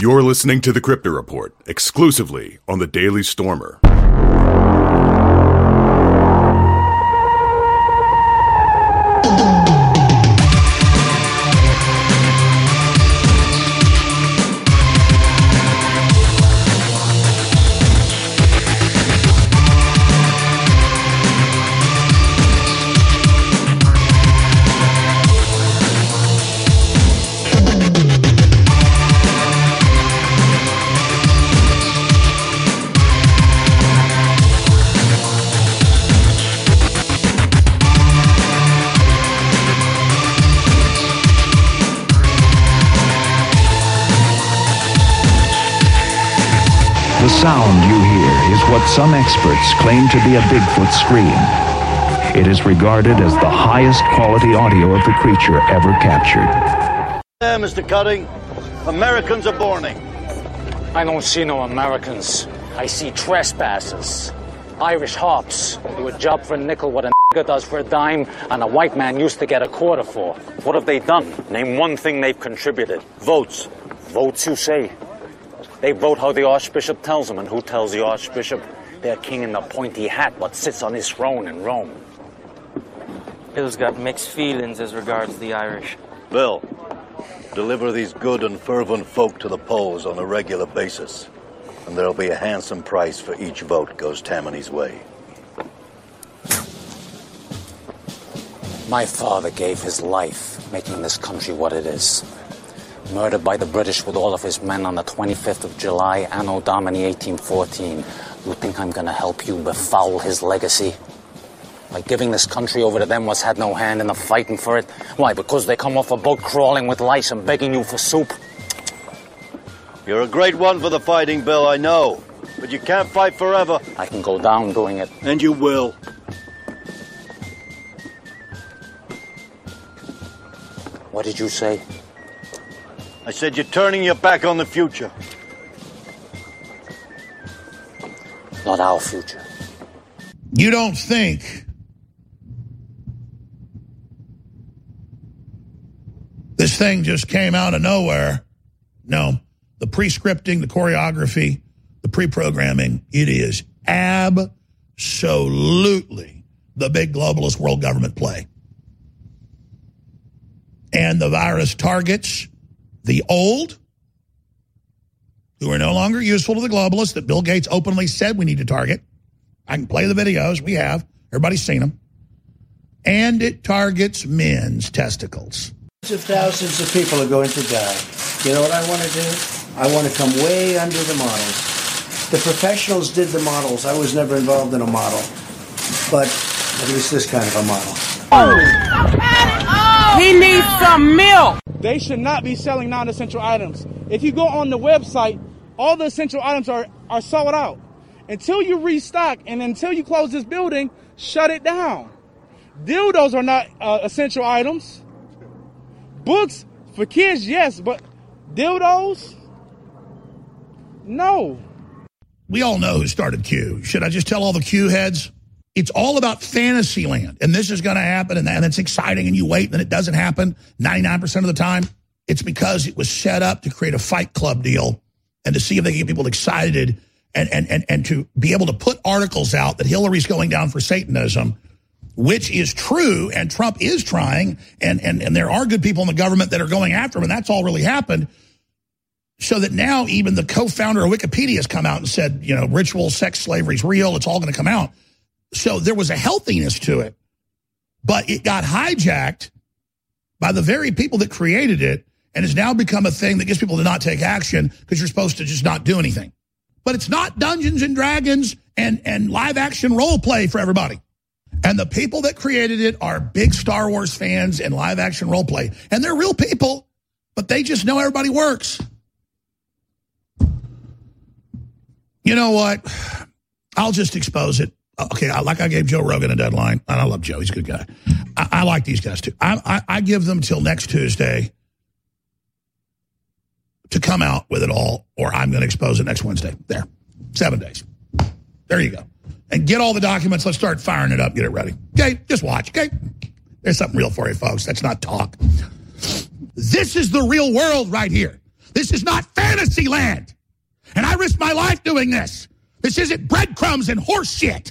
You're listening to the Krypto Report exclusively on the Daily Stormer. Some experts claim to be a Bigfoot scream. It is regarded as the highest quality audio of the creature ever captured. There, Mr. Cutting. Americans are borning. I don't see no Americans. I see trespassers. Irish hops. Do a job for a nickel what a nigger does for a dime and a white man used to get a quarter for. What have they done? Name one thing they've contributed. Votes. Votes, you say? They vote how the Archbishop tells them, and who tells the Archbishop? Their king in the pointy hat what sits on his throne in Rome. Bill's got mixed feelings as regards the Irish. Bill, deliver these good and fervent folk to the polls on a regular basis, and there'll be a handsome price for each vote goes Tammany's way. My father gave his life making this country what it is. Murdered by the British with all of his men on the 25th of July, Anno Domini 1814. You think I'm gonna help you befoul his legacy? By giving this country over to them what's had no hand in the fighting for it? Why, because they come off a boat crawling with lice and begging you for soup? You're a great one for the fighting, Bill, I know. But you can't fight forever. I can go down doing it. And you will. What did you say? I said you're turning your back on the future. Not our future. You don't think this thing just came out of nowhere. No, the pre-scripting, the choreography, the pre-programming, it is absolutely the big globalist world government play. And the virus targets the old, who are no longer useful to the globalists that Bill Gates openly said we need to target. I can play the videos. We have. Everybody's seen them. And it targets men's testicles. Of thousands of people are going to die. You know what I want to do? I want to come way under the models. The professionals did the models. I was never involved in a model, but at least this kind of a model. Oh! He needs some milk. They should not be selling non-essential items. If you go on the website, all the essential items are, are sold out. Until you restock and until you close this building, shut it down. Dildos are not uh, essential items. Books for kids, yes, but dildos? No. We all know who started Q. Should I just tell all the Q heads? It's all about fantasy land. And this is going to happen. And, and it's exciting. And you wait and it doesn't happen 99% of the time. It's because it was set up to create a fight club deal and to see if they can get people excited and, and, and, and to be able to put articles out that Hillary's going down for Satanism, which is true. And Trump is trying. And, and, and there are good people in the government that are going after him. And that's all really happened. So that now even the co-founder of Wikipedia has come out and said, you know, ritual sex slavery is real. It's all going to come out. So there was a healthiness to it, but it got hijacked by the very people that created it and has now become a thing that gets people to not take action because you're supposed to just not do anything. But it's not Dungeons and Dragons and, and live action role play for everybody. And the people that created it are big Star Wars fans and live action role play. And they're real people, but they just know everybody works. You know what? I'll just expose it. Uh, okay, I, like I gave Joe Rogan a deadline, and I love Joe. He's a good guy. I, I like these guys too. I, I, I give them till next Tuesday to come out with it all, or I'm going to expose it next Wednesday. There, seven days. There you go. And get all the documents. Let's start firing it up. Get it ready. Okay, just watch. Okay, there's something real for you, folks. That's not talk. This is the real world right here. This is not fantasy land. And I risk my life doing this. This isn't breadcrumbs and horse shit.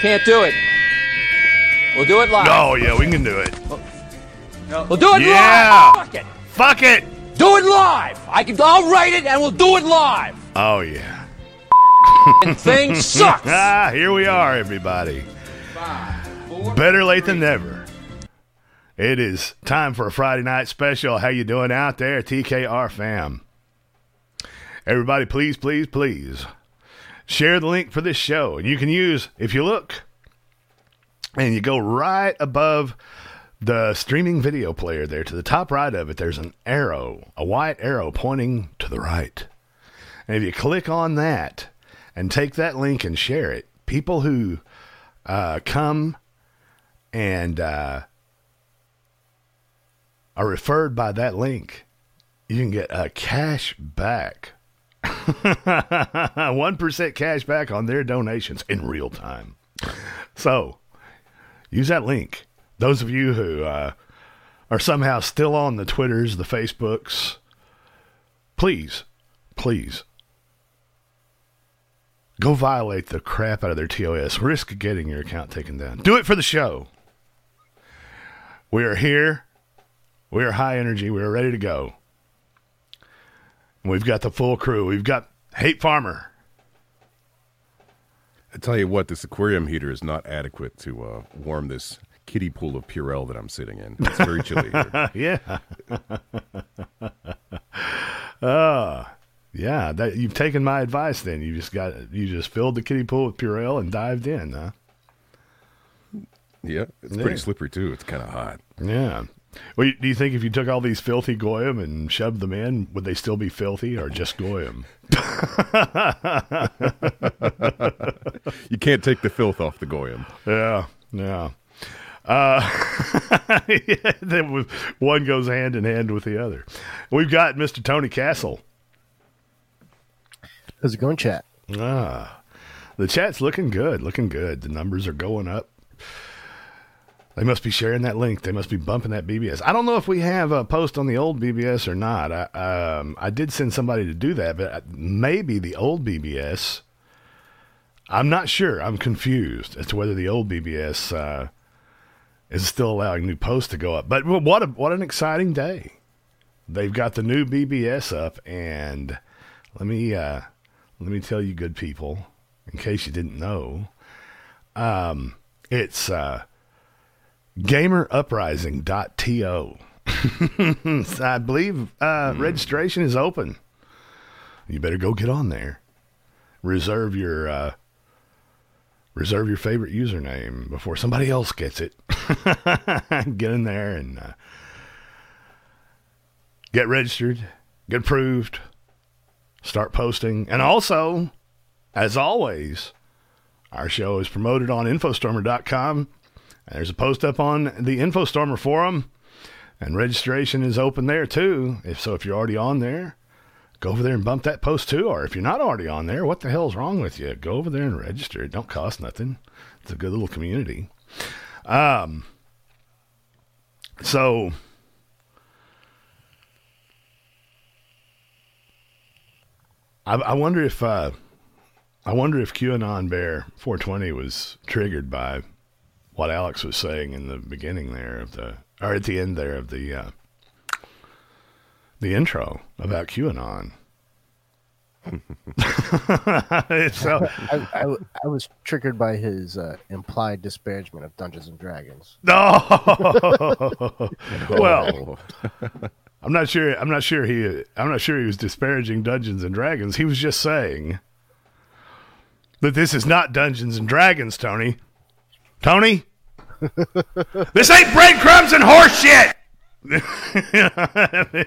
Can't do it. We'll do it live. Oh yeah, we can do it. We'll do it Yeah. live. Fuck it. Fuck it. Do it live. I can. I'll write it and we'll do it live. Oh yeah. thing sucks. ah, here we are, everybody. Five, four, Better late than never. It is time for a Friday night special. How you doing out there, TKR fam? Everybody, please, please, please share the link for this show. And you can use, if you look, and you go right above the streaming video player there to the top right of it, there's an arrow, a white arrow pointing to the right. And if you click on that and take that link and share it, people who uh, come and uh, are referred by that link, you can get a cash back. 1% cash back on their donations in real time. So use that link. Those of you who uh, are somehow still on the Twitters, the Facebooks, please, please go violate the crap out of their TOS. Risk getting your account taken down. Do it for the show. We are here. We are high energy. We are ready to go. We've got the full crew. We've got Hate Farmer. I tell you what, this aquarium heater is not adequate to uh, warm this kiddie pool of Purell that I'm sitting in. It's very chilly here. yeah. uh, yeah. That you've taken my advice. Then you just got you just filled the kiddie pool with Purell and dived in, huh? Yeah, it's Yeah. pretty slippery too. It's kind of hot. Yeah. Well, do you think if you took all these filthy goyim and shoved them in, would they still be filthy or just goyim? You can't take the filth off the goyim. Yeah, yeah. Uh, yeah, one goes hand in hand with the other. We've got Mr. Tony Castle. How's it going, chat? Ah, the chat's looking good, looking good. The numbers are going up. They must be sharing that link. They must be bumping that BBS. I don't know if we have a post on the old BBS or not. I um, I did send somebody to do that, but maybe the old BBS. I'm not sure. I'm confused as to whether the old BBS uh, is still allowing new posts to go up. But what a, what an exciting day! They've got the new BBS up, and let me uh, let me tell you, good people, in case you didn't know, um, it's uh, gameruprising.to. I believe uh, registration is open. You better go get on there. Reserve your uh, reserve your favorite username before somebody else gets it. get in there and uh, get registered, get approved, start posting, and also, as always, our show is promoted on Infostormer.com. There's a post up on the Infostormer forum, and registration is open there too. If so, if you're already on there, go over there and bump that post too. Or if you're not already on there, what the hell's wrong with you? Go over there and register. It don't cost nothing. It's a good little community. Um. So. I, I wonder if uh, I wonder if QAnon Bear 420 was triggered by what Alex was saying in the beginning there of the or at the end there of the uh, the intro about QAnon. so I, I, I was triggered by his uh, implied disparagement of Dungeons and Dragons. No. well, I'm not sure. I'm not sure he. I'm not sure he was disparaging Dungeons and Dragons. He was just saying that this is not Dungeons and Dragons, Tony. Tony, this ain't breadcrumbs and horse shit.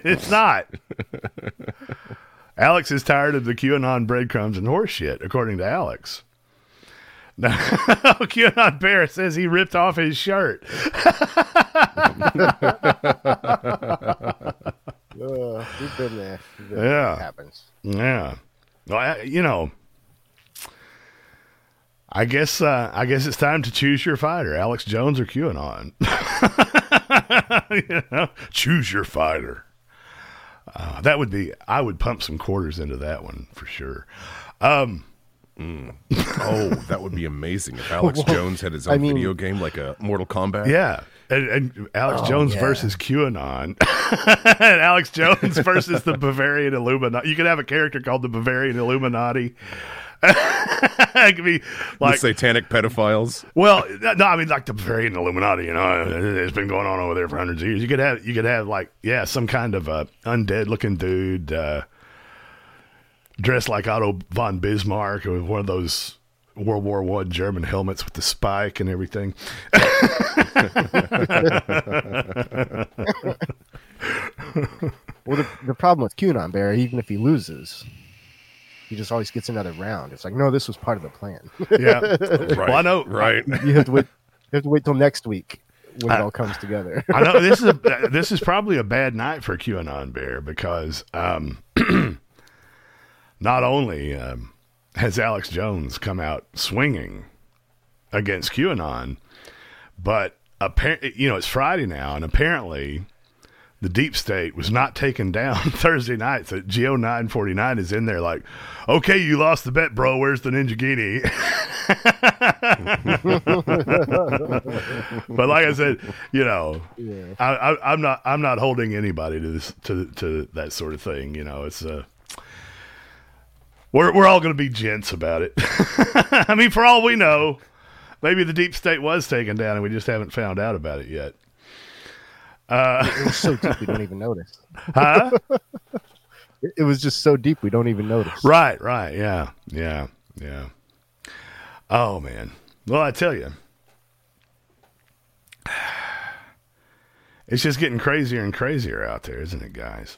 it's not. Alex is tired of the QAnon breadcrumbs and horse shit, according to Alex. Now, QAnon Bear says he ripped off his shirt. Uh, we've been there. We've been there. Yeah. It happens. Yeah. Well, I, you know, I guess uh, I guess it's time to choose your fighter, Alex Jones or QAnon. you know, choose your fighter. Uh, that would be. I would pump some quarters into that one for sure. Um, Oh, that would be amazing if Alex Well, Jones had his own I mean- video game like a Mortal Kombat. Yeah. And, and Alex Oh, Jones yeah. versus QAnon. and Alex Jones versus the Bavarian Illuminati. You could have a character called the Bavarian Illuminati. it could be the like satanic pedophiles. Well, no, I mean like the Bavarian Illuminati. You know, it's been going on over there for hundreds of years. You could have, you could have like, yeah, some kind of uh, undead looking dude uh, dressed like Otto von Bismarck with one of those World War One German helmets with the spike and everything. Well, the, the problem with QAnon Bear, even if he loses, he just always gets another round. It's like, no, this was part of the plan. Yeah. Well, I know. Right. you have to wait. You have to wait till next week when I- it all comes together. I know this is a, this is probably a bad night for QAnon Bear because um, not only um, has Alex Jones come out swinging against QAnon, but apparently, you know, it's Friday now, and apparently the deep state was not taken down Thursday night. So Geo nine forty nine is in there like, okay, you lost the bet, bro. Where's the Ninja Genie? but like I said, you know, Yeah. I, I, I'm not I'm not holding anybody to this to to that sort of thing. You know, it's uh, we're we're all going to be gents about it. I mean, for all we know, maybe the deep state was taken down and we just haven't found out about it yet. Uh, it was so deep we don't even notice. Huh? It, it was just so deep we don't even notice. Right, right, yeah, yeah, yeah. Oh man, well I tell you, it's just getting crazier and crazier out there, isn't it, guys?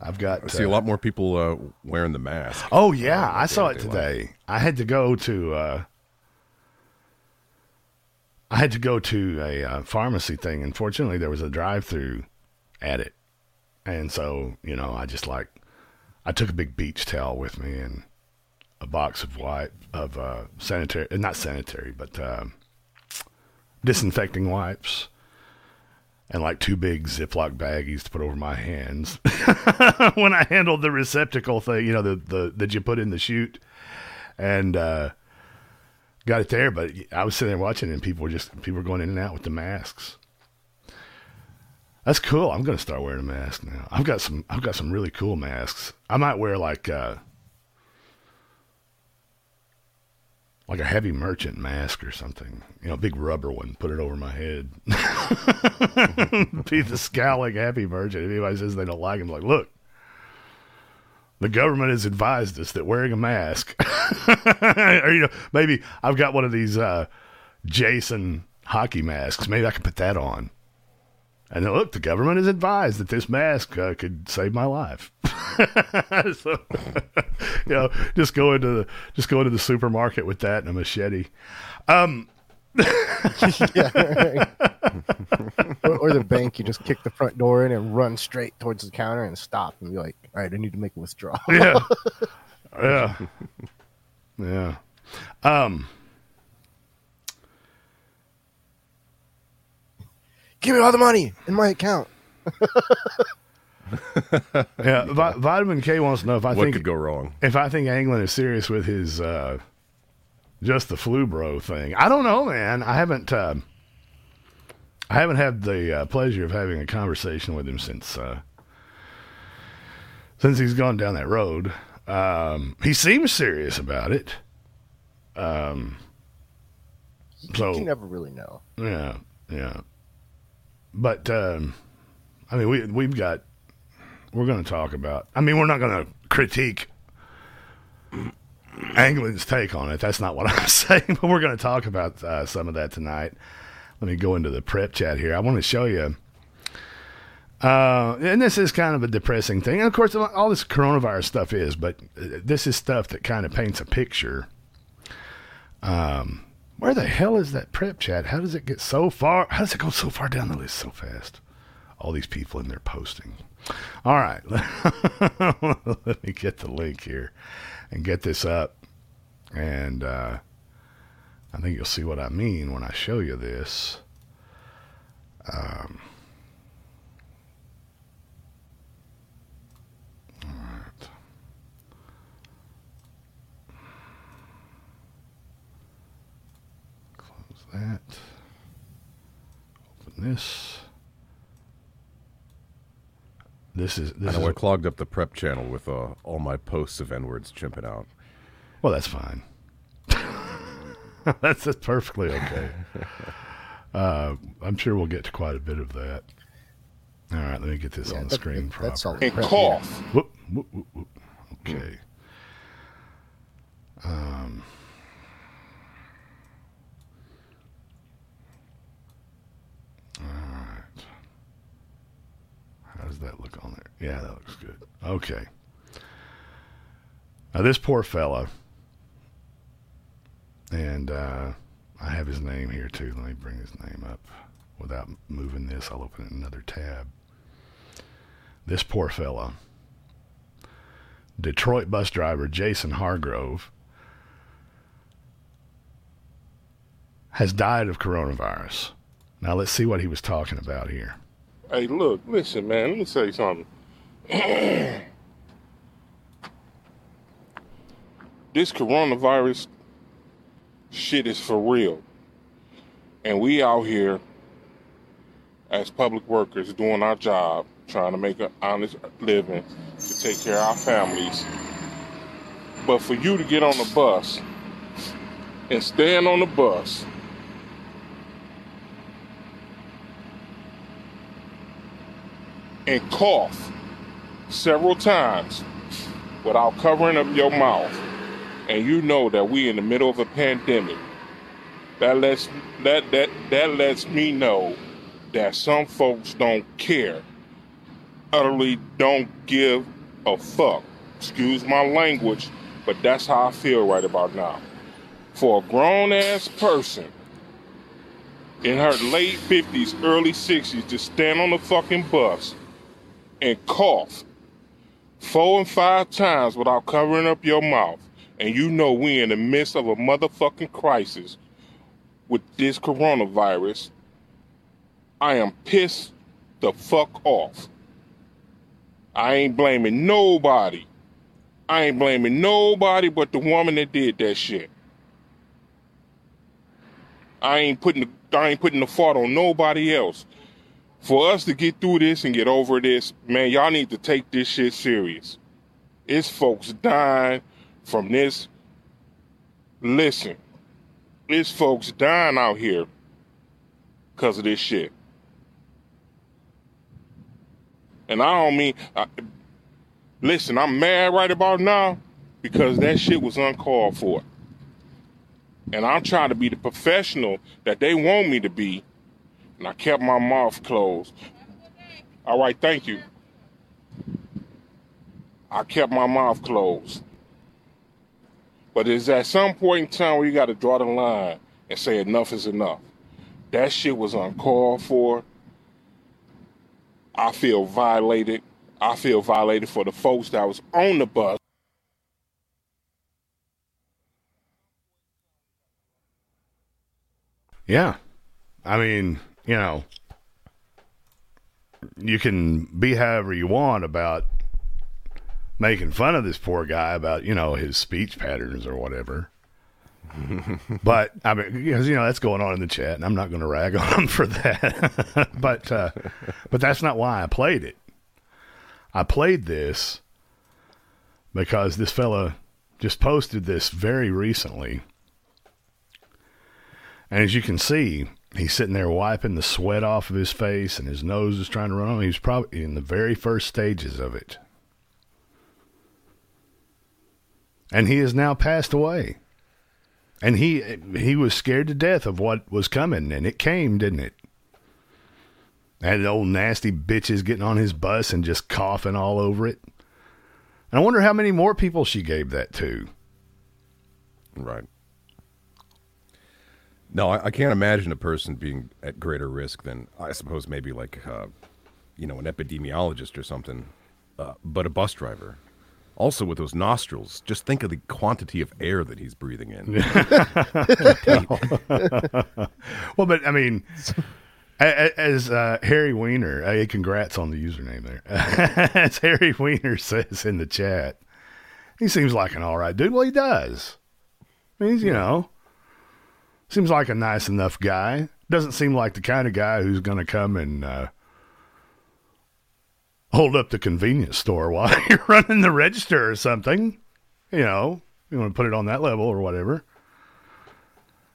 I've got I see a uh, lot more people uh, wearing the mask. Oh yeah, I saw it day-to-day life. today. I had to go to uh, I had to go to a uh, pharmacy thing. Unfortunately, there was a drive-through at it, and so you know, I just like I took a big beach towel with me and a box of white of uh, sanitary, uh, not sanitary, but um disinfecting wipes. And like two big Ziploc baggies to put over my hands when I handled the receptacle thing, you know, the, the that you put in the chute, and uh, got it there. But I was sitting there watching, and people were just people were going in and out with the masks. That's cool. I'm gonna start wearing a mask now. I've got some. I've got some really cool masks. I might wear like uh, like a happy merchant mask or something. You know, a big rubber one. Put it over my head. Be the scowling happy merchant. If anybody says they don't like him, like, look, the government has advised us that wearing a mask, or you know, maybe I've got one of these uh, Jason hockey masks. Maybe I can put that on. And look, the government has advised that this mask uh, could save my life. so, you know, just go into the just go into the supermarket with that and a machete. Um, yeah. or, or the bank, you just kick the front door in and run straight towards the counter and stop and be like, all right, I need to make a withdrawal. yeah, yeah, yeah. Um, Give me all the money in my account. yeah, Vi- Vitamin K wants to know if I What think could go wrong? If I think Anglin is serious with his uh, just the flu bro thing, I don't know, man. I haven't. Uh, I haven't had the uh, pleasure of having a conversation with him since uh, since he's gone down that road. Um, he seems serious about it. Um, so you never really know. yeah, yeah. But um, I mean, we we've got. We're going to talk about. I mean, we're not going to critique Anglin's take on it. That's not what I'm saying. But we're going to talk about uh, some of that tonight. Let me go into the prep chat here. I want to show you. Uh, and this is kind of a depressing thing. And of course, all this coronavirus stuff is, but uh, this is stuff that kind of paints a picture. Um, where the hell is that prep chat? How does it get so far? How does it go so far down the list so fast? All these people in there posting. All right. Let me get the link here and get this up. And uh, I think you'll see what I mean when I show you this. Um, all right. Close that. Open this. This is I this know is I clogged up the prep channel with uh, all my posts of N words chimping out. well. That's fine. that's, that's perfectly okay. uh, I'm sure we'll get to quite a bit of that. All right, let me get this Yeah, on the that- screen that- that's all properly. And prep, cough. Whoop, whoop, whoop, whoop. Okay. Um. All right. How does that look on there? Yeah, that looks good. Okay. Now this poor fellow, and uh, I have his name here too. Let me bring his name up. Without moving this, I'll open another tab. This poor fellow, Detroit bus driver Jason Hargrove, has died of coronavirus. Now let's see what he was talking about here. Hey, look, listen, man. Let me say something. this coronavirus shit is for real, and we out here as public workers doing our job, trying to make an honest living to take care of our families. But for you to get on the bus and stand on the bus and cough several times without covering up your mouth, and you know that we in the middle of a pandemic, that lets that that that lets me know that some folks don't care, utterly don't give a fuck. Excuse my language, but that's how I feel right about now. For a grown ass person in her late 50s, early 60s to stand on the fucking bus and cough four and five times without covering up your mouth, and you know we in the midst of a motherfucking crisis with this coronavirus, I am pissed the fuck off. I ain't blaming nobody. I ain't blaming nobody but the woman that did that shit. I ain't putting the, I ain't putting the fault on nobody else. For us to get through this and get over this, man, y'all need to take this shit serious. It's folks dying from this. Listen, it's folks dying out here because of this shit. And I don't mean, I, listen, I'm mad right about now because that shit was uncalled for. And I'm trying to be the professional that they want me to be, and I kept my mouth closed. All right, thank you. I kept my mouth closed. But it's at some point in time where you got to draw the line and say enough is enough. That shit was uncalled for. I feel violated. I feel violated for the folks that was on the bus. Yeah. I mean, you know, you can be however you want about making fun of this poor guy about, you know, his speech patterns or whatever. but I mean, because you know that's going on in the chat, and I'm not going to rag on him for that. but uh, but that's not why I played it. I played this because this fella just posted this very recently, and as you can see, he's sitting there wiping the sweat off of his face, and his nose is trying to run on. He's probably in the very first stages of it, and he has now passed away. And he he was scared to death of what was coming, and it came, didn't it? And the old nasty bitches getting on his bus and just coughing all over it. And I wonder how many more people she gave that to. Right. No, I, I can't imagine a person being at greater risk than I suppose maybe like uh, you know an epidemiologist or something, uh, but a bus driver. Also, with those nostrils, just think of the quantity of air that he's breathing in. well, but I mean, as uh, Harry Weiner, hey, congrats on the username there. as Harry Weiner says in the chat, he seems like an all right dude. Well, he does. I mean, he's, you know, Seems like a nice enough guy. Doesn't seem like the kind of guy who's going to come and uh, hold up the convenience store while you're running the register or something. You know, you want to put it on that level or whatever.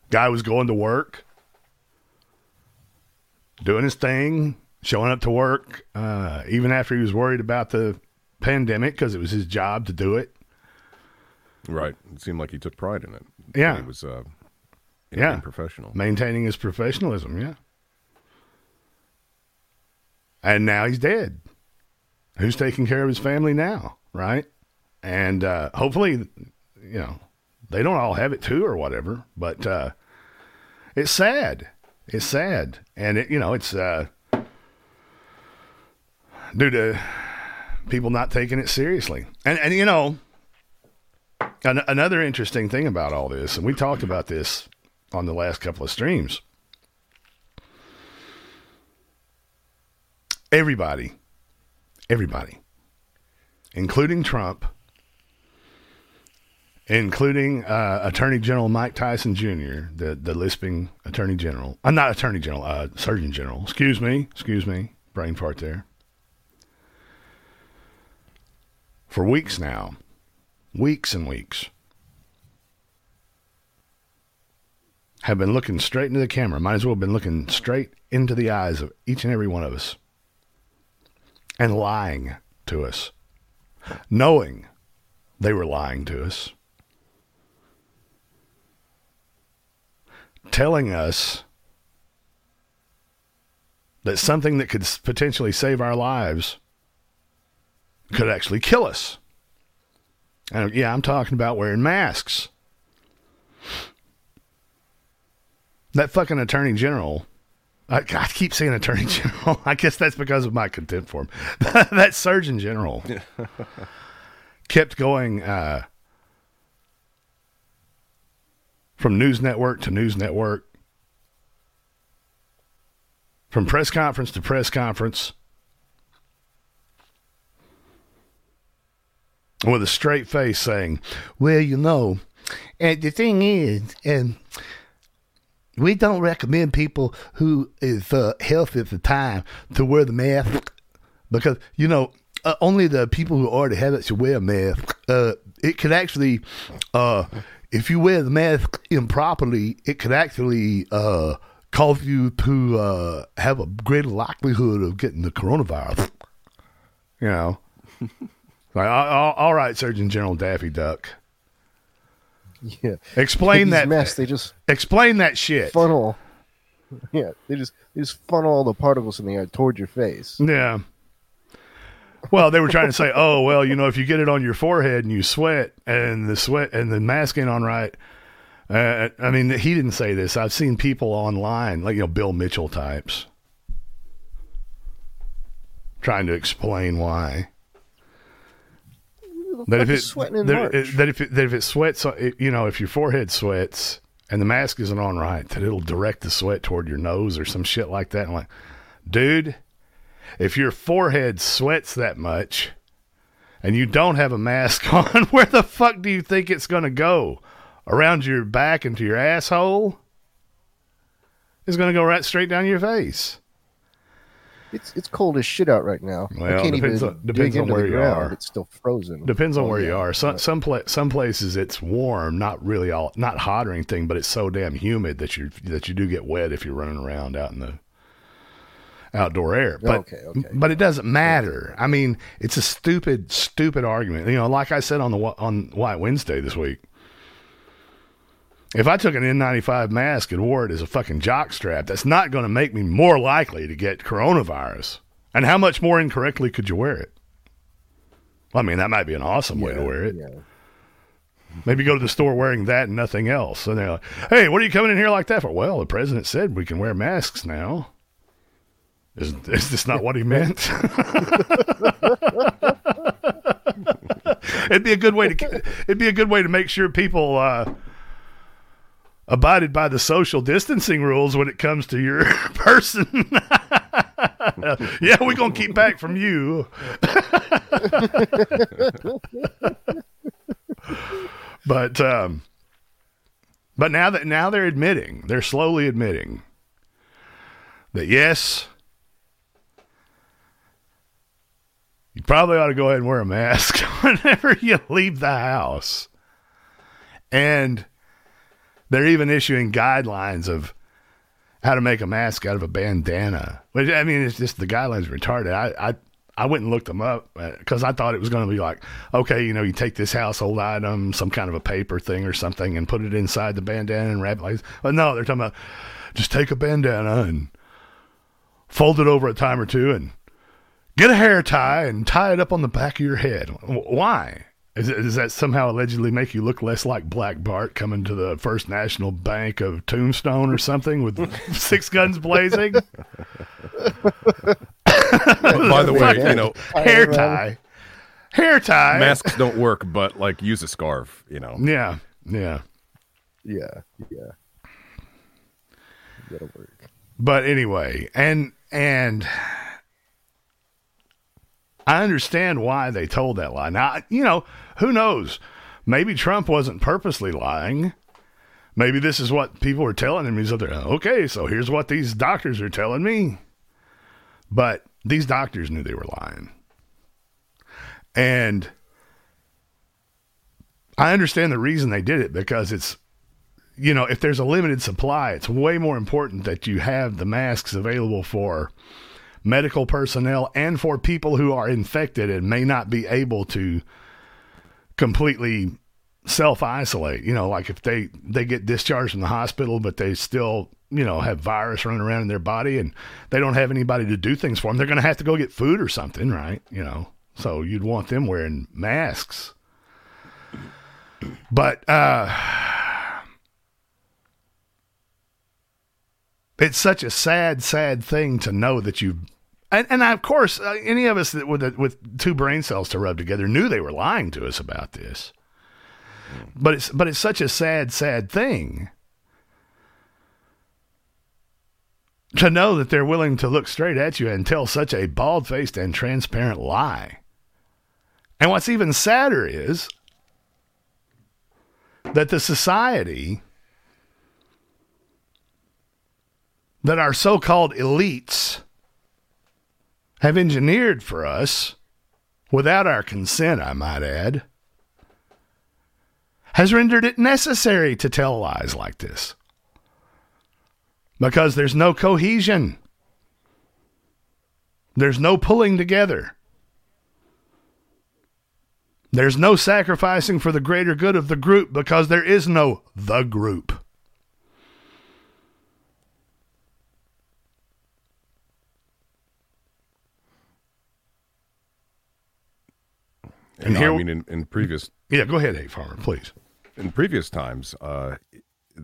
Guy was going to work, doing his thing, showing up to work, uh, even after he was worried about the pandemic because it was his job to do it. Right. It seemed like he took pride in it. Yeah. He was uh, in Yeah. being professional. Maintaining his professionalism, yeah. And now he's dead. Who's taking care of his family now, right? And uh, hopefully, you know, they don't all have it too or whatever, but uh, it's sad. It's sad. And, it, you know, it's uh, due to people not taking it seriously. And, and you know, an- another interesting thing about all this, and we talked about this on the last couple of streams. Everybody, everybody, including Trump, including uh, Attorney General Mike Tyson Jr., the the lisping Attorney General, uh, not Attorney General, uh, Surgeon General. Excuse me, excuse me, brain fart there. For weeks now, weeks and weeks, have been looking straight into the camera. Might as well have been looking straight into the eyes of each and every one of us and lying to us, knowing they were lying to us, telling us that something that could potentially save our lives could actually kill us. And yeah, I'm talking about wearing masks. That fucking attorney general. I, I keep saying attorney general. I guess that's because of my contempt for him. that surgeon general kept going uh, from news network to news network, from press conference to press conference, with a straight face saying, Well, you know, and the thing is, and we don't recommend people who is uh, healthy at the time to wear the mask because you know uh, only the people who already have it should wear a mask. Uh, it could actually, uh, if you wear the mask improperly, it could actually uh, cause you to uh, have a greater likelihood of getting the coronavirus. You know, like all, all- all right, Surgeon General Daffy Duck. Yeah. Explain that mess. They just explain that shit. funnel. Yeah, they just they just funnel all the particles in the air toward your face. Yeah. Well, they were trying to say, oh, well, you know, if you get it on your forehead and you sweat and the sweat and the mask ain't on right. Uh, I mean, he didn't say this. I've seen people online, like, you know, Bill Mitchell types, trying to explain why. That if it, is sweating in that, it- that if it, that if it sweats, uh, you know, if your forehead sweats and the mask isn't on right, that it'll direct the sweat toward your nose or some shit like that. I'm like, dude, if your forehead sweats that much and you don't have a mask on, where the fuck do you think it's going to go? Around your back into your asshole? It's going to go right straight down your face. It's it's cold as shit out right now. Well, I can't depends even on- depends dig on into where the you ground. are. It's still frozen. Depends on Oh, where you are. Some some pla- some places it's warm, not really all not hot or anything, but it's so damn humid that you that you do get wet if you're running around out in the outdoor air. But Okay, okay. but it doesn't matter. I mean, it's a stupid stupid argument. You know, like I said on the on White Wednesday this week. If I took an N95 mask and wore it as a fucking jock strap, that's not going to make me more likely to get coronavirus. And how much more incorrectly could you wear it? I mean, that might be an awesome way to wear it. Maybe go to the store wearing that and nothing else. And they're like, hey, what are you coming in here like that for? Well, the president said we can wear masks now. Is, is this not what he meant? it'd be a good way to it'd be a good way to make sure people uh, abided by the social distancing rules when it comes to your person. yeah, we're gonna keep back from you. but um, But now that now they're admitting, they're slowly admitting that yes, you probably ought to go ahead and wear a mask whenever you leave the house. And they're even issuing guidelines of how to make a mask out of a bandana. Which I mean, it's just the guidelines are retarded. I I, I went and looked them up uh, because I thought it was going to be like, okay, you know, you take this household item, some kind of a paper thing or something, and put it inside the bandana and wrap it. Like, but no, they're talking about just take a bandana and fold it over a time or two and get a hair tie and tie it up on the back of your head. Why? Is it, does that somehow allegedly make you look less like Black Bart coming to the First National Bank of Tombstone or something with six guns blazing? By the way, you know, hair tie, hair tie. masks don't work, but like use a scarf. You know. Yeah, yeah. Yeah, yeah. That'll work. But anyway, and and I understand why they told that lie. Now, you know, who knows? Maybe Trump wasn't purposely lying. Maybe this is what people were telling him. He's up okay, so here's what these doctors are telling me. But these doctors knew they were lying. And I understand the reason they did it because it's you know, if there's a limited supply, it's way more important that you have the masks available for medical personnel and for people who are infected and may not be able to completely self isolate. You know, like if they they get discharged from the hospital, but they still you know have virus running around in their body and they don't have anybody to do things for them, they're going to have to go get food or something, right? You know, so you'd want them wearing masks. But uh it's such a sad, sad thing to know that you, and, and of course, uh, any of us that with with two brain cells to rub together knew they were lying to us about this. But it's but it's such a sad, sad thing to know that they're willing to look straight at you and tell such a bald faced and transparent lie. And what's even sadder is that the society that our so called elites have engineered for us, without our consent, I might add, has rendered it necessary to tell lies like this. Because there's no cohesion, there's no pulling together. There's no sacrificing for the greater good of the group because there is no the group. And here- I mean, in, in previous Yeah, go ahead, Hate Farmer, please. in previous times, uh,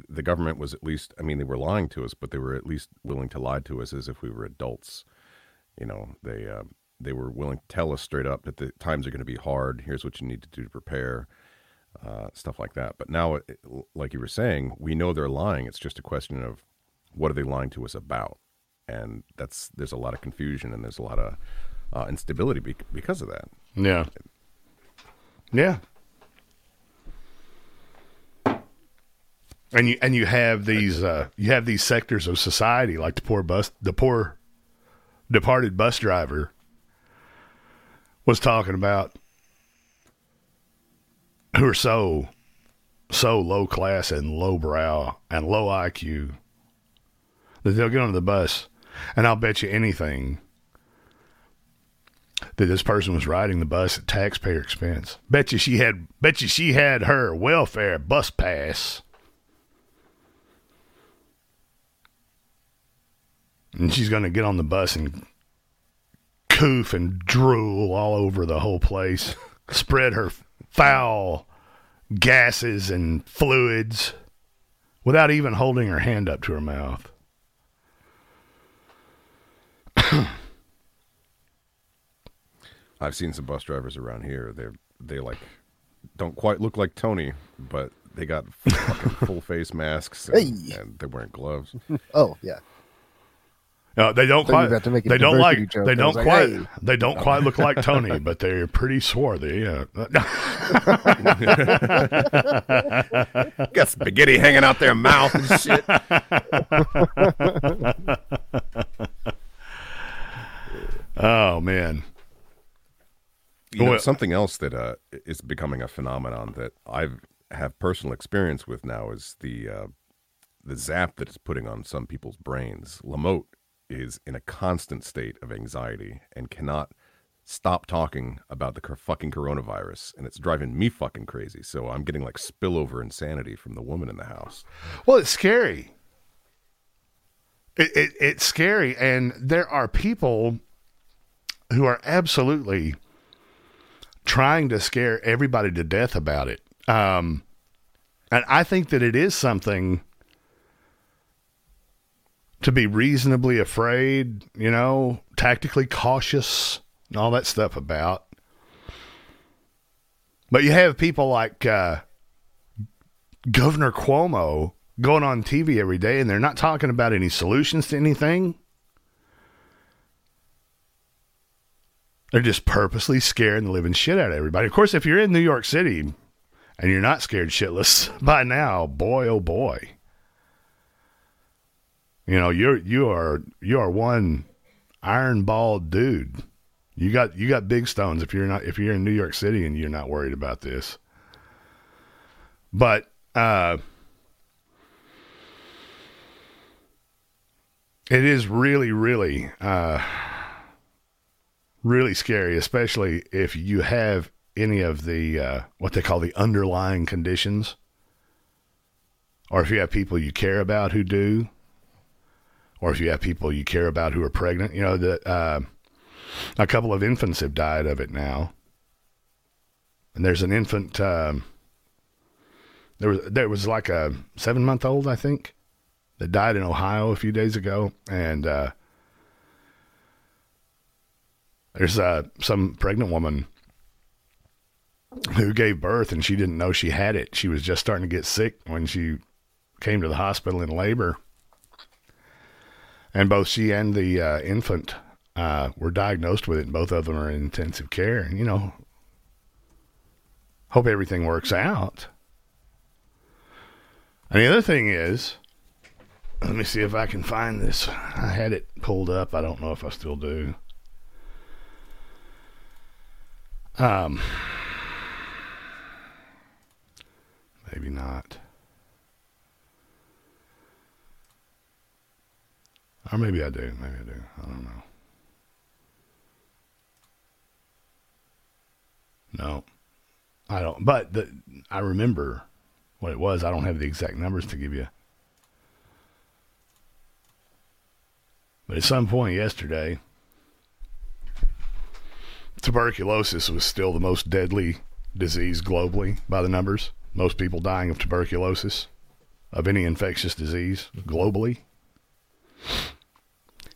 the government was at least, I mean, they were lying to us, but they were at least willing to lie to us as if we were adults. You know, they uh, they were willing to tell us straight up that the times are going to be hard. Here's what you need to do to prepare, uh, stuff like that. But now, it, like you were saying, we know they're lying. It's just a question of what are they lying to us about, and that's there's a lot of confusion and there's a lot of uh, instability be- because of that. Yeah. Yeah. And you and you have these uh, you have these sectors of society like the poor bus the poor departed bus driver was talking about who are so so low class and low brow and low IQ that they'll get on the bus and I'll bet you anything that this person was riding the bus at taxpayer expense. Bet you she had bet you she had her welfare bus pass. And she's gonna get on the bus and coof and drool all over the whole place. Spread her foul gases and fluids without even holding her hand up to her mouth. I've seen some bus drivers around here. They're they like don't quite look like Tony, but they got fucking full face masks and, Hey. and they're wearing gloves. Oh yeah. No, they don't Thought quite. to make They don't like. joke. They don't like, quite. hey. They don't quite look like Tony, but they're pretty swarthy. Yeah. Got spaghetti hanging out their mouth and shit. oh man. You know, something else that uh, is becoming a phenomenon that I have personal experience with now is the uh, the zap that it's putting on some people's brains. Lamote is in a constant state of anxiety and cannot stop talking about the fucking coronavirus, and it's driving me fucking crazy. So I'm getting like spillover insanity from the woman in the house. Well, it's scary. It, it, it's scary, and there are people who are absolutely trying to scare everybody to death about it. Um, and I think that it is something to be reasonably afraid, you know, tactically cautious, and all that stuff about. But you have people like uh, Governor Cuomo going on TV every day and they're not talking about any solutions to anything. They're just purposely scaring the living shit out of everybody. Of course, if you're in New York City and you're not scared shitless by now, boy oh boy. You know, you're you are you are one iron balled dude. You got you got big stones if you're not if you're in New York City and you're not worried about this. But uh it is really, really, uh, really scary, especially if you have any of the uh, what they call the underlying conditions, or if you have people you care about who do, or if you have people you care about who are pregnant. You know that uh, a couple of infants have died of it now, and there's an infant. Um, there was there was like a seven month old, I think, that died in Ohio a few days ago, and uh, there's uh, some pregnant woman who gave birth and she didn't know she had it. She was just starting to get sick when she came to the hospital in labor, and both she and the uh, infant uh, were diagnosed with it. And both of them are in intensive care, and you know, hope everything works out. And the other thing is, let me see if I can find this. I had it pulled up. I don't know if I still do. Um, maybe not. Or maybe I do. Maybe I do. I don't know. No, I don't. But the, I remember what it was. I don't have the exact numbers to give you. But at some point yesterday, tuberculosis was still the most deadly disease globally by the numbers. Most people dying of tuberculosis, of any infectious disease globally.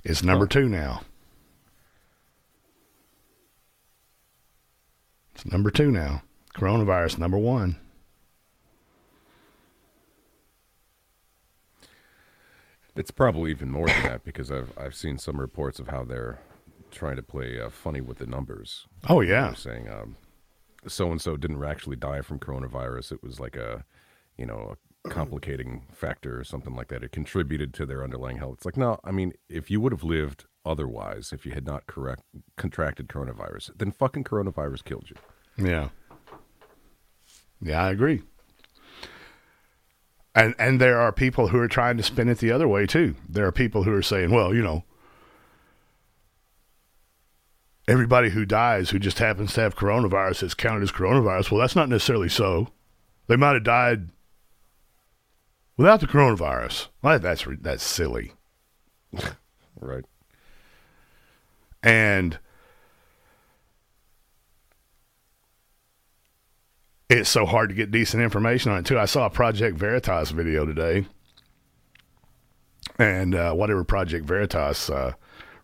It's number two now. It's number two now. Coronavirus, number one. It's probably even more than that because I've I've seen some reports of how they're trying to play uh, funny with the numbers. Oh, yeah. Saying so and so didn't actually die from coronavirus. It was like a you know a complicating factor or something like that. It contributed to their underlying health. It's like no, I mean if you would have lived otherwise, if you had not correct contracted coronavirus, then fucking coronavirus killed you. Yeah. Yeah, I agree. And and there are people who are trying to spin it the other way too. There are people who are saying, well, you know, everybody who dies who just happens to have coronavirus is counted as coronavirus. Well, that's not necessarily so. They might have died without the coronavirus. Well, that's that's silly. right. And it's so hard to get decent information on it too. I saw a Project Veritas video today, and uh, whatever Project Veritas uh,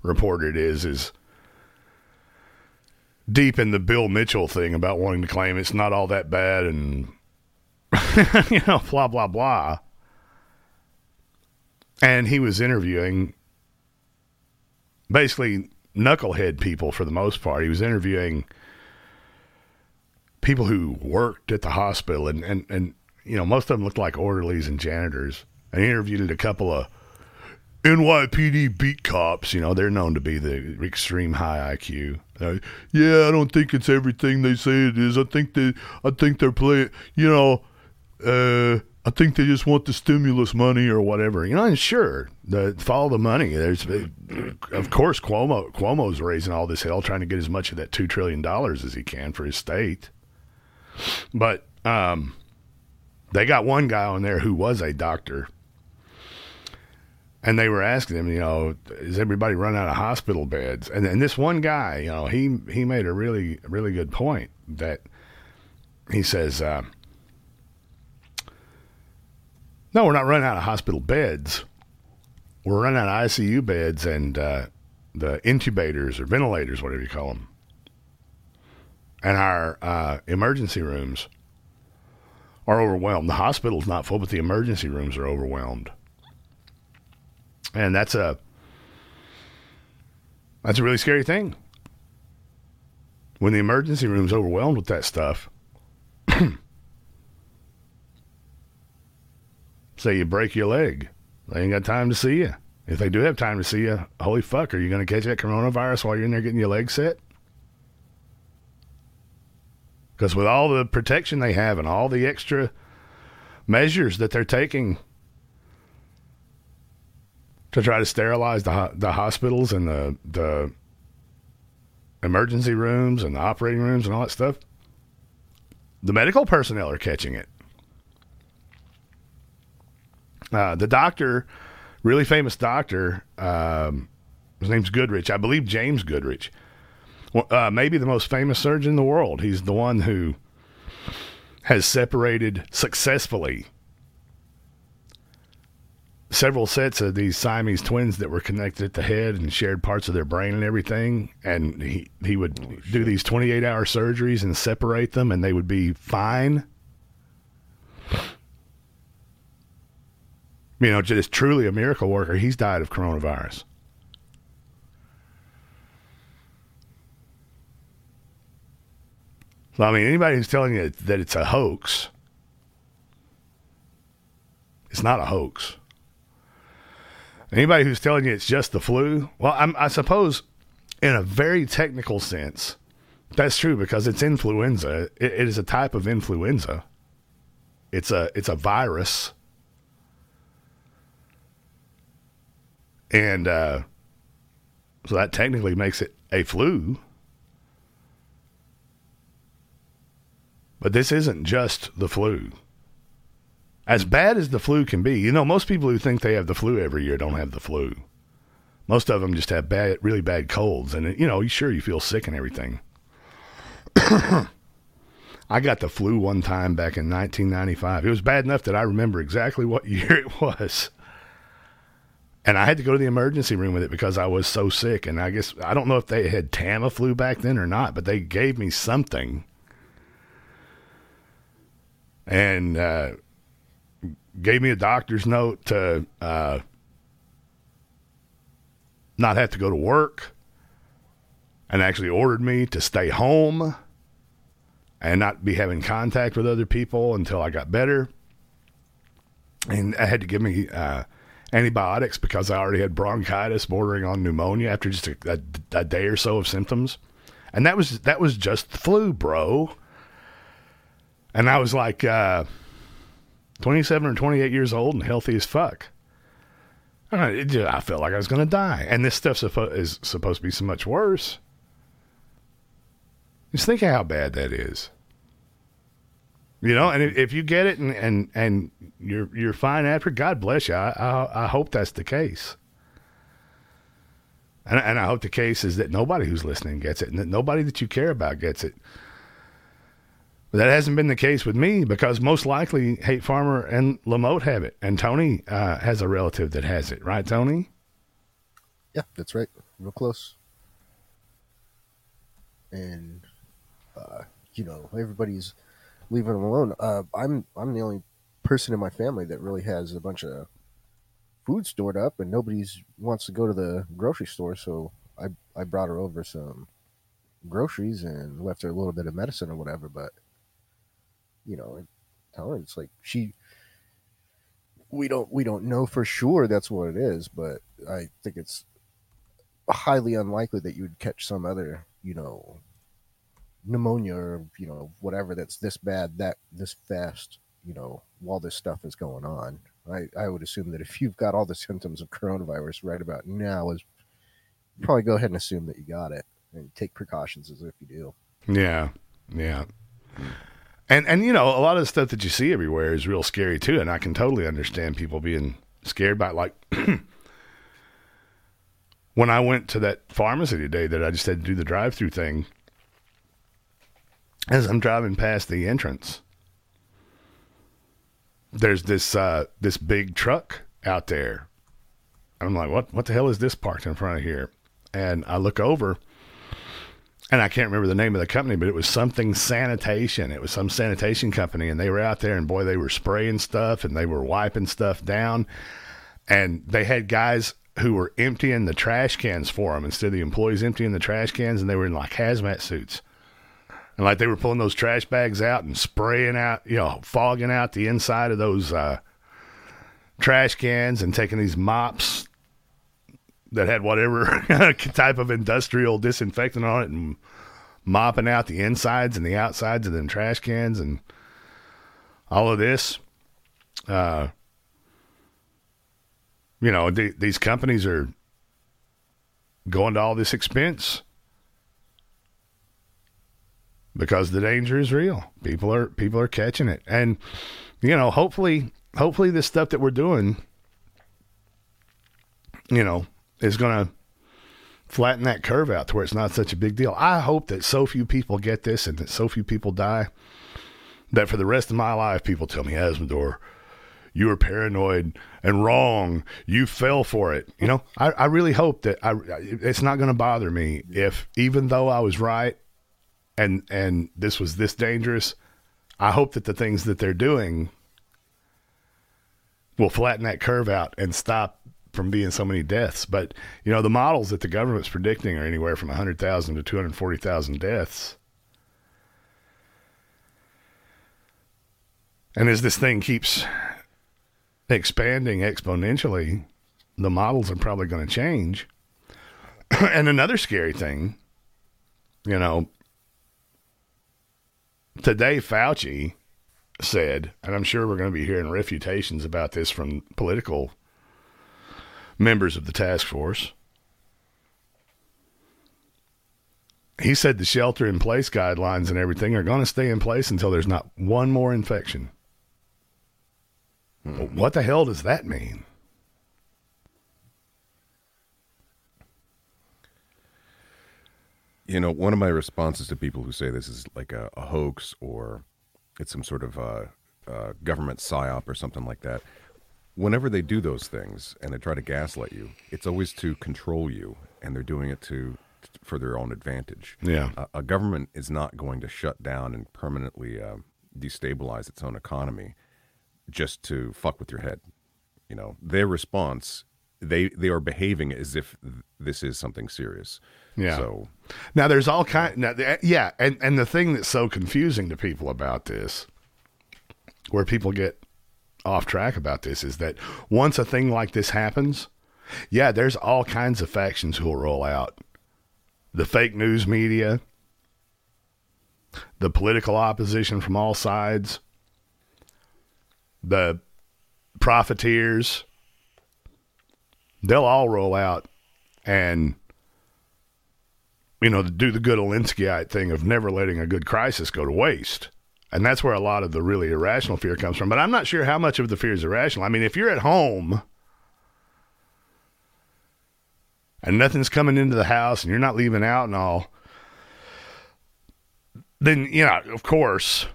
reported is is deep in the Bill Mitchell thing about wanting to claim it's not all that bad and you know blah blah blah. And he was interviewing basically knucklehead people for the most part. He was interviewing people who worked at the hospital, and and and you know most of them looked like orderlies and janitors. And he interviewed a couple of NYPD beat cops. You know they're known to be the extreme high IQ. Uh, yeah, I don't think it's everything they say it is. I think they, I think they're playing. You know, uh, I think they just want the stimulus money or whatever. You know, and sure, the follow the money. There's, of course, Cuomo Cuomo's raising all this hell, trying to get as much of that two trillion dollars as he can for his state. But um, they got one guy on there who was a doctor, and they were asking him, you know, is everybody run out of hospital beds? And and this one guy, you know, he he made a really really good point that he says. Uh, no, we're not running out of hospital beds. We're running out of ICU beds and uh, the intubators or ventilators, whatever you call them. And our uh, emergency rooms are overwhelmed. The hospital's not full, but the emergency rooms are overwhelmed. And that's a that's a really scary thing. When the emergency room's overwhelmed with that stuff, say you break your leg. They ain't got time to see you. If they do have time to see you, holy fuck, are you going to catch that coronavirus while you're in there getting your leg set? Because with all the protection they have and all the extra measures that they're taking to try to sterilize the the hospitals and the the emergency rooms and the operating rooms and all that stuff, the medical personnel are catching it. Uh, the doctor, really famous doctor, um, his name's Goodrich. I believe James Goodrich. Well, uh, maybe the most famous surgeon in the world. He's the one who has separated successfully several sets of these Siamese twins that were connected at the head and shared parts of their brain and everything. And he, he would Oh, do these 28 hour surgeries and separate them, and they would be fine. You know, just truly a miracle worker. He's died of coronavirus. So, I mean, anybody who's telling you that it's a hoax, it's not a hoax. Anybody who's telling you it's just the flu, well, I'm, I suppose in a very technical sense, that's true because it's influenza. It, it is a type of influenza. It's a it's a virus, and uh, so that technically makes it a flu. But this isn't just the flu. As bad as the flu can be, you know, most people who think they have the flu every year don't have the flu. Most of them just have bad, really bad colds, and you know, you sure you feel sick and everything. I got the flu one time back in 1995. It was bad enough that I remember exactly what year it was. And I had to go to the emergency room with it because I was so sick. And I guess, I don't know if they had Tamiflu back then or not, but they gave me something. And uh, gave me a doctor's note to uh, not have to go to work and actually ordered me to stay home and not be having contact with other people until I got better. And I had to give me uh, antibiotics because I already had bronchitis bordering on pneumonia after just a, a, a day or so of symptoms. And that was that was just the flu, bro. And I was like uh, 27 or 28 years old and healthy as fuck. I, it, I felt like I was going to die. And this stuff is supposed to be so much worse. Just think of how bad that is. You know, and if, if you get it and, and, and you're you're fine after, God bless you. I, I, I hope that's the case. And, and I hope the case is that nobody who's listening gets it and that nobody that you care about gets it. That hasn't been the case with me because most likely Hate Farmer and Lamote have it. And Tony uh, has a relative that has it, right, Tony? Yeah, that's right. Real close. And uh, you know, everybody's leaving him alone. Uh, I'm I'm the only person in my family that really has a bunch of food stored up, and nobody's wants to go to the grocery store. So I I brought her over some groceries and left her a little bit of medicine or whatever. But you know, tell her it's like she. We don't we don't know for sure that's what it is, but I think it's highly unlikely that you would catch some other you know pneumonia or you know whatever that's this bad that this fast you know while this stuff is going on i i would assume that if you've got all the symptoms of coronavirus right about now is probably go ahead and assume that you got it and take precautions as if you do Yeah, yeah. And and you know, a lot of the stuff that you see everywhere is real scary too, and I can totally understand people being scared by it. like when I went to that pharmacy today that I just had to do the drive through thing. As I'm driving past the entrance, there's this uh this big truck out there. I'm like, what what the hell is this parked in front of here? And I look over and I can't remember the name of the company, but it was something sanitation. It was some sanitation company, and they were out there, and boy, they were spraying stuff and they were wiping stuff down, and they had guys who were emptying the trash cans for them instead of the employees emptying the trash cans, and they were in like hazmat suits, and like they were pulling those trash bags out and spraying out, you know, fogging out the inside of those uh, trash cans and taking these mops that had whatever type of industrial disinfectant on it and mopping out the insides and the outsides of them trash cans and all of this. Uh, you know, th- these companies are going to all this expense because the danger is real. People are people are catching it, and you know, hopefully, hopefully, this stuff that we're doing, you know, is going to flatten that curve out to where it's not such a big deal. I hope that so few people get this and that so few people die that for the rest of my life, people tell me, Azzmador, you were paranoid and wrong. You fell for it. You know, I, I really hope that I, it's not going to bother me if, even though I was right and, and this was this dangerous, I hope that the things that they're doing will flatten that curve out and stop from being so many deaths. But you know, the models that the government's predicting are anywhere from 100,000 to 240,000 deaths. And as this thing keeps expanding exponentially, the models are probably going to change. and another scary thing, you know, today Fauci said, and I'm sure we're going to be hearing refutations about this from political members of the task force. He said the shelter in place guidelines and everything are going to stay in place until there's not one more infection. What the hell does that mean? You know, one of my responses to people who say this is like a, a hoax or it's some sort of uh, uh, government psyop or something like that. Whenever they do those things and they try to gaslight you, it's always to control you, and they're doing it to for their own advantage. Yeah. a, a government is not going to shut down and permanently uh, destabilize its own economy just to fuck with your head. You know, their response they they are behaving as if th- this is something serious. Yeah. So Now there's all kind. Now, the- yeah, and and the thing that's so confusing to people about this, where people get off track about this, is that once a thing like this happens, yeah, there's all kinds of factions who will roll out. The fake news media, the political opposition from all sides, the profiteers, they'll all roll out and you know, do the good Alinskyite thing of never letting a good crisis go to waste. And that's where a lot of the really irrational fear comes from. But I'm not sure how much of the fear is irrational. I mean, if you're at home and nothing's coming into the house and you're not leaving out and all, then, you know, of course,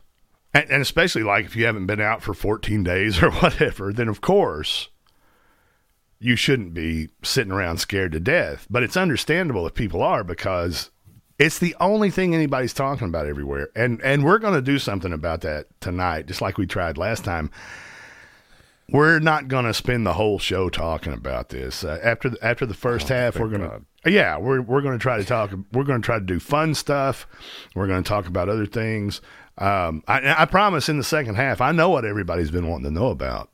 and, and especially like if you haven't been out for 14 days or whatever, then of course you shouldn't be sitting around scared to death. But it's understandable if people are because it's the only thing anybody's talking about everywhere. And and we're going to do something about that tonight, just like we tried last time. we're not going to spend the whole show talking about this. Uh, after the, after the first half, we're going to yeah, we're we're going to try to talk. We're going to try to do fun stuff. We're going to talk about other things. Um, I, I promise in the second half, I know what everybody's been wanting to know about.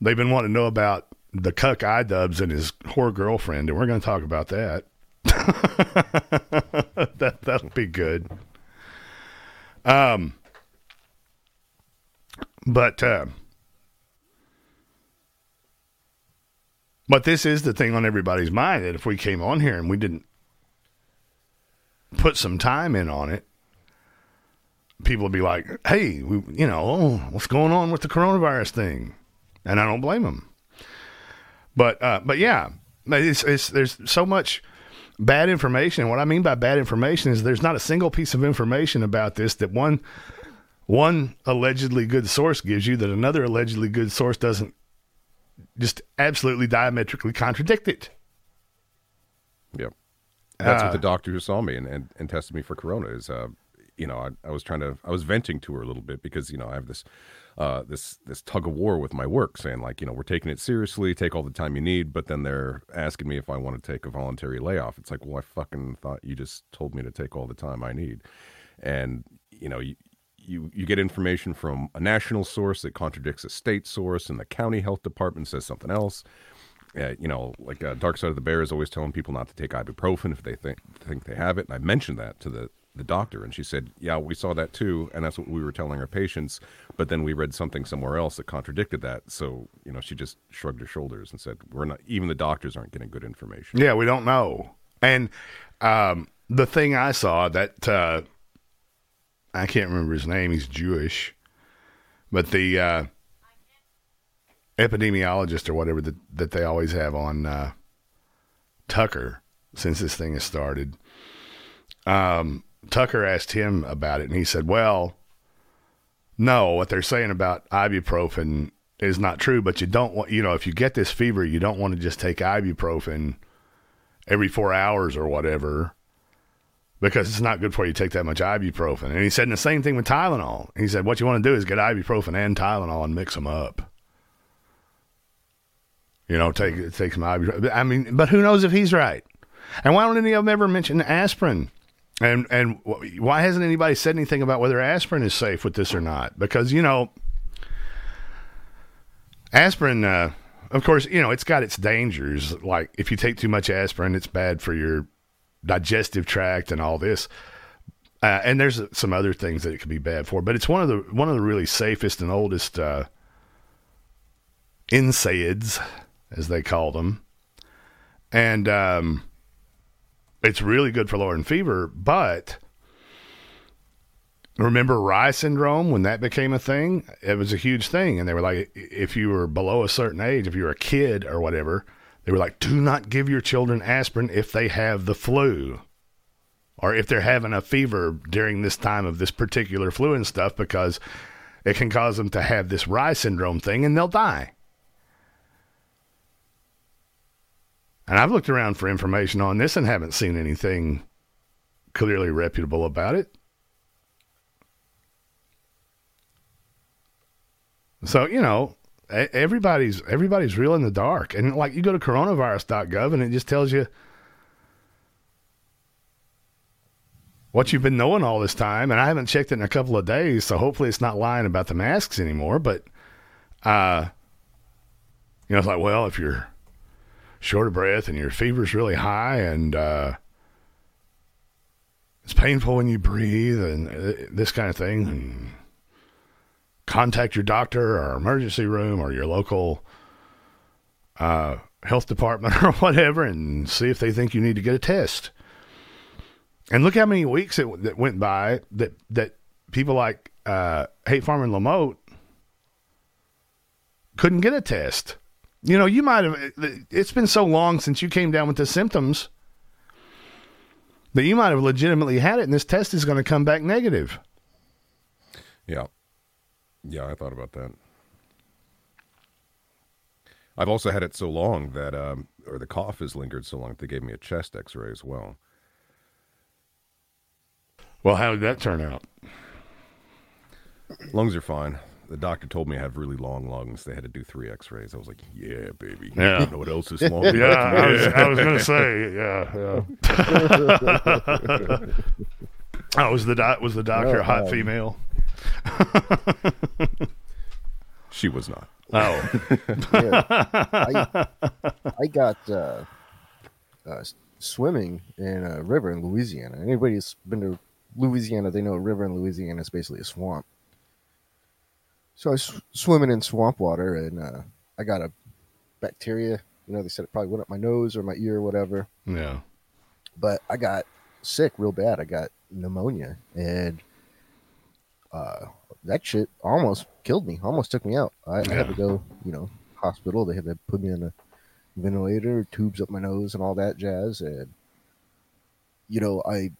They've been wanting to know about the cuck iDubbbz and his whore girlfriend, and we're going to talk about that. that that'll be good. Um, but uh, but this is the thing on everybody's mind that if we came on here and we didn't put some time in on it, people would be like, "Hey, we, you know, oh, what's going on with the coronavirus thing?" And I don't blame them. But uh, but yeah, it's, it's there's so much bad information. What I mean by bad information is there's not a single piece of information about this that one one allegedly good source gives you that another allegedly good source doesn't just absolutely diametrically contradict it. Yep. That's Uh, what the doctor who saw me and, and, and tested me for corona is. Uh, you know, I, I was trying to, I was venting to her a little bit because you know I have this, uh, this this tug of war with my work, saying like, you know, we're taking it seriously, take all the time you need, but then they're asking me if I want to take a voluntary layoff. It's like, well, I fucking thought you just told me to take all the time I need, and you know, you. You, you get information from a national source that contradicts a state source, and the county health department says something else uh, you know, like uh, Dark Side of the Bear is always telling people not to take ibuprofen if they think think they have it. And I mentioned that to the the doctor, and she said, "Yeah, we saw that too, and that's what we were telling our patients. But then we read something somewhere else that contradicted that. So you know, she just shrugged her shoulders and said, "We're not. Even the doctors aren't getting good information." Yeah, we don't know. And um, the thing I saw that uh, I can't remember his name. He's Jewish, but the uh, epidemiologist or whatever that that they always have on uh, Tucker since this thing has started. Um, Tucker asked him about it, and he said, "Well, no, what they're saying about ibuprofen is not true, but you don't want, you know, if you get this fever, you don't want to just take ibuprofen every four hours or whatever." Because it's not good for you to take that much ibuprofen. And he said the same thing with Tylenol. He said, what you want to do is get ibuprofen and Tylenol and mix them up. You know, take take some ibuprofen. I mean, but who knows if he's right? And why don't any of them ever mention aspirin? And and why hasn't anybody said anything about whether aspirin is safe with this or not? Because you know, aspirin. Uh, of course, you know it's got its dangers. Like if you take too much aspirin, it's bad for your digestive tract and all this. Uh, and there's some other things that it could be bad for, but it's one of the one of the really safest and oldest uh, NSAIDs, as they call them, and um, it's really good for lowering fever. But remember Reye syndrome when that became a thing? It was a huge thing, and they were like, if you were below a certain age, if you were a kid or whatever, they were like, do not give your children aspirin if they have the flu. Or if they're having a fever during this time of this particular flu and stuff, because it can cause them to have this Reye syndrome thing and they'll die. And I've looked around for information on this and haven't seen anything clearly reputable about it. So, you know, everybody's everybody's real in the dark. And like you go to coronavirus.gov and it just tells you what you've been knowing all this time. And I haven't checked it in a couple of days, so hopefully it's not lying about the masks anymore. But uh you know, it's like, well, if you're short of breath and your fever's really high and uh, it's painful when you breathe and uh, this kind of thing, and contact your doctor or emergency room or your local uh, health department or whatever and see if they think you need to get a test. And look how many weeks it, that went by that that people like uh, Hate Farm and Lamote couldn't get a test. You know, you might have. It's been so long since you came down with the symptoms that you might have legitimately had it, and this test is going to come back negative. Yeah. Yeah, I thought about that. I've also had it so long that, um, or the cough has lingered so long that they gave me a chest x ray as well. Well, how did that turn out? Lungs are fine. The doctor told me I have really long lungs. They had to do three X-rays. I was like, "Yeah, baby. Yeah. You know what else is long? Yeah, I was, I was going to say, yeah, yeah. oh, was the doc, was the doctor a hot um, female? She was not. Oh, Yeah. I, I got uh, uh, swimming in a river in Louisiana. Anybody who's been to Louisiana, they know a river in Louisiana is basically a swamp. So I was swimming in swamp water, and uh, I got a bacteria. You know, they said it probably went up my nose or my ear or whatever. yeah. But I got sick real bad. I got pneumonia, and uh, that shit almost killed me. Almost took me out. I, I had to go, you know, hospital. They had to put me in a ventilator, tubes up my nose, and all that jazz. And you know, I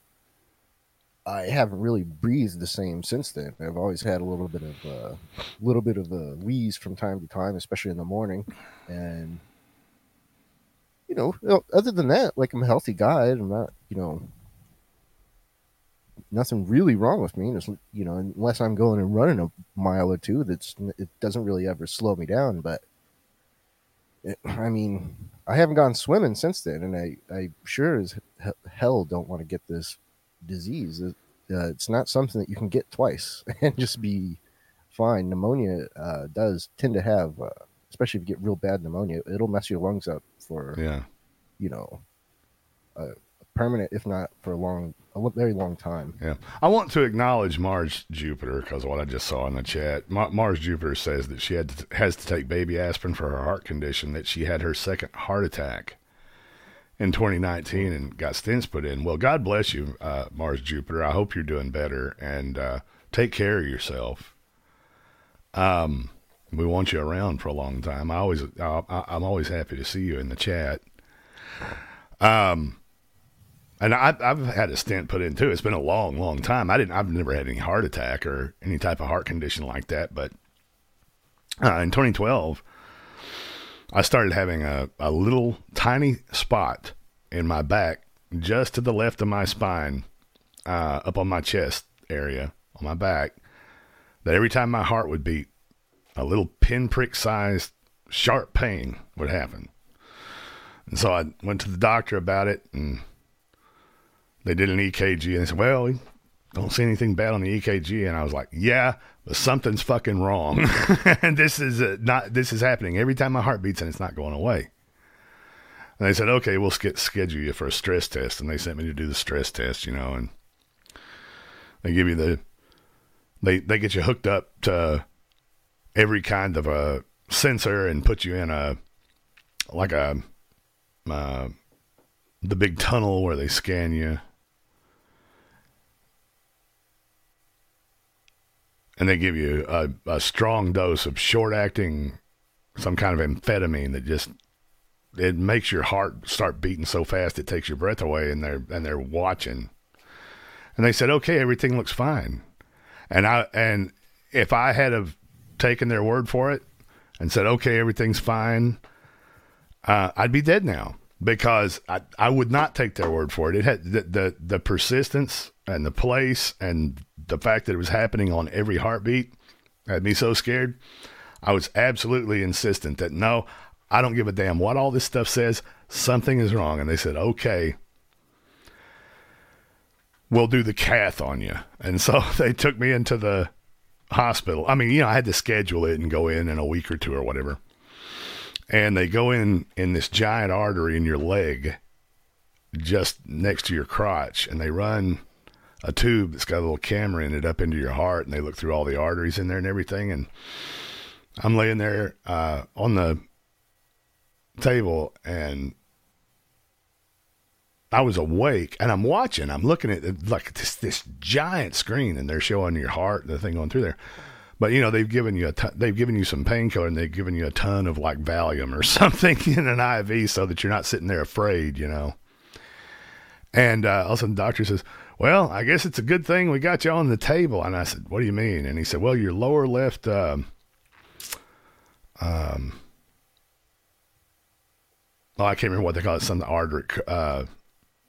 I haven't really breathed the same since then. I've always had a little bit of a little bit of a wheeze from time to time, especially in the morning. And you know, other than that, like I'm a healthy guy. I'm not, you know, nothing really wrong with me. There's, you know, unless I'm going and running a mile or two, that's it doesn't really ever slow me down. But it, I mean, I haven't gone swimming since then, and I, I sure as hell don't want to get this disease. It, uh, it's not something that you can get twice and just be fine. Pneumonia uh, does tend to have, uh, especially if you get real bad pneumonia, it'll mess your lungs up for Yeah. you know, a permanent, if not for a long, a very long time. Yeah. I want to acknowledge Mars Jupiter because what I just saw in the chat. Ma- Mars Jupiter says that she had to, has to take baby aspirin for her heart condition, that she had her second heart attack in 2019 and got stents put in. Well, God bless you, uh, Mars Jupiter. I hope you're doing better and uh, take care of yourself. Um, we want you around for a long time. I always, I, I'm always happy to see you in the chat. Um, and I, I've had a stent put in too. It's been a long, long time. I didn't. I've never had any heart attack or any type of heart condition like that. But uh, in 2012, I started having a, a little tiny spot in my back, just to the left of my spine, uh, up on my chest area on my back. That every time my heart would beat, a little pinprick sized sharp pain would happen. And so I went to the doctor about it and they did an EKG and they said, well, we don't see anything bad on the EKG. And I was like, yeah, but something's fucking wrong. and this is uh, not, this is happening every time my heart beats and it's not going away. And they said, okay, we'll sk- schedule you for a stress test. And they sent me to do the stress test, you know, and they give you the, they, they get you hooked up to every kind of a sensor and put you in a, like a, uh, the big tunnel where they scan you. And they give you a, a strong dose of short acting, some kind of amphetamine that just it makes your heart start beating so fast it takes your breath away and they're and they're watching. And they said, Okay, everything looks fine. And I and if I had have taken their word for it and said, Okay, everything's fine, uh, I'd be dead now because I, I would not take their word for it. It had the, the the persistence and the place and the fact that it was happening on every heartbeat had me so scared. I was absolutely insistent that no, I don't give a damn what all this stuff says. Something is wrong, and they said okay. We'll do the cath on you. And so they took me into the hospital. I mean, you know, I had to schedule it and go in in a week or two or whatever and they go in in this giant artery in your leg just next to your crotch and they run a tube that's got a little camera in it up into your heart and they look through all the arteries in there and everything and i'm laying there uh, on the table and I was awake and I'm watching. I'm looking at like this this giant screen, and they're showing your heart, the thing going through there. But you know they've given you a ton, they've given you some painkiller and they've given you a ton of like Valium or something in an IV so that you're not sitting there afraid, you know. And uh, all of a sudden, the doctor says, "Well, I guess it's a good thing we got you on the table." And I said, "What do you mean?" And he said, "Well, your lower left, um, um, oh, I can't remember what they call it, some artery, uh,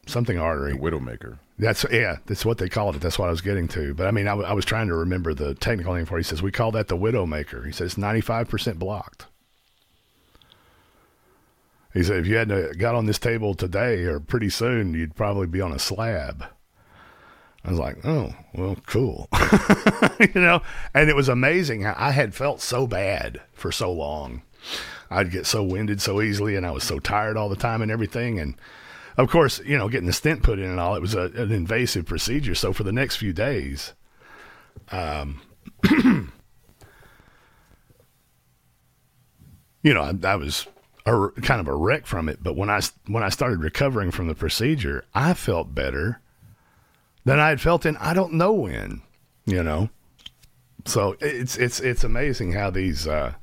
something artery. Widowmaker. That's yeah, that's what they called it. That's what I was getting to. But I mean, I, w- I was trying to remember the technical name for it. He says we call that the widowmaker. He says ninety five percent blocked. He said if you hadn't got on this table today or pretty soon, you'd probably be on a slab. I was like, oh, well, cool. you know, and it was amazing I had felt so bad for so long. I'd get so winded so easily and I was so tired all the time and everything. And of course, you know, getting the stent put in and all, it was a, an invasive procedure. So for the next few days, um, you know, I, I was a, kind of a wreck from it. But when I, when I started recovering from the procedure, I felt better than I had felt in I don't know when, you know. So it's it's it's amazing how these uh,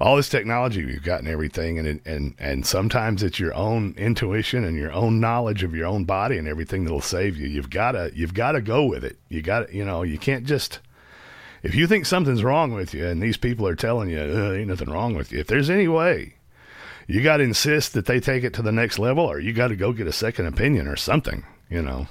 all this technology we've gotten everything, and and and sometimes it's your own intuition and your own knowledge of your own body and everything that'll save you. You've got to you've got to go with it. You got you know you can't just if you think something's wrong with you and these people are telling you uh, ain't nothing wrong with you. If there's any way. You got to insist that they take it to the next level, or you got to go get a second opinion or something, you know.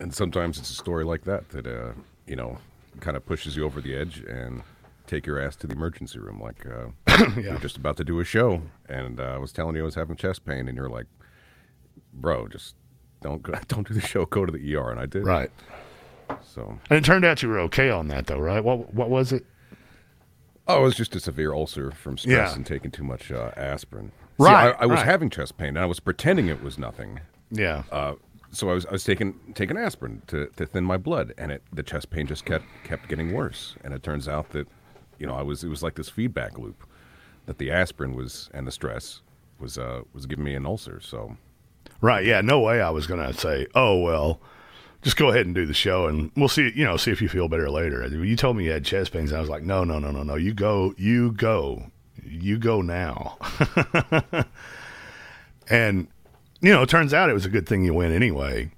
And sometimes it's a story like that that uh, you know kind of pushes you over the edge and take your ass to the emergency room. Like uh, you're just about to do a show, and uh, I was telling you I was having chest pain, and you're like, "Bro, just don't go, don't do the show. Go to the ER." And I did. Right. So And it turned out you were okay on that, though, right? What what was it? Oh, it was just a severe ulcer from stress Yeah. and taking too much uh, aspirin. Right, See, I, I was right. having chest pain, and I was pretending it was nothing. Yeah. So I was I was taking taking aspirin to, to thin my blood, and it the chest pain just kept kept getting worse. And it turns out that, you know, I was it was like this feedback loop, that the aspirin was and the stress was uh was giving me an ulcer. So Right. Yeah. No way. I was gonna say, oh well, just go ahead and do the show, and we'll see. You know, see if you feel better later. You told me you had chest pains. And I was like, no, no, no, no, no. You go. You go. You go now. and you know, it turns out it was a good thing you went anyway.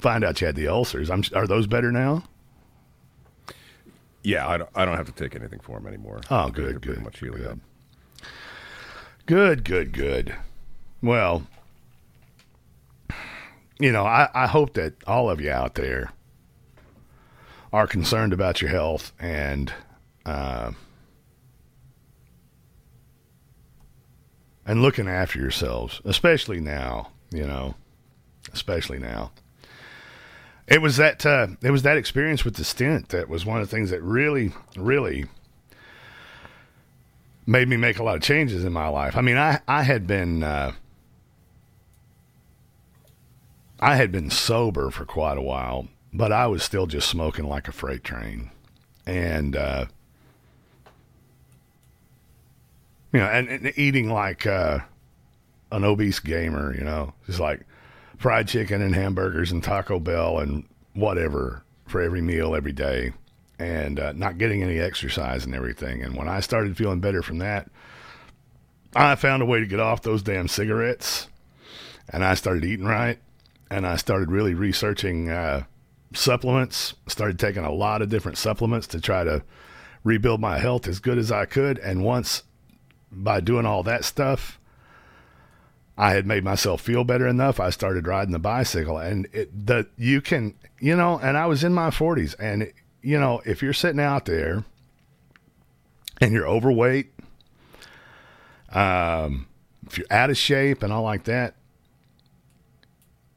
Find out you had the ulcers. I'm. Are those better now? yeah, I don't, I don't have to take anything for them anymore. Oh, They're good, pretty good, much healing up. Good, good, good. Well, you know, I, I hope that all of you out there are concerned about your health and uh, and looking after yourselves, especially now. You know, especially now. It was that uh, it was that experience with the stent that was one of the things that really, really made me make a lot of changes in my life. I mean, I I had been uh, I had been sober for quite a while, but I was still just smoking like a freight train, and uh, you know, and, and eating like uh, an obese gamer. You know, just like fried chicken and hamburgers and Taco Bell and whatever for every meal every day and uh, not getting any exercise and everything. And when I started feeling better from that, I found a way to get off those damn cigarettes and I started eating right and I started really researching uh, supplements, started taking a lot of different supplements to try to rebuild my health as good as I could. And once by doing all that stuff, I had made myself feel better enough. I started riding the bicycle, and it, the you can, you know, and I was in my forties, and you know, if you're sitting out there and you're overweight, um, if you're out of shape and all like that,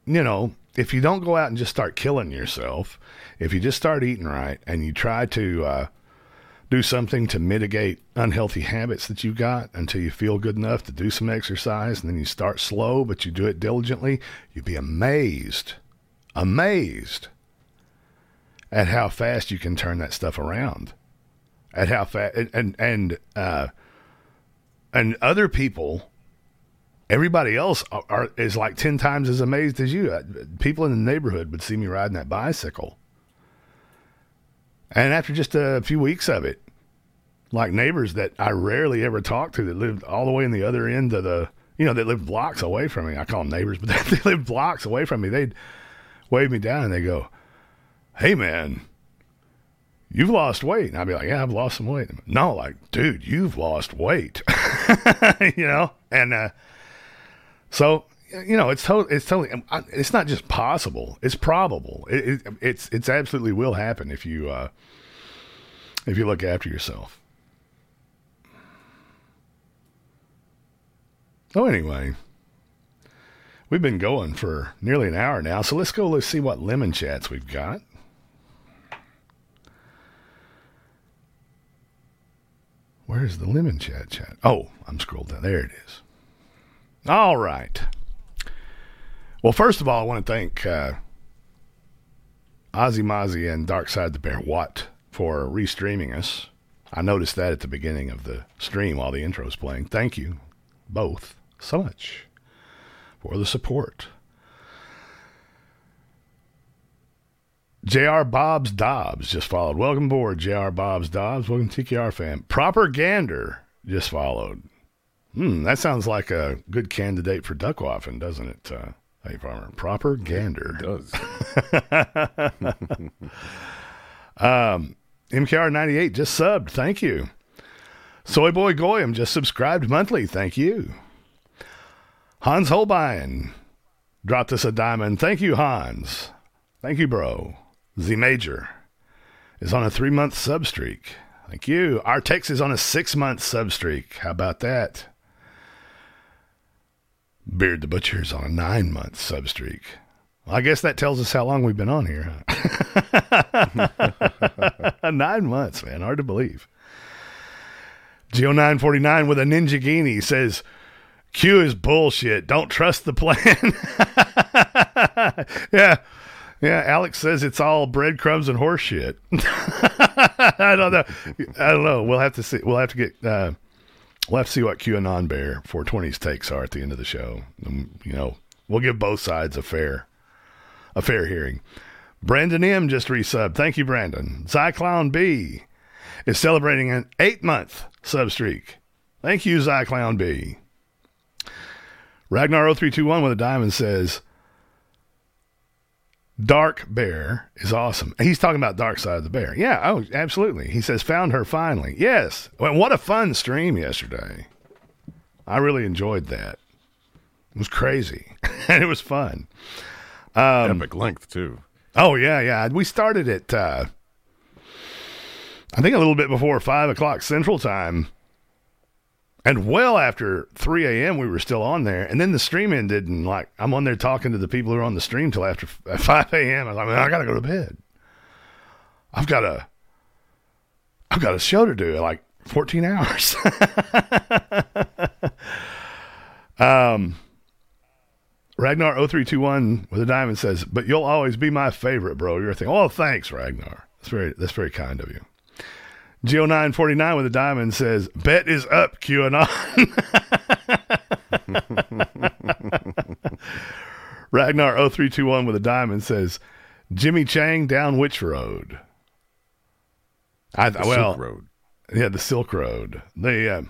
you know, if you don't go out and just start killing yourself, if you just start eating right and you try to uh, do something to mitigate unhealthy habits that you got until you feel good enough to do some exercise and then you start slow but you do it diligently you'd be amazed amazed at how fast you can turn that stuff around. At how fast and and uh, and other people everybody else are, are is like 10 times as amazed as you. Uh, people in the neighborhood would see me riding that bicycle and after just a few weeks of it, like neighbors that I rarely ever talked to that lived all the way in the other end of the, you know, that lived blocks away from me. I call them neighbors, but they lived blocks away from me. They'd wave me down and they go, Hey man, you've lost weight. And I'd be like, Yeah, I've lost some weight. No, like, dude, you've lost weight, you know? And, uh, so, you know, it's totally, it's totally, um, it's not just possible; it's probable. It, it, it's, it's absolutely will happen if you, uh, if you look after yourself. Oh, anyway, we've been going for nearly an hour now, so let's go. Let's see what lemon chats we've got. Where's the lemon chat chat? Oh, I'm scrolled down. There it is. All right. Well, first of all, I want to thank uh, Ozzy Mozzie and Dark Side the Bear Watt for restreaming us. I noticed that at the beginning of the stream while the intro was playing. Thank you both so much for the support. J.R. Bob's Dobbs just followed. Welcome aboard, J.R. Bob's Dobbs. Welcome TKR fam. Proper Gander just followed. Hmm, that sounds like a good candidate for Duckwaffen, doesn't it, uh, hey, Farmer? Proper Gander. It does. um, MKR98 just subbed. Thank you. Soy Boy Goyam just subscribed monthly. Thank you. Hans Holbein dropped us a diamond. Thank you, Hans. Thank you, bro. Z Major is on a three month sub streak. Thank you. Artex is on a six month sub streak. How about that? Beard the Butcher is on a nine month sub streak. Well, I guess that tells us how long we've been on here. huh? nine months, man. Hard to believe. Geo949 with a Ninjaghini says, Q is bullshit. Don't trust the plan. yeah. Yeah, Alex says it's all breadcrumbs and horse shit. I don't know. I don't know. We'll have to see. We'll have to get. Uh, we'll have to see what QAnon Bear 420's takes are at the end of the show. Um, you know, we'll give both sides a fair, a fair hearing. Brandon M just resubbed. Thank you, Brandon. Zyclown B is celebrating an eight month sub streak. Thank you, Zyclown B. Ragnar0321 with a diamond says, Dark Bear is awesome. He's talking about Dark Side of the Bear. Yeah, oh, absolutely. He says, found her finally. Yes. Well, what a fun stream yesterday. I really enjoyed that. It was crazy. and it was fun. Um, Epic length, too. Oh, yeah, yeah. We started at, uh, I think a little bit before 5 o'clock Central Time. And well after 3 a.m., we were still on there. And then the stream ended, and like I'm on there talking to the people who are on the stream till after 5 a.m. I was like, "Man, I got to go to bed. I've got a, I've got a show to do, like 14 hours. um, Ragnar 0321 with a diamond says, "But you'll always be my favorite, bro. You're a thing." Oh, thanks, Ragnar. That's very that's very kind of you. Geo949 with a diamond says, Bet is up, QAnon. Ragnar0321 with a diamond says, Jimmy Chang down which road? I, The well, Silk Road. Yeah, the Silk Road. The, uh,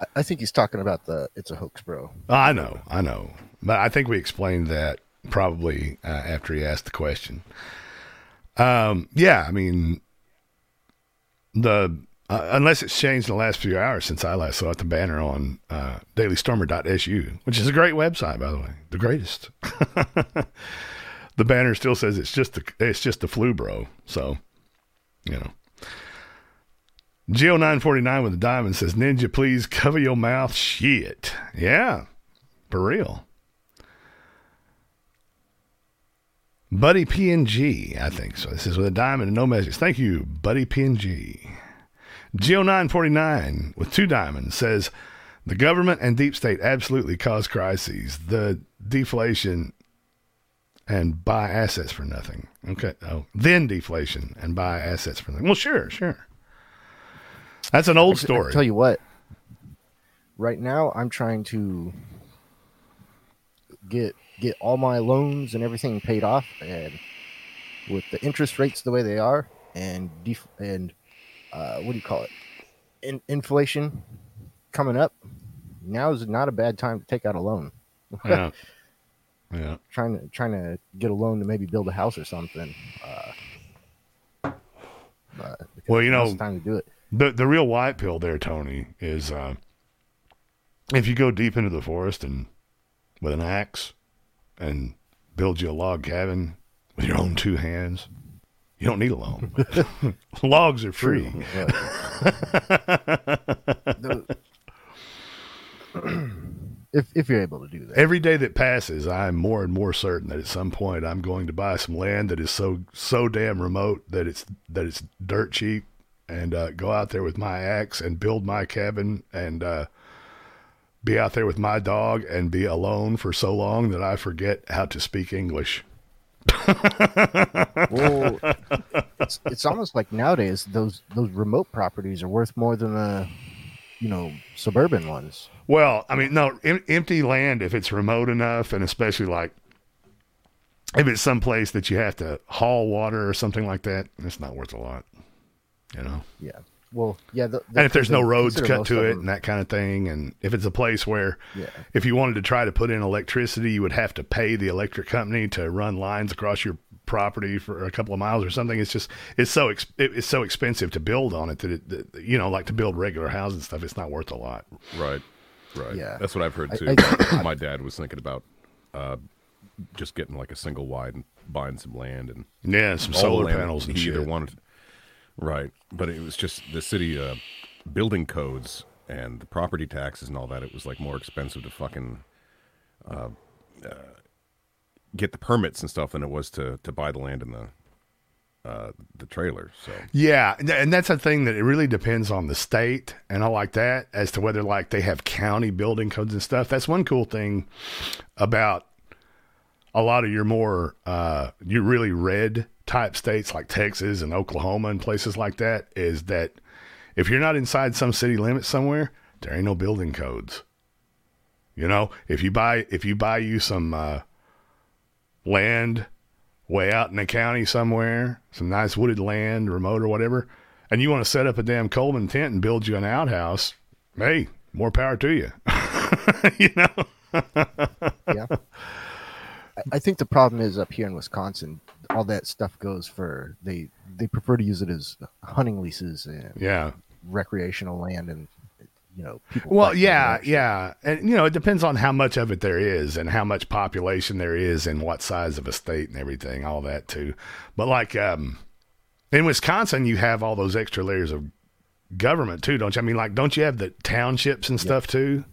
I- I think he's talking about the "It's a Hoax, Bro." I know, I know. But I think we explained that probably uh, after he asked the question. Um, yeah, I mean, the uh, unless it's changed in the last few hours since I last saw it, the banner on uh, dailystormer.su, which is a great website, by the way, the greatest. the banner still says it's just the it's just the flu, bro. So, you know. Geo nine forty nine with a diamond says, "Ninja, please cover your mouth." Shit, yeah, for real. Buddy PNG, I think so. This is with a diamond and no message. Thank you, Buddy PNG. Geo949 with two diamonds says the government and deep state absolutely cause crises. The deflation and buy assets for nothing. Okay. Oh, then deflation and buy assets for nothing. Well, sure, sure. That's an old I- I story. tell you what. Right now, I'm trying to get get all my loans and everything paid off, and with the interest rates the way they are, and def- and uh, what do you call it? In- inflation coming up. Now is not a bad time to take out a loan. Yeah. Yeah. trying to trying to get a loan to maybe build a house or something. Uh, Well, you know, the time to do it. The the real white pill there, Tony, is uh, if you go deep into the forest and with an axe and build you a log cabin with your own two hands, you don't need a loan. Logs are free. if if you're able to do that. Every day that passes, I'm more and more certain that at some point I'm going to buy some land that is so so damn remote that it's that it's dirt cheap, and uh, go out there with my axe and build my cabin and uh, be out there with my dog and be alone for so long that I forget how to speak English. well, it's, it's almost like nowadays those those remote properties are worth more than the you know suburban ones. Well, I mean, no, em- empty land if it's remote enough, and especially like if it's someplace that you have to haul water or something like that, it's not worth a lot. You know. Yeah. Well, yeah. The, and if there's no roads cut to it and that kind of thing, and if it's a place where Yeah. if you wanted to try to put in electricity, you would have to pay the electric company to run lines across your property for a couple of miles or something. It's just it's so ex- it's so expensive to build on it that it that, you know like to build regular houses and stuff. It's not worth a lot. Right. Right. Yeah. That's what I've heard too. I- My dad was thinking about uh, just getting like a single wide and buying some land and Yeah, some solar panels and he either shit. wanted. Right, but it was just the city uh, building codes and the property taxes and all that. It was like more expensive to fucking uh, uh, get the permits and stuff than it was to to buy the land in the uh, the trailer. So Yeah, and and that's a thing that it really depends on the state and all like that as to whether like they have county building codes and stuff. That's one cool thing about a lot of your more uh your really red type states like Texas and Oklahoma and places like that is that if you're not inside some city limits somewhere, there ain't no building codes. You know, if you buy if you buy you some uh land way out in the county somewhere, some nice wooded land, remote or whatever, and you want to set up a damn Coleman tent and build you an outhouse, hey, more power to you. you know? yeah. I- I think the problem is up here in Wisconsin, all that stuff goes for they they prefer to use it as hunting leases and Yeah. recreational land and you know people. Well, yeah, yeah. And, you know, it depends on how much of it there is and how much population there is and what size of a state and everything, all that too. But like um, in Wisconsin, you have all those extra layers of government too, don't you? I mean, like, don't you have the townships and stuff too?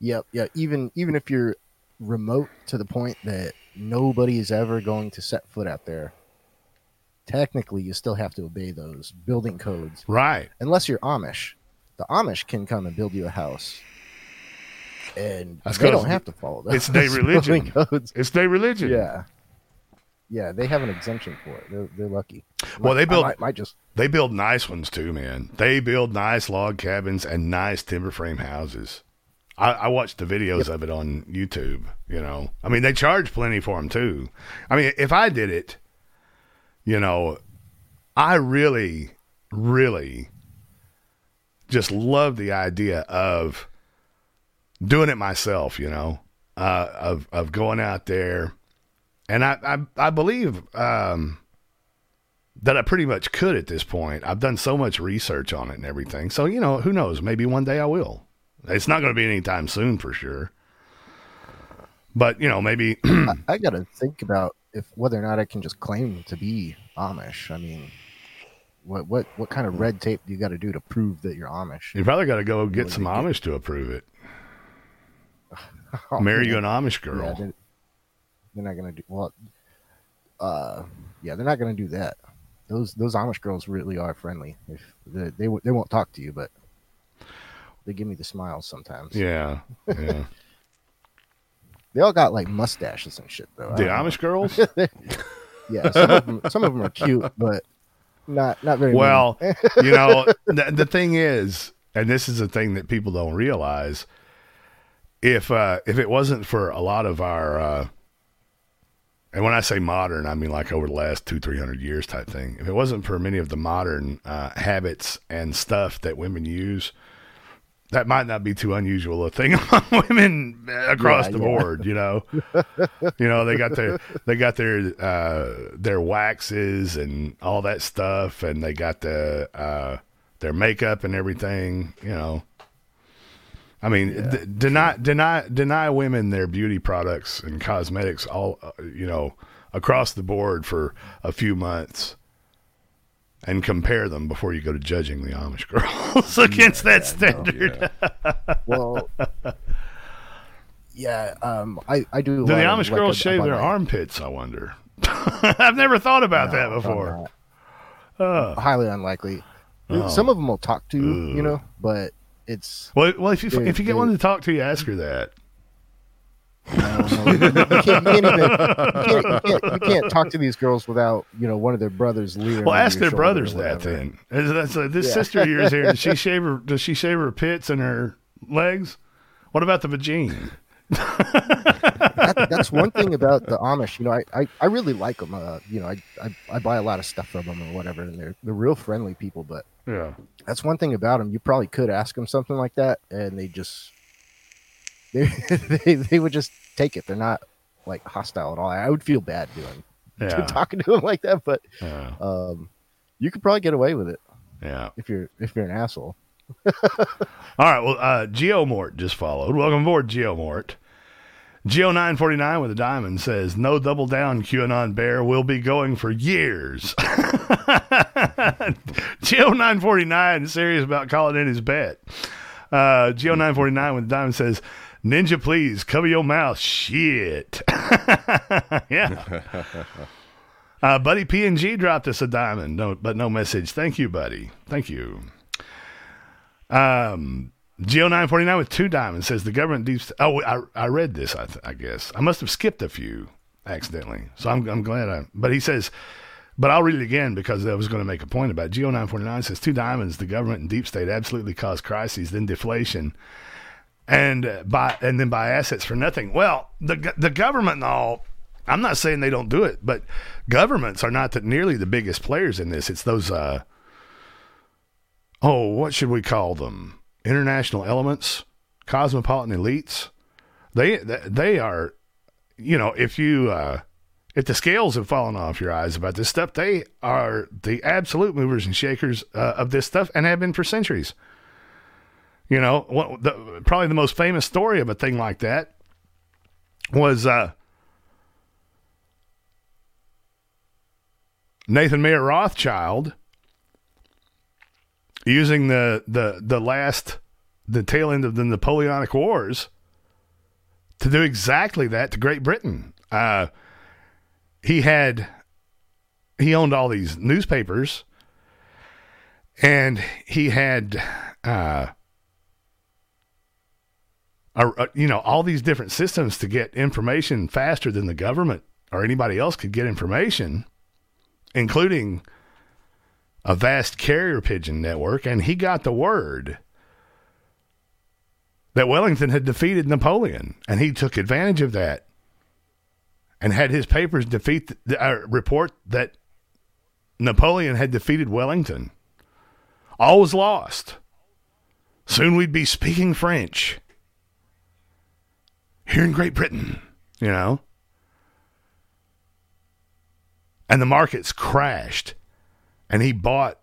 Yep, yeah. Even even if you're remote to the point that nobody is ever going to set foot out there, technically you still have to obey those building codes. Right. Unless you're Amish. The Amish can come and build you a house. And That's they don't have to follow those It's their religion. codes. It's their religion. Yeah. Yeah, they have an exemption for it. They're, they're lucky. Well, they build. might, might just They build nice ones too, man. They build nice log cabins and nice timber frame houses. I, I watched the videos of it on YouTube. You know, I mean, they charge plenty for them too. I mean, if I did it, you know, I really, really just love the idea of doing it myself. You know, uh, of of going out there, and I I, I believe. Um, that I pretty much could at this point. I've done so much research on it and everything. So, you know, who knows? Maybe one day I will. It's not going to be anytime soon for sure. But, you know, maybe I, I got to think about if whether or not I can just claim to be Amish. I mean, what what what kind of red tape do you got to do to prove that you're Amish? you probably got to go get some Amish to approve it. Oh, Marry you an Amish Yeah, girl. they're, they're not gonna do well. Uh, yeah, they're not gonna do that. Those those Amish girls really are friendly. If they they, they won't talk to you, but they give me the smiles sometimes. Yeah. Yeah. They all got like mustaches and shit though. The. Amish girls? yeah, some of them some of them are cute, but not not very. Well, you know, the, the thing is, and this is a thing that people don't realize, if uh, if it wasn't for a lot of our, uh, and when I say modern, I mean like over the last two three hundred years type thing. If it wasn't for many of the modern uh, habits and stuff that women use, that might not be too unusual a thing among women across Yeah, the yeah. board. You know, you know they got their they got their uh, their waxes and all that stuff, and they got the uh, their makeup and everything. You know, I mean, d- deny deny deny women their beauty products and cosmetics all uh, you know across the board for a few months, and compare them before you go to judging the Amish girls against that standard. well, yeah, um, I I do. Do the lot of, Amish like, girls shave their armpits? I wonder. I've never thought about that before. not. highly unlikely. Oh. Some of them will talk to you, you know, but it's Well, well, if you if you get one to talk to you, ask her that. You can't, you can't even you can't, you, can't, talk to these girls without you know one of their brothers leaning. Well, ask their brothers that then. Is- that's, this Yeah. sister of yours here. Does she shave her? Does she shave her pits and her legs? What about the vagina? that, that's one thing about the Amish. You know, I, I, I really like them. Uh, you know, I, I I buy a lot of stuff from them or whatever, and they're they're real friendly people. But Yeah. that's one thing about them. You probably could ask them something like that, and they just they they, they would just take it. They're not like hostile at all. I would feel bad doing Yeah. talking to them like that, but Yeah. um, you could probably get away with it. Yeah. if you're if you're an asshole. All right. Well, uh, Geomort just followed. Welcome aboard, Geomort. Geo949 with a diamond says, No double down, QAnon bear. will be going for years. Geo949 is serious about calling in his bet. Uh, Geo949 with a diamond says, Ninja, please cover your mouth. Shit. yeah. Uh, Buddy P&G dropped us a diamond, no, but no message. Thank you, Buddy. Thank you. Um, Geo949 with two diamonds says the government deep. Oh, I, I read this, I, th- I guess. I must have skipped a few accidentally. So I'm, I'm glad I. But he says, but I'll read it again because I was going to make a point about it. Geo949 says two diamonds, the government and deep state absolutely cause crises, then deflation. And uh, buy and then buy assets for nothing. Well, the the government and all, I'm not saying they don't do it, but governments are not the, nearly the biggest players in this. It's those uh, oh, what should we call them? International elements, cosmopolitan elites. They they are, you know, if you uh, if the scales have fallen off your eyes about this stuff, they are the absolute movers and shakers uh, of this stuff and have been for centuries. You know, what, the, probably the most famous story of a thing like that was uh, Nathan Mayer Rothschild using the the the last the tail end of the Napoleonic Wars to do exactly that to Great Britain. Uh, he had he owned all these newspapers, and he had uh, a- you know all these different systems to get information faster than the government or anybody else could get information, including a vast carrier pigeon network, and he got the word that Wellington had defeated Napoleon, and he took advantage of that and had his papers defeat the, uh, report that Napoleon had defeated Wellington. All was lost. Soon we'd be speaking French here in Great Britain, you know. And the markets crashed, and he bought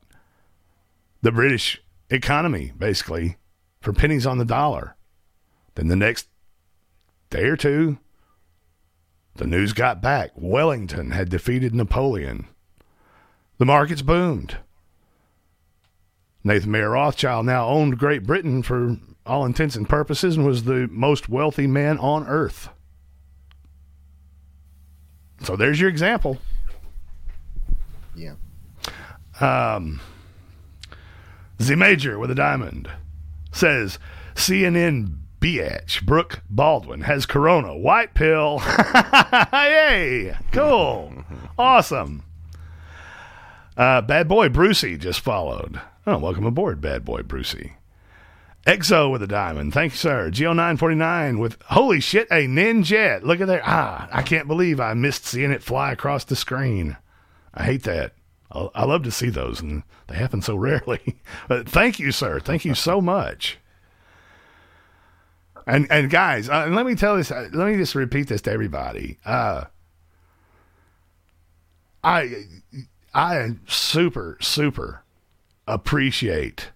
the British economy basically for pennies on the dollar. Then the next day or two, the news got back. Wellington had defeated Napoleon. The markets boomed. Nathan Mayer Rothschild now owned Great Britain for all intents and purposes and was the most wealthy man on earth. So there's your example. Yeah. Um, Z Major with a diamond says CNN BH Brooke Baldwin has corona. White pill. Yay. Cool. Awesome. Uh, Bad Boy Brucey just followed. Oh, welcome aboard, Bad Boy Brucey. Exo with a diamond. Thank you, sir. Geo949 with, holy shit, a Ninjet. Look at there. Ah, I can't believe I missed seeing it fly across the screen. I hate that. I, I love to see those, and they happen so rarely. But thank you, sir. Thank you so much. And and guys, uh, let me tell this. Uh, let me just repeat this to everybody. Uh, I I super super appreciate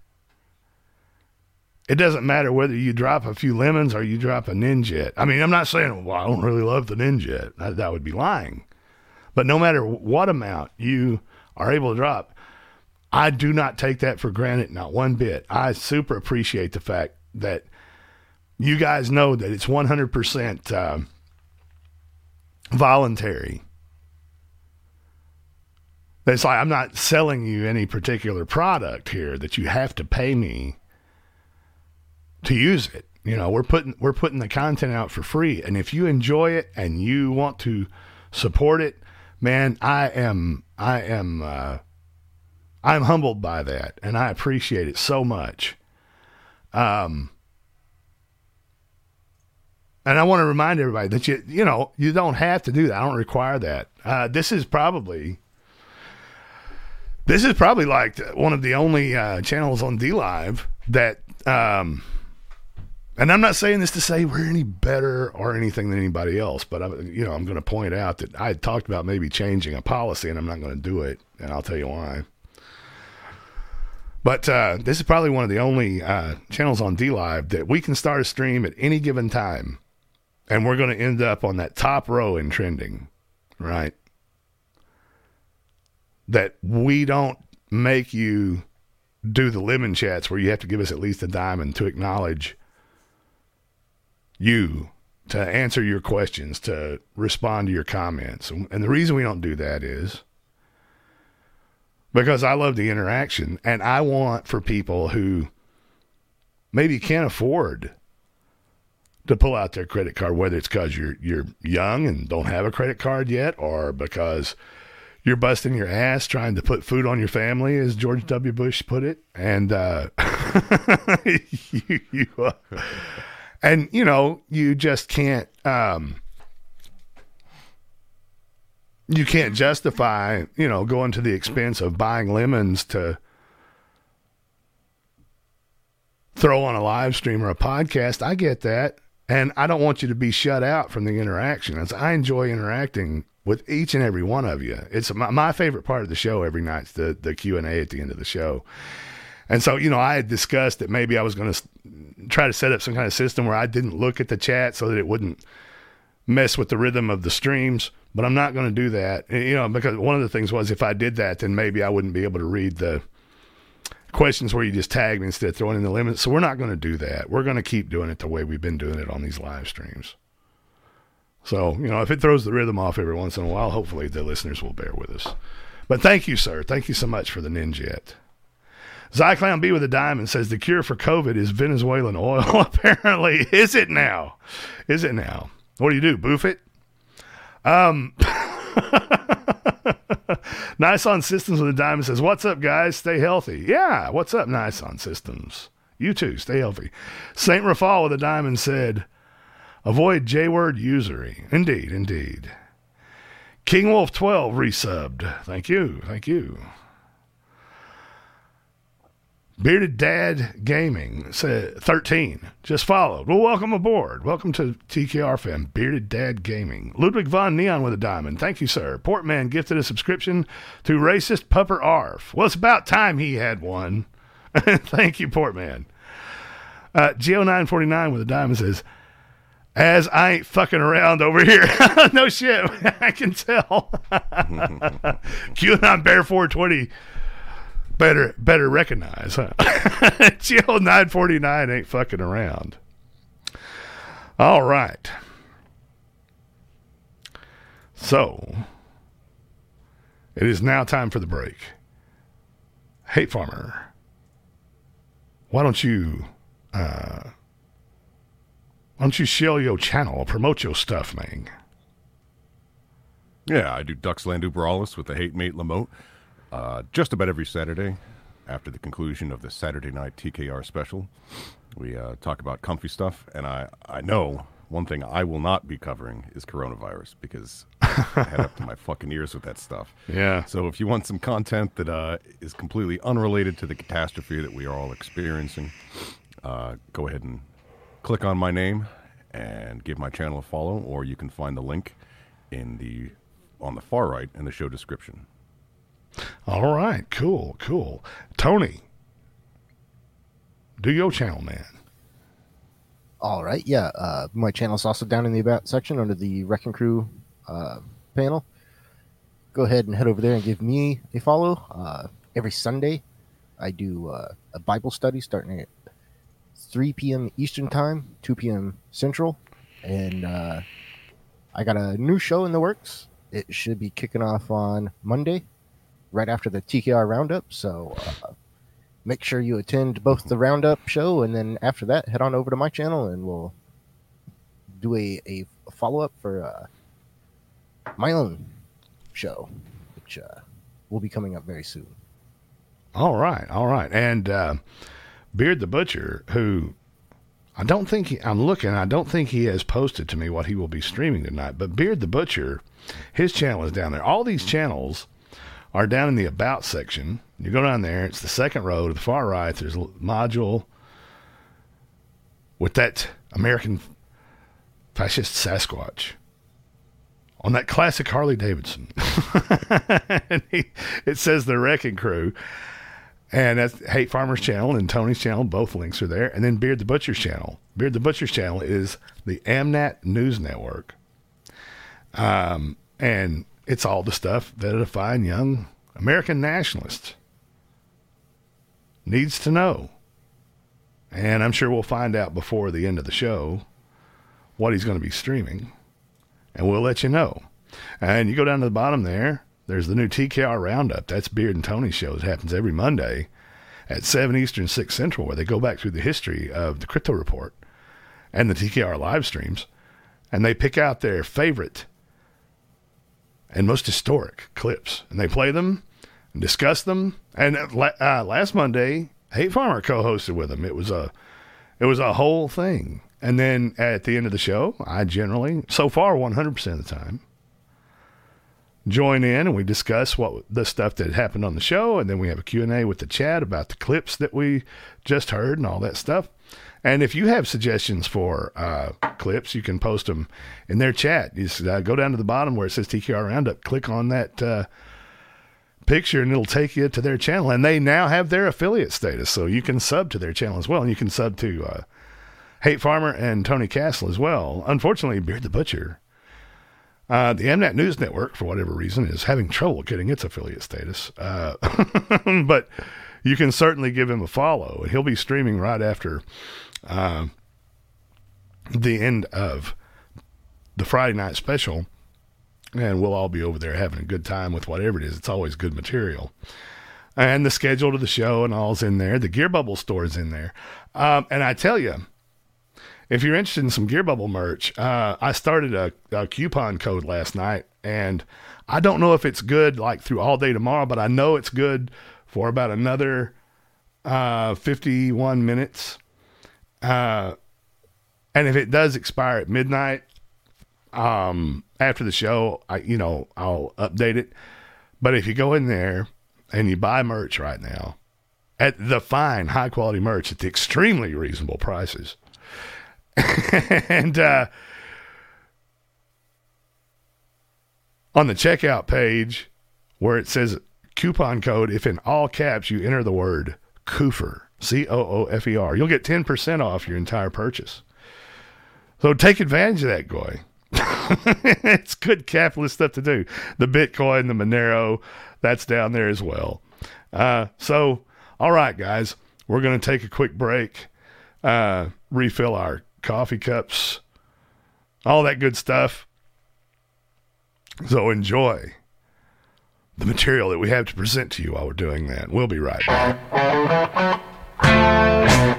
it doesn't matter whether you drop a few lemons or you drop a ninjet. I mean, I'm not saying, well, I don't really love the ninjet. That, that would be lying. But no matter what amount you are able to drop, I do not take that for granted, not one bit. I super appreciate the fact that you guys know that it's 100% uh, voluntary. It's like I'm not selling you any particular product here that you have to pay me to use it. You know, we're putting we're putting the content out for free, and if you enjoy it and you want to support it, man, I am I am uh, I'm humbled by that, and I appreciate it so much. Um, and I want to remind everybody that you you know you don't have to do that. I don't require that. Uh, this is probably this is probably like one of the only uh, channels on D Live that. Um, and I'm not saying this to say we're any better or anything than anybody else, but I'm, you know, I'm going to point out that I had talked about maybe changing a policy, and I'm not going to do it, and I'll tell you why. But uh, this is probably one of the only uh, channels on D Live that we can start a stream at any given time, and we're going to end up on that top row in trending, right? That we don't make you do the lemon chats where you have to give us at least a diamond to acknowledge you to answer your questions, to respond to your comments. And the reason we don't do that is because I love the interaction and I want for people who maybe can't afford to pull out their credit card, whether it's because you're you're young and don't have a credit card yet, or because you're busting your ass trying to put food on your family, as George W. Bush put it, and uh, you, you and you know you just can't um you can't justify you know going to the expense of buying lemons to throw on a live stream or a podcast. I get that. And i don't want you to be shut out from the interaction As i enjoy interacting with each and every one of you. It's my, my favorite part of the show every night's the the q&a at the end of the show and so, you know, I had discussed that maybe I was going to try to set up some kind of system where I didn't look at the chat so that it wouldn't mess with the rhythm of the streams. But I'm not going to do that, you know, because one of the things was if I did that, then maybe I wouldn't be able to read the questions where you just tag me instead of throwing in the limits. So we're not going to do that. We're going to keep doing it the way we've been doing it on these live streams. So, you know, if it throws the rhythm off every once in a while, hopefully the listeners will bear with us. But thank you, sir. Thank you so much for the Ninjet. Zyclown B with a diamond says the cure for COVID is Venezuelan oil. Apparently, is it now? Is it now? What do you do? Boof it? Um, nice on systems with a diamond says, "What's up, guys? Stay healthy." Yeah, what's up, nice on systems? You too, stay healthy. Saint Rafal with a diamond said, "Avoid J-word usury." Indeed, indeed. King Wolf twelve resubbed. Thank you, thank you. Bearded Dad Gaming said 13 just followed. Well, welcome aboard. Welcome to TKR fam. Bearded Dad Gaming. Ludwig von Neon with a diamond. Thank you, sir. Portman gifted a subscription to Racist Pupper Arf. Well, it's about time he had one. Thank you, Portman. Uh, Geo949 with a diamond says, as I ain't fucking around over here. no shit. I can tell. QAnon Bear 420 better better recognize, huh? Geo 949 ain't fucking around. All right. So, it is now time for the break. Hate Farmer, why don't you, uh, why don't you share your channel, promote your stuff, man? Yeah, I do Dux Landubralis with the Hate Mate Lamote uh, just about every Saturday after the conclusion of the Saturday night TKR special. We uh, talk about comfy stuff, and I, I know one thing I will not be covering is coronavirus because I head up to my fucking ears with that stuff. Yeah. So if you want some content that uh, is completely unrelated to the catastrophe that we are all experiencing, uh, go ahead and click on my name and give my channel a follow, or you can find the link in the on the far right in the show description. All right, cool, cool. Tony, do your channel, man. All right, yeah. Uh, my channel is also down in the about section under the Wrecking Crew uh, panel. Go ahead and head over there and give me a follow. Uh, every Sunday, I do uh, a Bible study starting at 3 p.m. Eastern Time, 2 p.m. Central, and uh, I got a new show in the works. It should be kicking off on Monday, right after the TKR Roundup. So uh, make sure you attend both the Roundup show and then after that, head on over to my channel and we'll do a, a follow up for uh, my own show, which uh, will be coming up very soon. All right, all right. And uh, Beard the Butcher, who I don't think he, I'm looking, I don't think he has posted to me what he will be streaming tonight. But Beard the Butcher, his channel is down there. All these channels are down in the About section. You go down there, it's the second row to the far right. There's a module with that American fascist Sasquatch on that classic Harley Davidson. he, it says the Wrecking Crew. And that's Hate Farmers channel and Tony's channel. Both links are there. And then Beard the Butcher's channel. Beard the Butcher's channel is the Amnat News Network. Um, and it's all the stuff that a fine young American nationalist needs to know. And I'm sure we'll find out before the end of the show what he's going to be streaming. And we'll let you know. And you go down to the bottom there, there's the new TKR Roundup. That's Beard and Tony show. It happens every Monday at 7 Eastern, 6 Central, where they go back through the history of the Krypto Report and the TKR live streams. And they pick out their favorite and most historic clips. And they play them and discuss them. And uh, last Monday, Hate Farmer co-hosted with them. It was a it was a whole thing. And then at the end of the show, I generally, so far, 100% of the time, join in and we discuss what the stuff that happened on the show. And then we have a Q&A with the chat about the clips that we just heard and all that stuff. And if you have suggestions for uh, clips, you can post them in their chat. You just, uh, go down to the bottom where it says TKR Roundup, click on that uh, picture, and it'll take you to their channel. And they now have their affiliate status, so you can sub to their channel as well. And you can sub to uh, Hate Farmer and Tony Castle as well. Unfortunately, Beard the Butcher, uh, the Amnat News Network, for whatever reason, is having trouble getting its affiliate status. Uh, but you can certainly give him a follow. He'll be streaming right after uh, the end of the Friday night special, and we'll all be over there having a good time with whatever it is. It's always good material. And the schedule to the show and all's in there. The Gear Bubble store is in there. Um, and I tell you, if you're interested in some Gear Bubble merch, uh, I started a, a, coupon code last night, and I don't know if it's good like through all day tomorrow, but I know it's good for about another uh, 51 minutes. Uh, and if it does expire at midnight, um, after the show, I you know I'll update it. But if you go in there and you buy merch right now at the fine, high quality merch at the extremely reasonable prices, and uh, on the checkout page where it says coupon code, if in all caps you enter the word Coofer, C O O F E R, you'll get 10% off your entire purchase. So take advantage of that, Goy. it's good capitalist stuff to do. The Bitcoin, the Monero, that's down there as well. Uh, so, all right, guys, we're going to take a quick break, uh, refill our coffee cups, all that good stuff. So enjoy the material that we have to present to you while we're doing that. We'll be right back. Bloodstream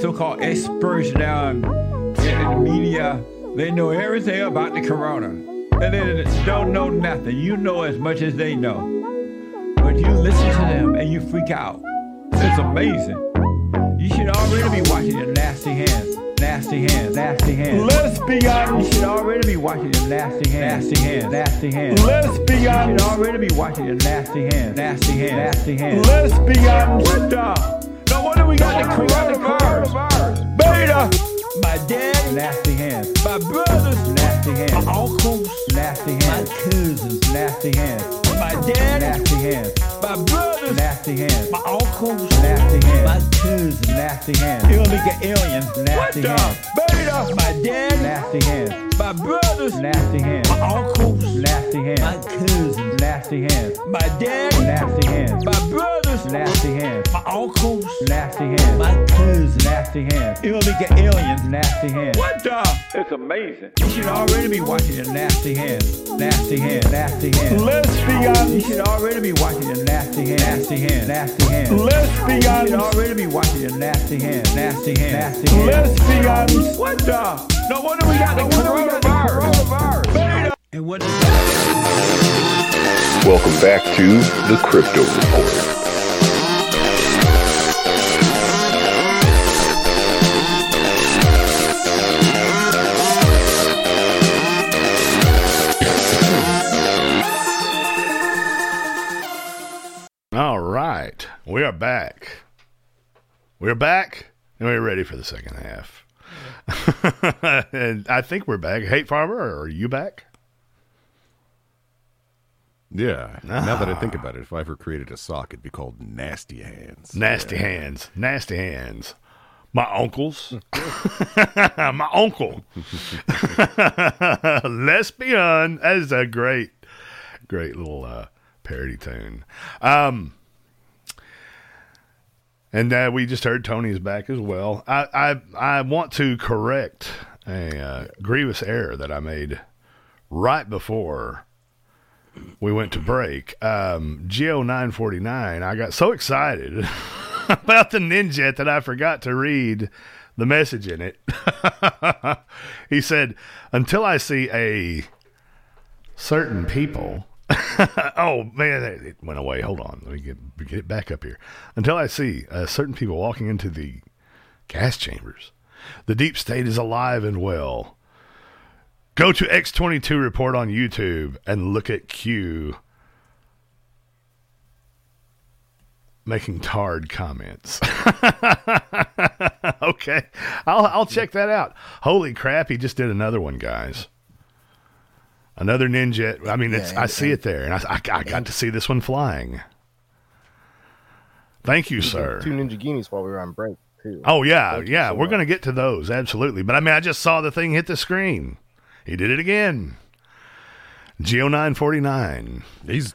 so-called experts now in, in the media. They know everything about the corona, and they don't know nothing. You know as much as they know, but you listen to them and you freak out. It's amazing. You should already be watching your nasty hands. Nasty hands, nasty hands. Let's be honest. You should already be watching your nasty hands. Nasty hands, nasty hands. Let's be honest. You should already be watching your nasty hands. Nasty hands, nasty hands. Let's be honest. What the? Dad, nasty hands. Nasty hands, nasty hands. Let's be honest. What the? No wonder we got the coronavirus. Beta. And what does Welcome back to the Krypto Report. All right. We are back. We're back and we're ready for the second half. and I think we're back. Hate Farmer, are you back? Yeah. Now that I think Ah. about it, if I ever created a sock, it'd be called Nasty Hands. Nasty Yeah. hands. Nasty hands. My uncles. My uncle. Lesbian. That is a great, great little uh, parody tune. Um, and uh, we just heard Tony's back as well. I, I, I want to correct a uh, grievous error that I made right before we went to break. Um, Geo 949, I got so excited about the Ninjet that I forgot to read the message in it. he said, Until I see a certain people. oh, man, it went away. Hold on. Let me get, get it back up here. Until I see uh, certain people walking into the gas chambers, the deep state is alive and well. Go to X22 Report on YouTube and look at Q making tarred comments. okay, I'll I'll check that out. Holy crap, he just did another one, guys. Another ninja. I mean, it's, Yeah, I and- see it there, and I, I, I got to see this one flying. Thank you, sir. Two Ninjaghinis while we were on break too. Oh yeah, Thank yeah. so We're much. gonna get to those absolutely. But I mean, I just saw the thing hit the screen. He did it again. Geo nine forty nine. He's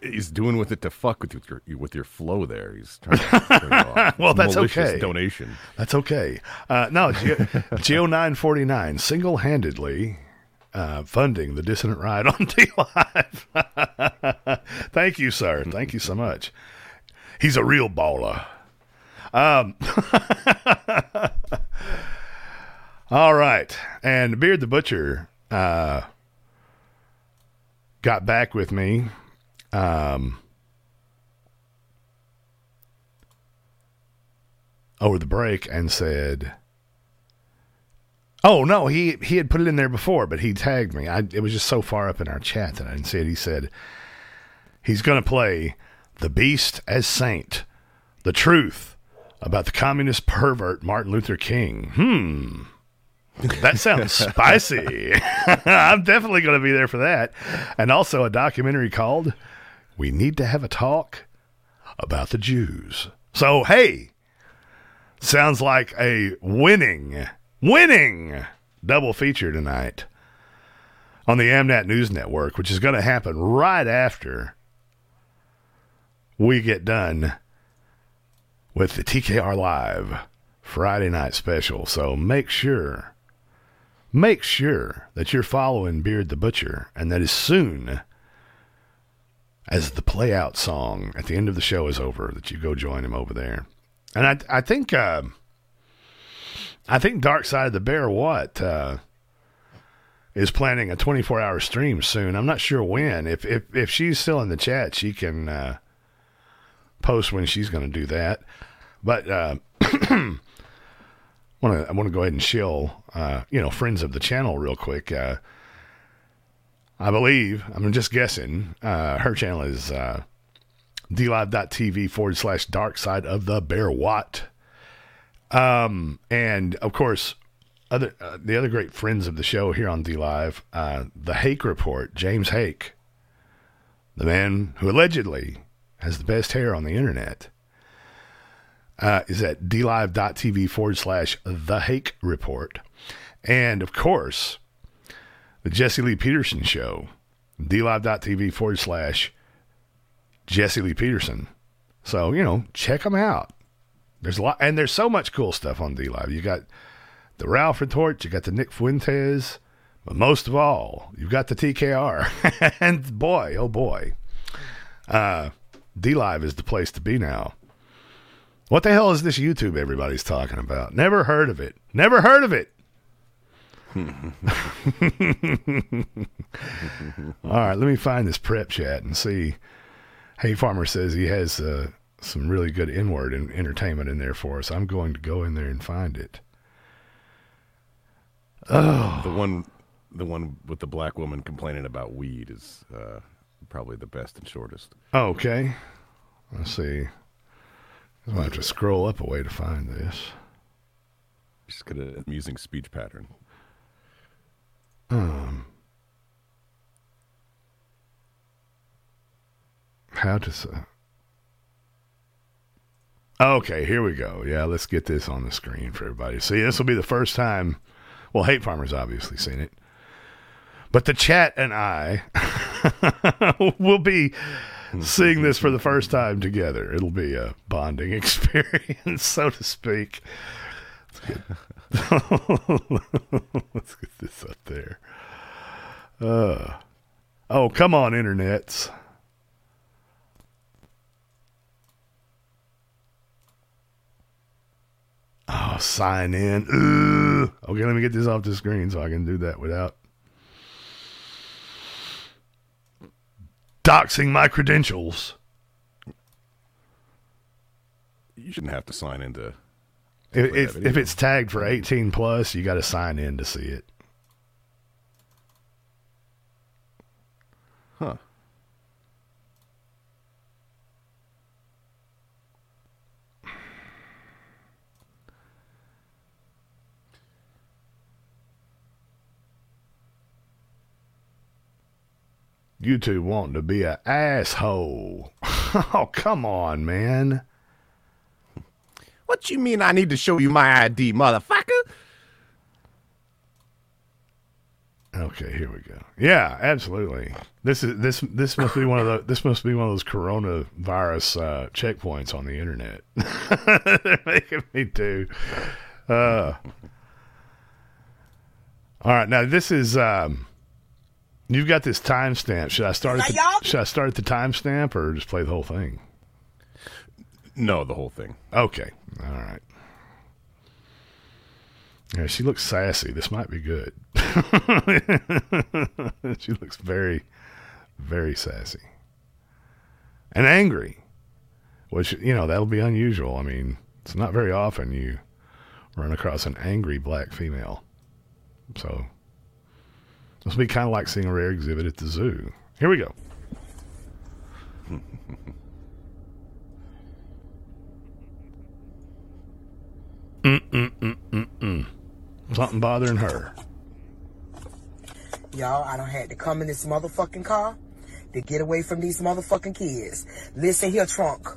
he's doing with it to fuck with your with your flow there. He's trying to turn off. well, that's Malicious okay. Donation. That's okay. Uh, no, Geo, Geo nine forty nine single handedly uh, funding the dissident ride on T Live. Thank you, sir. Thank you so much. He's a real baller. Um, all right, and Beard the Butcher uh, got back with me. Um, over the break and said, "Oh no, he he had put it in there before, but he tagged me. I, it was just so far up in our chat that I didn't see it. He said he's going to play the Beast as Saint, the truth about the communist pervert Martin Luther King. Hmm." That sounds spicy. I'm definitely going to be there for that. And also a documentary called We Need to Have a Talk About the Jews. So, hey, sounds like a winning, winning double feature tonight on the Amnat News Network, which is going to happen right after we get done with the TKR Live Friday night special. So make sure, make sure that you're following Beard the Butcher and that as soon as the play out song at the end of the show is over, that you go join him over there And I I think uh, I think Dark Side of the Bear what uh, is planning a 24 hour stream soon. I'm not sure when. If if if she's still in the chat, she can uh, post when she's going to do that. But uh, want to I want to go ahead and shill uh, you know friends of the channel real quick. Uh, I believe I'm just guessing. Uh, her channel is dlive.tv forward slash dark side of the bear watt. Um, and of course, other uh, the other great friends of the show here on D Live, uh, the Hake Report, James Hake, the man who allegedly has the best hair on the internet, uh, is at dlive.tv forward slash the Hake Report. And of course, the Jesse Lee Peterson Show, dlive.tv forward slash Jesse Lee Peterson. So, you know, check them out. There's a lot, and there's so much cool stuff on D Live. You got the Ralph Retort, you got the Nick Fuentes, but most of all, you've got the TKR. and boy, oh boy, uh, D Live is the place to be now. What the hell is this YouTube everybody's talking about? Never heard of it. Never heard of it. All right, let me find this prep chat and see. Hate Farmer says he has uh, some really good inward and entertainment in there for us. I'm going to go in there and find it. Oh, The one, the one with the black woman complaining about weed is uh, probably the best and shortest. okay. Let's see. I'm going to have to scroll up a way to find this. Just got an amusing speech pattern. Um, how to say? Okay, here we go. Yeah, let's get this on the screen for everybody. See, this will be the first time. Well, Hate Farmer's obviously seen it, but the chat and I will be seeing this for the first time together. It'll be a bonding experience, so to speak. Let's get, this up there. Uh, oh, come on, internets. Oh, sign in. Ugh. Okay, let me get this off the screen so I can do that without doxing my credentials. You shouldn't have to sign into. If, if, if it's tagged for 18 plus, you got to sign in to see it. Huh. YouTube wanting to be a asshole. oh, come on, man. What you mean I need to show you my ID, motherfucker? Okay, here we go. Yeah, absolutely. This is this this must be one of the this must be one of those coronavirus uh, checkpoints on the internet. They're making me do. Uh, all right, now this is um, you've got this timestamp. Should I start at the, should I start at the timestamp or just play the whole thing? No, the whole thing. Okay, all right. Yeah, she looks sassy. This might be good. she looks very, very sassy and angry, which you know that'll be unusual. I mean, it's not very often you run across an angry black female. So this will be kind of like seeing a rare exhibit at the zoo. Here we go. Mm-mm-mm-mm-mm. Something bothering her. Y'all, I don't had to come in this motherfucking car to get away from these motherfucking kids. Listen here, trunk.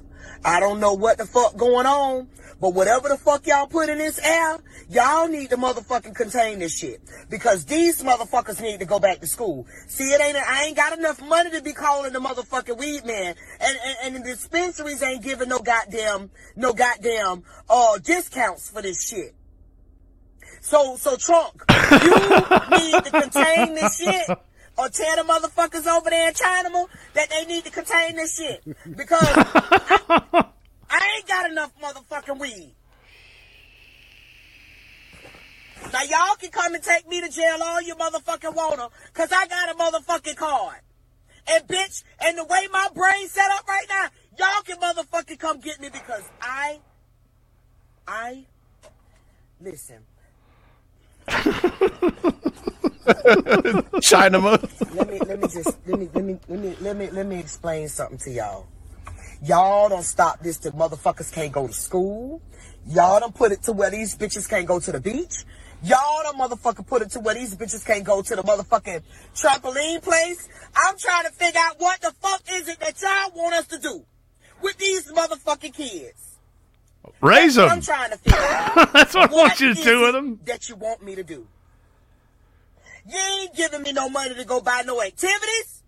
I don't know what the fuck going on, but whatever the fuck y'all put in this air, y'all need to motherfucking contain this shit. Because these motherfuckers need to go back to school. See, it ain't, I ain't got enough money to be calling the motherfucking weed man. And, and, and the dispensaries ain't giving no goddamn, no goddamn, uh, discounts for this shit. So, so trunk, you need to contain this shit. Or tell the motherfuckers over there in China that they need to contain this shit. Because I I ain't got enough motherfucking weed. Now y'all can come and take me to jail all you motherfucking wanna, cause I got a motherfucking card. And bitch, and the way my brain's set up right now, y'all can motherfucking come get me because I, I, listen. Chinaman. let me let me just let me let me let me let me let me explain something to y'all. Y'all don't stop this till motherfuckers can't go to school. Y'all don't put it to where these bitches can't go to the beach. Y'all don't motherfucker put it to where these bitches can't go to the motherfucking trampoline place. I'm trying to figure out what the fuck is it that y'all want us to do with these motherfucking kids. Raise That's them. I'm trying to figure out. That's what I want you to do with them. That you want me to do. You ain't giving me no money to go buy no activities.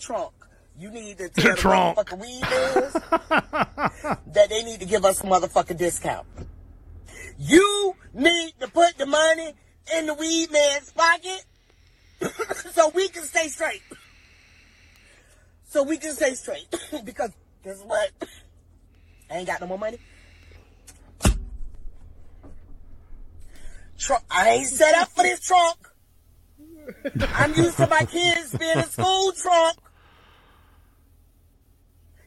Trunk, you need to tell the Trunk. weed dealers that they need to give us a motherfucking discount. You need to put the money in the weed man's pocket so we can stay straight. So we can stay straight. because guess what? I ain't got no more money. Trunk, I ain't set up for this trunk. I'm used to my kids being a school trunk.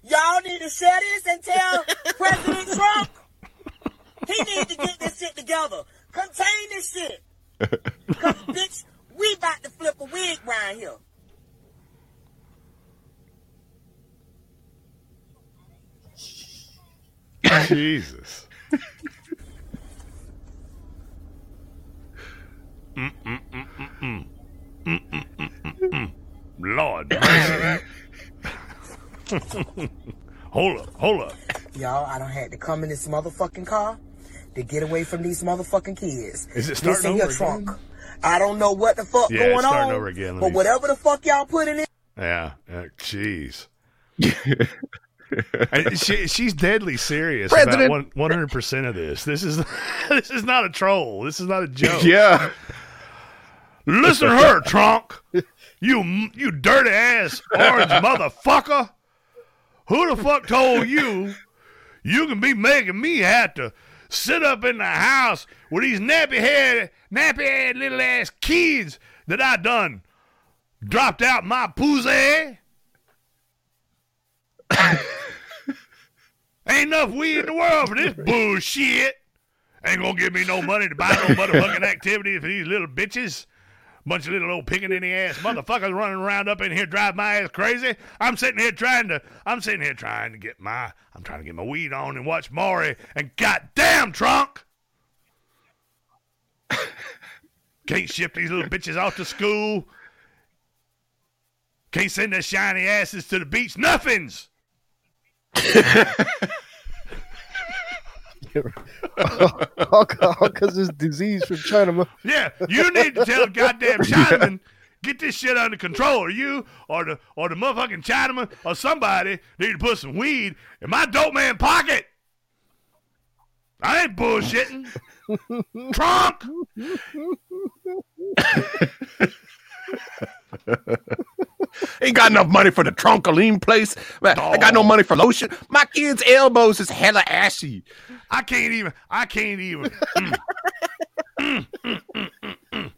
Y'all need to share this and tell President Trump he need to get this shit together. Contain this shit. Cause bitch, we about to flip a wig round here. Jesus. Lord hold up, hold up. Y'all, I don't had to come in this motherfucking car to get away from these motherfucking kids. Is it starting Listen here, over Trunk. I don't know what the fuck Yeah, it's going starting on. over again. Let But me- whatever the fuck y'all put in it, Yeah, uh, jeez. And she, she's deadly serious President- about one hundred percent of this. This is this is not a troll. This is not a joke. Yeah. Listen to her, Trunk. You you dirty ass orange motherfucker. Who the fuck told you you can be making me have to sit up in the house with these nappy head, nappy head little ass kids that I done dropped out my pussy? Ain't enough weed in the world for this bullshit. Ain't gonna give me no money to buy no motherfucking activity for these little bitches. Bunch of little old picking in the ass motherfuckers running around up in here drive my ass crazy. I'm sitting here trying to I'm sitting here trying to get my I'm trying to get my weed on and watch Maury and goddamn trunk. Can't ship these little bitches off to school. Can't send their shiny asses to the beach. Nothings. all because this disease from China. Yeah, you need to tell goddamn Chinaman get this shit under control. Or you or the or the motherfucking Chinaman or somebody need to put some weed in my dope man pocket. I ain't bullshitting. Trunk. Ain't got enough money for the troncoline place. Man, I got no money for lotion. My kid's elbows is hella ashy. I can't even. I can't even. Mm, mm, mm.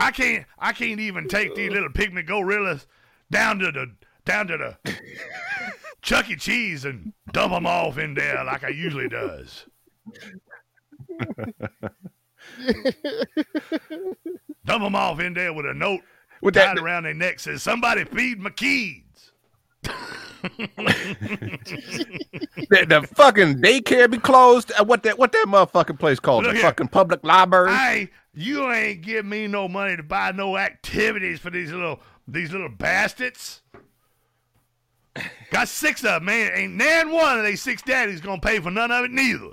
I can't. I can't even take these little pygmy gorillas down to the down to the Chuck E. Cheese and dump them off in there like I usually does. dump them off in there with a note With tied that- around their neck says, "Somebody feed my kids." The, the fucking daycare be closed. Uh, What that what that motherfucking place called? Look the here. fucking public library. Hey, you ain't give me no money to buy no activities for these little these little bastards. Got six of them, man. Ain't nan one of these six daddies gonna pay for none of it neither.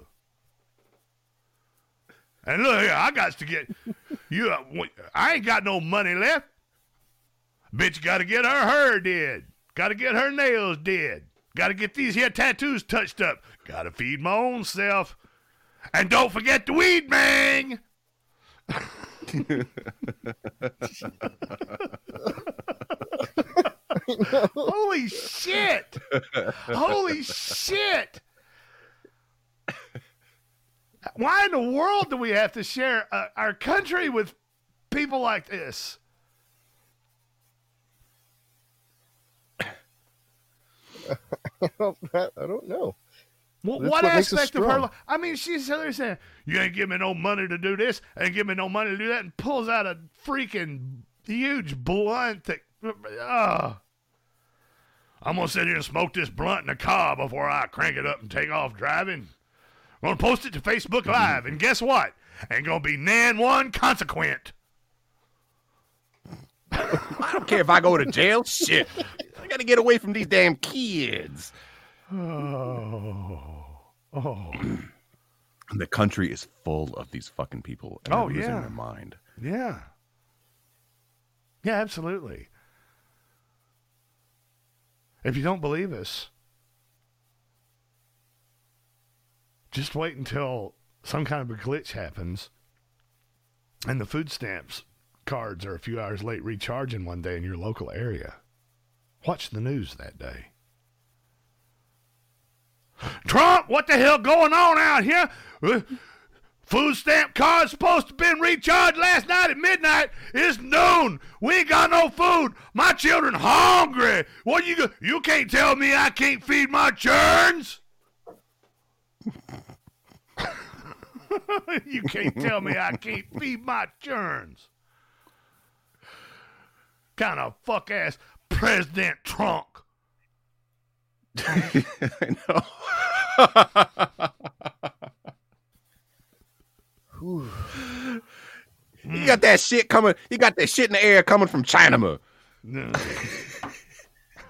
And look here, I got to get you. uh, I ain't got no money left. Bitch, got to get her hair did. Got to get her nails did. Got to get these here tattoos touched up. Got to feed my own self. And don't forget the weed bang. Holy shit! Holy shit! Why in the world do we have to share uh, our country with people like this? I don't, I don't know. Well, what what aspect of her life? I mean, she's there saying, "You ain't give me no money to do this, and give me no money to do that," and pulls out a freaking huge blunt that. Uh, I'm gonna sit here and smoke this blunt in the car before I crank it up and take off driving. I'm gonna post it to Facebook Live, and guess what? Ain't gonna be nan one consequent. I don't care if I go to jail. Shit. I gotta get away from these damn kids. Oh. Oh. The country is full of these fucking people. And Oh, they're losing yeah. their mind. Yeah. Yeah, absolutely. If you don't believe us, just wait until some kind of a glitch happens and the food stamps cards are a few hours late recharging one day in your local area. Watch the news that day. Trump, what the hell going on out here? Uh, Food stamp card's supposed to been recharged last night at midnight. It's noon. We ain't got no food. My children hungry. What you you can't tell me I can't feed my churns? you can't tell me I can't feed my churns. Kind of fuck ass President Trump. I know. you got that shit coming. You got that shit in the air coming from China. No.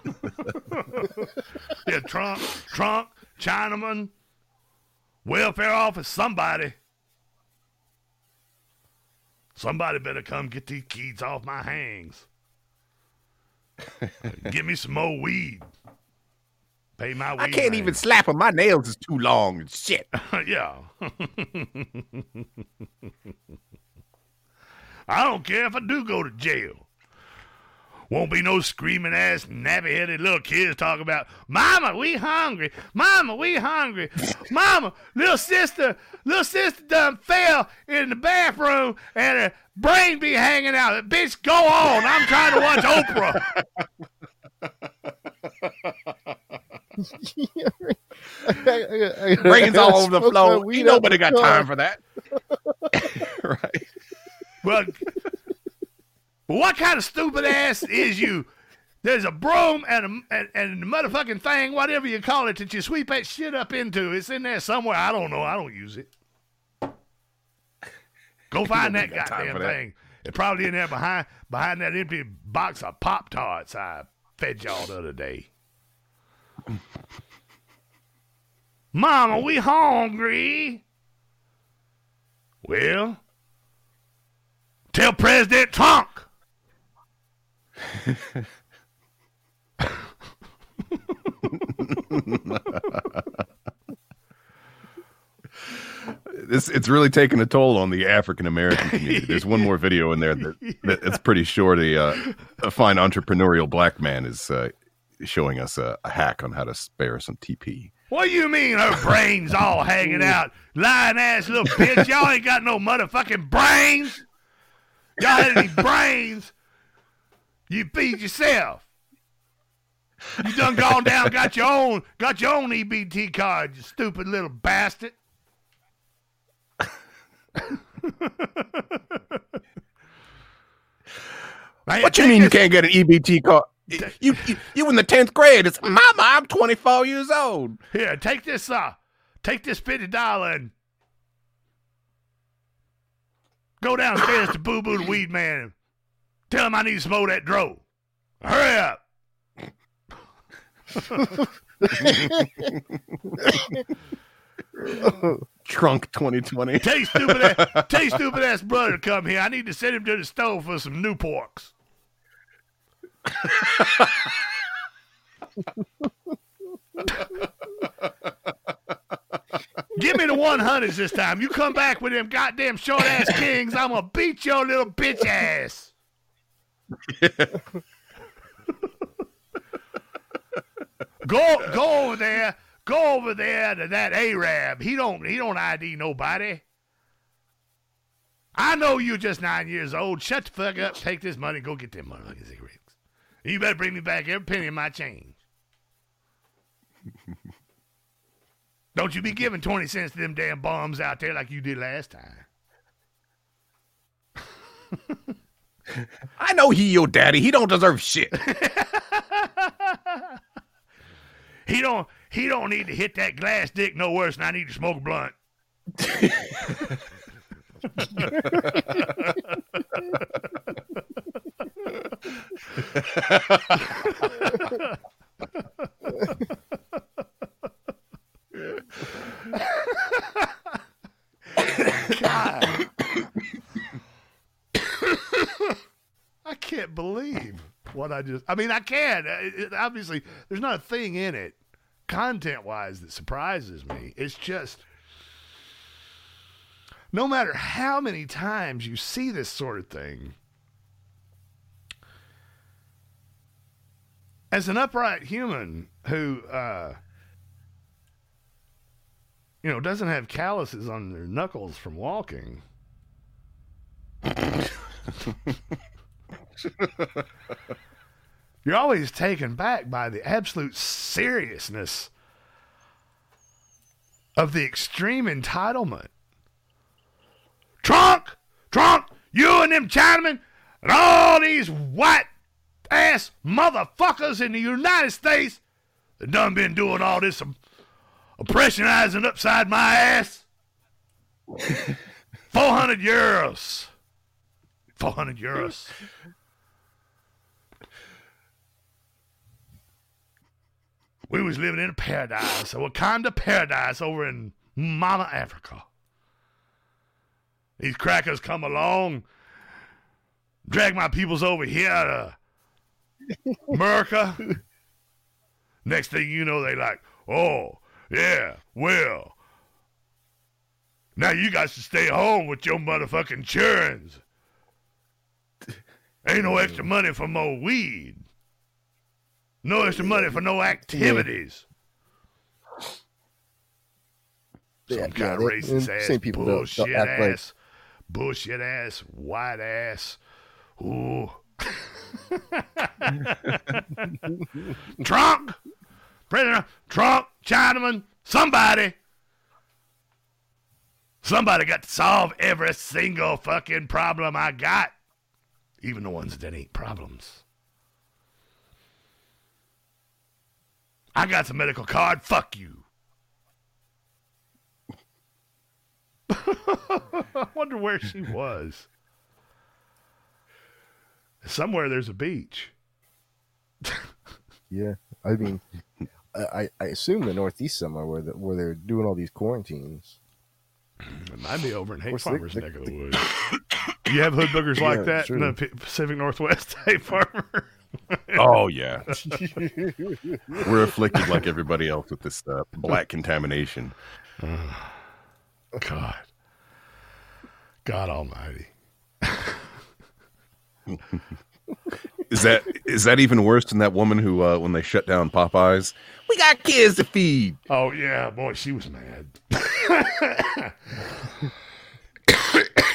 yeah, Trump, Trump, Chinaman, welfare office, somebody. Somebody better come get these kids off my hands. Give me some more weed. Pay my weed. I can't even slap him. My nails is too long and shit. yeah. I don't care if I do go to jail. Won't be no screaming ass, nappy headed little kids talking about, Mama, we hungry. Mama, we hungry. Mama, little sister, little sister done fell in the bathroom and her brain be hanging out. Bitch, go on. I'm trying to watch Oprah. Brains all over the floor. my Ain't nobody got time for that. Right. Well, what kind of stupid ass is you? There's a broom and a and, and the motherfucking thing, whatever you call it, that you sweep that shit up into. It's in there somewhere. I don't know. I don't use it. Go find that Nobody got time goddamn for that. thing. It's probably in there behind behind that empty box of Pop Tarts I fed y'all the other day. Mama, we hungry. Well, tell President Trump. It's it's really taking a toll on the African American community. There's one more video in there that, that it's pretty sure the uh, a fine entrepreneurial black man is uh, showing us a, a hack on how to spare some TP. What do you mean her brains all hanging out? Lying ass little bitch. Y'all ain't got no motherfucking brains. Y'all had any brains? You feed yourself. You done gone down, got your own, got your own EBT card, you stupid little bastard. What you mean you can't get an EBT card? You, you you in the tenth grade? It's Mama. I'm 24 years old. Here, take this. Uh, take this fifty dollar and go downstairs to Boo Boo the Weed Man. Tell him I need to smoke that dro. Hurry up. Trunk 2020. Tell stupid ass, tell stupid ass brother to come here. I need to send him to the stove for some new porks. Give me the 100s this time. You come back with them goddamn short ass kings, I'm gonna beat your little bitch ass. go go over there. Go over there to that Arab. He don't he don't ID nobody. I know you're just nine years old. Shut the fuck up. Take this money. Go get them motherfucking cigarettes. You better bring me back every penny of my change. Don't you be giving 20 cents to them damn bums out there like you did last time. I know he your daddy. He don't deserve shit. He don't he don't need to hit that glass dick no worse than I need to smoke a blunt. God. I can't believe what I just. I mean, I can. It, it- obviously, there's not a thing in it, content wise, that surprises me. It's just. No matter how many times you see this sort of thing, as an upright human who, uh, you know, doesn't have calluses on their knuckles from walking. You're always taken back by the absolute seriousness of the extreme entitlement. Trunk, trunk, you and them Chinamen and all these white ass motherfuckers in the United States that done been doing all this oppressionizing upside my ass. 400 euros. 400 euros. We was living in a paradise, a Wakanda paradise over in Mama Africa. These crackers come along, drag my peoples over here to America. Next thing you know, they like, oh, yeah, well, now you guys should stay home with your motherfucking churns. Ain't no extra money for more weed. No extra money for no activities. Some Yeah, kind yeah, of racist ass, same people don't- bullshit don't like- ass, bullshit ass, white ass. Ooh. Trump, President Trump, Chinaman, somebody. Somebody got to solve every single fucking problem I got, even the ones that ain't problems. I got the medical card. Fuck you. I wonder where she was. Somewhere there's a beach. Yeah, I mean, I, I- I assume the Northeast somewhere where the, where they're doing all these quarantines. It might be over in Hay course, the- Farmer's the- neck of the woods. You have hood boogers like Yeah, that in the Pacific Northwest, Hate Farmer? Oh yeah, we're afflicted like everybody else with this uh, black contamination. God. God Almighty. Is that is that even worse than that woman who, uh, when they shut down Popeyes, we got kids to feed? Oh yeah, boy, she was mad.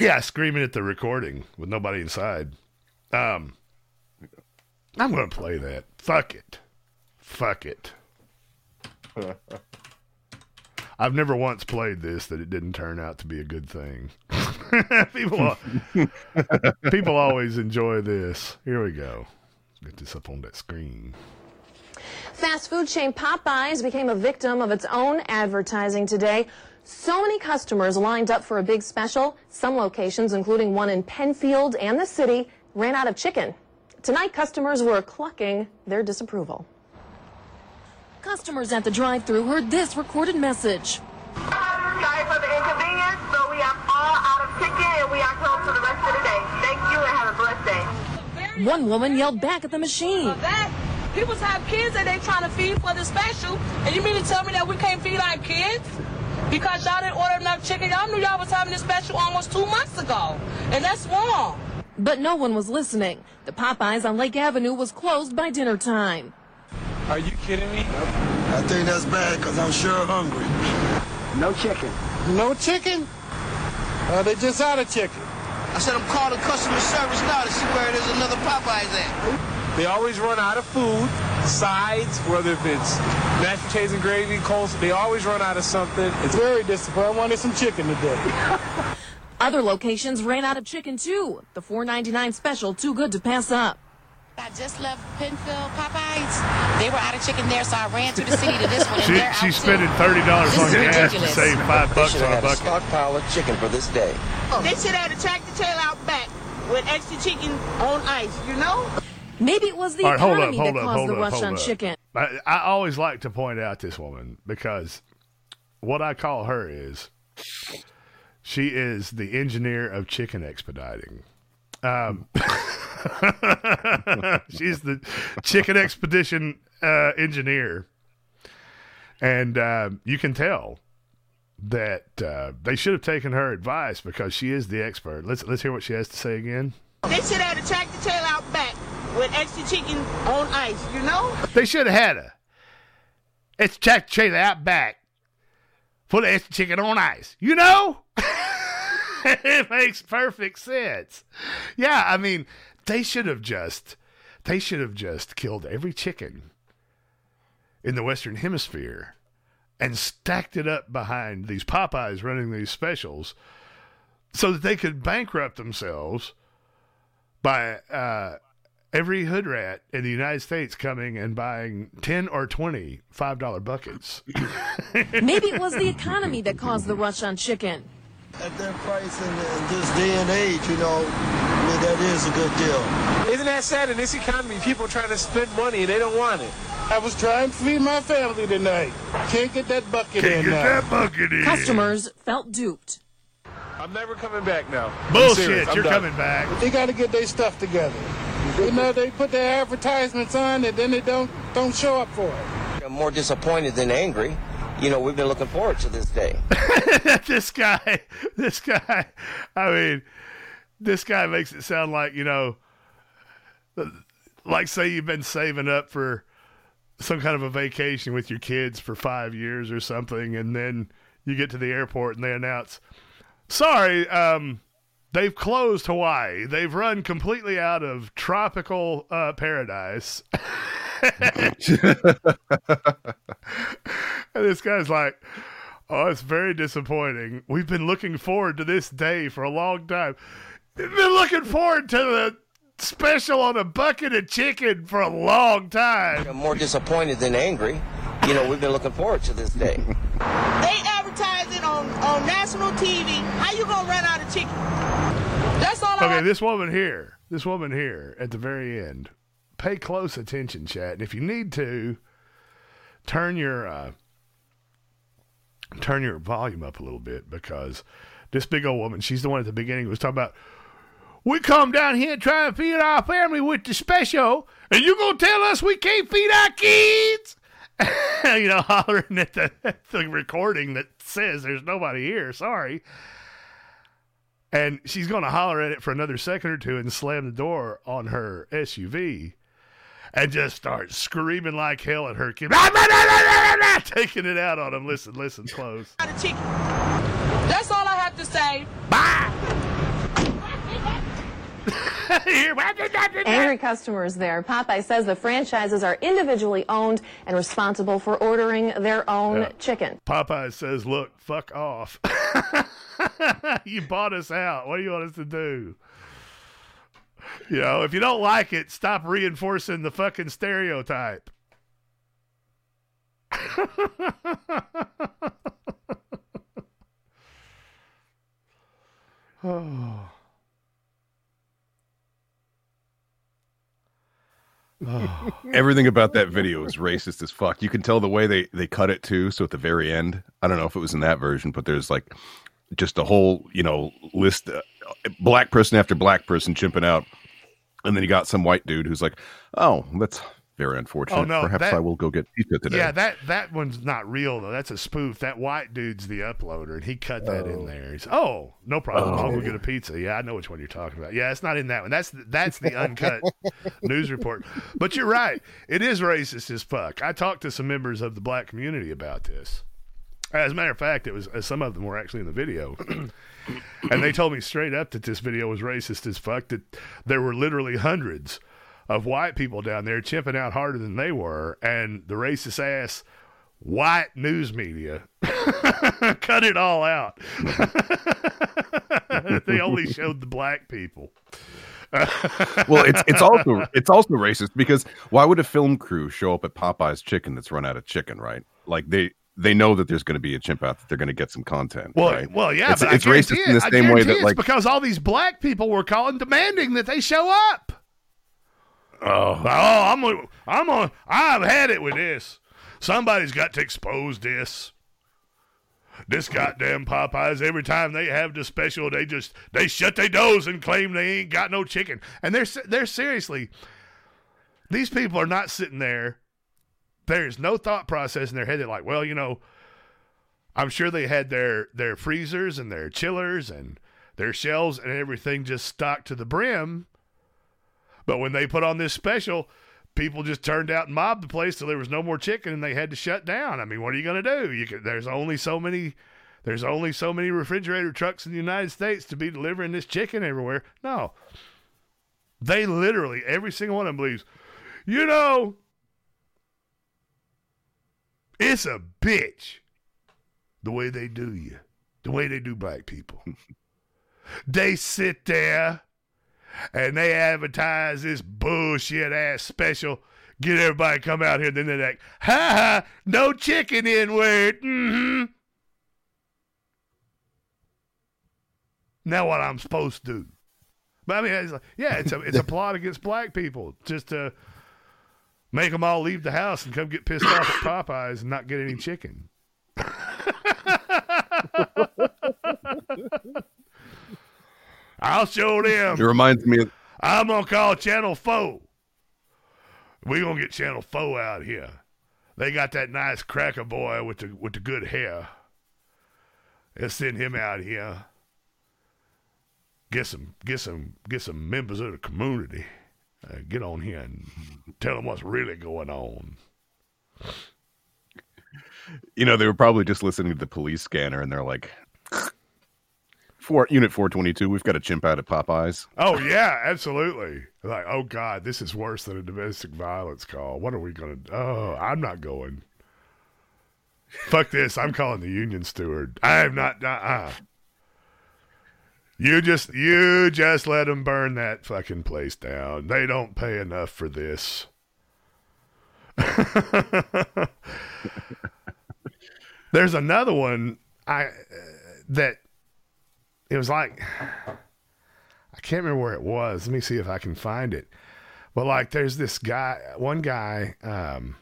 yeah, screaming at the recording with nobody inside. Um, I'm gonna play that. Fuck it. Fuck it. I've never once played this that it didn't turn out to be a good thing. people, people always enjoy this. Here we go. Get this up on that screen. Fast food chain Popeyes became a victim of its own advertising today. So many customers lined up for a big special. Some locations, including one in Penfield and the city, ran out of chicken. Tonight, customers were clucking their disapproval. Customers at the drive-thru heard this recorded message. Sorry for the inconvenience, but we are all out of chicken and we are closed for the rest of the day. Thank you and have a blessed day. One woman yelled back at the machine. People have kids that they trying to feed for the special, and you mean to tell me that we can't feed our kids? because y'all didn't order enough chicken. Y'all knew y'all was having this special almost two months ago, and that's wrong. But no one was listening. The Popeyes on Lake Avenue was closed by dinner time. Are you kidding me? I think that's bad because I'm sure hungry. No chicken. No chicken? Uh, they just out of chicken. I said I'm calling customer service now to see where there's another Popeyes at. They always run out of food, sides, whether if it's mashed potatoes and gravy, coleslaw, they always run out of something. It's very disappointing. I wanted some chicken today. Other locations ran out of chicken too. The $4.99 special too good to pass up. I just left Penfield Popeyes. They were out of chicken there, so I ran to the city to this one. And She, they're she's spending thirty dollars This on is gas to save five bucks should on a have a bucket. stockpile of chicken for this day. Oh, they should have the tractor trailer out back with extra chicken on ice, you know? Maybe it was the All right, hold up, economy hold that up, caused hold the up, rush on up. chicken. I, I always like to point out this woman because what I call her is she is the engineer of chicken expediting. Um, she's the chicken expedition uh, engineer, and um you can tell that uh, they should have taken her advice because she is the expert. Let's let's hear what she has to say again. They should have had the tractor trailer out back with extra chicken on ice, you know? They should have had her. It's check trailer out back full of extra chicken on ice. You know? it makes perfect sense. Yeah, I mean, they should have just they should have just killed every chicken in the Western Hemisphere and stacked it up behind these Popeyes running these specials so that they could bankrupt themselves by uh, every hood rat in the United States coming and buying 10 or 20 $5 buckets. Maybe it was the economy that caused the rush on chicken. At that price in, in this day and age, you know, I mean, that is a good deal. Isn't that sad in this economy? People trying to spend money and they don't want it. I was trying to feed my family tonight. Can't get that bucket Can't in get now. that bucket in. Customers felt duped. I'm never coming back now. I'm Bullshit. I'm you're done. coming back. They got to get their stuff together. You know, they put their advertisements on and then they don't don't show up for it. I'm more disappointed than angry. You know, we've been looking forward to this day. this guy, this guy, I mean, this guy makes it sound like, you know, like say you've been saving up for some kind of a vacation with your kids for five years or something, and then you get to the airport and they announce, sorry, um, they've closed Hawaii. They've run completely out of tropical uh, paradise. And this guy's like, Oh, it's very disappointing. We've been looking forward to this day for a long time. We've been looking forward to the special on a bucket of chicken for a long time. I'm more disappointed than angry. You know, we've been looking forward to this day. They advertise it on, on national TV. How you gonna run out of chicken? That's all I Okay, this woman here, this woman here at the very end, pay close attention, chat. And if you need to, turn your uh, turn your volume up a little bit because this big old woman, she's the one at the beginning was talking about. We come down here and try and feed our family with the special, and you gonna tell us we can't feed our kids? you know, hollering at the, at the recording that says there's nobody here. Sorry. And she's going to holler at it for another second or two and slam the door on her SUV and just start screaming like hell at her kid, taking it out on him. Listen, listen, close. out of chicken. That's all I have to say. Bye. Angry customers there. Popeye says the franchises are individually owned and responsible for ordering their own Yeah. chicken. Popeye says, Look, fuck off. you bought us out. What do you want us to do? You know, if you don't like it, stop reinforcing the fucking stereotype. oh. Everything about that video is racist as fuck. You can tell the way they they cut it too. So at the very end, I don't know if it was in that version, but there's like just a whole you know list, uh, black person after black person chimping out, and then you got some white dude who's like, "Oh, that's Very unfortunate. Oh, no, Perhaps that- I will go get pizza today. Yeah, that that one's not real though. That's a spoof. That white dude's the uploader, and he cut that in there. He's, oh, no problem. I'll go Oh. get a pizza. Yeah, I know which one you're talking about. Yeah, it's not in that one. That's that's the uncut news report. But you're right. It is racist as fuck. I talked to some members of the black community about this. As a matter of fact, it was uh, some of them were actually in the video, and they told me straight up that this video was racist as fuck. That there were literally hundreds of white people down there chimping out harder than they were, and the racist ass white news media cut it all out. they only showed the black people. well, it's it's also it's also racist because why would a film crew show up at Popeye's Chicken that's run out of chicken, right? Like they they know that there's going to be a chimp out that they're going to get some content. Well, right? well, yeah, it's, but it's racist it. in the I same way that it's like because all these black people were calling, demanding that they show up. Oh, oh, I'm gonna, I'm gonna, I've had it with this. Somebody's got to expose this. This goddamn Popeyes. Every time they have the special, they just they shut their doors and claim they ain't got no chicken. And they're they're seriously. These people are not sitting there. There's no thought process in their head. They're like, well, you know, I'm sure they had their their freezers and their chillers and their shelves and everything just stocked to the brim. But when they put on this special, people just turned out and mobbed the place till there was no more chicken and they had to shut down. I mean, what are you going to do? You can, there's only so many there's only so many refrigerator trucks in the United States to be delivering this chicken everywhere. No. They literally every single one of them believes, you know, it's a bitch the way they do you, the way they do black people. they sit there and they advertise this bullshit ass special. Get everybody to come out here, then they're like, ha ha, no chicken in word. Mm-hmm. Now what I'm supposed to do? But I mean, it's like, yeah, it's a it's a plot against black people just to make them all leave the house and come get pissed off at Popeyes and not get any chicken. I'll show them. it reminds me of I'm gonna call Channel Four. We gonna get Channel Four out here. They got that nice cracker boy with the with the good hair. Let's send him out here. Get some get some get some members of the community. Uh, get on here and tell them what's really going on. you know they were probably just listening to the police scanner and they're like, "Four unit 422, we've got a chimp out at Popeyes." Oh yeah, absolutely. Like, oh god, this is worse than a domestic violence call. What are we gonna? Oh, I'm not going. Fuck this. I'm calling the union steward. I am not. Uh. You just you just let them burn that fucking place down. They don't pay enough for this. There's another one I uh, that it was like I can't remember where it was. Let me see if I can find it. But like there's this guy, one guy um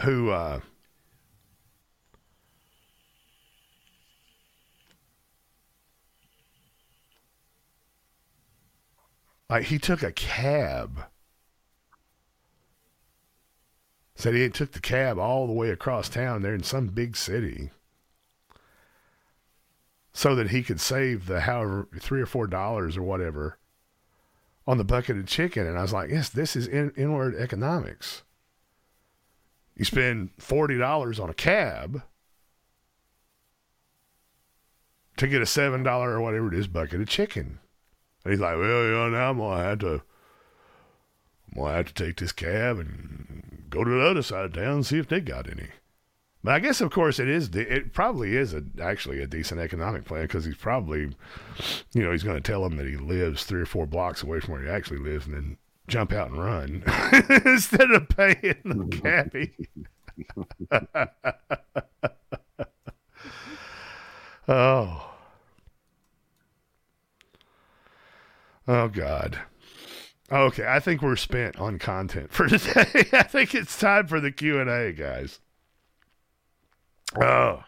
who uh like he took a cab. Said he took the cab all the way across town there in some big city so that he could save the however three or four dollars or whatever on the bucket of chicken. And I was like, yes, this is in, inward economics. You spend forty dollars on a cab to get a seven dollar or whatever it is bucket of chicken. And he's like, well, you know, now I'm gonna have to, I'm gonna have to take this cab and go to the other side of town and see if they got any. But I guess, of course, it is. It probably is a, actually a decent economic plan because he's probably, you know, he's going to tell them that he lives three or four blocks away from where he actually lives, and then jump out and run instead of paying the cabbie. oh. Oh God. Okay, I think we're spent on content for today. I think it's time for the Q and A, guys. Oh.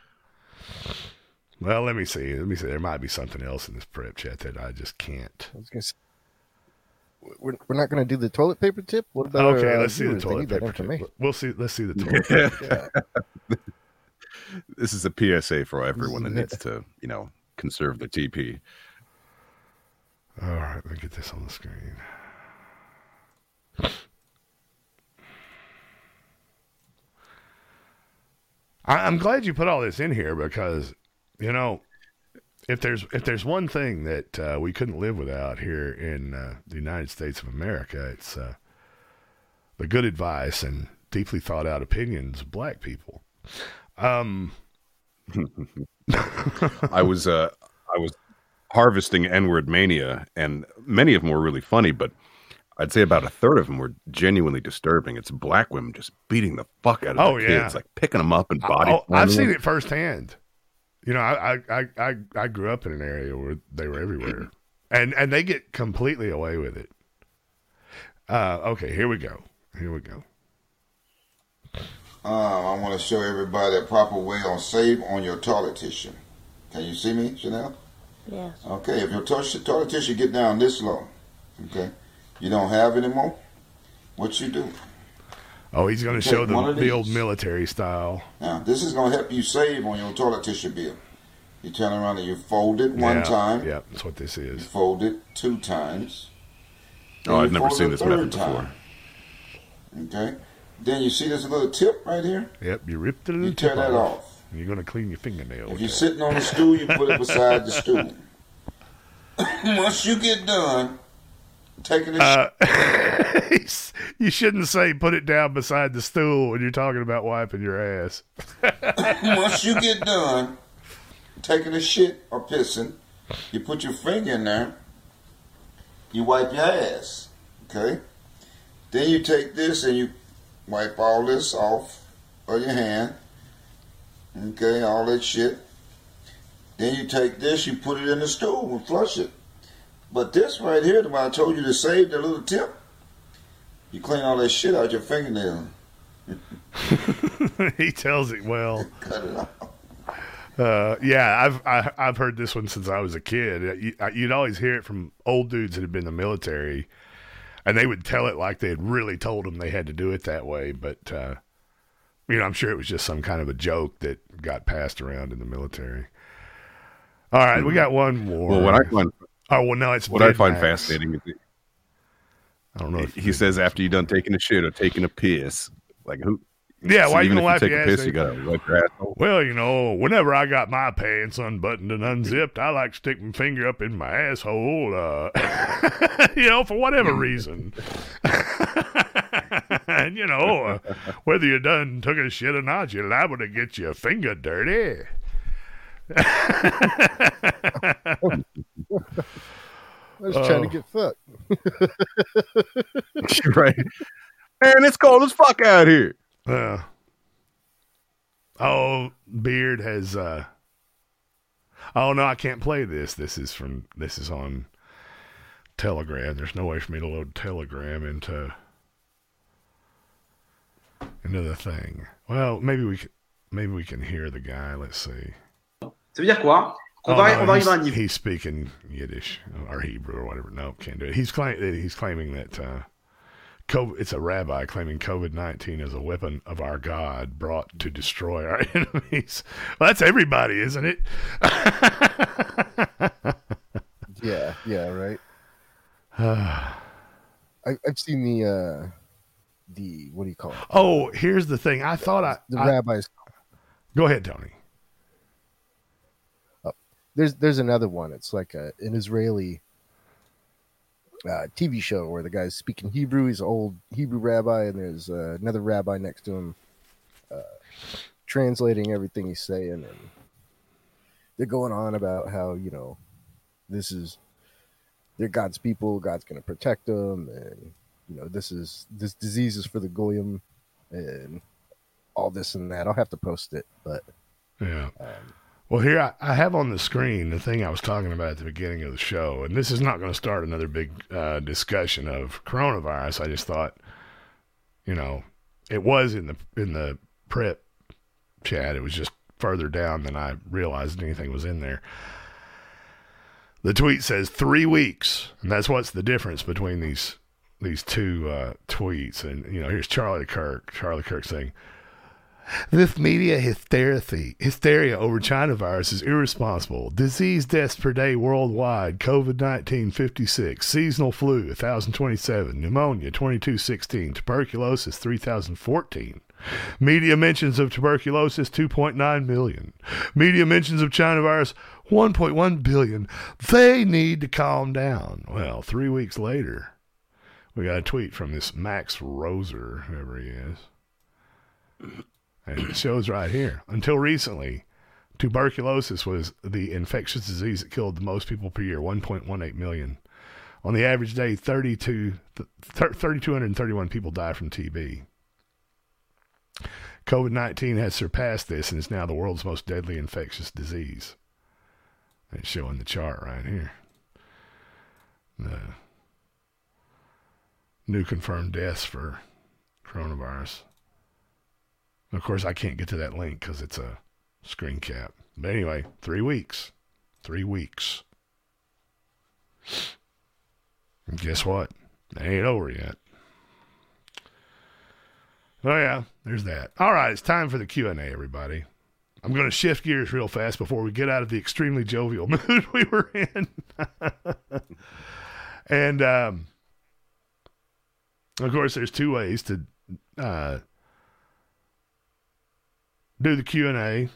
Well, let me see. Let me see. There might be something else in this prep chat that I just can't. I was gonna say, we're, we're not going to do the toilet paper tip. What about Okay, our, uh, let's see the toilet paper. tip. information. We'll see. Let's see the toilet paper. This is a PSA for everyone that needs to, you know, conserve their TP. All right, let me get this on the screen. I, I'm glad you put all this in here because, you know, if there's if there's one thing that uh, we couldn't live without here in uh, the United States of America, it's uh, the good advice and deeply thought out opinions of black people. Um, I was uh I was harvesting N-word mania, and many of them were really funny, but I'd say about a third of them were genuinely disturbing. It's black women just beating the fuck out of Oh, their yeah. kids, like picking them up and body. Oh, I've seen them. it firsthand. You know, I, I, I, I, I grew up in an area where they were everywhere, and and they get completely away with it. Uh, okay, here we go. Here we go. Um, I want to show everybody a proper way on save on your toilet tissue. Can you see me, Chanel? Yes. Okay, if your to- toilet tissue get down this low, okay, you don't have any more, what you do? Oh, he's going to show the the old military style. Now, this is going to help you save on your toilet tissue bill. You turn around and you fold it one Yeah, time. Yeah, that's what this is. You fold it two times. Oh, I've never seen this method third time. Okay. Then you see this little tip right here? Yep, you rip the little You tear tip that off. You're going to clean your fingernail. If you're sitting on the stool, you put it beside the stool. Once you get done taking a Uh, you shouldn't say put it down beside the stool when you're talking about wiping your ass. Once you get done taking a shit or pissing, you put your finger in there, you wipe your ass. Okay? Then you take this and you wipe all this off of your hand. Okay, all that shit. Then you take this, you put it in the stool and flush it. But this right here, the one I told you to save the little tip, you clean all that shit out your fingernail. he tells it well. Cut it off. Uh, yeah, I've I, I've heard this one since I was a kid. You, you'd always hear it from old dudes that had been in the military, and they would tell it like they had really told them they had to do it that way. But uh, you know, I'm sure it was just some kind of a joke that got passed around in the military. All right, we got one more. Well, what I find oh well, no, it's what I find Max. fascinating is I don't know. If he says after you're done taking a shit or taking a piss, like who? Yeah, so why you even gonna if you take a piss, you gotta wipe your asshole. Well, you know, whenever I got my pants unbuttoned and unzipped, I like to stick my finger up in my asshole, uh, you know, for whatever reason. and, you know, uh, whether you done took a shit or not, you're liable to get your finger dirty. I was trying to get fucked. right. Man, it's cold as fuck out here. Yeah. Oh, Beard has. uh Oh no, I can't play this. This is from. This is on Telegram. There's no way for me to load Telegram into into the thing. Well, maybe we can. Maybe we can hear the guy. Let's see. Ça veut dire quoi Qu'on Oh, va, no, on va he's, arriver à un niveau. he's speaking Yiddish or Hebrew or whatever. No, can't do it. He's claim, he's claiming that uh, COVID, it's a rabbi claiming COVID nineteen is a weapon of our God brought to destroy our enemies. Well, that's everybody, isn't it? Yeah, yeah, right. I, I've seen the uh the what do you call it? oh, here's the thing. I thought I The I- rabbis. Go ahead, Tony. There's there's another one. It's like a, an Israeli uh, TV show where the guy's speaking Hebrew. He's an old Hebrew rabbi, and there's uh, another rabbi next to him uh, translating everything he's saying, and they're going on about how you know this is they're God's people. God's going to protect them, and you know this is this disease is for the goyim, and all this and that. I'll have to post it, but Yeah. well, here I, I have on the screen the thing I was talking about at the beginning of the show, and this is not going to start another big uh, discussion of coronavirus. I just thought, you know, it was in the in the prep chat. It was just further down than I realized anything was in there. The tweet says three weeks, and that's what's the difference between these these two uh, tweets. And you know, here's Charlie Kirk. Charlie Kirk saying, "This media hysteria hysteria over China virus is irresponsible. Disease deaths per day worldwide: COVID 19 56, seasonal flu 1027, pneumonia 2216, tuberculosis 3014." Media mentions of tuberculosis 2.9 million. Media mentions of China virus 1.1 billion. They need to calm down. Well, three weeks later, we got a tweet from this Max Roser, whoever he is. And it shows right here. Until recently, tuberculosis was the infectious disease that killed the most people per year 1.18 million. On the average day, 32, th- 3,231 people die from TB. COVID 19 has surpassed this and is now the world's most deadly infectious disease. It's showing the chart right here. The new confirmed deaths for coronavirus. Of course, I can't get to that link because it's a screen cap. But anyway, three weeks. Three weeks. And guess what? It ain't over yet. Oh yeah, there's that. All right, it's time for the Q and A, everybody. I'm going to shift gears real fast before we get out of the extremely jovial mood we were in. and um, of course, there's two ways to uh, do the Q and A.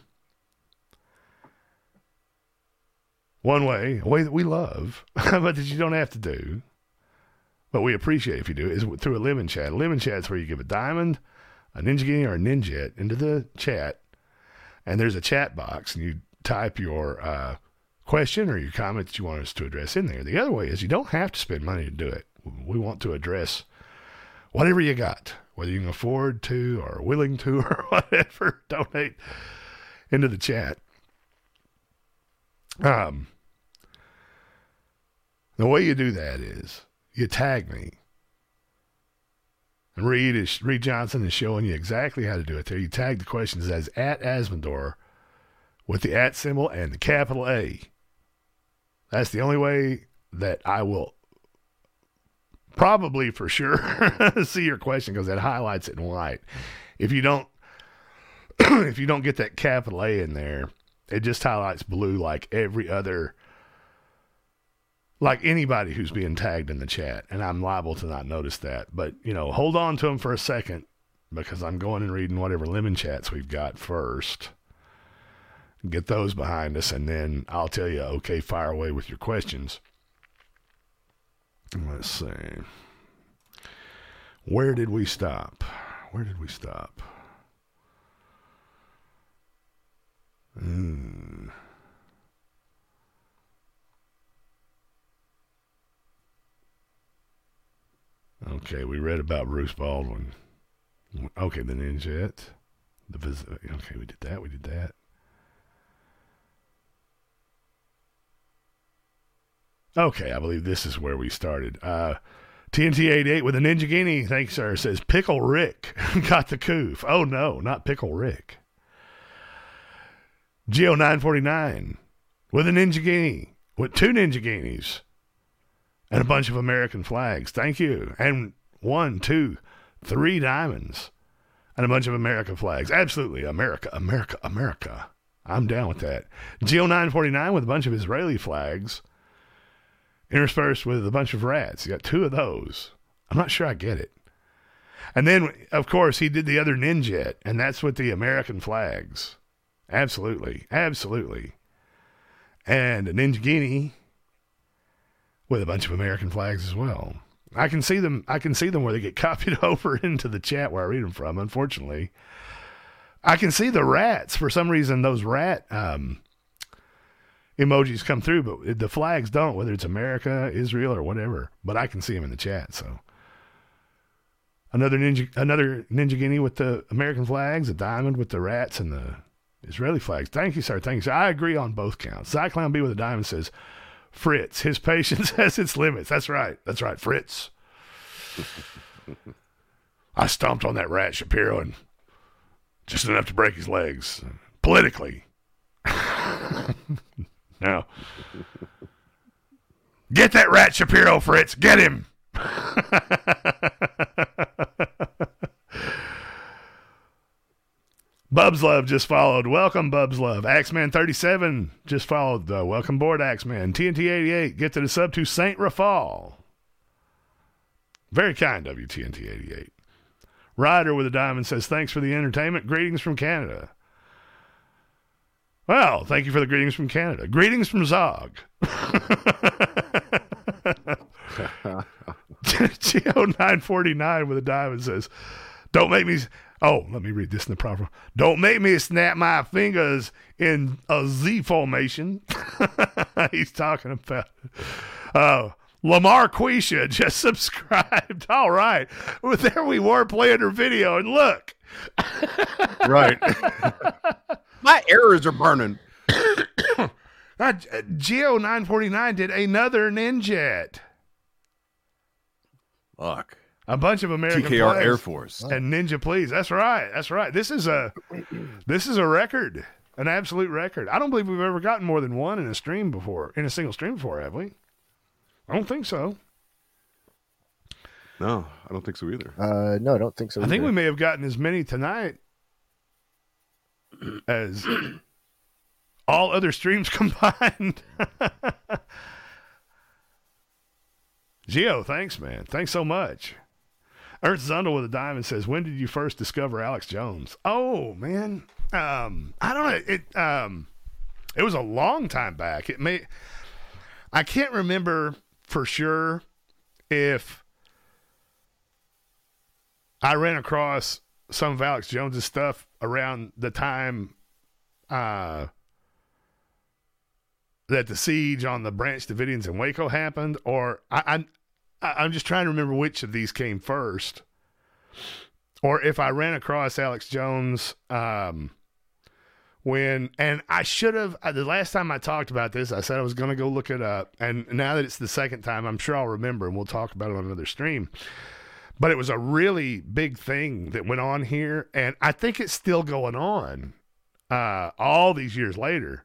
One way, a way that we love, but that you don't have to do, but we appreciate if you do, is through a lemon chat. A lemon chat's where you give a diamond, a Ninjaghini, or a ninjet into the chat, and there's a chat box, and you type your uh, question or your comment that you want us to address in there. The other way is you don't have to spend money to do it. We want to address whatever you got, whether you can afford to or willing to or whatever. Donate into the chat. Um, the way you do that is you tag me. And Reed is Reed Johnson is showing you exactly how to do it there. You tag the questions as at Azzmador with the at symbol and the capital A. That's the only way that I will probably for sure see your question because that highlights it in white. If you don't if you don't get that capital A in there, it just highlights blue like every other like anybody who's being tagged in the chat, and I'm liable to not notice that. But you know, hold on to them for a second because I'm going and reading whatever lemon chats we've got first. Get those behind us, and then I'll tell you, okay, fire away with your questions. Let's see. Where did we stop? Where did we stop? Hmm. Okay, we read about Bruce Baldwin. Okay, the ninjet. The visit. okay, we did that. We did that. Okay, I believe this is where we started. Uh, TNT 88 with a Ninjaghini, thanks, sir, says Pickle Rick got the coof. Oh, no, not Pickle Rick. Geo 949 with a Ninjaghini, with two Ninjaghinis and a bunch of American flags. Thank you. And one, two, three diamonds and a bunch of American flags. Absolutely. America, America, America. I'm down with that. Geo 949 with a bunch of Israeli flags interspersed with a bunch of rats. You got two of those. I'm not sure I get it. And then, of course, he did the other ninjet, and that's with the American flags. Absolutely. Absolutely. And a Ninjaghini with a bunch of American flags as well. I can see them. I can see them where they get copied over into the chat where I read them from. Unfortunately, I can see the rats for some reason. Those rat um, emojis come through, but the flags don't. Whether it's America, Israel, or whatever, but I can see them in the chat. So another ninja, another Ninjaghini with the American flags, a diamond with the rats, and the Israeli flags. Thank you, sir. Thank you, sir. I agree on both counts. Cyclone B with a diamond says Fritz. His patience has its limits. That's right. That's right, Fritz. I stomped on that rat Shapiro and just enough to break his legs politically. now, Get that rat Shapiro, Fritz. Get him. Bubs Love just followed. Welcome, Bubs Love. Axeman 37 just followed. Uh, welcome board, Axeman. TNT 88, get to the sub to St. Rafal. Very kind of you, TNT 88. Ryder with a diamond says, Thanks for the entertainment. Greetings from Canada. Well, thank you for the greetings from Canada. Greetings from Zog. Geo949 with a diamond says, Don't make me. Oh, let me read this in the proper. Don't make me snap my fingers in a Z formation. He's talking about. Uh, Lamar Quisha just subscribed. All right. Well, there we were playing her video, and look. Right. My errors are burning. Geo 949 did another Ninjet. Fuck. A bunch of American TKR Air Force. and Ninja Please. That's right. That's right. This is a this is a record, an absolute record. I don't believe we've ever gotten more than one in a stream before, in a single stream before, have we? I don't think so. No, I don't think so either. Uh, no, I don't think so. I think we may have gotten as many tonight as all other streams combined. Geo, thanks, man. Thanks so much. Ernst Zundel with a diamond says, "When did you first discover Alex Jones?" Oh man, um, I don't know. It um, it was a long time back. It may, I can't remember for sure if I ran across some of Alex Jones's stuff around the time uh, that the siege on the Branch Davidians in Waco happened, or I, I, I'm just trying to remember which of these came first, or if I ran across Alex Jones um, when, and I should have. uh, The last time I talked about this, I said I was going to go look it up, and now that it's the second time, I'm sure I'll remember, and we'll talk about it on another stream but it was a really big thing that went on here and i think it's still going on uh, all these years later.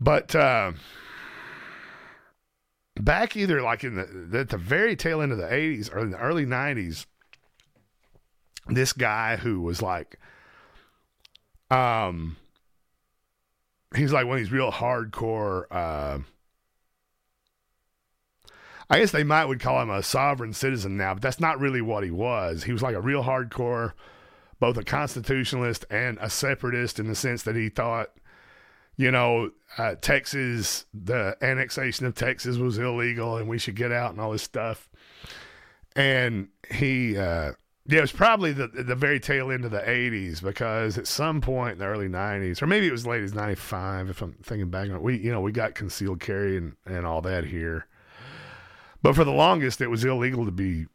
But uh, back either like in the at the very tail end of the 80s or in the early 90s this guy who was like um he's like one of these real hardcore uh I guess they might would call him a sovereign citizen now, but that's not really what he was. He was like a real hardcore, both a constitutionalist and a separatist in the sense that he thought, you know, uh, Texas, the annexation of Texas was illegal and we should get out and all this stuff. And he, uh, yeah, it was probably the the very tail end of the '80s because at some point in the early '90s, or maybe it was late as '95, if I'm thinking back on it, we you know we got concealed carry and, and all that here. But for the longest, it was illegal to be,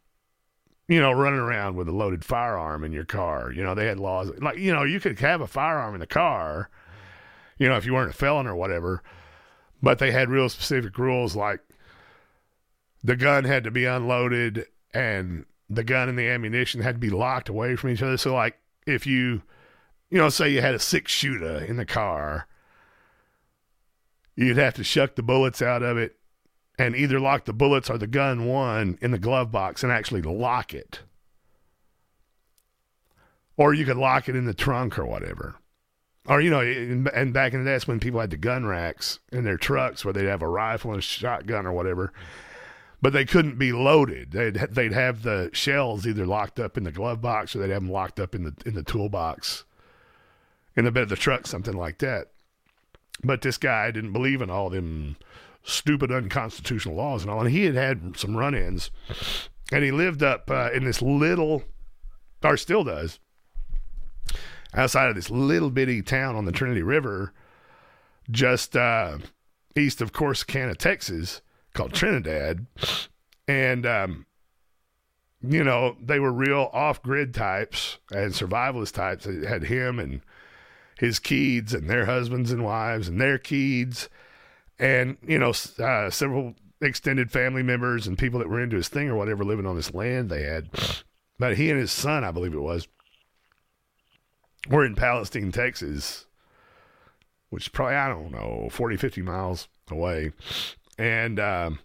you know, running around with a loaded firearm in your car. You know, they had laws like, you know, you could have a firearm in the car, you know, if you weren't a felon or whatever. But they had real specific rules like the gun had to be unloaded and the gun and the ammunition had to be locked away from each other. So, like, if you, you know, say you had a six shooter in the car, you'd have to shuck the bullets out of it and either lock the bullets or the gun one in the glove box and actually lock it. Or you could lock it in the trunk or whatever. Or, you know, and back in the day, that's when people had the gun racks in their trucks where they'd have a rifle and a shotgun or whatever. But they couldn't be loaded. They'd, they'd have the shells either locked up in the glove box or they'd have them locked up in the, in the toolbox in the bed of the truck, something like that. But this guy didn't believe in all them stupid unconstitutional laws and all. And he had had some run-ins, and he lived up uh, in this little, or still does, outside of this little bitty town on the Trinity River, just uh, east of Corsicana, Texas, called Trinidad, and um, you know they were real off-grid types and survivalist types. They had him and his kids and their husbands and wives and their kids and you know uh, several extended family members and people that were into his thing or whatever living on this land they had but he and his son i believe it was were in palestine texas which is probably i don't know 40 50 miles away and um,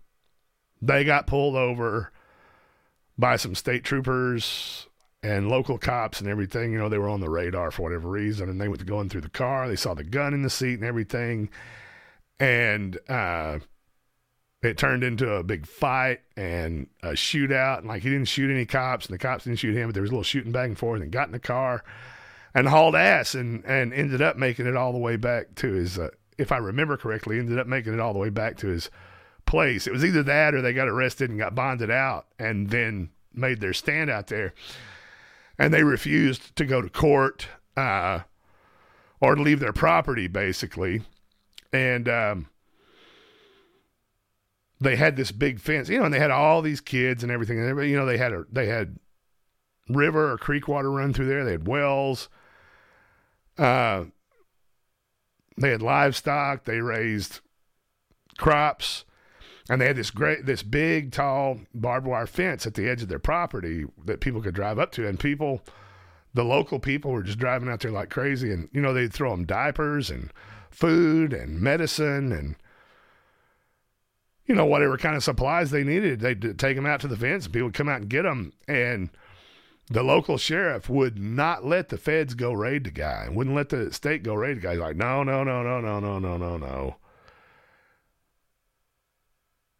they got pulled over by some state troopers and local cops and everything. You know, they were on the radar for whatever reason, and they went going through the car. They saw the gun in the seat and everything, and uh, it turned into a big fight and a shootout. And like he didn't shoot any cops, and the cops didn't shoot him, but there was a little shooting back and forth. And got in the car and hauled ass, and and ended up making it all the way back to his. Uh, if I remember correctly, ended up making it all the way back to his place. It was either that or they got arrested and got bonded out, and then made their stand out there. And they refused to go to court uh, or to leave their property, basically. And um, they had this big fence, you know, and they had all these kids and everything. And you know, they had a they had river or creek water run through there. They had wells. Uh, they had livestock. They raised crops, and they had this great, this big, tall barbed wire fence at the edge of their property that people could drive up to. And people, the local people, were just driving out there like crazy. And you know, they'd throw them diapers and food and medicine and you know, whatever kind of supplies they needed, they'd take them out to the fence and people would come out and get them. And the local sheriff would not let the feds go raid the guy wouldn't let the state go raid the guy. He's like, no, no, no, no, no, no, no, no, no.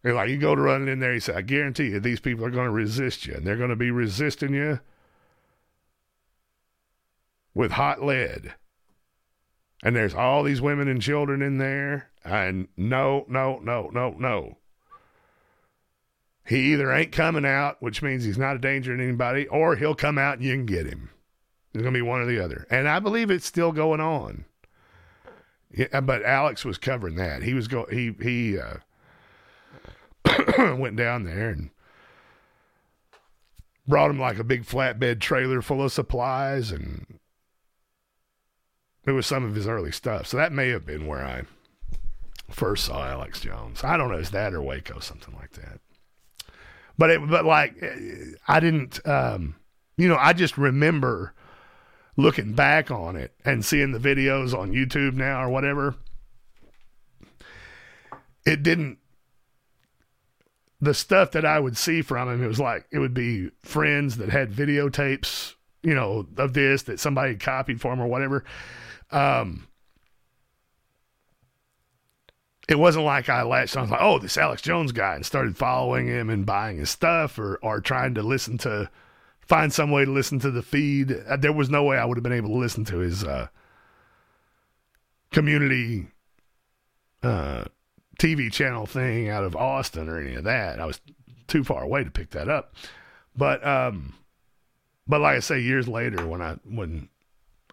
And like, you go to running in there, he said, I guarantee you these people are going to resist you and they're going to be resisting you with hot lead. And there's all these women and children in there. And no, no, no, no, no. He either ain't coming out, which means he's not a danger to anybody, or he'll come out and you can get him. It's going to be one or the other. And I believe it's still going on. Yeah, but Alex was covering that. He was go he he uh, went down there and brought him like a big flatbed trailer full of supplies and it was some of his early stuff. So that may have been where I first saw Alex Jones. I don't know, is that or Waco, something like that. But it, but like, I didn't, um, you know, I just remember looking back on it and seeing the videos on YouTube now or whatever. It didn't, the stuff that I would see from him, it was like, it would be friends that had videotapes, you know, of this that somebody copied for him or whatever. Um, it wasn't like I latched on, like, oh, this Alex Jones guy, and started following him and buying his stuff or, or trying to listen to, find some way to listen to the feed. Uh, There was no way I would have been able to listen to his uh, community uh, TV channel thing out of Austin or any of that. I was too far away to pick that up. But, um, but like I say, years later, when I when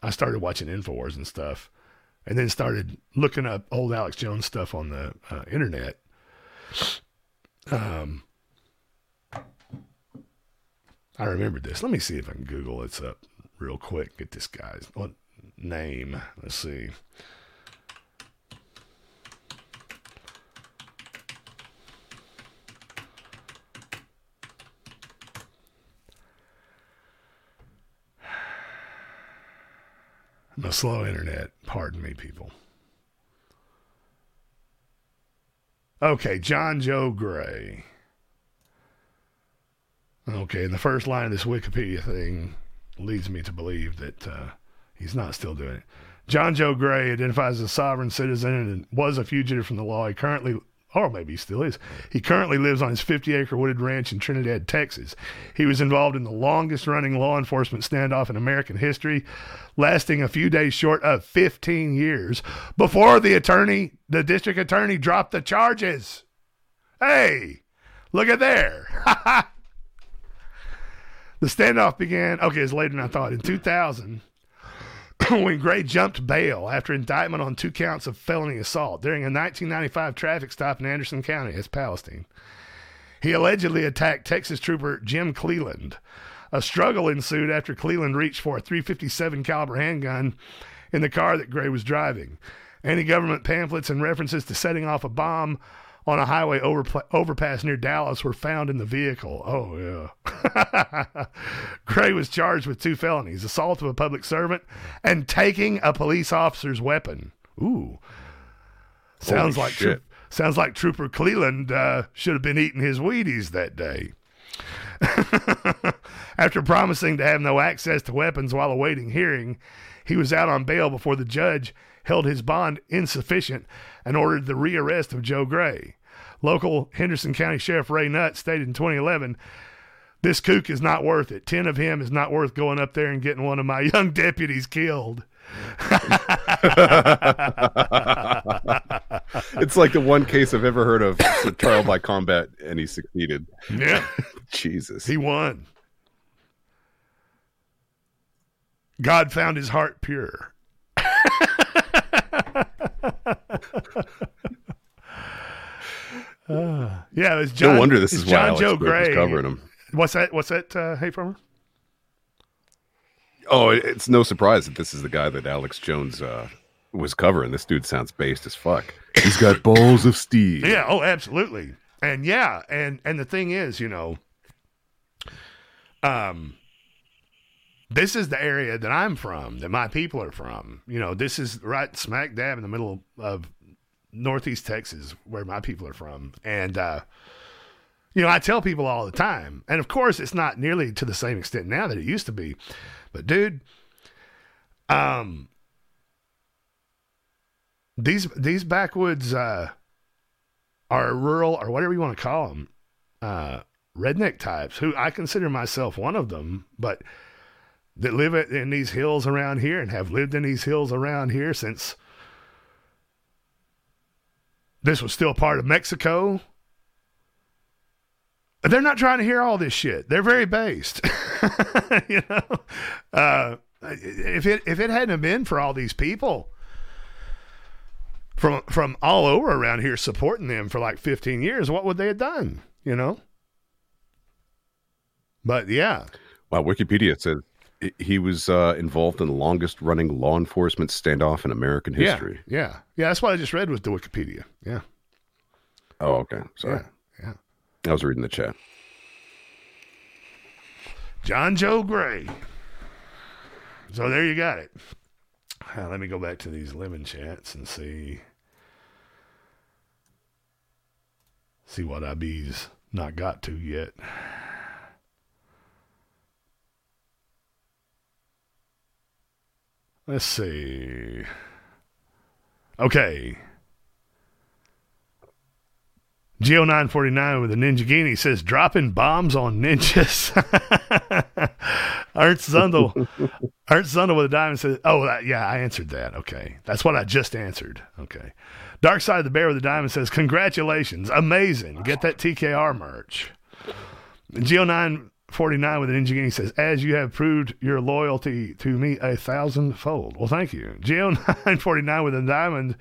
I started watching Infowars and stuff, and then started looking up old Alex Jones stuff on the uh, internet. Um, I remembered this. Let me see if I can Google this up real quick. Get this guy's what name? Let's see. The slow internet. Pardon me, people. Okay, John Joe Gray. Okay, and the first line of this Wikipedia thing leads me to believe that uh, he's not still doing it. John Joe Gray identifies as a sovereign citizen and was a fugitive from the law. He currently, or maybe he still is, he currently lives on his 50 acre wooded ranch in Trinidad, Texas. He was involved in the longest running law enforcement standoff in American history, lasting a few days short of 15 years before the attorney, the district attorney, dropped the charges. Hey, look at there. the standoff began, okay, it's later than I thought, in 2000 when Gray jumped bail after indictment on two counts of felony assault during a 1995 traffic stop in Anderson County, that's Palestine. He allegedly attacked Texas trooper Jim Cleland. A struggle ensued after Cleland reached for a 357 caliber handgun in the car that Gray was driving. Anti-government pamphlets and references to setting off a bomb on a highway overpla- overpass near Dallas were found in the vehicle. Oh, yeah. Gray was charged with two felonies assault of a public servant and taking a police officer's weapon. Ooh. Sounds Holy like Sounds like Trooper Cleland uh, should have been eating his Wheaties that day. After promising to have no access to weapons while awaiting hearing, he was out on bail before the judge held his bond insufficient and ordered the rearrest of Joe Gray. Local Henderson County Sheriff Ray Nutt stated in 2011 this kook is not worth it. Ten of him is not worth going up there and getting one of my young deputies killed. it's like the one case I've ever heard of trial by combat, and he succeeded. Yeah. Jesus. He won. God found his heart pure. Uh, yeah, it was John. no wonder this is why John Alex Joe Burke was Gray. covering him. What's that? What's that? Uh, hey, farmer. Oh, it's no surprise that this is the guy that Alex Jones uh, was covering. This dude sounds based as fuck. He's got balls of steel. Yeah. Oh, absolutely. And yeah, and and the thing is, you know, um, this is the area that I'm from, that my people are from. You know, this is right smack dab in the middle of Northeast Texas, where my people are from, and uh, you know, I tell people all the time, and of course, it's not nearly to the same extent now that it used to be, but dude, um, these these backwoods uh, are rural or whatever you want to call them, uh, redneck types who I consider myself one of them, but that live in these hills around here and have lived in these hills around here since this was still part of Mexico. They're not trying to hear all this shit. They're very based. you know, uh, if it if it hadn't been for all these people from from all over around here supporting them for like 15 years, what would they have done? You know. But yeah, Wow, Wikipedia says he was uh, involved in the longest running law enforcement standoff in American history. Yeah, yeah, yeah. That's what I just read with the Wikipedia. Yeah. Oh, okay. Sorry. Yeah, I was reading the chat. John Joe Gray. So there you got it. Uh, let me go back to these lemon chats and see see what IB's not got to yet. Let's see. Okay. Geo949 with a Ninjaghini says dropping bombs on ninjas. Ernst Zundel. Ernst Zundel with a diamond says, Oh, that, yeah, I answered that. Okay. That's what I just answered. Okay. Dark Side of the Bear with a diamond says, Congratulations. Amazing. Get that TKR merch. Geo949 with an Guinea says, As you have proved your loyalty to me a thousandfold. Well, thank you. Geo949 with a diamond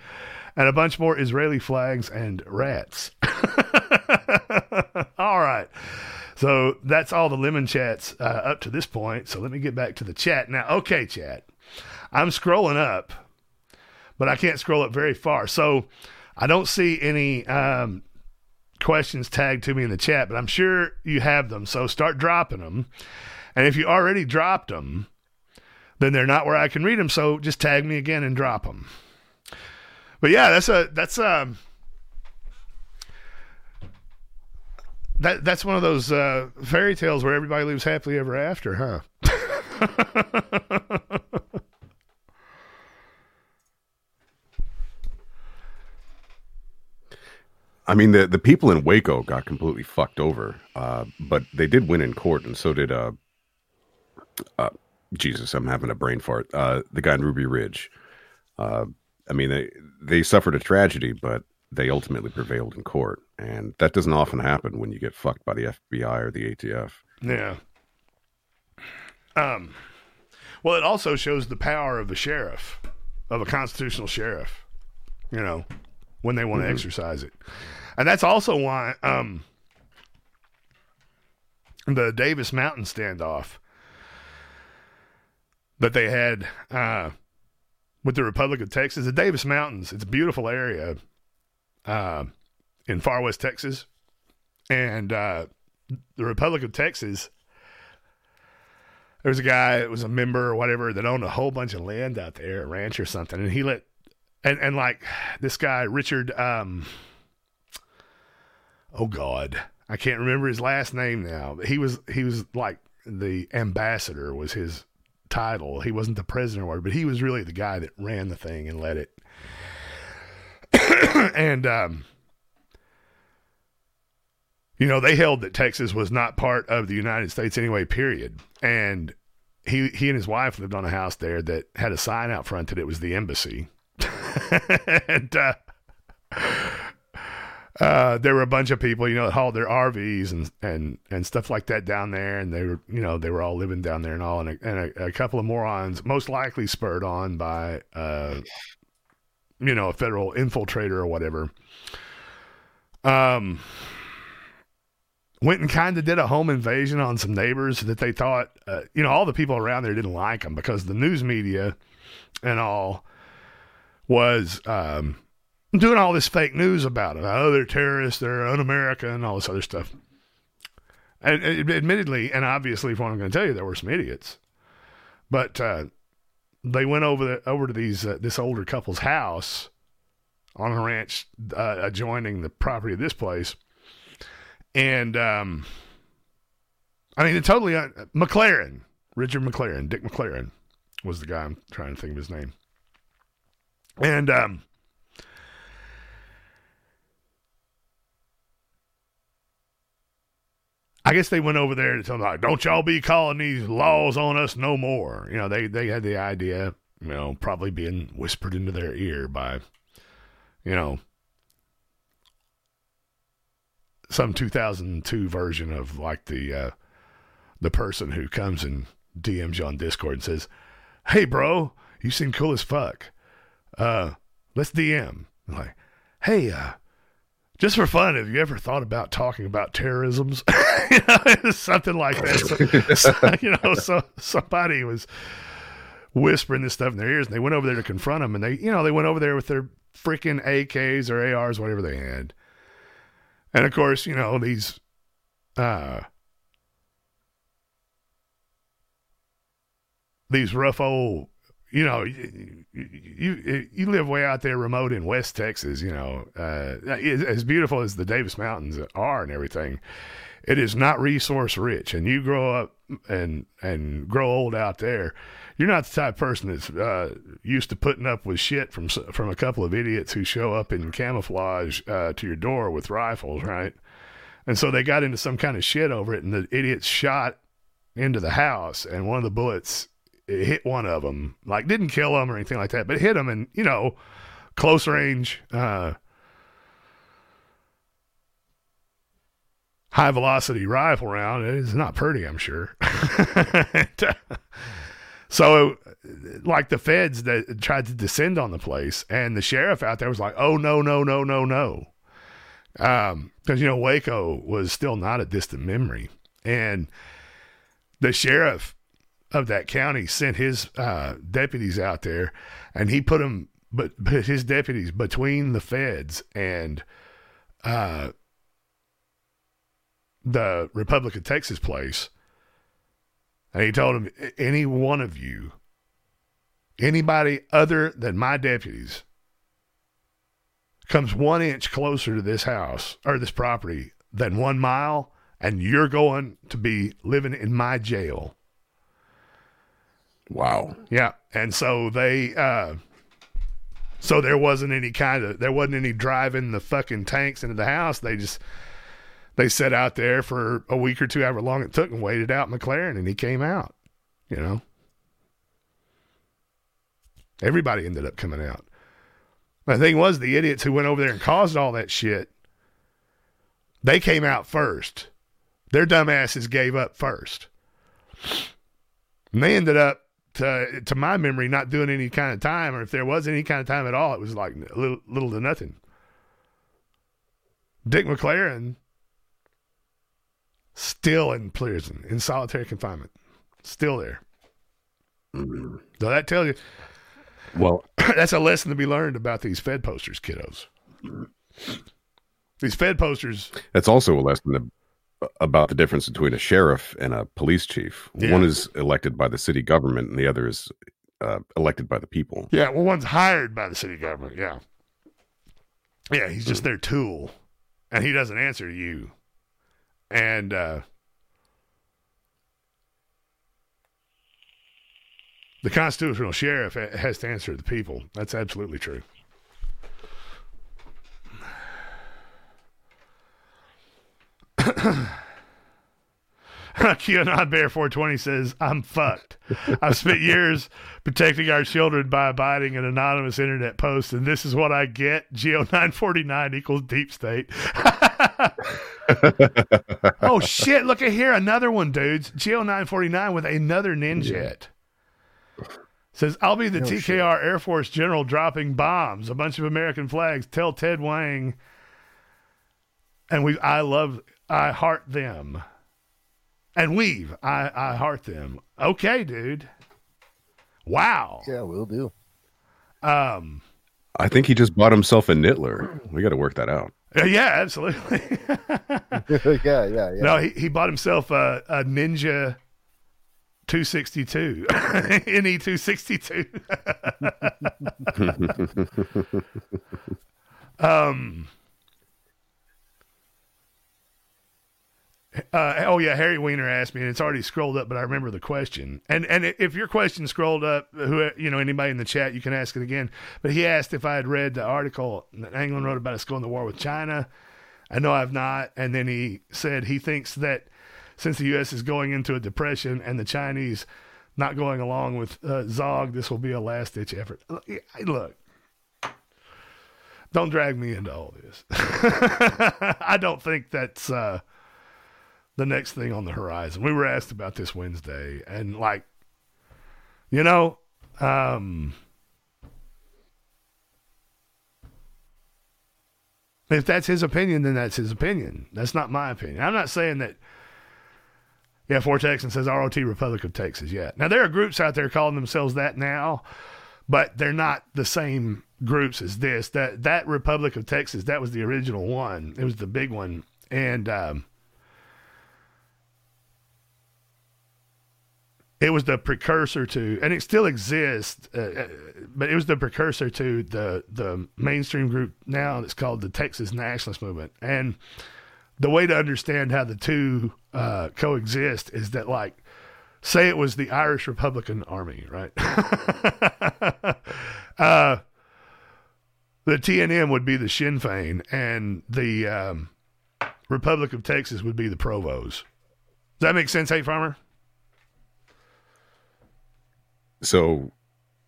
and a bunch more Israeli flags and rats. all right. So that's all the lemon chats uh, up to this point. So let me get back to the chat. Now, okay, chat. I'm scrolling up, but I can't scroll up very far. So I don't see any um, questions tagged to me in the chat, but I'm sure you have them. So start dropping them. And if you already dropped them, then they're not where I can read them. So just tag me again and drop them. But yeah, that's a that's um that that's one of those uh, fairy tales where everybody lives happily ever after, huh? I mean, the the people in Waco got completely fucked over, uh, but they did win in court, and so did uh, uh, Jesus. I'm having a brain fart. Uh, the guy in Ruby Ridge. Uh, I mean, they they suffered a tragedy, but they ultimately prevailed in court, and that doesn't often happen when you get fucked by the FBI or the ATF. Yeah. Um, well, it also shows the power of the sheriff, of a constitutional sheriff, you know, when they want to Mhm. exercise it. And that's also why um, the Davis Mountain standoff that they had uh, with the Republic of Texas, the Davis Mountains, it's a beautiful area uh, in far west Texas. And uh, the Republic of Texas there was a guy that was a member or whatever that owned a whole bunch of land out there, a ranch or something, and he let and and like this guy Richard um oh God, I can't remember his last name now. He was he was like the ambassador was his title. He wasn't the president or whatever, but he was really the guy that ran the thing and led it. and um, you know, they held that Texas was not part of the United States anyway, period. And he he and his wife lived on a house there that had a sign out front that it was the embassy. and uh, uh, there were a bunch of people, you know, that hauled their RVs and, and, and stuff like that down there, and they were, you know, they were all living down there and all, and a, and a, a couple of morons, most likely spurred on by, uh, you know, a federal infiltrator or whatever, um, went and kind of did a home invasion on some neighbors that they thought, uh, you know, all the people around there didn't like them because the news media and all was um, doing all this fake news about it. Oh, they're terrorists, they're un-American, and all this other stuff. And, and admittedly, and obviously, from what I'm going to tell you, there were some idiots, but uh, they went over the, over to these uh, this older couple's house on a ranch uh, adjoining the property of this place, and um, I mean, it totally uh, McLaren, Richard McLaren, Dick McLaren was the guy. I'm trying to think of his name, and um, I guess they went over there to tell them, like, don't y'all be calling these laws on us no more. You know, they, they had the idea, you know, probably being whispered into their ear by, you know, some 2002 version of like the, uh, the person who comes and DMs you on Discord and says, Hey, bro, you seem cool as fuck. Uh, let's DM. I'm like, hey, uh, just for fun, have you ever thought about talking about terrorisms? you know, something like that. So, so, you know, so somebody was whispering this stuff in their ears, and they went over there to confront them, and they, you know, they went over there with their freaking AKs or ARs, whatever they had, and of course, you know, these, uh, these rough old you know, you, you you live way out there remote in West Texas. You know, uh, as beautiful as the Davis Mountains are and everything, it is not resource rich. And you grow up and and grow old out there, you're not the type of person that's uh, used to putting up with shit from from a couple of idiots who show up in camouflage uh, to your door with rifles, right? And so they got into some kind of shit over it, and the idiots shot into the house, and one of the bullets hit one of them. Like didn't kill them or anything like that, but hit them and you know, close range, uh, high velocity rifle round. It is not pretty, I'm sure. and, uh, so, like the feds that tried to descend on the place, and the sheriff out there was like, "Oh no, no, no, no, no," because um, you know Waco was still not a distant memory, and the sheriff of that county sent his uh, deputies out there, and he put them, but put his deputies between the feds and uh, the Republic of Texas place, and he told them, any one of you, anybody other than my deputies, comes one inch closer to this house or this property than one mile, and you're going to be living in my jail. Wow. Yeah. And so they uh so there wasn't any kind of there wasn't any driving the fucking tanks into the house. They just they sat out there for a week or two, however long it took, and waited out McLaren and he came out. You know. Everybody ended up coming out. The thing was the idiots who went over there and caused all that shit, they came out first. Their dumbasses gave up first. And they ended up to to my memory, not doing any kind of time, or if there was any kind of time at all, it was like little little to nothing. Dick McLaren still in prison, in solitary confinement, still there. Mm-hmm. So that tell you, well, that's a lesson to be learned about these Fed posters, kiddos. These Fed posters. That's also a lesson ab- about the difference between a sheriff and a police chief. Yeah. One is elected by the city government, and the other is uh, elected by the people. Yeah, well, one's hired by the city government. Yeah, yeah, he's just their tool, and he doesn't answer you. And uh, the constitutional sheriff has to answer the people. That's absolutely true. QAnon Bear 420 says, I'm fucked. I've spent years protecting our children by abiding an anonymous internet post, and this is what I get. Geo949 equals deep state. oh, shit. Look at here. Another one, dudes. Geo949 with another ninjet. Says, I'll be the oh, No TKR Air Force general dropping bombs, a bunch of American flags. Tell Ted Wang. And we, I love, I heart them. And weave, I, I heart them. Okay, dude. Wow. Yeah, we'll do. Um, I think he just bought himself a Nittler. We got to work that out. yeah, absolutely. yeah, yeah, yeah. No, he, he bought himself a, a Ninja 262, NE 262. um, uh, oh yeah, Harry Weiner asked me, and it's already scrolled up, but I remember the question. And and if your question scrolled up, who you know anybody in the chat, you can ask it again. But he asked if I had read the article that England wrote about us going to war with China. I know I've not. And then he said he thinks that since the U.S. is going into a depression and the Chinese not going along with uh, Zog, this will be a last ditch effort. Look, don't drag me into all this. I don't think that's uh, the next thing on the horizon. We were asked about this Wednesday, and like, you know, um, if that's his opinion, then that's his opinion. That's not my opinion. I'm not saying that. Yeah, for Texan says ROT Republic of Texas. Yeah. Now there are groups out there calling themselves that now, but they're not the same groups as this. That that Republic of Texas, that was the original one. It was the big one, and um, it was the precursor to, and it still exists, uh, uh, but it was the precursor to the the mainstream group now that's called the Texas Nationalist Movement. And the way to understand how the two uh, coexist is that, like, say it was the Irish Republican Army, right? uh, the TNM would be the Sinn Féin, and the um, Republic of Texas would be the Provos. Does that make sense, Hate Farmer? So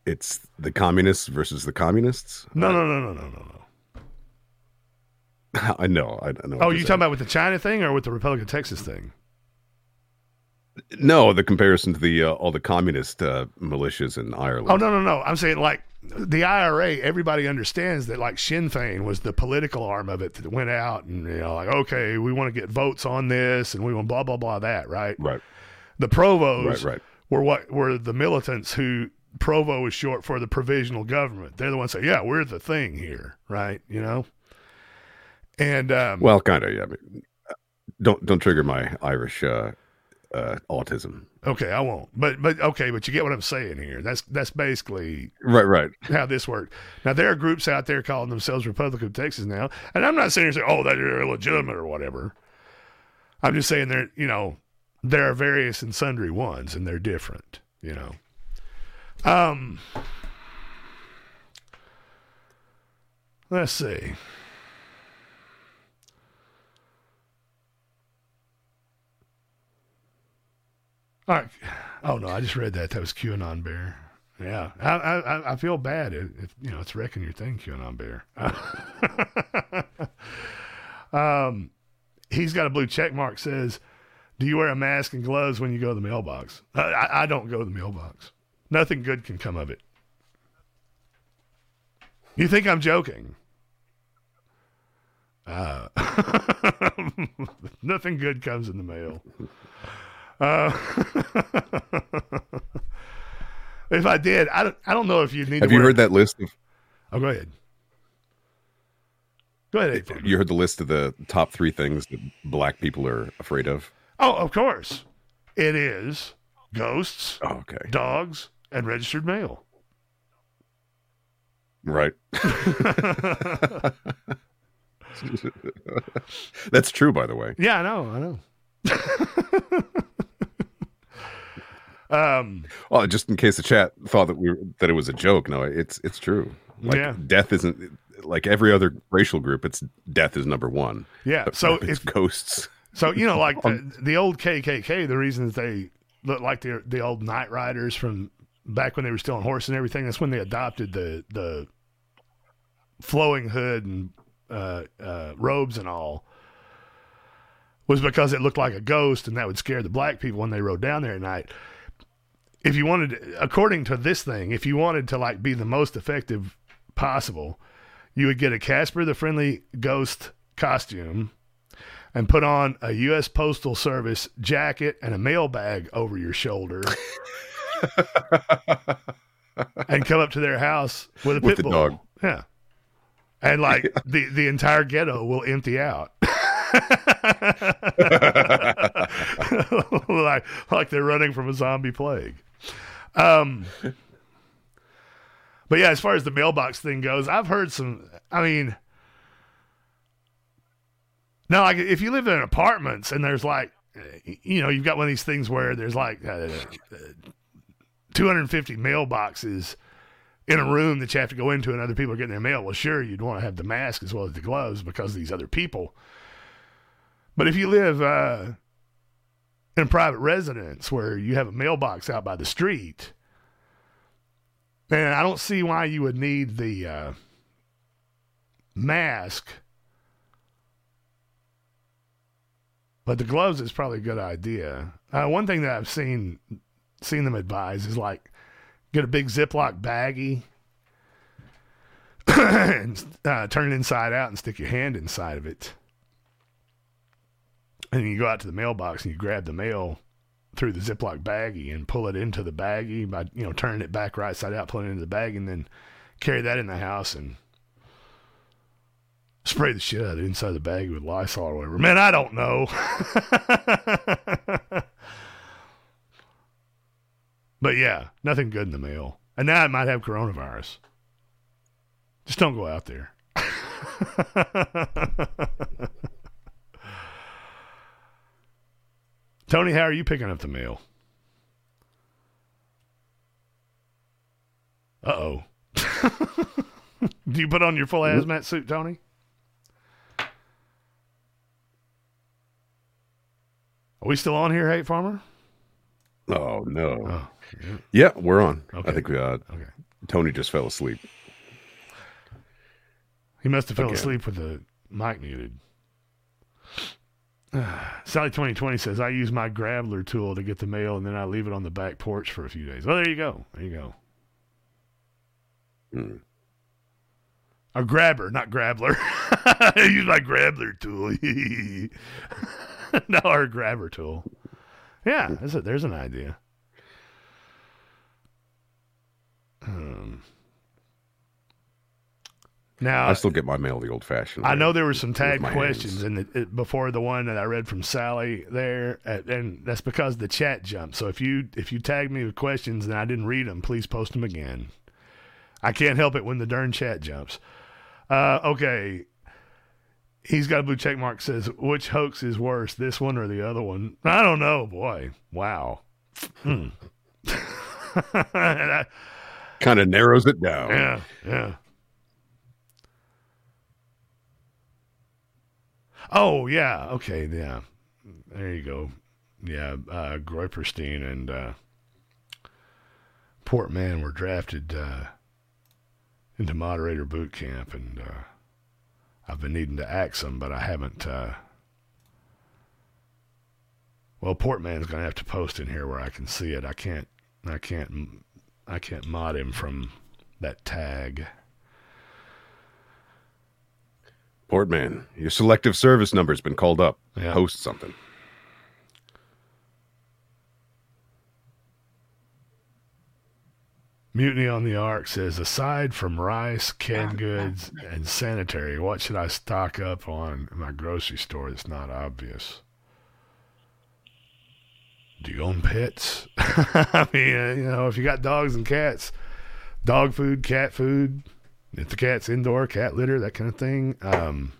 it's the communists versus the communists? No, no, no, no, no, no, no. I know. I, know. Oh, you talking about with the China thing or with the Republic of Texas thing? No, the comparison to the uh, all the communist uh, militias in Ireland. Oh no, no, no. I'm saying like the IRA. Everybody understands that like Sinn Féin was the political arm of it that went out and you know like okay, we want to get votes on this and we want blah blah blah that right. Right. The Provos Right, right. Were what were the militants who Provo is short for the provisional government. They're the ones that say yeah we're the thing here right you know. And um, Well, kind of. Yeah. I mean, don't don't trigger my Irish uh, uh, autism. Okay, I won't. But but okay, but you get what I'm saying here. That's that's basically Right, right. how this worked. Now there are groups out there calling themselves Republic of Texas now, and I'm not saying oh they're illegitimate or whatever. I'm just saying they're you know there are various and sundry ones, and they're different. You know. Um. Let's see. All right. Oh no, I just read that. That was QAnon Bear. Yeah, I I, I feel bad if you know it's wrecking your thing, QAnon Bear. um, he's got a blue check mark. Says, "Do you wear a mask and gloves when you go to the mailbox?" I, I, don't go to the mailbox. Nothing good can come of it. You think I'm joking? Uh, nothing good comes in the mail. Uh, if I did, I don't. I don't know if you need. Have you heard that list of? Oh, go ahead. Go ahead. April. You heard the list of the top three things that black people are afraid of? Oh, of course. It is ghosts, Oh, okay. dogs, and registered mail. Right. That's true, by the way. Yeah, I know, I know. um, Well, just in case the chat thought that we were, that it was a joke, no, it's it's true. Like Yeah. death isn't like every other racial group. It's death is number one. Yeah, so it's if- ghosts. So you know, like the, the old KKK, the reasons they look like the the old Night Riders from back when they were still on horse and everything. That's when they adopted the the flowing hood and uh, uh, robes and all. Was because it looked like a ghost, and that would scare the black people when they rode down there at night. If you wanted, according to this thing, if you wanted to like be the most effective possible, you would get a Casper the Friendly Ghost costume and put on a U.S. Postal Service jacket and a mail bag over your shoulder. and come up to their house with a With pit the bull. dog. Yeah. And like the, the entire ghetto will empty out. like like they're running from a zombie plague. Um but yeah, as far as the mailbox thing goes, I've heard some I mean now, like if you live in apartments and there's like, you know, you've got one of these things where there's like uh, uh, 250 mailboxes in a room that you have to go into and other people are getting their mail. Well, sure, you'd want to have the mask as well as the gloves because of these other people. But if you live uh, in a private residence where you have a mailbox out by the street, then I don't see why you would need the uh, mask. But the gloves is probably a good idea. Uh, one thing that I've seen seen them advise is like get a big Ziploc baggie and uh, turn it inside out and stick your hand inside of it. And you go out to the mailbox and you grab the mail through the Ziploc baggie and pull it into the baggie by you know turning it back right side out, pulling it into the bag, and then carry that in the house and spray the shit out of the inside of the bag with Lysol or whatever. Man, I don't know. but yeah, nothing good in the mail. And now it might have coronavirus. Just don't go out there. Tony, how are you picking up the mail? Uh oh. Do you put on your full hazmat suit, Tony? Are we still on here, Hate Farmer? Oh no. Oh, yeah. we're on. Okay. I think we uh Okay. Tony just fell asleep. He must have fell Again. asleep with the mic muted. Sally twenty twenty says I use my grabbler tool to get the mail and then I leave it on the back porch for a few days. Well, there you go. There you go. Hmm. A grabber, not grabbler. I use my grabbler tool. no, our grabber tool. Yeah, that's a, there's an idea. Um, now I still get my mail the old-fashioned. I know there were some tag questions in the, it, before the one that I read from Sally there, uh, and that's because the chat jumped. So if you if you tag me with questions and I didn't read them, please post them again. I can't help it when the darn chat jumps. Uh, okay, he's got a blue check mark. Says which hoax is worse, this one or the other one? I don't know, boy. Wow. Hmm. Kind of narrows it down. yeah, yeah. Oh yeah, okay, yeah. There you go. Yeah, uh Groiperstein and uh Portman were drafted uh into moderator boot camp and uh I've been needing to axe them, but I haven't uh well, Portman's gonna have to post in here where I can see it. I can't, I can't, I can't mod him from that tag. Portman, your selective service number's been called up. Yeah. Post something. Mutiny on the Ark says, aside from rice, canned goods, and sanitary, what should I stock up on in my grocery store that's not obvious? Do you own pets? I mean, uh, you know, if you got dogs and cats, dog food, cat food, if the cat's indoor, cat litter, that kind of thing. Um,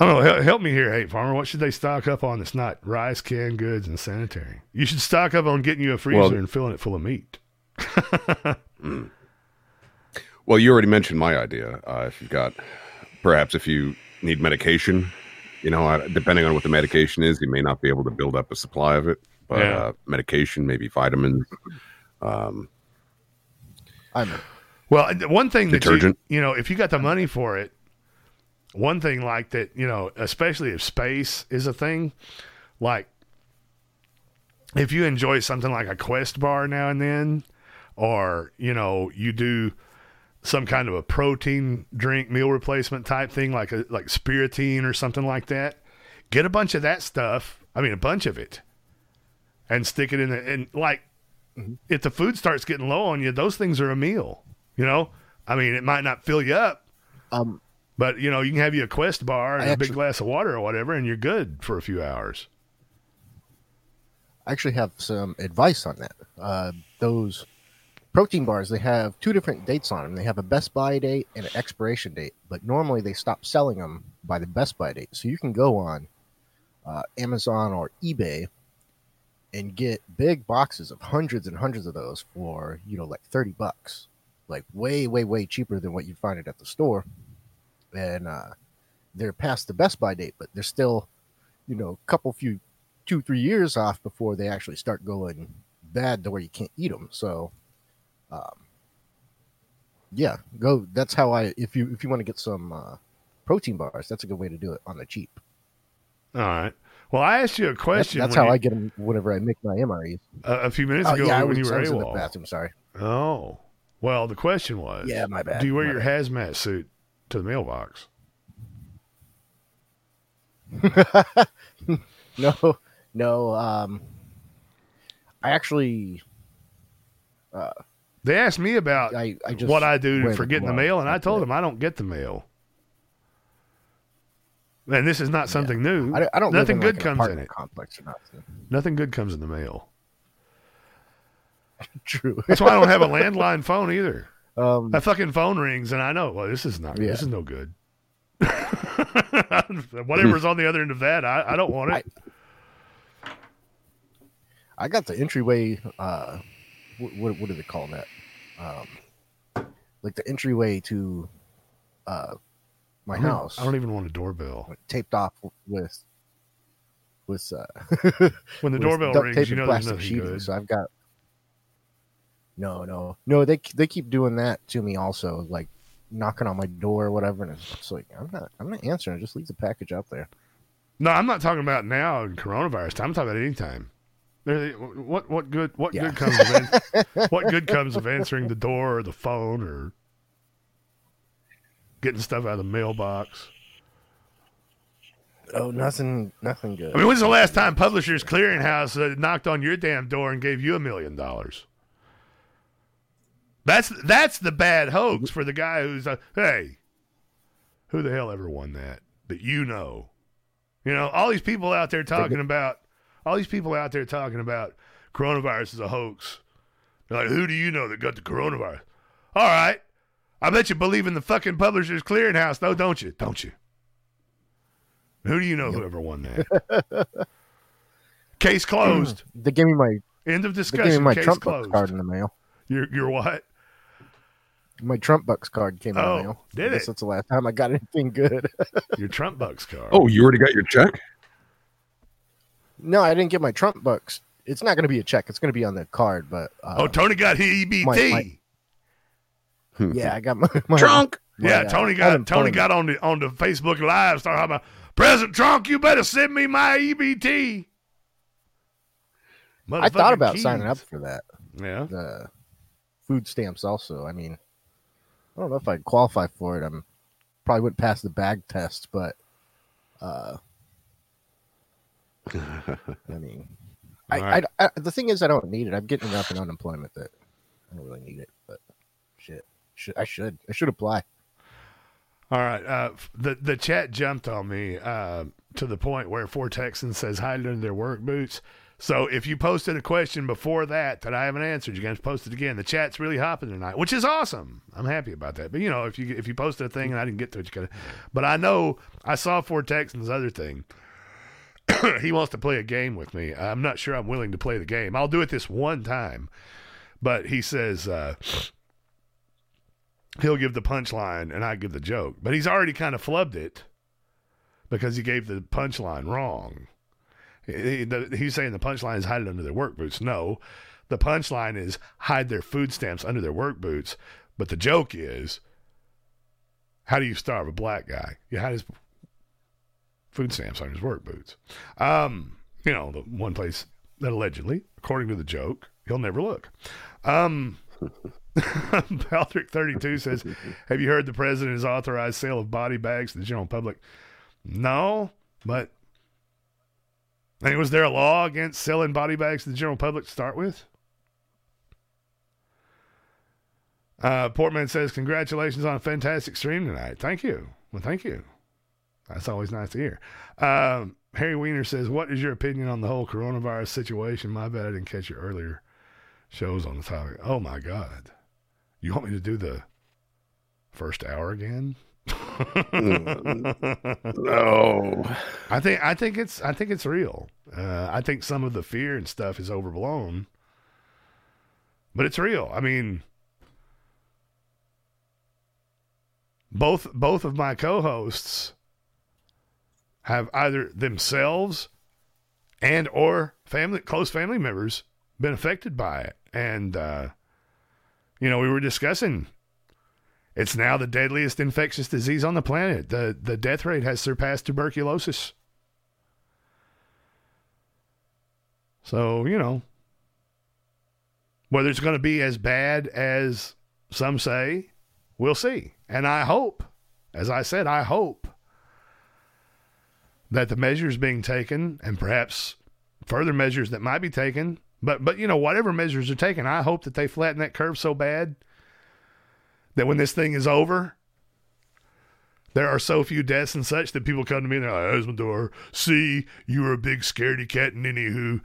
I don't know. Help, help me here, Hate Farmer. What should they stock up on that's not rice, canned goods, and sanitary? You should stock up on getting you a freezer Well- and filling it full of meat. Mm. Well, you already mentioned my idea. Uh, if you've got, perhaps if you need medication, you know, uh, depending on what the medication is, you may not be able to build up a supply of it. But Yeah. uh, medication, maybe vitamins. Um, I'm Well, one thing that you, you know, if you got the money for it, one thing like that, you know, especially if space is a thing, like if you enjoy something like a Quest bar now and then, or you know, you do some kind of a protein drink meal replacement type thing, like a like Spiru-tein or something like that, get a bunch of that stuff. I mean, a bunch of it, and stick it in the and like if the food starts getting low on you, those things are a meal. You know, I mean, it might not fill you up, um, but you know, you can have you a Quest bar and I a big glass of water or whatever, and you're good for a few hours. I actually have some advice on that. Uh, those protein bars, they have two different dates on them. They have a best buy date and an expiration date, but normally they stop selling them by the best buy date. So you can go on uh, Amazon or eBay and get big boxes of hundreds and hundreds of those for you know like 30 bucks like way way way cheaper than what you'd find it at the store and uh they're past the best buy date but they're still you know a couple few two three years off before they actually start going bad to where you can't eat them so um yeah go that's how i if you if you want to get some uh protein bars that's a good way to do it on the cheap All right. Well, I asked you a question. that's when how you- i get them whenever i make my mres a, a few minutes Oh, ago yeah, I when you were was in the bathroom, sorry. Oh, well, the question was, Yeah, my bad, Do you wear my your hazmat suit to the mailbox? no, no. Um, I actually, uh, They asked me about I, I just what I do for the getting the mail, and I told them I don't get the mail. And this is not something new. I, I don't. Nothing in, good like, comes in it. Complex or nothing. Nothing good comes in the mail. True. That's why I don't have a landline phone either. Um, that fucking phone rings, and I know. Well, this is not. Yeah. This is no good. Whatever's on the other end of that, I, I don't want it. I got the entryway. Uh, what, what, what do they call that? Um, like the entryway to uh, my I house. I don't even want a doorbell. Taped off with with uh, When the doorbell rings, you know there's nothing sheeting. good. So I've got. No, no, no. They they keep doing that to me also, like knocking on my door or whatever, and it's like I'm not I'm not answering. Just leave the package out there. No, I'm not talking about now in coronavirus time. I'm talking about any time. What what good what Yeah. good comes of what good comes of answering the door or the phone or getting stuff out of the mailbox? Oh, nothing, nothing good. I mean, when's the last time Publishers Clearinghouse uh, knocked on your damn door and gave you a million dollars? That's that's the bad hoax for the guy who's uh, hey, who the hell ever won that that you know? You know, all these people out there talking about all these people out there talking about coronavirus is a hoax. They're like, who do you know that got the coronavirus? All right, I bet you believe in the fucking Publishers Clearinghouse, though, don't you? Don't you? Who do you know who ever won that? Case closed. they gave me my End of discussion. they gave me my Case Trump closed. Card in the mail. You're, you're what? My Trump Bucks card came in Oh, the mail. did I guess it? That's the last time I got anything good. Your Trump Bucks card. oh, you already got your check? no, I didn't get my Trump Bucks. It's not going to be a check. It's going to be on the card. But uh, oh, Tony got his EBT. my- yeah, I got my, my Trunk. my, yeah, uh, Tony got Tony got on the on the Facebook Live. Started talking about President Trump. You better send me my EBT. I thought about keys. signing up for that. Yeah. The food stamps also. I mean, I don't know if I'd qualify for it. I'm probably wouldn't pass the bag test, but uh, I mean, I, right. I, I the thing is, I don't need it. I'm getting enough in unemployment that I don't really need it. But shit, should I should I should apply. All right. Uh, the the chat jumped on me uh, to the point where four Texans says hide under their work boots. So if you posted a question before that that I haven't answered, going to post it again. The chat's really hopping tonight, which is awesome. I'm happy about that. But you know, if you if you posted a thing and I didn't get to it, you to. But I know I saw Ford Texans other thing. he wants to play a game with me. I'm not sure I'm willing to play the game. I'll do it this one time. But he says uh, he'll give the punchline and I give the joke. But he's already kind of flubbed it because he gave the punchline wrong. He's saying the punchline is hide it under their work boots. No, the punchline is hide their food stamps under their work boots. But the joke is, how do you starve a black guy? You hide his food stamps on his work boots. Um, you know, the one place that allegedly, according to the joke, he'll never look. Um, Baldrick32 says, Have you heard the president has authorized sale of body bags to the general public? No, but I mean, was there a law against selling body bags to the general public to start with? Uh, Portman says, Congratulations on a fantastic stream tonight. Thank you. Well, thank you. That's always nice to hear. Um, Harry Weiner says, What is your opinion on the whole coronavirus situation? My bad, I didn't catch your earlier shows on the topic. Oh, my God. You want me to do the first hour again? No. I think I think it's I think it's real. Uh, I think some of the fear and stuff is overblown, but it's real. I mean, both both of my co-hosts have either themselves and or family close family members been affected by it, and uh, you know we were discussing it's now the deadliest infectious disease on the planet. The the death rate has surpassed tuberculosis. So, you know, whether it's going to be as bad as some say, we'll see. And I hope, as I said, I hope that the measures being taken and perhaps further measures that might be taken, but but you know, whatever measures are taken, I hope that they flatten that curve so bad that when this thing is over, there are so few deaths and such that people come to me and they're like, Azzmador, see, you were a big scaredy cat and anywho,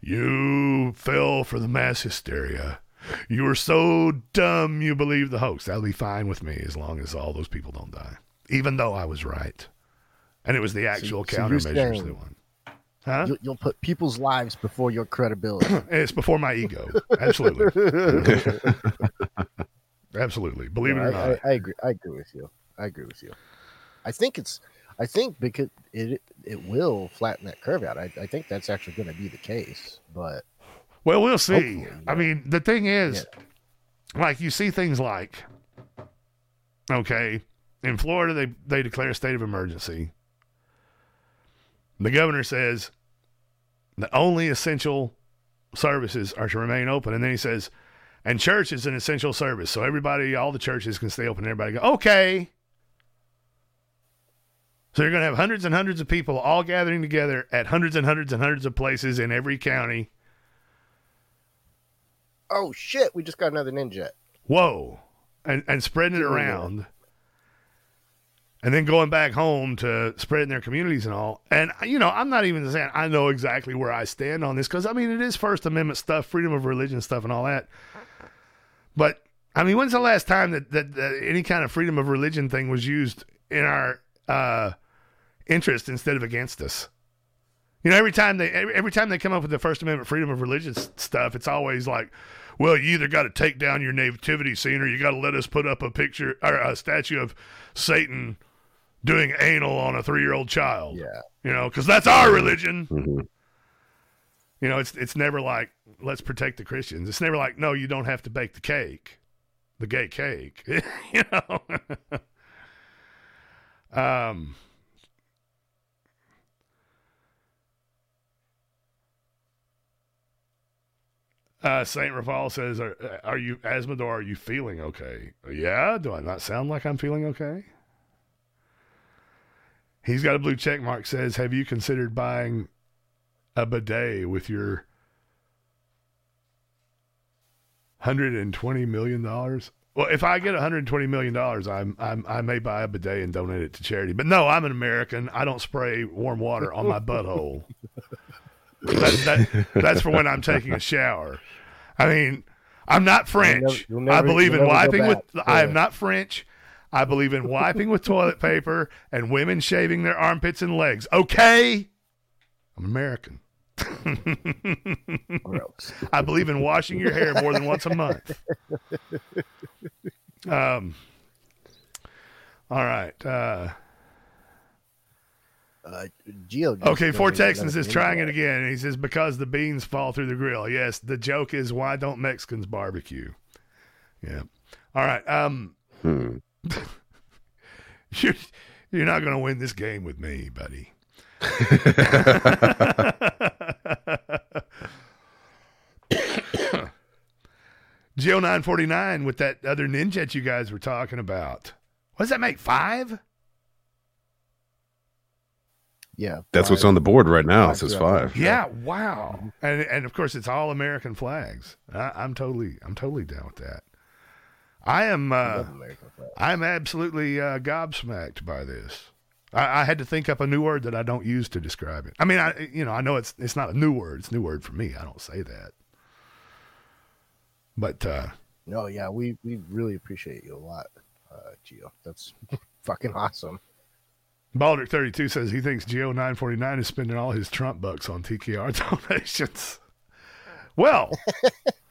you fell for the mass hysteria. You were so dumb you believed the hoax. That'll be fine with me as long as all those people don't die. Even though I was right. And it was the actual so countermeasures saying that won. Huh? You'll, you'll put people's lives before your credibility. it's before my ego. Absolutely. Absolutely. Believe it or I, not. I, I agree. I agree with you. I agree with you. I think it's. I think because it it will flatten that curve out. I, I think that's actually going to be the case. But Well, we'll see. Hopefully, I mean, the thing is, like you see things like, okay, in Florida they they declare a state of emergency. The governor says the only essential services are to remain open, and then he says, and church is an essential service, so everybody, all the churches can stay open. And everybody go, okay. So you're going to have hundreds and hundreds of people all gathering together at hundreds and hundreds and hundreds of places in every county. oh shit, we just got another ninja. whoa and and spreading it around and then going back home to spreading their communities and all and you know i'm not even saying i know exactly where i stand on this because i mean it is first amendment stuff freedom of religion stuff and all that but i mean when's the last time that, that, that any kind of freedom of religion thing was used in our uh interest instead of against us you know, every time they every, every time they come up with the First Amendment freedom of religion stuff, it's always like, well, you either got to take down your nativity scene or you got to let us put up a picture or a statue of Satan doing anal on a three year old child. Yeah, you know, because that's our religion. You know, it's it's never like let's protect the Christians. It's never like no, you don't have to bake the cake, the gay cake. you know. um. Uh, Saint Rafal says, are, "Are you Azzmador? Are you feeling okay? Yeah. Do I not sound like I'm feeling okay?" He's got a blue check mark. Says, "Have you considered buying a bidet with your hundred and twenty million dollars?" Well, if I get one hundred twenty million dollars, I'm, I'm I may buy a bidet and donate it to charity. But no, I'm an American. I don't spray warm water on my butthole. That, that, that's for when I'm taking a shower. I mean, I'm not French. you'll never- I believe you'll in never wiping with. back. I am not French. I believe in wiping with toilet paper and women shaving their armpits and legs. Okay, I'm American. I believe in washing your hair more than once a month. Um. All right. Uh, Uh, Geo. Okay, Four Texans is trying it again. and He says because the beans fall through the grill. Yes, the joke is why don't Mexicans barbecue? Yeah. All right. Um, Hmm. you're you're not going to win this game with me, buddy. Geo nine forty nine with that other ninja you guys were talking about. What does that make? Five? Yeah. That's what's on the board right now. It says five. Yeah, wow. And and of course it's all American flags. I, I'm totally I'm totally down with that. I am uh, I'm absolutely uh, gobsmacked by this. I, I had to think up a new word that I don't use to describe it. I mean, I you know I know it's it's not a new word. It's a new word for me. I don't say that. But uh, No, yeah, we we really appreciate you a lot, uh, Geo. That's fucking awesome. Baldrick thirty two says he thinks Geo nine forty nine is spending all his Trump bucks on TKR donations. Well,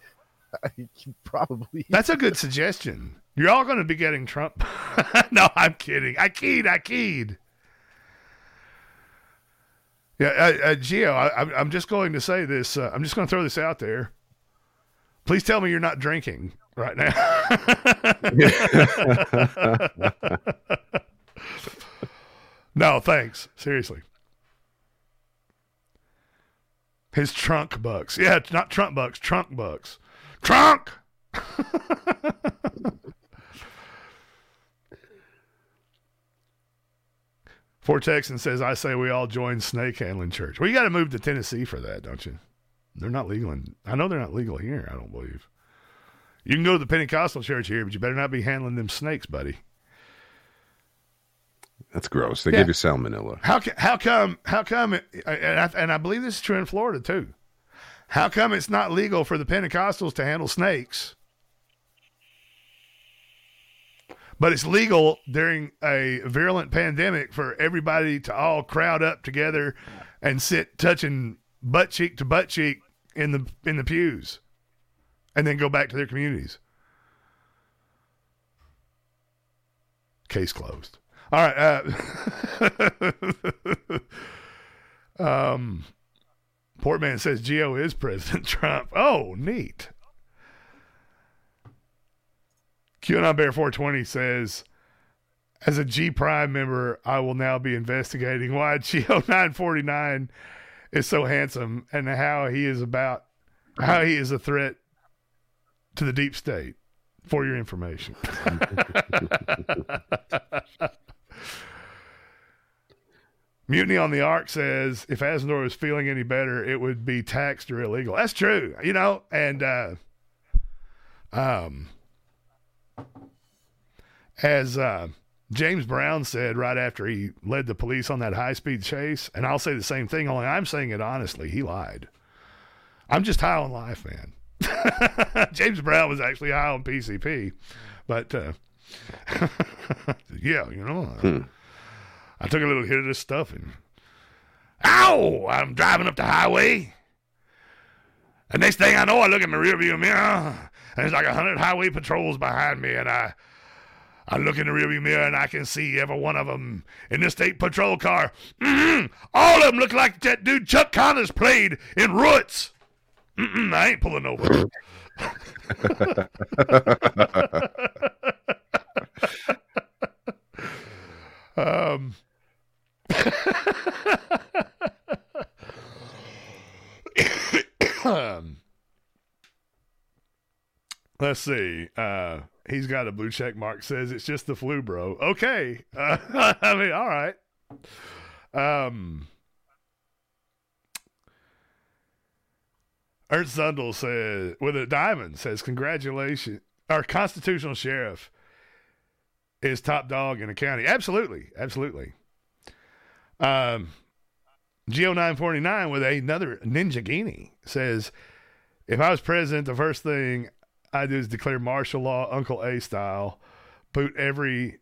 probably that's a good suggestion. You're all going to be getting Trump. no, I'm kidding. I keyed. I keyed. Yeah, uh, uh, Geo, I, I'm- I'm just going to say this. Uh, I'm just going to throw this out there. Please tell me you're not drinking right now. no, thanks. Seriously. His trunk bucks. Yeah, not trunk bucks, trunk bucks. Trunk! Fort Texan says, I say we all join snake handling church. Well, you got to move to Tennessee for that, don't you? They're not legal. In, I know they're not legal here, I don't believe. You can go to the Pentecostal church here, but you better not be handling them snakes, buddy. That's gross. They Yeah. give you salmonella. How, how come, how come, it, and, I, and I believe this is true in Florida too. How come it's not legal for the Pentecostals to handle snakes? But it's legal during a virulent pandemic for everybody to all crowd up together and sit touching butt cheek to butt cheek in the in the pews and then go back to their communities. Case closed. All right. Uh, um, Portman says Geo is President Trump. Oh, neat. QAnon Bear 420 says, as a G Prime member, I will now be investigating why Geo 949 is so handsome and how he is about how he is a threat to the deep state. For your information. Mutiny on the Ark says if Azzmador was feeling any better, it would be taxed or illegal. That's true, you know, and uh, um, as uh, James Brown said right after he led the police on that high speed chase, and I'll say the same thing, only I'm saying it honestly, he lied. I'm just high on life, man. James Brown was actually high on PCP, but uh, yeah, you know, uh, I took a little hit of this stuff and ow! I'm driving up the highway. And next thing I know, I look in my rearview mirror, and there's like a hundred highway patrols behind me, and I. I look in the rearview mirror and I can see every one of them in the state patrol car. Mm-mm, all of them look like that dude Chuck Connors played in Roots. Mm-mm, I ain't pulling over. um, um, let's see. Uh, he's got a blue check mark. Says it's just the flu, bro. Okay. Uh, I mean, all right. Um, Ernst Zundel says, with a diamond, says, congratulations. Our constitutional sheriff is top dog in the county. Absolutely. Absolutely. Um, Geo949 with another Ninjaghini says, if I was president, the first thing I do is declare martial law, Uncle A style, boot every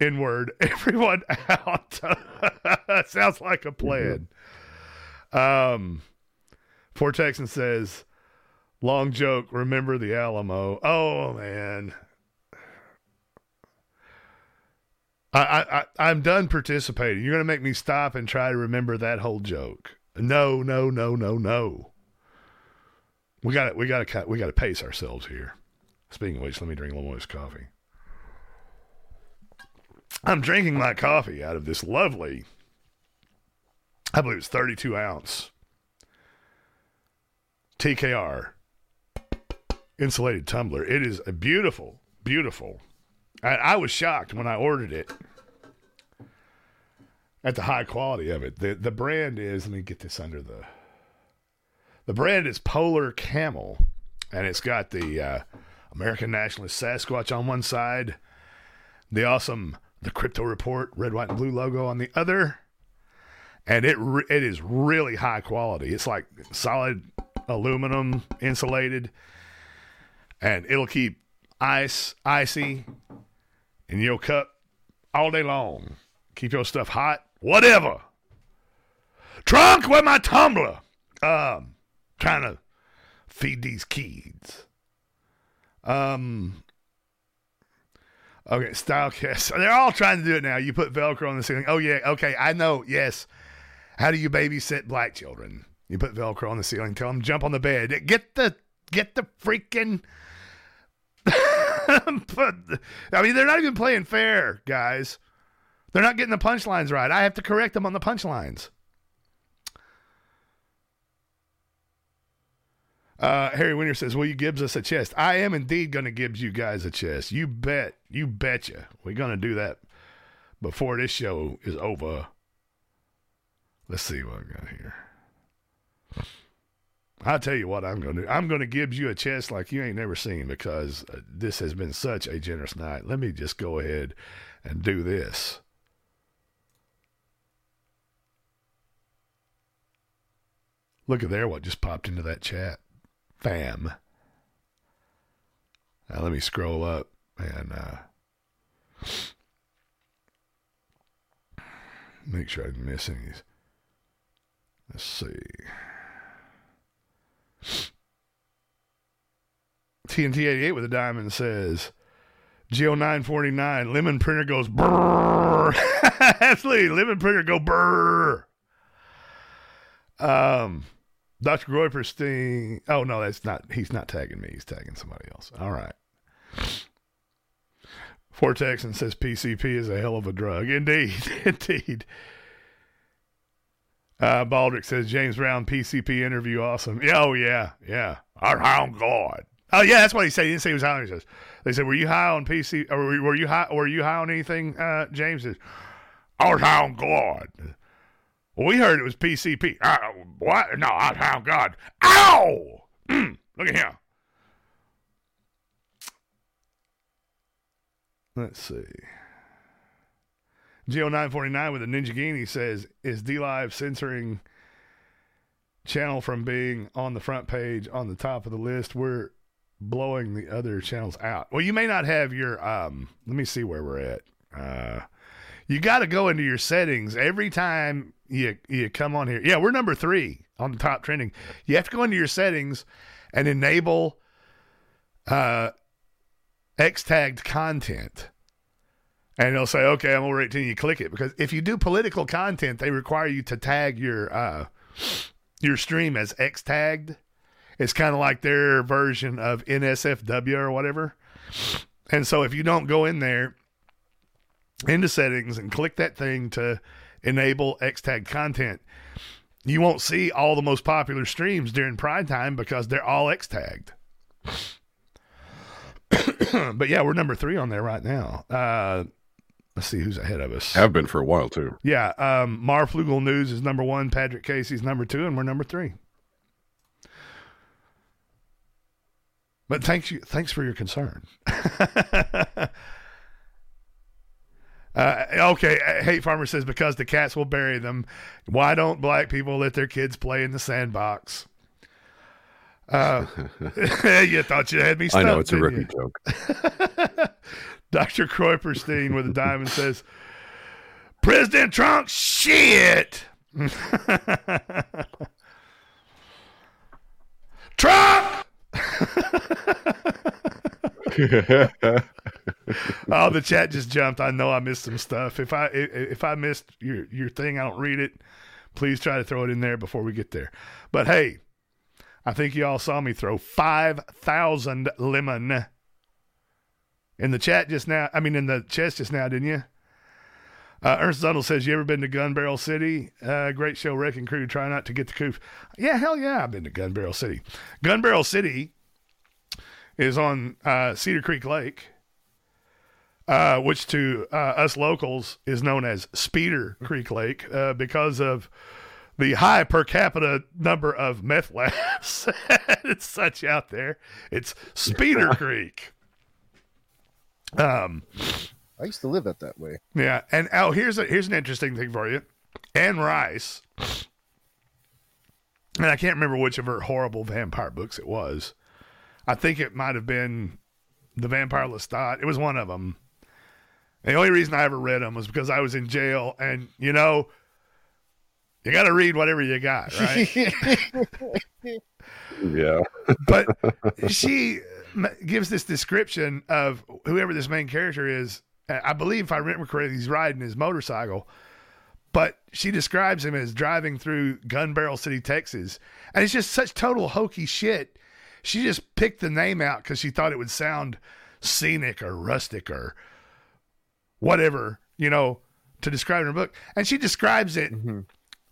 N word, everyone out. Sounds like a plan. Um, Fort Texan says, long joke, remember the Alamo. Oh, man. I, I, I, I'm done participating. You're going to make me stop and try to remember that whole joke. No, no, no, no, no. We got we got to we got to pace ourselves here. Speaking of which, let me drink a little more of this coffee. I'm drinking my coffee out of this lovely, I believe it's 32 ounce TKR insulated tumbler. It is a beautiful, beautiful. I, I was shocked when I ordered it at the high quality of it. The the brand is let me get this under the the brand is Polar Camel, and it's got the uh, American Nationalist Sasquatch on one side, the awesome the Krypto Report red, white, and blue logo on the other, and it re- it is really high quality. It's like solid aluminum insulated, and it'll keep ice icy in your cup all day long. Keep your stuff hot, whatever. Trunk with my tumbler. Um, trying to feed these kids. Um. Okay, Stylecast. They're all trying to do it now. You put Velcro on the ceiling. Oh yeah, okay, I know. Yes. How do you babysit black children? You put Velcro on the ceiling. Tell them jump on the bed. Get the get the freaking. I mean, they're not even playing fair, guys. They're not getting the punchlines right. I have to correct them on the punchlines. Uh, Harry Winter says, "Will you gives us a chest?" I am indeed going to gives you guys a chest. You bet. You betcha. We're going to do that before this show is over. Let's see what I got here. I'll tell you what I'm going to do. I'm going to give you a chest like you ain't never seen because uh, this has been such a generous night. Let me just go ahead and do this. Look at there what just popped into that chat. Fam. Now let me scroll up and uh, make sure I didn't miss any. Let's see. TNT88 with a diamond says, Geo 949, lemon printer goes brrr. Absolutely, lemon printer go brrr. Um, Dr. Groiperstein. Oh, no, that's not, he's not tagging me. He's tagging somebody else. All right. Fort Texan says PCP is a hell of a drug. Indeed. Indeed. Uh, Baldrick says James Brown PCP interview awesome. Yeah, oh yeah, yeah. Our high on God. Oh yeah, that's what he said. He didn't say he was high. on- He says they said, "Were you high on PC? Or were you- high? Were you high on anything?" Uh, James says, "I high on God." We heard it was PCP. Uh, what? No, I high God. Ow! Mm, look at him. Let's see. Geo949 with a Ninjaghini says, Is D Live censoring channel from being on the front page on the top of the list? We're blowing the other channels out. Well, you may not have your, um, let me see where we're at. Uh, you got to go into your settings every time you, you come on here. Yeah, we're number three on the top trending. You have to go into your settings and enable uh, X tagged content. And it'll say, okay, I'm over 18. You click it because if you do political content, they require you to tag your uh, your stream as X tagged. It's kind of like their version of NSFW or whatever. And so if you don't go in there into settings and click that thing to enable X tagged content, you won't see all the most popular streams during prime time because they're all X tagged. but yeah, we're number three on there right now. Uh, let's see who's ahead of us. Have been for a while too. Yeah, um, Marflugel News is number one. Patrick Casey's number two, and we're number three. But thanks you, thanks for your concern. Uh, okay, uh, Hate Farmer says because the cats will bury them. Why don't black people let their kids play in the sandbox? Uh, you thought you had me. I know it's a rookie you? joke. Dr. Kreuperstein with a diamond says, President Trump, shit. Trump! oh, the chat just jumped. I know I missed some stuff. If I if I missed your your thing, I don't read it. Please try to throw it in there before we get there. But hey, I think you all saw me throw five thousand lemon in the chat just now. I mean, in the chest just now, didn't you? Uh, Ernst Zundel says, "You ever been to Gun Barrel City? Uh, great show, Wrecking Crew. Try not to get the coof. Yeah, hell yeah, I've been to Gun Barrel City. Gun Barrel City is on uh, Cedar Creek Lake, uh, which to uh, us locals is known as Speeder Creek Lake uh, because of the high per capita number of meth labs. it's such out there. It's Speeder Creek. Um, I used to live it that way. yeah, and oh, here's a here's an interesting thing for you. Anne Rice, and I can't remember which of her horrible vampire books it was. I think it might have been the Vampire Lestat. It was one of them. The only reason I ever read them was because I was in jail, and you know, you got to read whatever you got, right? yeah. but she gives this description of whoever this main character is. Uh, I believe, if I remember correctly, he's riding his motorcycle. But she describes him as driving through Gun Barrel City, Texas, and it's just such total hokey shit. She just picked the name out because she thought it would sound scenic or rustic or whatever, you know, to describe her book. And she describes it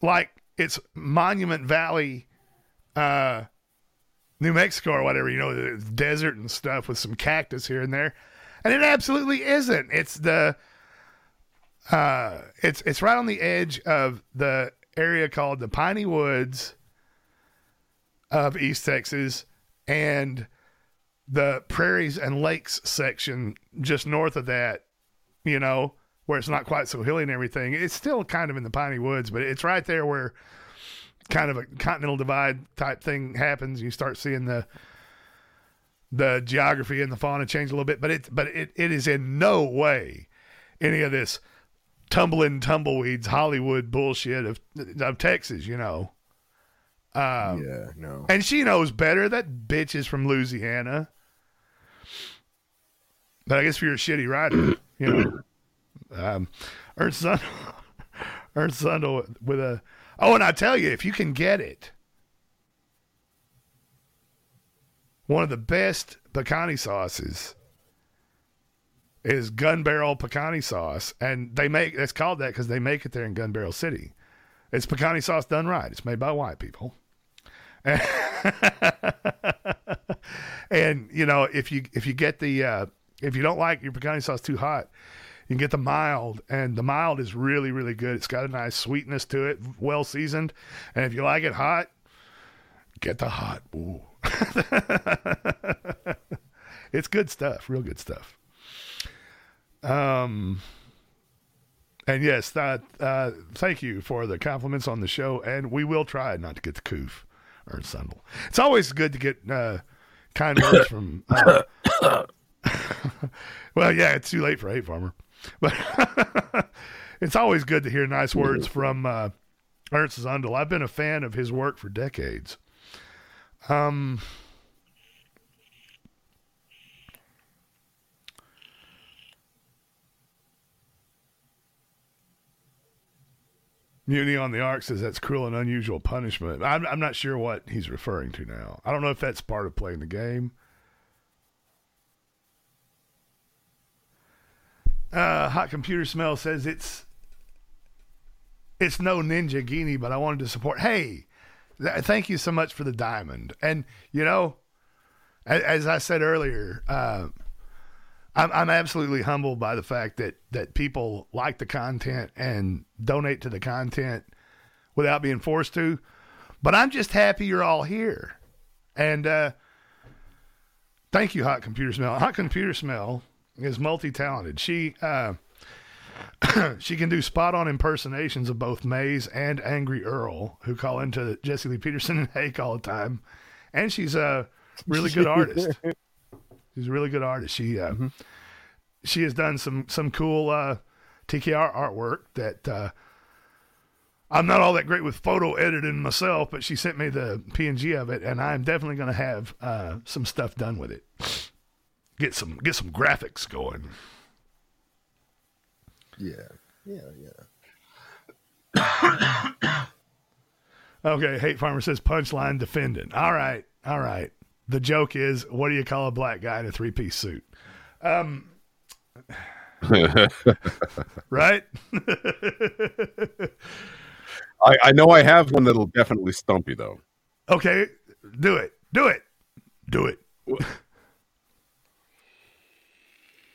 like it's Monument Valley, uh, New Mexico or whatever, you know, the desert and stuff with some cactus here and there. And it absolutely isn't. It's the uh it's it's right on the edge of the area called the Piney Woods of East Texas and the prairies and lakes section just north of that, you know, where it's not quite so hilly and everything. It's still kind of in the piney woods, but it's right there where kind of a continental divide type thing happens. You start seeing the the geography and the fauna change a little bit, but it but it, it is in no way any of this tumbling tumbleweeds Hollywood bullshit of of Texas, you know. Um, yeah, no. and she knows better. That bitch is from Louisiana. But I guess if you're a shitty rider, you know. Um, Ernst Zundel, Ernst with a. Oh, and I tell you, if you can get it, one of the best picante sauces is Gun Barrel Picante sauce, and they make it's called that because they make it there in Gun Barrel City. It's picante sauce done right. It's made by white people. and you know if you if you get the uh, if you don't like your picante sauce too hot you can get the mild and the mild is really really good it's got a nice sweetness to it well seasoned and if you like it hot get the hot Ooh. it's good stuff real good stuff um and yes that uh thank you for the compliments on the show and we will try not to get the coof Ernst Zundel. It's always good to get uh, kind words from. Uh, well, yeah, it's too late for hate farmer, but it's always good to hear nice words from uh, Ernst Zundel. I've been a fan of his work for decades. Um. Mutiny on the Ark says that's cruel and unusual punishment. I'm, I'm not sure what he's referring to now. I don't know if that's part of playing the game. Uh, Hot Computer Smell says it's it's no Ninjaghini, but I wanted to support. Hey, th- thank you so much for the diamond. And you know, as, as I said earlier, uh, I'm, I'm absolutely humbled by the fact that that people like the content and donate to the content without being forced to. But I'm just happy you're all here, and uh, thank you, Hot Computer Smell. Hot Computer Smell is multi talented. She uh, she can do spot on impersonations of both Maze and Angry Earl, who call into Jesse Lee Peterson and Hake all the time. And she's a really good artist. She's a really good artist. She uh, she has done some some cool uh, TKR artwork that uh, I'm not all that great with photo editing myself, but she sent me the PNG of it, and I'm definitely going to have uh, some stuff done with it. Get some get some graphics going. Yeah. Yeah, yeah. Okay, Hate Farmer says punchline defendant. All right, all right. The joke is, what do you call a black guy in a three piece suit? Um, right? I, I know I have one that'll definitely stump you though. okay, do it, do it, do it.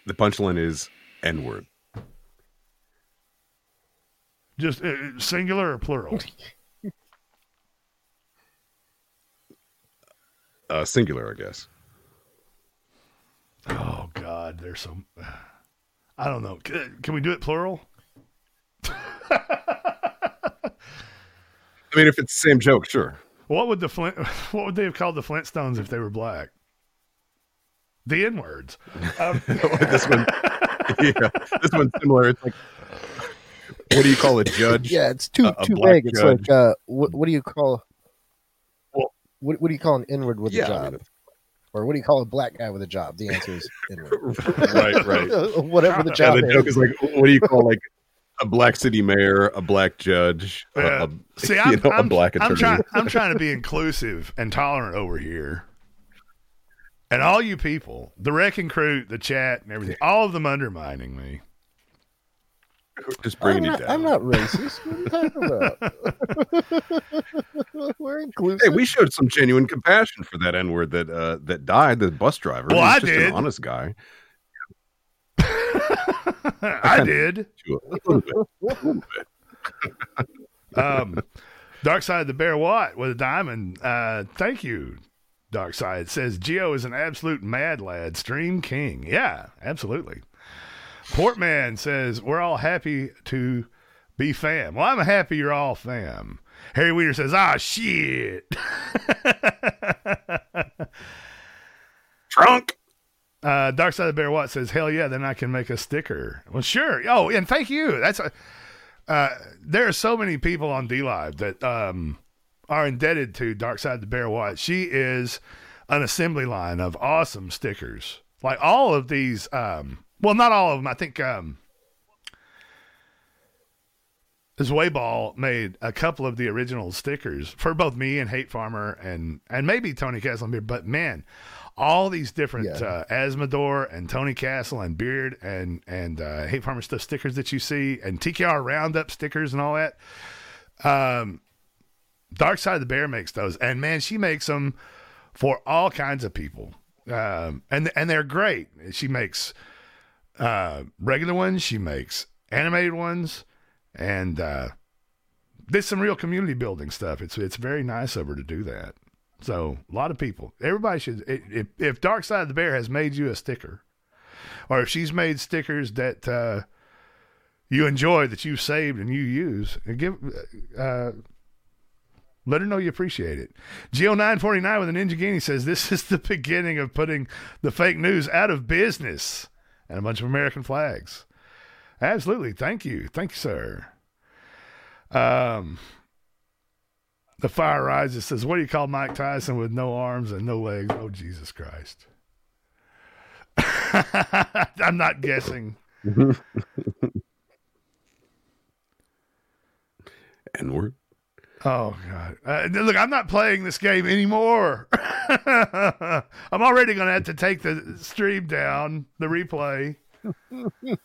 The punchline is N word. Just uh, singular or plural? Uh, singular, I guess. Oh God, there's some. I don't know. Can, can we do it plural? I mean, if it's the same joke, sure. What would the Flint? What would they have called the Flintstones if they were black? The N words. Um, this one, yeah, this one's similar. It's like, what do you call a judge? Yeah, it's too A- a too black vague. It's like uh, what what do you call? What what do you call an inward with Yeah, a I job? mean, or what do you call a black guy with a job? The answer is inward. right, right. Whatever the job And the is. joke is like, what do you call like a black city mayor, a black judge, Yeah. a, See, I'm, know, a I'm, black I'm attorney? trying. I'm trying to be inclusive and tolerant over here. And all you people, the wrecking crew, the chat, and everything, all of them undermining me. Just I'm bringing you not, down. I'm not racist. What are you talking about? We're inclusive. Hey, we showed some genuine compassion for that N word that uh, that died, the bus driver. Well, He I just did. an honest guy. I did. To a little bit. A little bit. Um, Dark Side of the Bear Watt with a diamond. Uh, thank you, Dark Side. Says Geo is an absolute mad lad, stream king. Yeah, absolutely. Portman says we're all happy to be fam. Well, I'm happy you're all fam. Harry Weeder says, ah, shit. Trunk. Uh, Dark Side of the Bear Watt says, hell yeah, then I can make a sticker. Well, sure. Oh, and thank you. That's a, uh, there are so many people on D Live that um, are indebted to Dark Side of the Bear Watt. She is an assembly line of awesome stickers. Like all of these, um, well, not all of them. I think um, Zwayball made a couple of the original stickers for both me and Hate Farmer and and maybe Tony Castle and Beard. But man, all these different Yeah. uh, Azzmador and Tony Castle and Beard and and uh, Hate Farmer stuff stickers that you see and TKR Roundup stickers and all that. Um, Dark Side of the Bear makes those, and man, she makes them for all kinds of people, um, and and they're great. She makes uh, regular ones, she makes animated ones, and uh, did some real community building stuff. It's it's very nice of her to do that. So a lot of people, everybody should. If if Dark Side of the Bear has made you a sticker, or if she's made stickers that uh, you enjoy that you've saved and you use, give. Uh, let her know you appreciate it. Geo949 with an Ninjaghini says this is the beginning of putting the fake news out of business and a bunch of American flags. Absolutely. Thank you. Thank you, sir. Um, the Fire Rises says, What do you call Mike Tyson with no arms and no legs? Oh, Jesus Christ. I'm not guessing. N word. Oh God! Uh, look, I'm not playing this game anymore. I'm already going to have to take the stream down, the replay.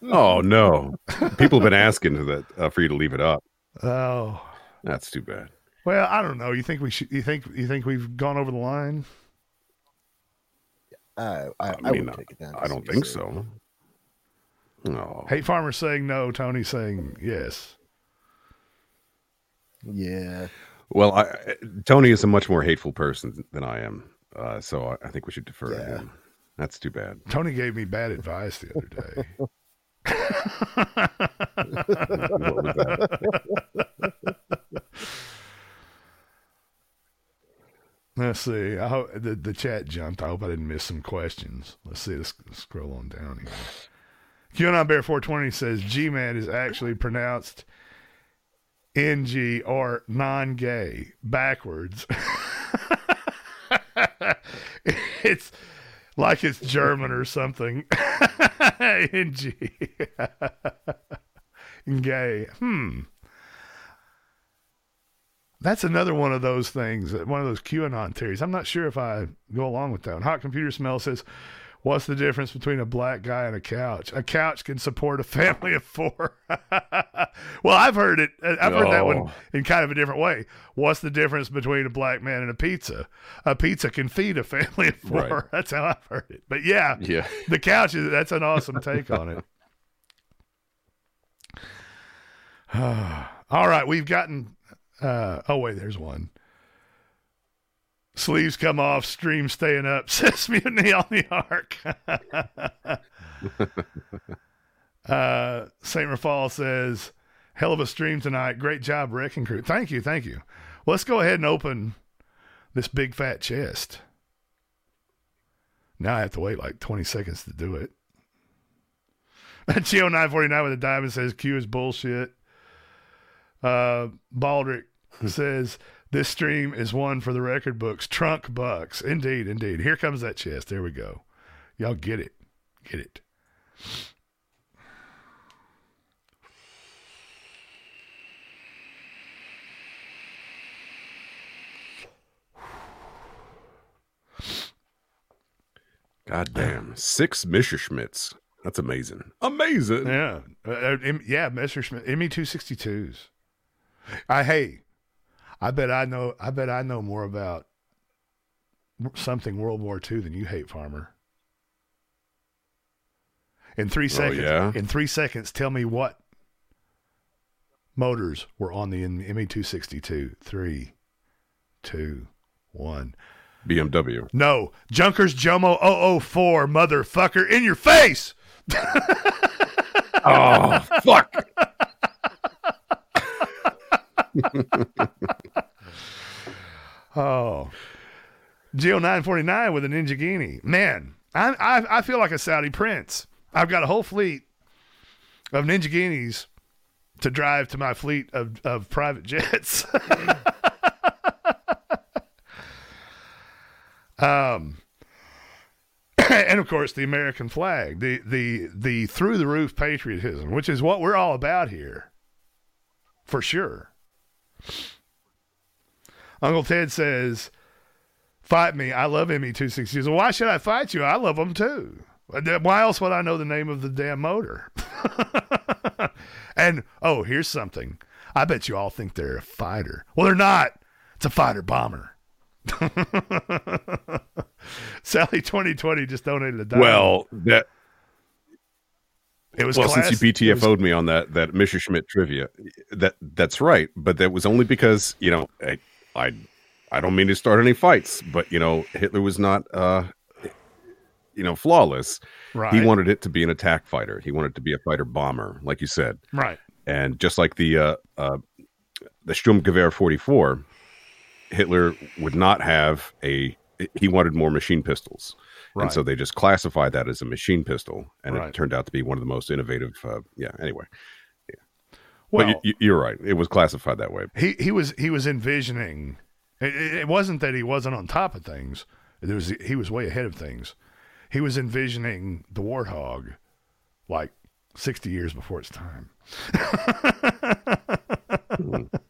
Oh no! People have been asking that uh, for you to leave it up. Oh, That's too bad. well, I don't know. You think we should? You think you think we've gone over the line? I, I, I mean, would take it down. I don't think so. No. Hate farmer saying no. Tony saying yes. Yeah. Well, I, I- Tony is a much more hateful person than I am, uh, so I, I think we should defer to him. That's too bad. Tony gave me bad advice the other day. Let's see. I hope the, the chat jumped. I hope I didn't miss some questions. Let's see. Let's scroll on down here. QAnon Bear 420 says G Man is actually pronounced NG or non gay backwards. it's like it's German or something. NG. gay. Hmm. That's another one of those things, one of those QAnon theories. I'm not sure if I go along with that. Hot Computer Smell says, What's the difference between a black guy and a couch? A couch can support a family of four. well, I've heard it. uh, I've heard that one in kind of a different way. What's the difference between a black man and a pizza? A pizza can feed a family of four. Right. That's how I've heard it. But yeah, Yeah. the couch is that's an awesome take on it. All right, we've gotten. Uh, oh wait, there's one. Sleeves come off, stream staying up. Says mutiny on the ark. uh, Saint Rafal says, "Hell of a stream tonight. Great job, wrecking crew. Thank you, thank you. Let's go ahead and open this big fat chest. Now I have to wait like 20 seconds to do it. Geo 949 with a diamond says Q is bullshit. Uh, Baldrick says this stream is one for the record books. Trunk bucks. Indeed, indeed. Here comes that chest. There we go. Y'all get it. Get it. God damn. Six Messerschmitts. That's amazing. Amazing. Yeah. Uh, uh, M- yeah, Messerschmitt. ME 262s. I, hey, I bet I know, I bet I know more about something World War II than you hate, Farmer. In three Oh, seconds, yeah? in three seconds, tell me what motors were on the ME 262. Three, two, one. BMW. No, Junkers Jumo 004, motherfucker, in your face. Oh, fuck. oh. Geo 949 with a Ninjaghini. Man, I, I, I feel like a Saudi prince. I've got a whole fleet of Ninjaghinis to drive to my fleet of, of private jets. um, and of course, the American flag, the, the, the through the roof patriotism, which is what we're all about here, for sure. Uncle Ted says, Fight me. I love ME 260s. Well, why should I fight you? I love them too. Why else would I know the name of the damn motor? and, oh, here's something. I bet you all think they're a fighter. Well, they're not. It's a fighter bomber. Sally 2020 just donated a dime. Well, that. It was well class- since you it was- BTFO'd me on that that Schmidt trivia. That that's right, but that was only because you know I I, I don't mean to start any fights, but you know Hitler was not uh you know flawless. He wanted it to be an attack fighter. He wanted it to be a fighter bomber, like you said. Right. And just like the uh, uh, the Sturmgewehr 44, Hitler would not have a. He wanted more machine pistols, and so they just classified that as a machine pistol, and Right. it turned out to be one of the most innovative. Uh, yeah. Anyway. Yeah. Well- but you, you're right. It was classified that way. he he was he was envisioning it, it wasn't that he wasn't on top of things there was he was way ahead of things he was envisioning the warthog like 60 years before its time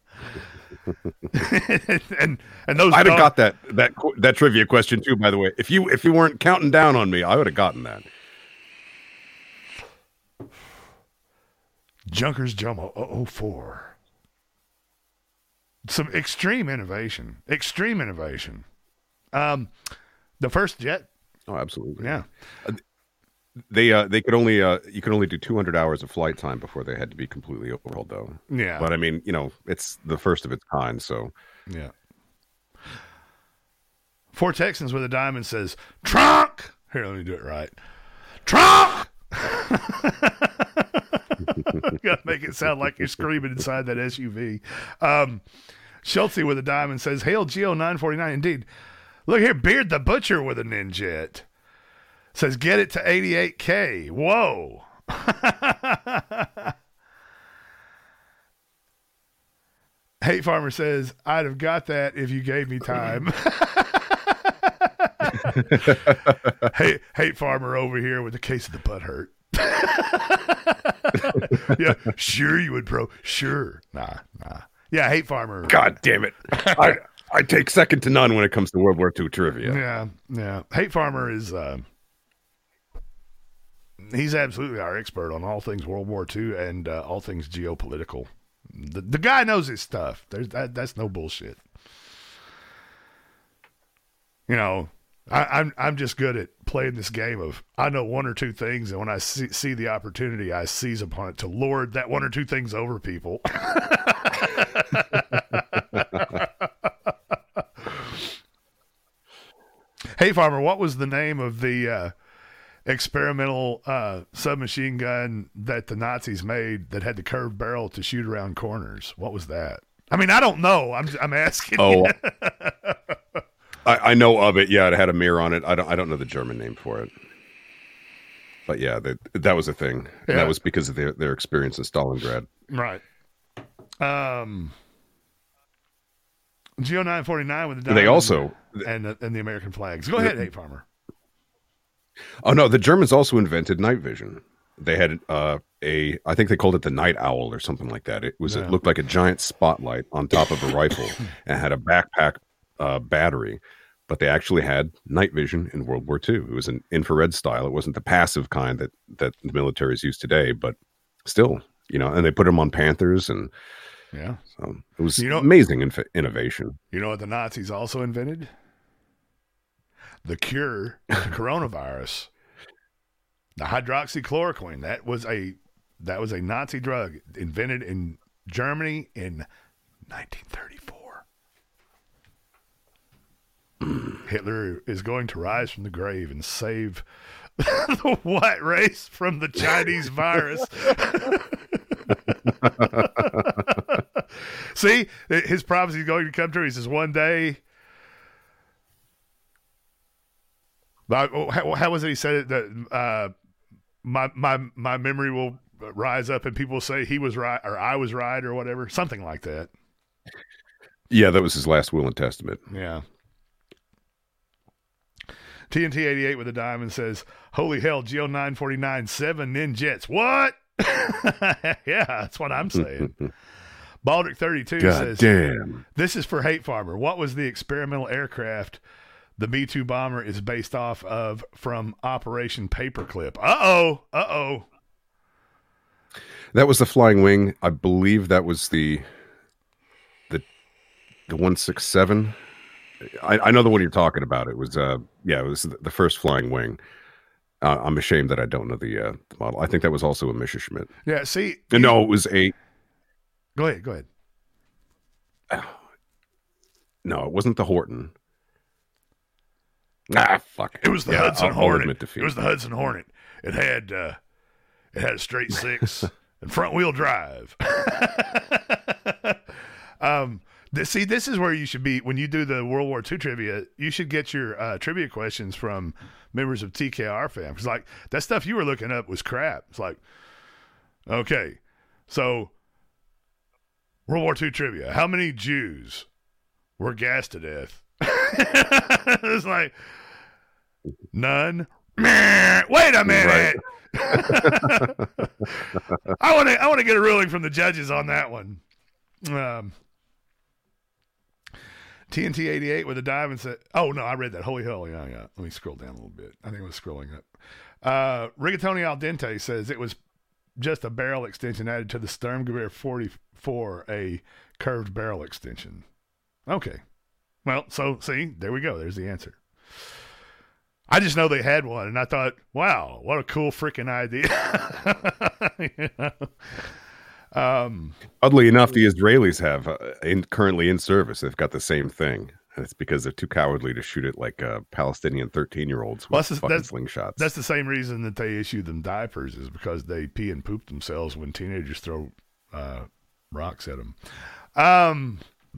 and and those I'd have got that that that trivia question too. By the way, if you if you weren't counting down on me, I would have gotten that. Junkers Jumo 004 some extreme innovation extreme innovation um the first jet Oh, absolutely. yeah They uh they could only uh you could only do 200 hours of flight time before they had to be completely overhauled though. Yeah. But I mean, you know, it's the first of its kind, so Yeah. Four Texans with a diamond says, Trunk! Here, let me do it right. Trunk! Got to make it sound like you're screaming inside that SUV. Um, Schultze with a diamond says, Hail Geo 949. Indeed. Look here, Beard the Butcher with a Ninjet says, Get it to 88K. Whoa. Hate Farmer says, I'd have got that if you gave me time. hate, hate Farmer over here with the case of the butt hurt. yeah, sure you would, bro. Sure. Nah, nah. Yeah, Hate Farmer. God damn it. I, I take second to none when it comes to World War II trivia. Yeah, yeah. Hate Farmer is uh, he's absolutely our expert on all things World War II and uh, all things geopolitical. The, the guy knows his stuff. There's that, that's no bullshit. You know, I, I'm I'm just good at playing this game of I know one or two things, and when I see, see the opportunity, I seize upon it to lord that one or two things over people. hey, farmer, what was the name of the uh, experimental uh, submachine gun that the Nazis made that had the curved barrel to shoot around corners? What was that? I mean, I don't know. I'm I'm asking. Oh. I, I know of it. Yeah, it had a mirror on it. I don't. I don't know the German name for it. But yeah, that that was a thing. Yeah. that was because of their their experience in Stalingrad. Right. Um. Geo nine forty nine with the They also- and the, and the American flags. Go ahead, Hate Farmer. Oh no, the Germans also invented night vision. They had uh, a, I think they called it the night owl or something like that. It was, Yeah. it looked like a giant spotlight on top of a rifle and had a backpack uh, battery. But they actually had night vision in World War II. It was an infrared style. It wasn't the passive kind that that the militaries use today, but still, you know. And they put them on Panthers, and Yeah. so it was You know- amazing inf- innovation. You know what the Nazis also invented? The cure to coronavirus. The hydroxychloroquine. That was a that was a Nazi drug invented in Germany in 1934. Hitler is going to rise from the grave and save the white race from the Chinese virus. See, his prophecy is going to come true. He says, one day. But how, how was it he said it that uh, my my my memory will rise up and people say he was right or I was right or whatever, something like that. Yeah, that was his last will and testament. Yeah. TNT 88 with a diamond says, Holy hell, Geo 949, seven ninjets. What? yeah, that's what I'm saying. Baldrick 32 says, damn. This is for Hate Farmer. What was the experimental aircraft the B 2 bomber is based off of from Operation Paperclip? Uh oh. Uh oh. That was the Flying Wing. I believe that was the the the one six seven. I, I know the one you're talking about. It was uh yeah, it was the, first Flying Wing. Uh, I'm ashamed that I don't know the, uh, the model. I think that was also a Messerschmitt. Yeah, see. Uh, No, it was a Go ahead. Go ahead. no, it wasn't the Horten. Ah, fuck. It was the Yeah, Hudson I'll- I'll Hornet. It was the Hudson Hornet. It had uh, it had a straight six and front wheel drive. um, th- see, this is where you should be when you do the World War II trivia. You should get your uh, trivia questions from members of TKR fam because like that stuff you were looking up was crap. It's like, okay, so World War II trivia: How many Jews were gassed to death? it's like none. Meh, Wait a minute. I want to. I want to get a ruling from the judges on that one. Um, TNT eighty eight with a dive and said, "Oh no, I read that. Holy hell, yeah, yeah." Let me scroll down a little bit. I think I was scrolling up. Uh, Rigatoni al dente says it was just a barrel extension added to the Sturmgewehr forty four, a curved barrel extension. Okay, well, so see, there we go. There's the answer. I just know they had one, and I thought, wow, what a cool freaking idea. You know? Um, Oddly enough, the Israelis have uh, in, currently in service. They've got the same thing. And it's because they're too cowardly to shoot it like uh, Palestinian 13 year olds with Well, that's, fucking that's, slingshots. that's the same reason that they issue them diapers is because they pee and poop themselves when teenagers throw uh, rocks at them. Um,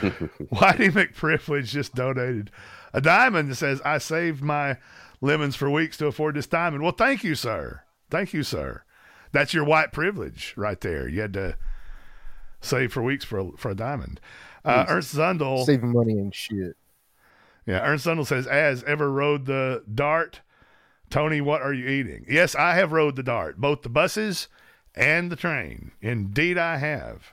Whitey McPrivilege just donated a diamond that says, I saved my lemons for weeks to afford this diamond. Well, thank you, sir. Thank you, sir. That's your white privilege right there. You had to save for weeks for a, for a diamond. Uh, Ernst Zundel. saving money and shit. Yeah, Ernst Zundel says, "As ever rode the dart, Tony? What are you eating?" Yes, I have rode the dart, both the buses and the train. Indeed, I have.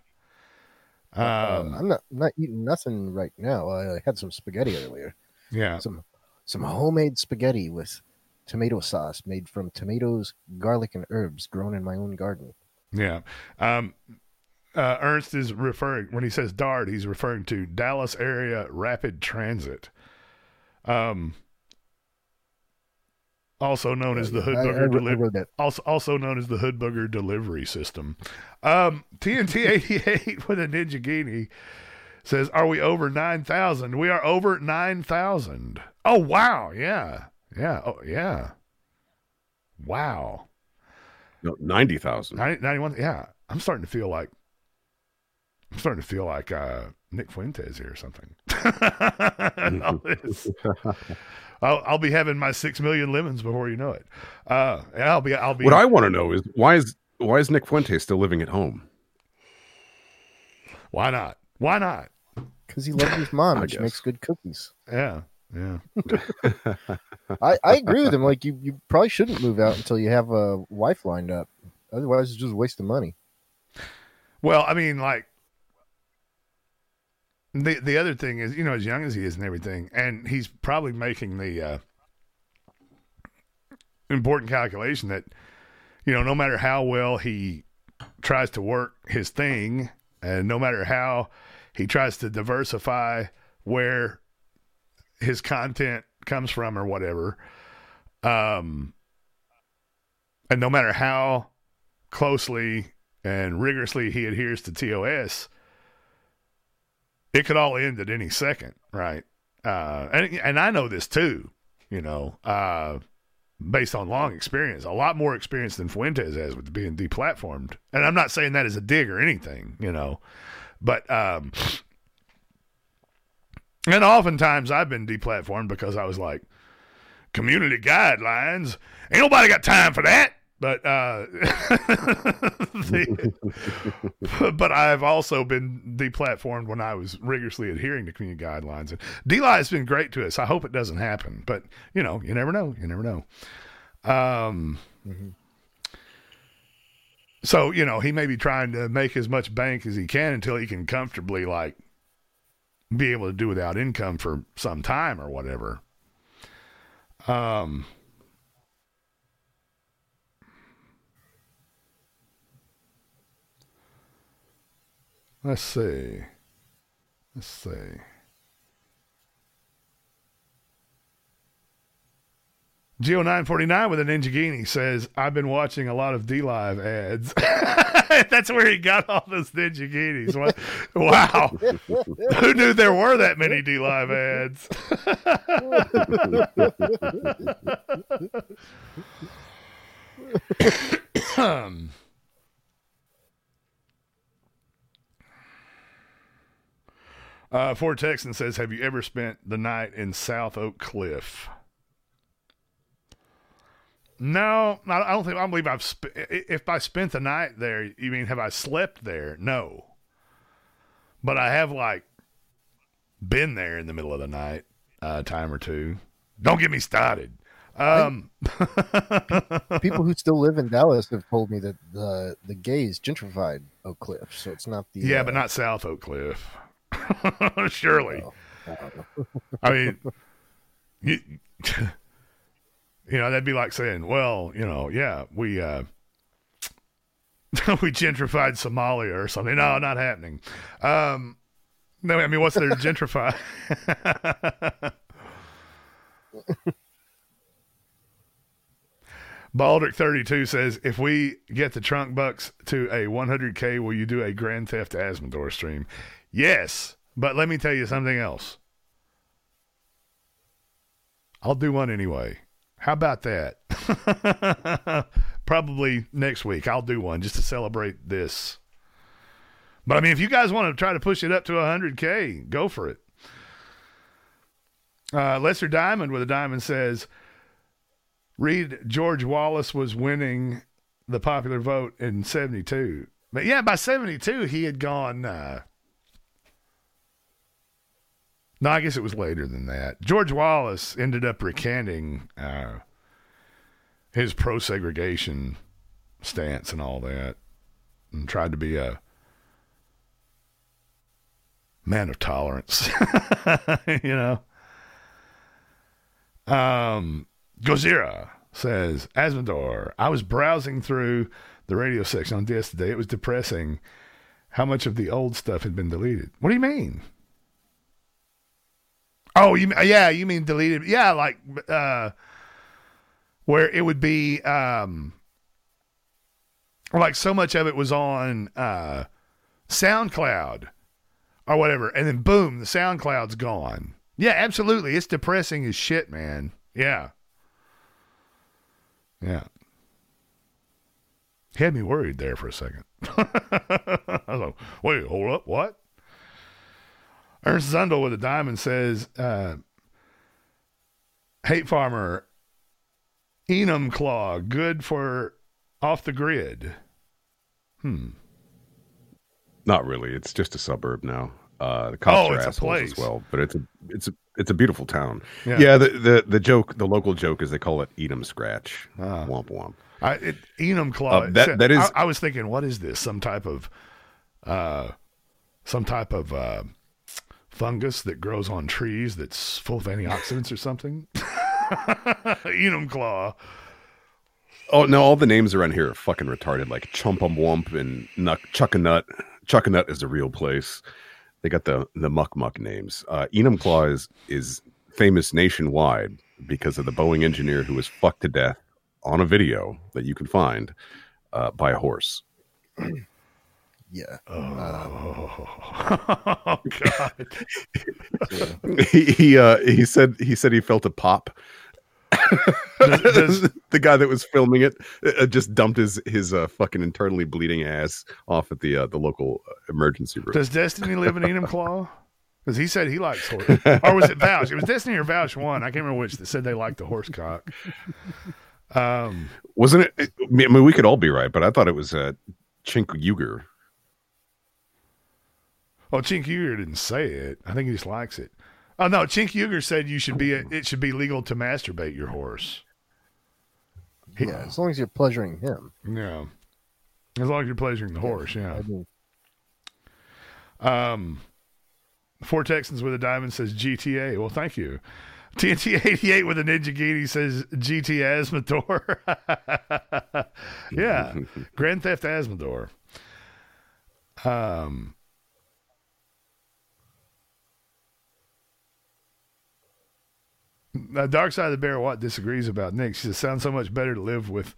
Uh, Um, I'm not not eating nothing right now. I had some spaghetti earlier. Yeah. Some some homemade spaghetti with tomato sauce made from tomatoes, garlic, and herbs grown in my own garden. Yeah. Um, uh, Ernst is referring when he says DART, he's referring to Dallas Area Rapid Transit. Um, also known as the Hood Booger delivery, also also known as the Hood Booger delivery system. Um, TNT eighty eight with a Ninjaghini says, "Are we over nine thousand? We are over nine thousand. Oh wow, yeah, yeah, oh yeah, wow." No, 90,000. 90, 91 yeah i'm starting to feel like i'm starting to feel like uh nick fuentes here or something I'll, I'll be having my six million lemons before you know it uh i'll be i'll be What I want to know is why is why is Nick Fuente still living at home? why not why not Because he loves his mom I and she makes good cookies. yeah yeah I, I agree with him. Like you, you probably shouldn't move out until you have a wife lined up. Otherwise, it's just wasting money. well i mean like the the other thing is you know as young as he is and everything and he's probably making the uh important calculation that you know no matter how well he tries to work his thing and no matter how he tries to diversify where his content comes from or whatever. Um and no matter how closely and rigorously he adheres to TOS it could all end at any second right? Uh and and I know this too you know uh based on long experience, a lot more experience than Fuentes has with being deplatformed. And I'm not saying that as a dig or anything, you know, but um, and oftentimes I've been deplatformed because I was like, community guidelines, ain't nobody got time for that. But uh, the- but I've also been deplatformed when I was rigorously adhering to community guidelines. And DLive has been great to us. I hope it doesn't happen, but you know, you never know. You never know. Um, so you know, he may be trying to make as much bank as he can until he can comfortably like be able to do without income for some time or whatever. Um. Let's see. Let's see. Geo949 with a Ninjaghini says, I've been watching a lot of D Live ads. That's where he got all those Ninja. Wow. Who knew there were that many D Live ads? um, Uh, Ford Texan says, "Have you ever spent the night in South Oak Cliff?" No, I I don't think. I believe I've. Sp- if I spent the night there, you mean have I slept there? No, but I have like been there in the middle of the night uh, a time or two. Don't get me started. Um, People who still live in Dallas have told me that the the gays gentrified Oak Cliff, so it's not the yeah, uh, but not South Oak Cliff. Surely. I don't know. I mean, you, you know, that'd be like saying, well, you know, yeah, we uh, we gentrified Somalia or something. No, not happening. Um, no, I mean, what's there to gentrify? Baldrick thirty two says, if we get the trunk bucks to a one hundred k, will you do a Grand Theft Azzmador stream? Yes, But let me tell you something else. I'll do one anyway. How about that? Probably next week. I'll do one just to celebrate this. But I mean, if you guys want to try to push it up to 100K, go for it. Uh, Lester Diamond with a diamond says, Read George Wallace was winning the popular vote in 72. But yeah, by 72, he had gone. Uh, no, I guess it was later than that. George Wallace ended up recanting uh, his pro segregation stance and all that and tried to be a man of tolerance, you know. Um, Gozira says, Azzmador, I was browsing through the radio section on DS today. It was depressing how much of the old stuff had been deleted. What do you mean? Oh, you yeah, you mean deleted? Yeah, like uh, where it would be um, like so much of it was on uh, SoundCloud or whatever, and then boom, the SoundCloud's gone. Yeah, absolutely. It's depressing as shit, man. Yeah. Yeah. Had me worried there for a second. I was like, wait, hold up, what? Ernst Zundel with a diamond says, uh, Hate Farmer, Enumclaw, good for off the grid. Hmm. Not really. It's just a suburb now. Uh, the cops Oh, are assholes place. as well, but it's a it's a it's a beautiful town. Yeah. Yeah. the, the the joke, the local joke is they call it "eat 'em scratch." Womp womp. I, it, Enumclaw. Uh, that- that is- I, I was thinking, what is this? Some type of, uh, some type of uh, fungus that grows on trees that's full of antioxidants or something. Enumclaw. Oh no, all the names around here are fucking retarded. Like Chumpum Wump and Nuck Chuckanut. Chuckanut is the real place. They got the the muck muck names. Uh, Enumclaw is is famous nationwide because of the Boeing engineer who was fucked to death on a video that you can find uh, by a horse. Yeah. Oh, God. he he, uh, he said he said he felt a pop. the guy that was filming it uh, just dumped his his uh, fucking internally bleeding ass off at the uh, the local uh, emergency room. Does Destiny live in Enumclaw? Because he said he likes horse. or was it Vaush? It was Destiny or Vaush one. I can't remember which that said they liked the horse cock. Um, Wasn't it? I mean, we could all be right, but I thought it was uh, Chink Uger. Oh, Chink Uger didn't say it. I think he just likes it. Oh no, Chink Uger said you should be. It should be legal to masturbate your horse. Yeah, as long as you're pleasuring him. Yeah, as long as you're pleasuring the horse. Yeah. I mean, Um, Four Texans with a diamond says GTA. Well, thank you. TNT 88 with a Ninjaghini says GT Azzmador. yeah. Grand Theft Azzmador. Um, uh, Dark Side of the Bear Watt disagrees about Nick. She says, sounds so much better to live with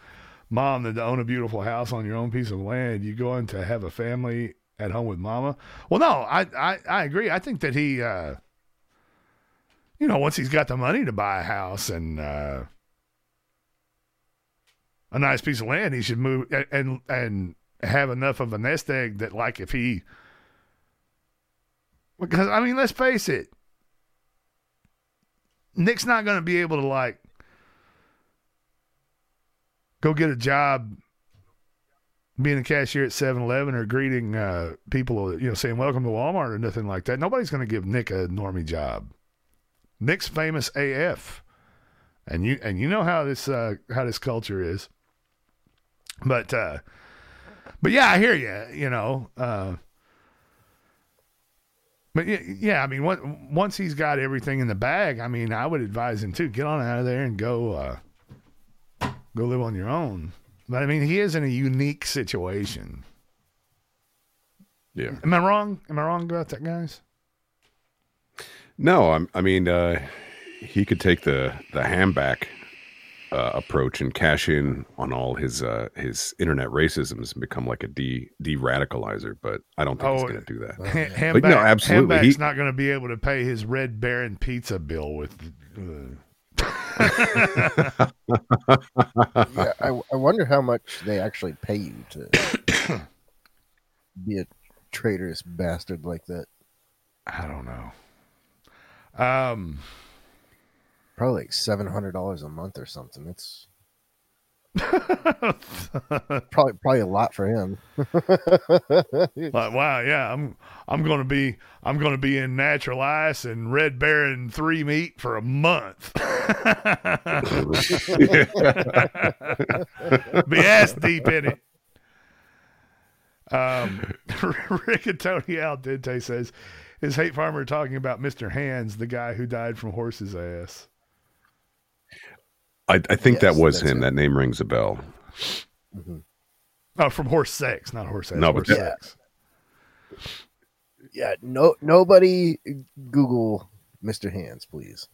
mom than to own a beautiful house on your own piece of land. You going to have a family at home with mama? Well, no, I, I, I agree. I think that he, uh, you know, once he's got the money to buy a house and uh, a nice piece of land, he should move and and have enough of a nest egg that, like, if he, because I mean, let's face it, Nick's not going to be able to like go get a job being a cashier at 7-Eleven or greeting uh, people, you know, saying welcome to Walmart or nothing like that. Nobody's going to give Nick a normie job. Nick's famous AF, and you and you know how this uh, how this culture is. But uh, but yeah, I hear you. You know, uh, but yeah, yeah, I mean, on- once he's got everything in the bag, I mean, I would advise him to get on out of there and go uh, go live on your own. But I mean, he is in a unique situation. Yeah. Am I wrong? Am I wrong about that, guys? No, I'm, I mean, uh, he could take the the ham back uh, approach and cash in on all his uh, his internet racisms and become like a de de radicalizer. But I don't think he's Oh, going to do that. Ha- but Handbag, no, absolutely. Handbag's He- not going to be able to pay his Red Baron pizza bill with. Uh, yeah, I, I wonder how much they actually pay you to be a traitorous bastard like that. I don't know. Um, probably like seven hundred dollars a month or something. It's probably probably a lot for him. like, wow, yeah, I'm I'm gonna be I'm gonna be in natural ice and red baron three meat for a month. be ass deep in it. Um, Rigatoni Al Dente says, "Is Hate Farmer talking about Mister Hands, the guy who died from horse's ass?" I, I think Yes, that was him. it. That name rings a bell. Oh, from horse sex, not horse ass. No, but horse that- sex. Yeah, no nobody Google Mr. Hands, please.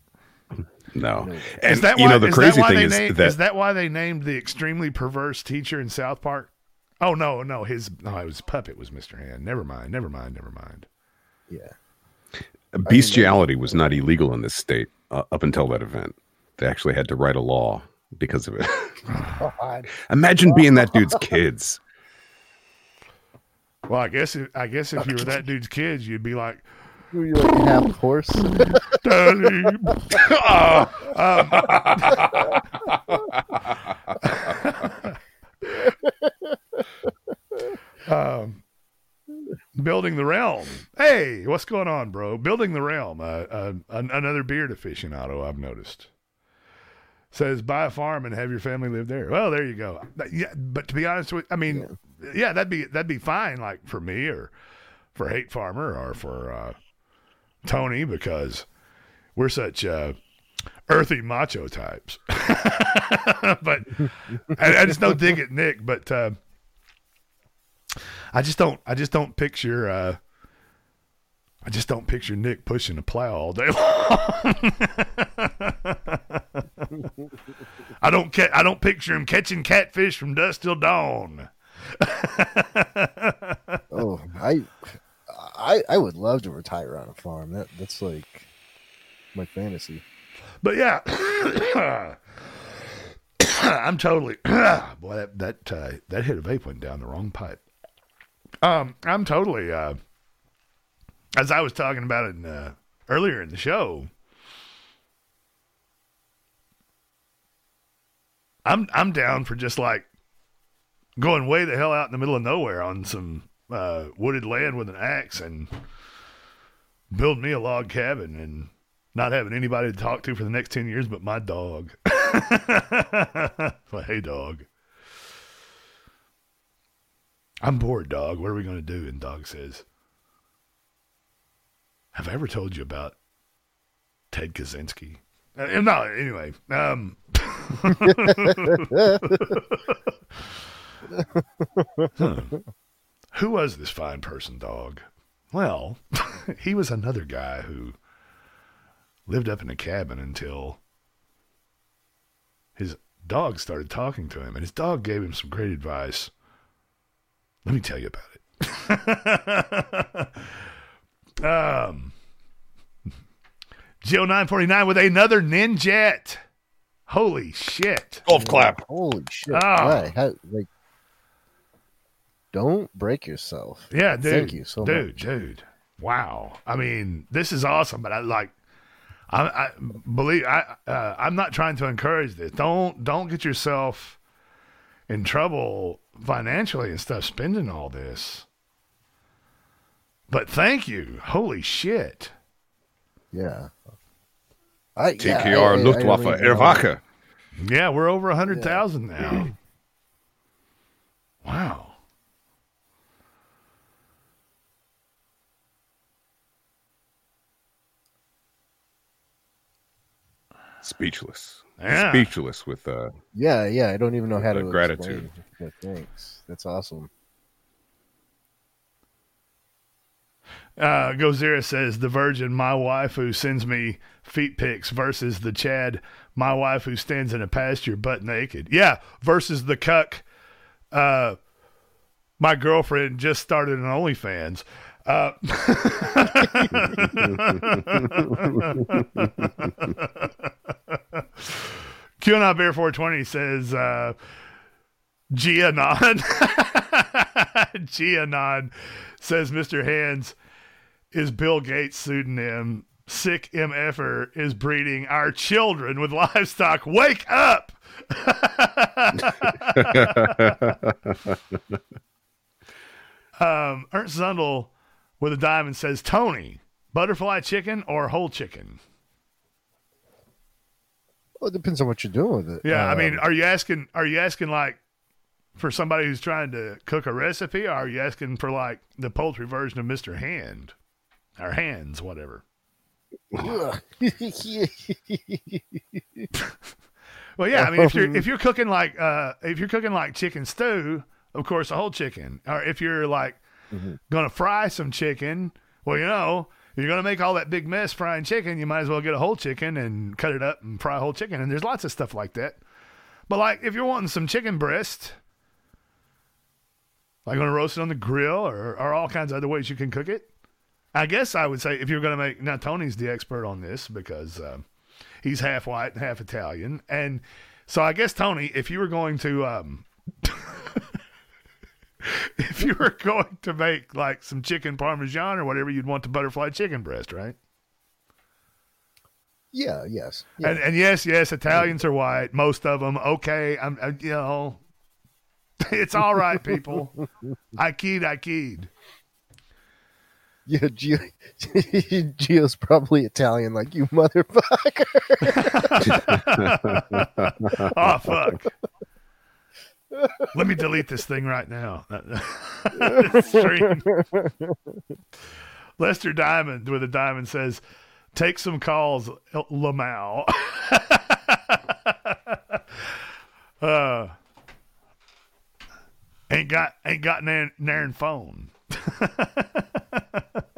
No, is and that you why, know the crazy thing they is named, that is that why they named the extremely perverse teacher in South Park? Oh no, no, his no, it was puppet was Mr. Hand. Never mind, never mind, never mind. Yeah. bestiality was not illegal in this state uh, up until that event. They actually had to write a law because of it. God. Imagine being that dude's kids. Well, I guess if, I guess if you were that dude's kids, you'd be like, you like half horse? Daddy. um, building the realm. Hey, what's going on, bro? Building the realm. Uh, uh, an- another beard aficionado. I've noticed. Says buy a farm and have your family live there. Well, there you go. But, Yeah, but to be honest with, I mean, yeah, that'd be that'd be fine. Like for me or for Hate Farmer or for uh, Tony because we're such uh, earthy macho types. but I, I just don't dig it, Nick. But uh, I just don't. I just don't picture. I just don't picture Nick pushing a plow all day long. I don't. Ca- I don't picture him catching catfish from dusk till dawn. oh, I, I, I would love to retire on a farm. That that's like my fantasy. But yeah, I'm totally boy that that uh, that hit of vape went down the wrong pipe. Um, I'm totally uh, as I was talking about it in, uh, earlier in the show. I'm I'm down for just like going way the hell out in the middle of nowhere on some uh, wooded land with an axe and build me a log cabin and not having anybody to talk to for the next 10 years but my dog. well, hey, dog. I'm bored, dog. What are we going to do? And dog says, Have I ever told you about Ted Kaczynski? Uh, no, anyway. Um, huh. Who was this fine person, dog? Well, he was another guy who lived up in a cabin until his dog started talking to him, and his dog gave him some great advice. Let me tell you about it. um, Joe nine forty nine with another ninjet. Holy shit! Golf clap. Holy shit! Ah. Why? How, like, don't break yourself. Yeah, dude. Thank you so dude, much. dude. Wow. I mean, this is awesome, but I like. I, I believe I. Uh, I'm not trying to encourage this. Don't don't get yourself in trouble financially and stuff spending all this. But thank you. Holy shit. Yeah. I, TKR I- I- I Luftwaffe really don't- Erwache. Yeah, we're over a hundred thousand now. wow. Speechless. Yeah. Speechless with uh Yeah, yeah. I don't even know how to gratitude. explain. But thanks. That's awesome. Uh, Gozera says the virgin, my wife who sends me feet pics versus the Chad, my wife who stands in a pasture butt naked. Yeah, versus the cuck. Uh, my girlfriend just started an OnlyFans. Uh, QAnon Bear 420 says uh, Gianon. Gianon says Mr. Hands is Bill Gates' pseudonym. Sick MFer is breeding our children with livestock. Wake up! um, Ernst Zundel with a diamond says Tony, butterfly chicken or whole chicken? Well, it depends on what you're doing with it. Yeah, I Um, mean, are you asking? Are you asking like for somebody who's trying to cook a recipe, or are you asking for like the poultry version of Mister Hand or Hands, whatever? Well, yeah, I mean, if you're if you're cooking like uh, if you're cooking like chicken stew, of course, a whole chicken. Or if you're like gonna fry some chicken, well, you know, if you're gonna make all that big mess frying chicken, you might as well get a whole chicken and cut it up and fry a whole chicken. And there's lots of stuff like that. But like, if you're wanting some chicken breast, like gonna roast it on the grill, or, or all kinds of other ways you can cook it. I guess I would say if you're gonna make now Tony's the expert on this because um, he's half white and half Italian, and so I guess Tony, if you were going to um, if you were going to make like some chicken parmesan or whatever, you'd want the butterfly chicken breast, right? yeah, yes. And, and yes, yes, Italians are white, most of them. Okay, I'm, I, you know, it's all right, people. I keyed, I keyed. Yeah, Gio, Gio's probably Italian, like you motherfucker. oh fuck! Let me delete this thing right now. Lester Diamond with a diamond says, "Take some calls, Lamau." uh, ain't got ain't got nan, nan phone.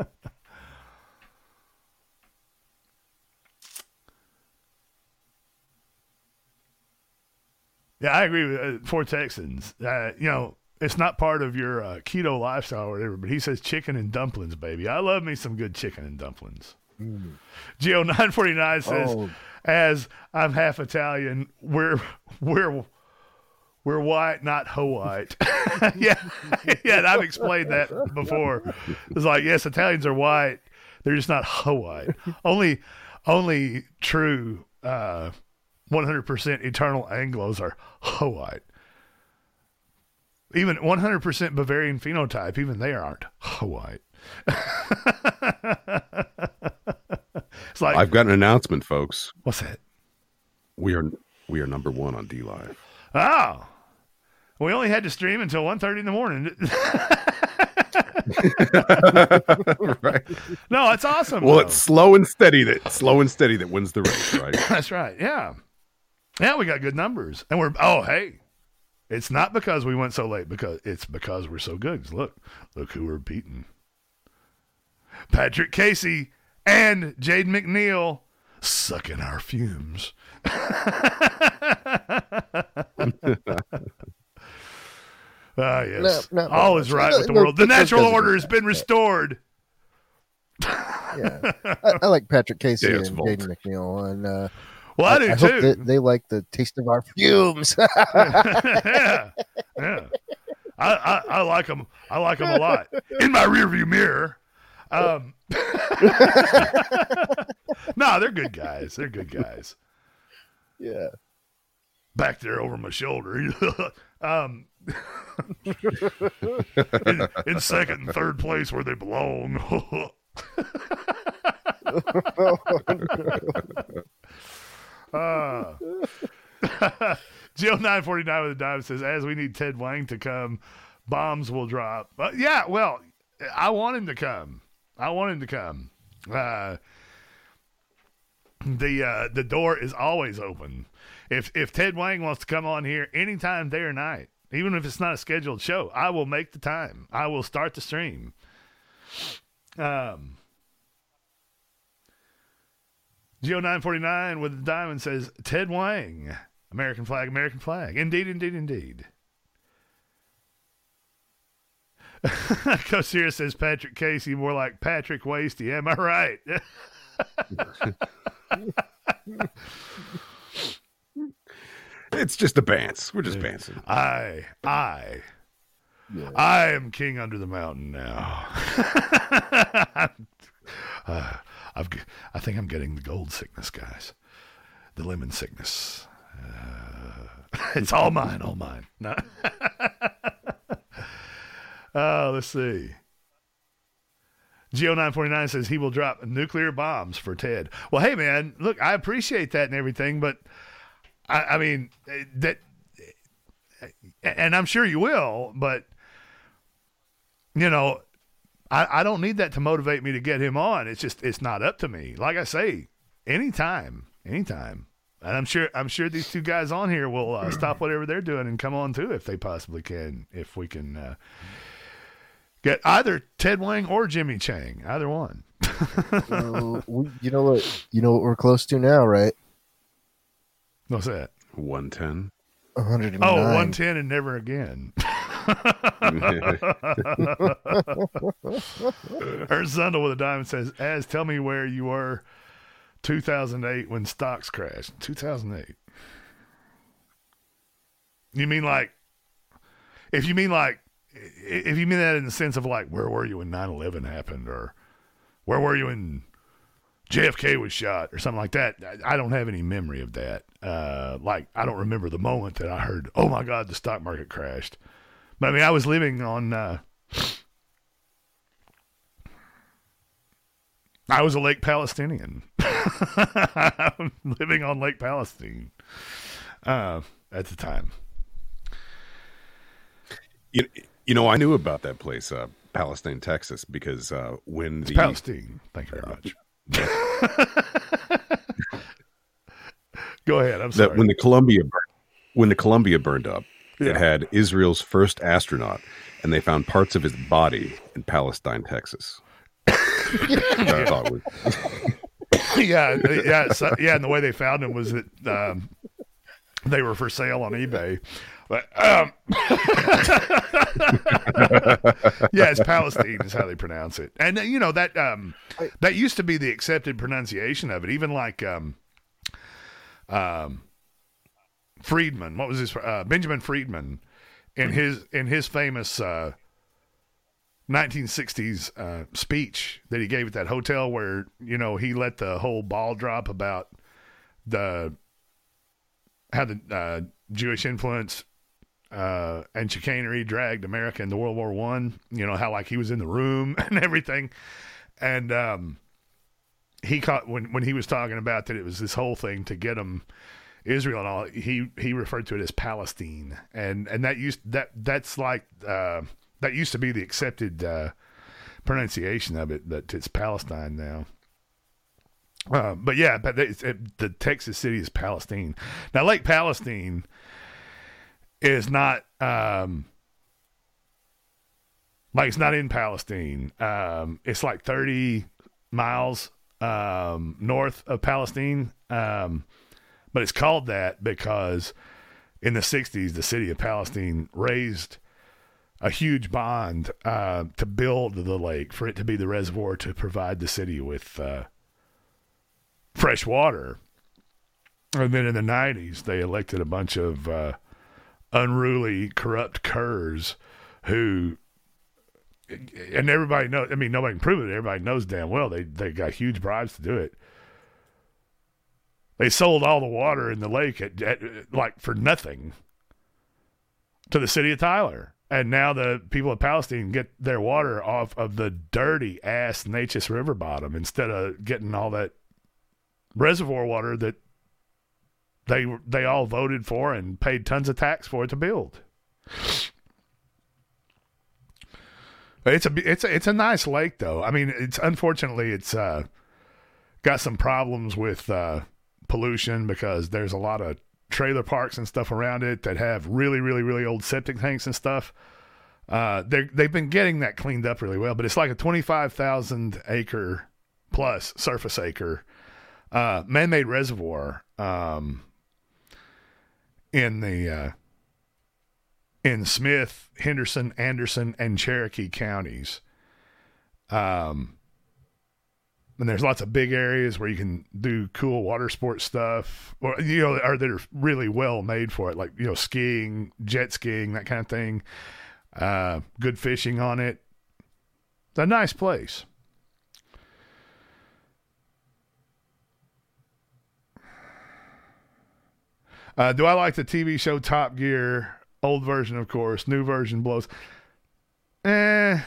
Yeah, I agree with uh, four Texans. Uh, you know, it's not part of your uh, keto lifestyle or whatever, but he says chicken and dumplings, baby. I love me some good chicken and dumplings. Geo nine forty nine says, Oh. as I'm half Italian, we're we're we're white, not white. yeah, yeah. And I've explained that before. It's like yes, Italians are white. They're just not white. Only only true. Uh, 100% eternal Anglos are white. Even 100% Bavarian phenotype, even they aren't white. it's like, I've got an announcement, folks. what's that? We are we are number one on D Live. Oh, we only had to stream until 1.30 in the morning. right. No, it's awesome. Well, though. it's slow and steady that slow and steady that wins the race, right? That's right. Yeah. Yeah, we got good numbers. And we're oh hey. It's not because we went so late, because it's because we're so good. Look, look who we're beating. Patrick Casey and Jaden McNeil sucking our fumes. Ah, yes. No, no, no, All is right no, with the no, world. The natural order has been restored. yeah, I, I like Patrick Casey Yeah, and Volt. Jaden McNeil, and uh, Well, I do hope too. that they like the taste of our fumes. yeah, yeah. I, I, I like them. I like them a lot. In my rearview mirror. Um, no, they're good guys. They're good guys. yeah. Back there over my shoulder. um, in, in second and third place where they belong. Uh, Jill nine forty nine with a dime says, "As we need Ted Wang to come, bombs will drop." Uh, yeah, well, I want him to come. I want him to come. Uh, the uh, the door is always open. If if Ted Wang wants to come on here anytime, day or night, even if it's not a scheduled show, I will make the time. I will start the stream. Um, Geo nine forty nine with the diamond says Ted Wang, American flag, American flag. Indeed, indeed, indeed. Coach here says Patrick Casey, more like Patrick Wasty. Am I right? It's just a bants. We're just bantsing. I, I, I am king under the mountain now. uh, I've, g- I think I'm getting the gold sickness, guys. The lemon sickness. Uh, it's all mine, all mine. No. oh, let's see. Geo949 says he will drop nuclear bombs for Ted. Well, hey, man, look, I appreciate that and everything, but I, I mean, that, and I'm sure you will, but, you know, I, I don't need that to motivate me to get him on. It's just, it's not up to me. Like I say, anytime, anytime. And I'm sure, I'm sure these two guys on here will uh, stop whatever they're doing and come on too if they possibly can. If we can uh, get either Ted Wang or Jimmy Chang, either one. Uh, we, you know what? You know what we're close to now, right? What's that? 110. 109. Oh, 110 and never again. Ernst Zundel with a diamond says, As tell me where you were 2008 when stocks crashed. 2008. You mean like, if you mean like, if you mean that in the sense of like, where were you when 9 11 happened or where were you when JFK was shot or something like that. I I don't have any memory of that. Uh, like I don't remember the moment that I heard, "Oh my God, the stock market crashed." But I mean, I was living on. Uh, I was a Lake Palestinian, living on Lake Palestine uh, at the time. You, you know, I knew about that place, uh, Palestine, Texas, because uh, when It's the Palestine. Thank you very much. Go ahead. I'm that when the Columbia when the Columbia burned up, Yeah. it had Israel's first astronaut, and they found parts of his body in Palestine, Texas. Was yeah, yeah, so, yeah. And the way they found him was that um, they were for sale on eBay. But um, yeah, it's Palestine is how they pronounce it, and uh, you know that um, that used to be the accepted pronunciation of it. Even like um, um, Freedman, what was his uh, Benjamin Freedman in his in his famous uh, 1960s uh, speech that he gave at that hotel where you know he let the whole ball drop about the how the uh, Jewish influence uh, and chicanery dragged America into World War One. You know how like he was in the room and everything, and um, he caught when when he was talking about that it was this whole thing to get him Israel and all. He he referred to it as Palestine, and and that used that that's like uh, that used to be the accepted uh, pronunciation of it, but it's Palestine now. Uh, but yeah, but it, the Texas city is Palestine. Now Lake Palestine is not um, like it's not in Palestine. Um, it's like thirty miles um, north of Palestine, um, but it's called that because in the '60s the city of Palestine raised a huge bond uh, to build the lake for it to be the reservoir to provide the city with uh, fresh water. And then in the 90s, they elected a bunch of uh, unruly, corrupt curs who, and everybody knows, I mean, nobody can prove it. Everybody knows damn well they, they got huge bribes to do it. They sold all the water in the lake at, at like for nothing to the city of Tyler. And now the people of Palestine get their water off of the dirty ass Neches River bottom instead of getting all that reservoir water that they they all voted for and paid tons of tax for it to build. It's a it's a, it's a nice lake though. I mean, it's unfortunately it's uh, got some problems with uh, pollution because there's a lot of trailer parks and stuff around it that have really really really old septic tanks and stuff. Uh, they they've been getting that cleaned up really well, but it's like a twenty five thousand acre plus surface acre uh, man made reservoir um, in the uh, in Smith, Henderson, Anderson, and Cherokee counties. Um, and there's lots of big areas where you can do cool water sports stuff, or you know, or that are really well made for it, like you know, skiing, jet skiing, that kind of thing. Uh, good fishing on it. It's a nice place. Uh, do I like the TV show Top Gear? Old version, of course. New version blows. Eh,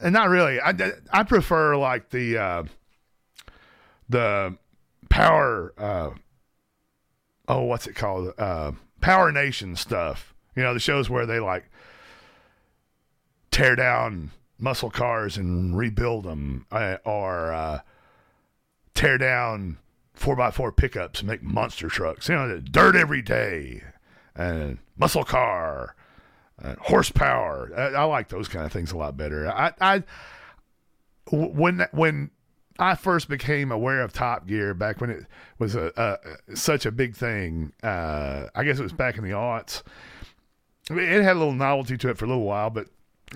and not really. I, I prefer like the uh, the power. Uh, oh, what's it called? Uh, Power Nation stuff. You know, the shows where they like tear down muscle cars and rebuild them, uh, or uh, tear down four x four pickups and make monster trucks. You know, dirt every day, and muscle car, uh, horsepower. I, I like those kind of things a lot better. I, I when when I first became aware of Top Gear back when it was a, a such a big thing. Uh, I guess it was back in the aughts. It had a little novelty to it for a little while, but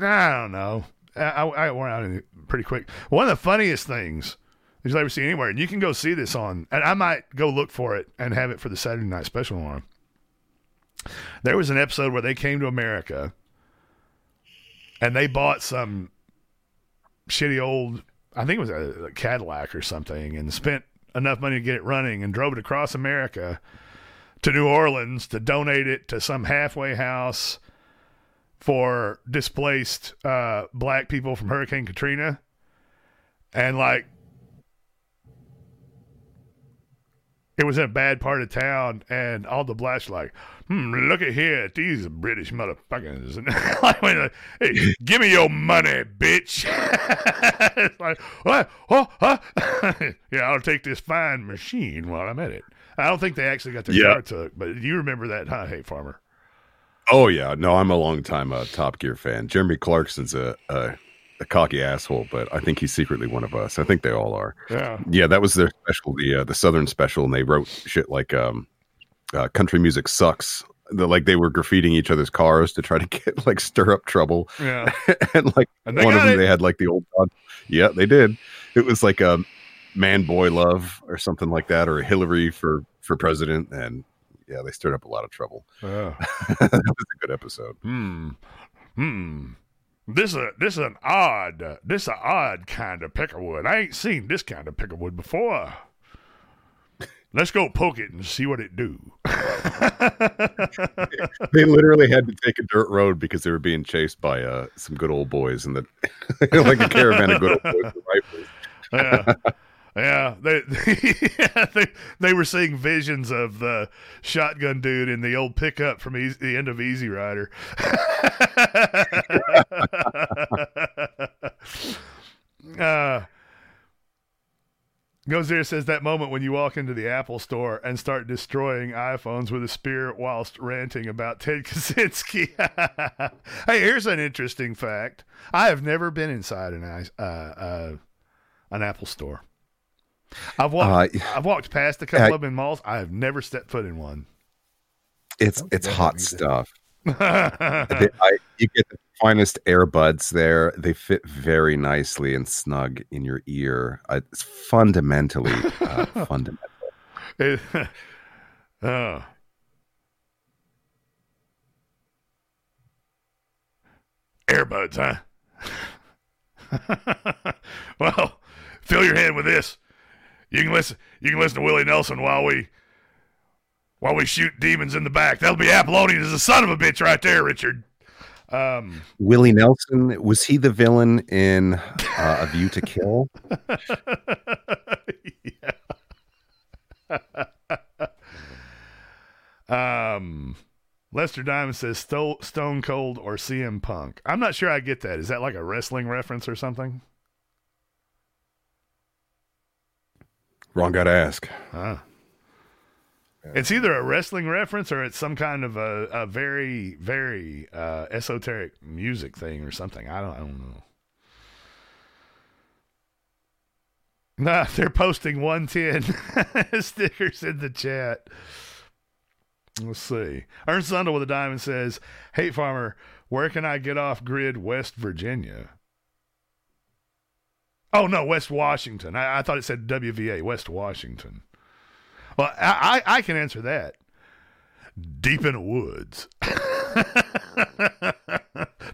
I don't know. I, I, I wore out pretty quick. One of the funniest things you've ever see anywhere, and you can go see this on, and I might go look for it and have it for the Saturday night special on. There was an episode where they came to America and they bought some shitty old, I think it was a, a Cadillac or something, and spent enough money to get it running and drove it across America to New Orleans to donate it to some halfway house for displaced uh, black people from Hurricane Katrina. And like, it was in a bad part of town, and all the blacks like, hmm, look at here, these British motherfuckers. And like, when, uh, hey, give me your money, bitch. it's like, what? Oh, huh? yeah, I'll take this fine machine while I'm at it. I don't think they actually got their Yeah. car took, but you remember that, huh, Hate Farmer? Oh yeah, no, I'm a long time uh, Top Gear fan. Jeremy Clarkson's a, a a cocky asshole, but I think he's secretly one of us. I think they all are. Yeah. Yeah, that was their special, the uh, the Southern special, and they wrote shit like um, uh, "Country music sucks." The, like they were graffitiing each other's cars to try to get like stir up trouble. Yeah. and like And one of them, it. they had like the old dog. Yeah, they did. It was like a man boy love or something like that, or Hillary for for president, and yeah, they stirred up a lot of trouble. Yeah. that was a good episode. Hmm. Hmm. This a this an odd uh, this a odd kind of peckerwood. I ain't seen this kind of peckerwood before. Let's go poke it and see what it do. they literally had to take a dirt road because they were being chased by uh, some good old boys and the like a caravan of good old boys with rifles. yeah. Yeah, they, yeah, they they were seeing visions of the shotgun dude in the old pickup from the end of Easy Rider. uh, goes there says that moment when you walk into the Apple store and start destroying iPhones with a spear whilst ranting about Ted Kaczynski. hey, here's an interesting fact: I have never been inside an uh, uh, an Apple store. I've walked. Uh, I've walked past a couple I- of them in malls. I have never stepped foot in one. It's it's hot stuff. They- I, you get the finest earbuds there. They fit very nicely and snug in your ear. Uh, it's fundamentally uh, fundamental. It- oh. Earbuds, huh? well, fill your head with this. You can listen. You can listen to Willie Nelson while we while we shoot demons in the back. That'll be Apollonian as a son of a bitch right there, Richard. Um, Willie Nelson was he the villain in uh, A View to Kill? um, Lester Diamond says Stone Cold or CM Punk. I'm not sure I get that. Is that like a wrestling reference or something? Wrong guy to ask. Huh. It's either a wrestling reference or it's some kind of a, a very, very uh, esoteric music thing or something. I don't, I don't know. Nah, they're posting 110 stickers in the chat. Let's see. Ernst Zundel with a diamond says, Hate Farmer, where can I get off grid West Virginia? Oh, no, West Washington. I, I thought it said WVA, West Washington. Well, I, I, I can answer that. Deep in the woods.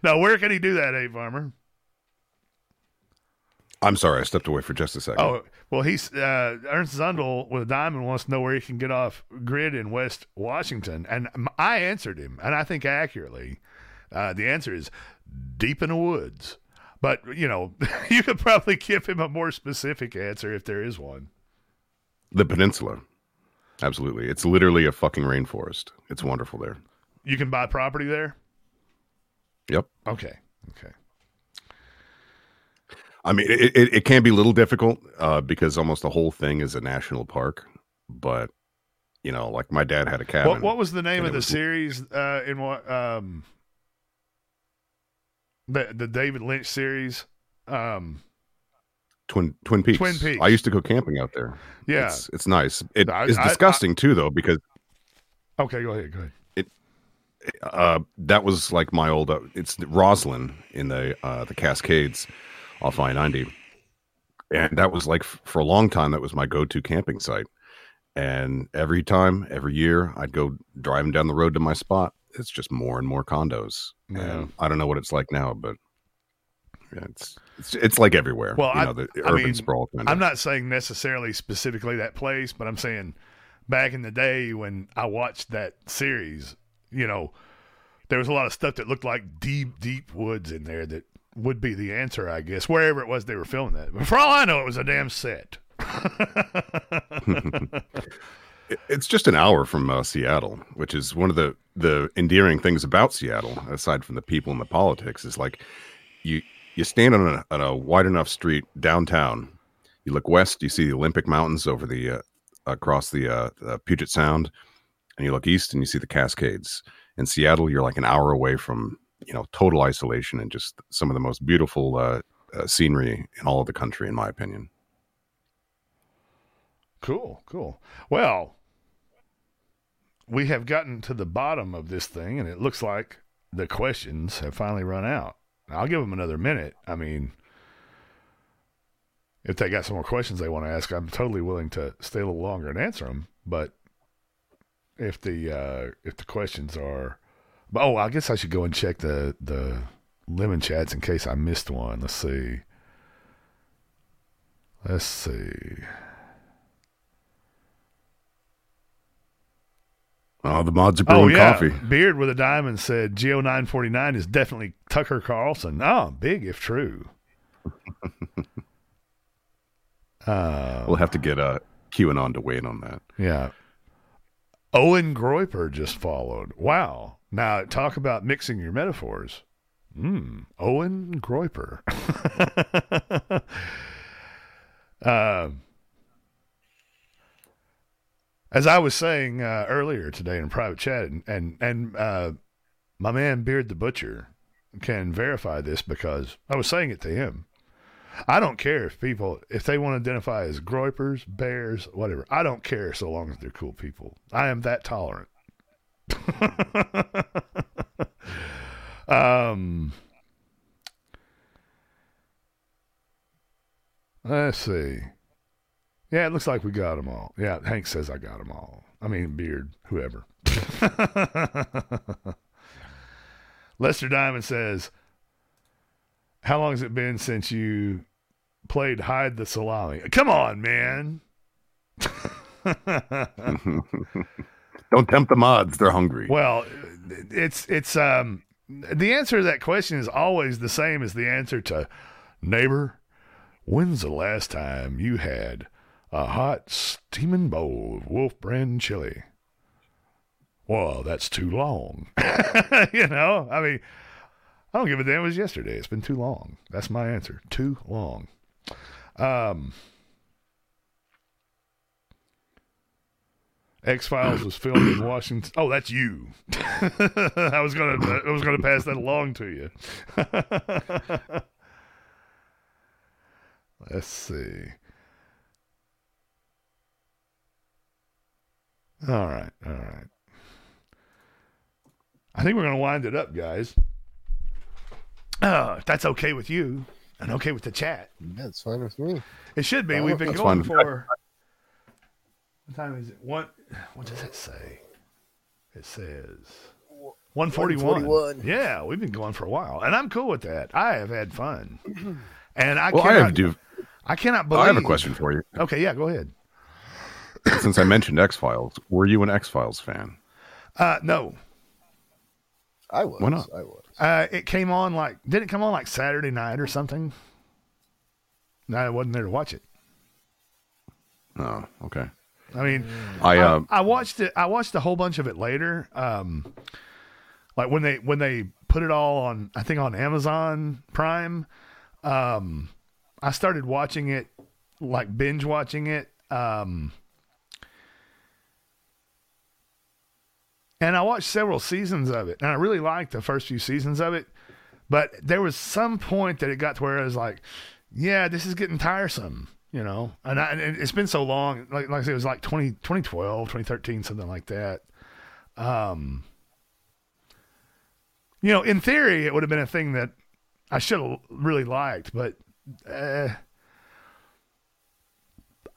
now, where can he do that, Hate Farmer? I'm sorry, I stepped away for just a second. Oh, well, he's uh, Ernst Zundel with a diamond wants to know where he can get off grid in West Washington, and I answered him, and I think accurately. Uh, the answer is deep in the woods, but you know, you could probably give him a more specific answer if there is one. The peninsula. Absolutely. It's literally a fucking rainforest. It's wonderful there. You can buy property there. Yep. Okay. Okay. I mean, it, it, it can be a little difficult uh, because almost the whole thing is a national park. But, you know, like my dad had a cabin. What, what was the name of the was- series uh, in what um, the the David Lynch series? Um, Twin Twin Peaks. Twin Peaks. I used to go camping out there. Yeah. it's, it's nice. It I- is I- disgusting too, though, because okay, go ahead. Go ahead. uh, that was like my old. Uh, it's Roslyn in the uh, the Cascades off I ninety, and that was like for a long time. That was my go to camping site. And every time, every year, I'd go driving down the road to my spot. It's just more and more condos. Yeah. And I don't know what it's like now, but yeah, it's it's it's like everywhere. Well, you I, know, the I urban mean, sprawl. Kind I'm not saying necessarily specifically that place, but I'm saying back in the day when I watched that series, you know, there was a lot of stuff that looked like deep, deep woods in there that would be the answer, I guess, wherever it was they were filming that. But for all I know, it was a damn set. It's just an hour from uh, Seattle, which is one of the the endearing things about Seattle, aside from the people and the politics, is like you you stand on a, on a wide enough street downtown. You look west, you see the Olympic Mountains over the uh, across the uh, Puget Sound, and you look east and you see the Cascades. In Seattle, you're like an hour away from you know total isolation and just some of the most beautiful uh, uh, scenery in all of the country, in my opinion. Cool, cool. Well, we have gotten to the bottom of this thing, and it looks like the questions have finally run out. I'll give them another minute. I mean, if they got some more questions they want to ask, I'm totally willing to stay a little longer and answer them. But if the uh, if the questions are, oh, I guess I should go and check the the lemon chats in case I missed one. Let's see. Let's see. Oh, the mods are brewing coffee. Beard with a diamond said Geo nine forty nine is definitely Tucker Carlson. Oh, big if true. uh, We'll have to get uh, QAnon to weigh in on that. yeah. Owen Groiper just followed. Wow. Now talk about mixing your metaphors. Hmm. Owen Groiper. um as I was saying uh, earlier today in private chat, and and, and uh, my man Beard the Butcher can verify this because I was saying it to him. I don't care if people if they want to identify as groypers, bears, whatever. I don't care so long as they're cool people. I am that tolerant. um. Let's see. Yeah, it looks like we got them all. Yeah, Hank says I got them all. I mean, Beard, whoever. Lester Diamond says, How long has it been since you played Hide the Salami? Come on, man. Don't tempt the mods; they're hungry. Well, it's it's um the answer to that question is always the same as the answer to neighbor. When's the last time you had a hot steaming bowl of Wolf Brand chili? Well, that's too long. you know, I mean, I don't give a damn. It was yesterday. It's been too long. That's my answer. Too long. Um. X Files was filmed in Washington. Oh, that's you. I was gonna I was gonna pass that along to you. Let's see. All right, all right. I think we're gonna wind it up, guys. Uh, if that's okay with you and okay with the chat. It's fine with me. It should be. We've been going for. What time is it? What? What does it say? It says one forty-one. 141. Yeah, we've been going for a while, and I'm cool with that. I have had fun, and I Well, I cannot. have do. I cannot believe. I have a question for you. Okay, yeah, go ahead. Since I mentioned X Files, were you an X Files fan? Uh, no, I was. Why not? I was. uh, it came on like did it come on like Saturday night or something? No, I wasn't there to watch it. Oh, okay. I mean, I, I, uh, I watched it. I watched a whole bunch of it later. Um, like when they when they put it all on, I think on Amazon Prime. Um, I started watching it, like binge watching it. Um, and I watched several seasons of it, and I really liked the first few seasons of it. But there was some point that it got to where I was like, "Yeah, this is getting tiresome," you know. And, I, and it's been so long. Like, like I said, it was like 20, 2012, 2013, something like that. Um, you know, in theory, it would have been a thing that I should have really liked, but uh,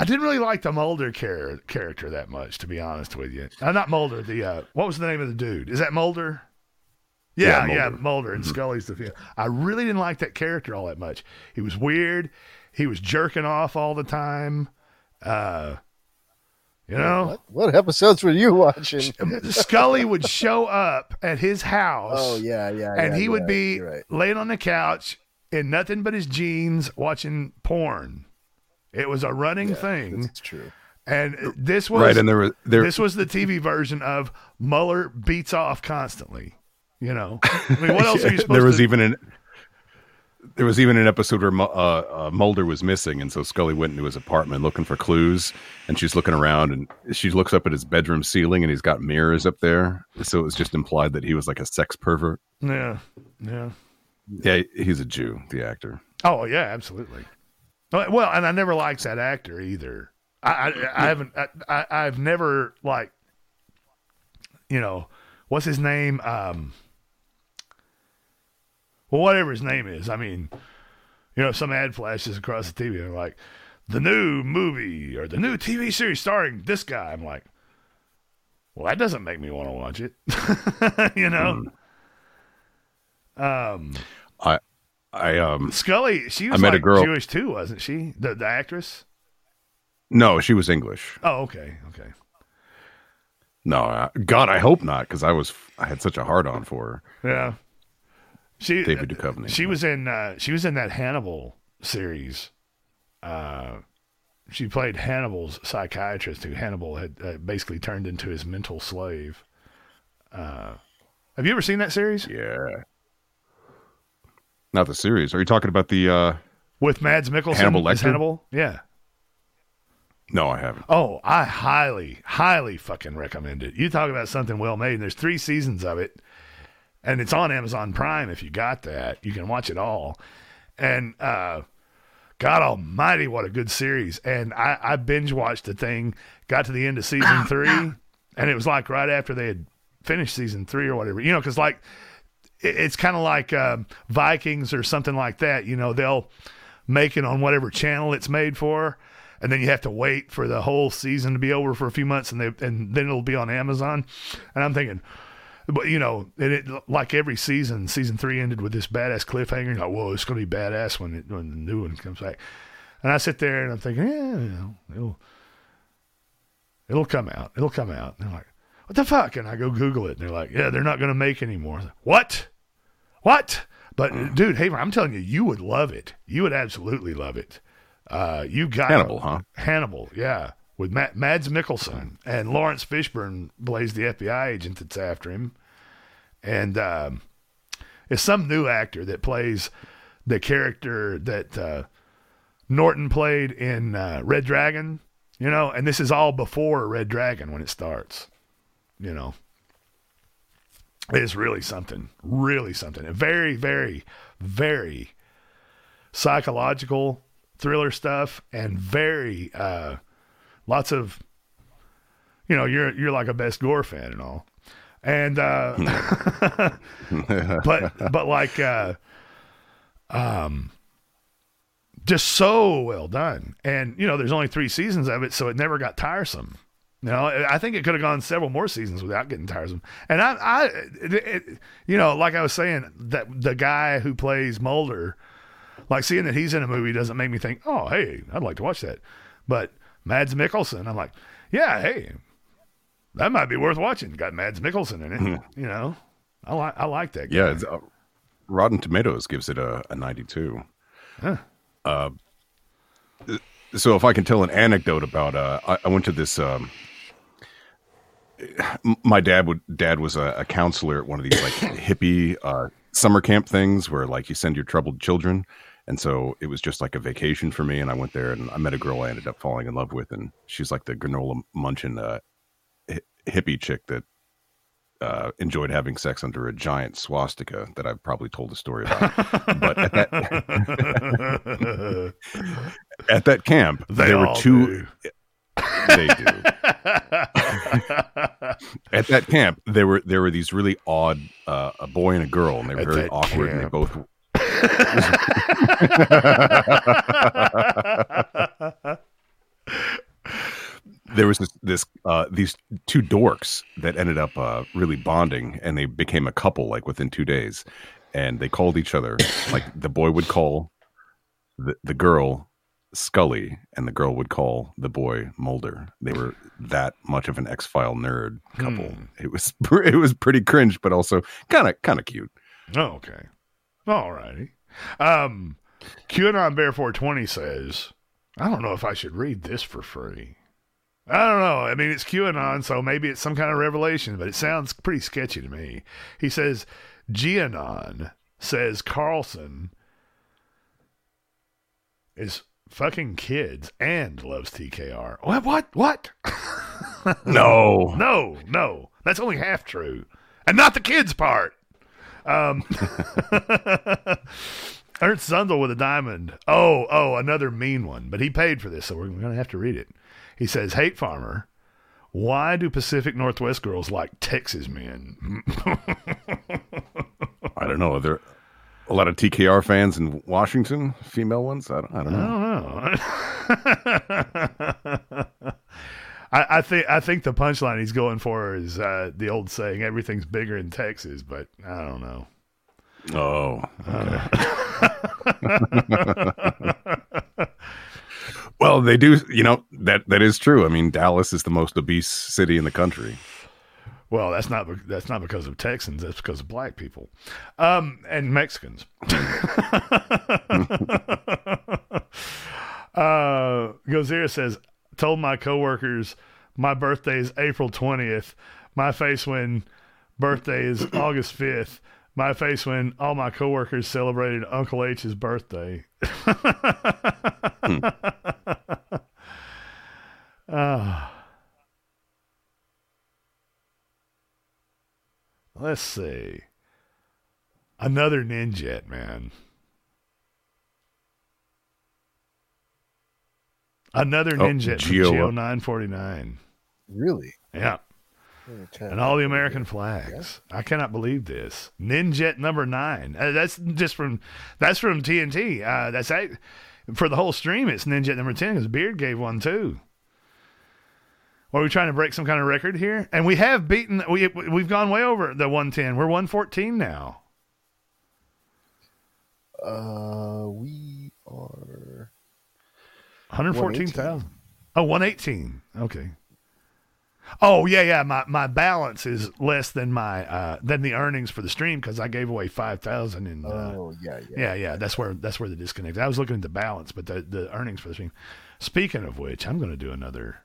I didn't really like the Mulder char- character that much, to be honest with you. Uh, not Mulder. The uh, what was the name of the dude? Is that Mulder? Yeah, Yeah, yeah, Mulder. Mulder, and Scully's the. yeah. I really didn't like that character all that much. He was weird. He was jerking off all the time. Uh, you know, What, what episodes were you watching? Scully would show up at his house. Oh yeah, yeah. and yeah, he would be right. laying on the couch in nothing but his jeans watching porn. It was a running thing. That's true. And this was Right, and there was- there- this was the TV version of Mueller beats off constantly. You know, I mean, what else are you supposed there was to? even an there was even an episode where uh, uh, Mulder was missing, and so Scully went into his apartment looking for clues, and she's looking around, and she looks up at his bedroom ceiling, and he's got mirrors up there, so it was just implied that he was like a sex pervert. yeah, yeah. Yeah, he's a Jew, the actor. Oh yeah, absolutely. Well, well, and I never liked that actor either. I I, I haven't. I, I I've never like. You know, what's his name? Um. Well, whatever his name is. I mean, you know, some ad flashes across the TV and they're like, the new movie or the new TV series starring this guy. I'm like, well, that doesn't make me want to watch it. you know. Um. I I um Scully, she I was met a girl- Jewish too, wasn't she? The the actress. no, she was English. Oh, okay, okay. No, I, God, I hope not, because I was I had such a hard on for her. Yeah. She David Duchovny. She was in uh, she was in that Hannibal series. Uh, she played Hannibal's psychiatrist, who Hannibal had uh, basically turned into his mental slave. Uh, have you ever seen that series? Yeah. Not the series. Are you talking about the? uh With Mads Mikkelsen Hannibal Lecter? Hannibal? Yeah. No, I haven't. Oh, I highly, highly fucking recommend it. You talk about something well made, and there's three seasons of it, and it's on Amazon Prime. If you got that, you can watch it all. And uh, God Almighty, what a good series! And I, I binge watched the thing, got to the end of season three, and it was like right after they had finished season three or whatever. You know, because like it's kind of like um, Vikings or something like that. You know, they'll make it on whatever channel it's made for, and then you have to wait for the whole season to be over for a few months, and they and then it'll be on Amazon. And I'm thinking, but you know, and it like every season, season three ended with this badass cliffhanger. Like, whoa, it's gonna be badass when it, when the new one comes back. And I sit there and I'm thinking, yeah, it'll it'll come out, it'll come out. And they're like, what the fuck? And I go Google it, and they're like, yeah, they're not gonna make anymore. What? What? But dude, hey, I'm telling you, you would love it. You would absolutely love it. Uh, you got Hannibal, huh? Hannibal, yeah, with Matt, Mads Mikkelsen and Laurence Fishburne plays the FBI agent that's after him, and um, it's some new actor that plays the character that uh, Norton played in uh, Red Dragon. You know, and this is all before Red Dragon when it starts. You know, it's really something, really something. Very, very, very psychological thriller stuff, and very uh, lots of. You know, you're you're like a Best Gore fan and all, and uh, but but like uh, um just so well done. And you know, there's only three seasons of it, so it never got tiresome. You know, I think it could have gone several more seasons without getting tiresome. And I, I, it, it, you know, like I was saying, that the guy who plays Mulder, like seeing that he's in a movie doesn't make me think, oh, hey, I'd like to watch that. But Mads Mikkelsen, I'm like, yeah, hey, that might be worth watching. Got Mads Mikkelsen in it. you know, I like, I like that. Guy. Yeah, it's, uh, Rotten Tomatoes gives it a, a 92. Huh. Uh, so if I can tell an anecdote about, uh, I, I went to this. Um, my dad would dad was a, a counselor at one of these like hippie uh, summer camp things where like you send your troubled children, and so it was just like a vacation for me. And I went there and I met a girl I ended up falling in love with, and she's like the granola munching uh, hippie chick that uh, enjoyed having sex under a giant swastika that I've probably told a story about. but at that, at that camp, They there were two. They do. at that camp, there were there were these really odd uh, a boy and a girl, and they were At very awkward, and they both. there was this, this uh, these two dorks that ended up uh, really bonding, and they became a couple like within two days, and they called each other like the boy would call the the girl Scully, and the girl would call the boy Mulder. They were that much of an X File nerd couple. Hmm. It was it was pretty cringe, but also kind of kind of cute. Oh, okay. All righty. Um, QAnon Bear 420 says, I don't know if I should read this for free. I don't know. I mean, it's QAnon, so maybe it's some kind of revelation, but it sounds pretty sketchy to me. He says, Gianon says Carlson is fucking kids and loves TKR. What? What? What? No. no, no. That's only half true. And not the kids part. Um, Ernst Zundel with a diamond. Oh, oh, another mean one. But he paid for this, so we're going to have to read it. He says, Hate Farmer, why do Pacific Northwest girls like Texas men? I don't know. Are there a lot of TKR fans in Washington, female ones? I don't, I don't know. I don't know. I, I think I think the punchline he's going for is uh, the old saying, "Everything's bigger in Texas," but I don't know. Oh, Uh, well, they do. You know that that is true. I mean, Dallas is the most obese city in the country. Well, that's not that's not because of Texans. That's because of black people, um, and Mexicans. uh, Gozira says, "Told my coworkers my birthday is April twentieth. My face when birthday is August fifth. My face when all my coworkers celebrated Uncle H's birthday." Ah. Let's see. Another Ninjet, man. Another Oh, Ninjet Geo- 949. Really? Yeah. And all the American flags. I cannot believe this. Ninjet number nine. Uh, that's just from that's from TNT. Uh, that's a- for the whole stream. It's Ninjet number ten because Beard gave one too. Are we trying to break some kind of record here? And we have beaten. We we've gone way over the one ten. We're one fourteen now. Uh, we are. 114,000. Oh, 118. Okay. Oh, yeah, yeah. My my balance is less than my uh than the earnings for the stream because I gave away 5,000 and uh, Oh, yeah, yeah. yeah, yeah. That's where that's where the disconnect. I was looking at the balance, but the the earnings for the stream. Speaking of which, I'm going to do another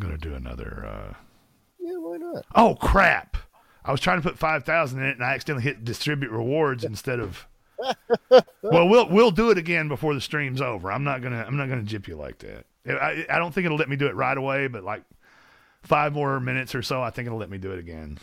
I'm going to do another uh Yeah, why not? Oh, crap. I was trying to put 5,000 in it and I accidentally hit distribute rewards instead of well, we'll we'll do it again before the stream's over. I'm not gonna I'm not gonna jip you like that. I, I don't think it'll let me do it right away, but like five more minutes or so, I think it'll let me do it again.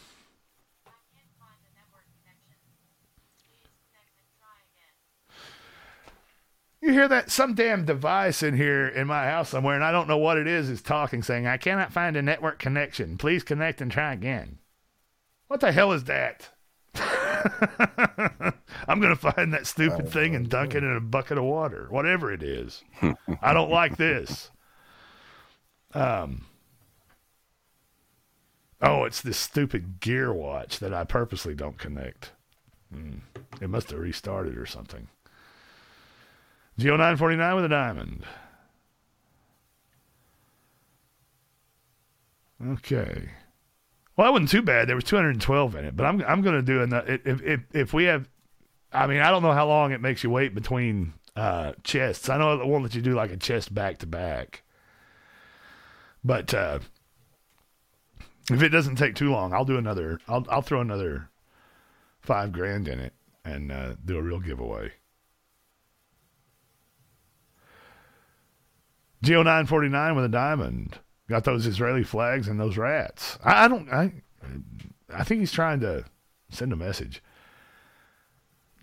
You hear that? Some damn device in here in my house somewhere, and I don't know what it is, is talking, saying, I cannot find a network connection. Please connect and try again. What the hell is that? I'm going to find that stupid thing and dunk it in a bucket of water, whatever it is. I don't like this. Um, oh, it's this stupid gear watch that I purposely don't connect. Hmm. It must have restarted or something. Geo 949 with a diamond. Okay. Well, that wasn't too bad. There was 212 in it, but I'm I'm going to do another. If, if if we have, I mean, I don't know how long it makes you wait between uh, chests. I know it won't let you do like a chest back to back, but uh, if it doesn't take too long, I'll do another. I'll I'll throw another five grand in it and uh, do a real giveaway. Geo 949 with a diamond. Got those Israeli flags and those rats. I, I don't. I. I think he's trying to send a message.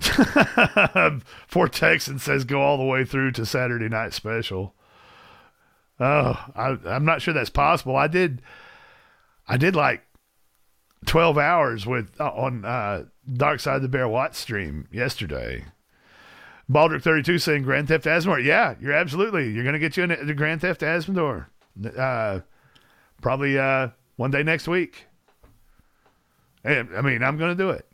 Four Texan says go all the way through to Saturday night special. Oh, I, I'm not sure that's possible. I did. I did like 12 hours with uh, on uh, Dark Side of the Bear Watch stream yesterday. Baldrick 32 saying Grand Theft Azzmador. Yeah, you're absolutely. You're going to get you in the Grand Theft Azzmador. Uh, probably uh, one day next week. And, I mean, I'm going to do it.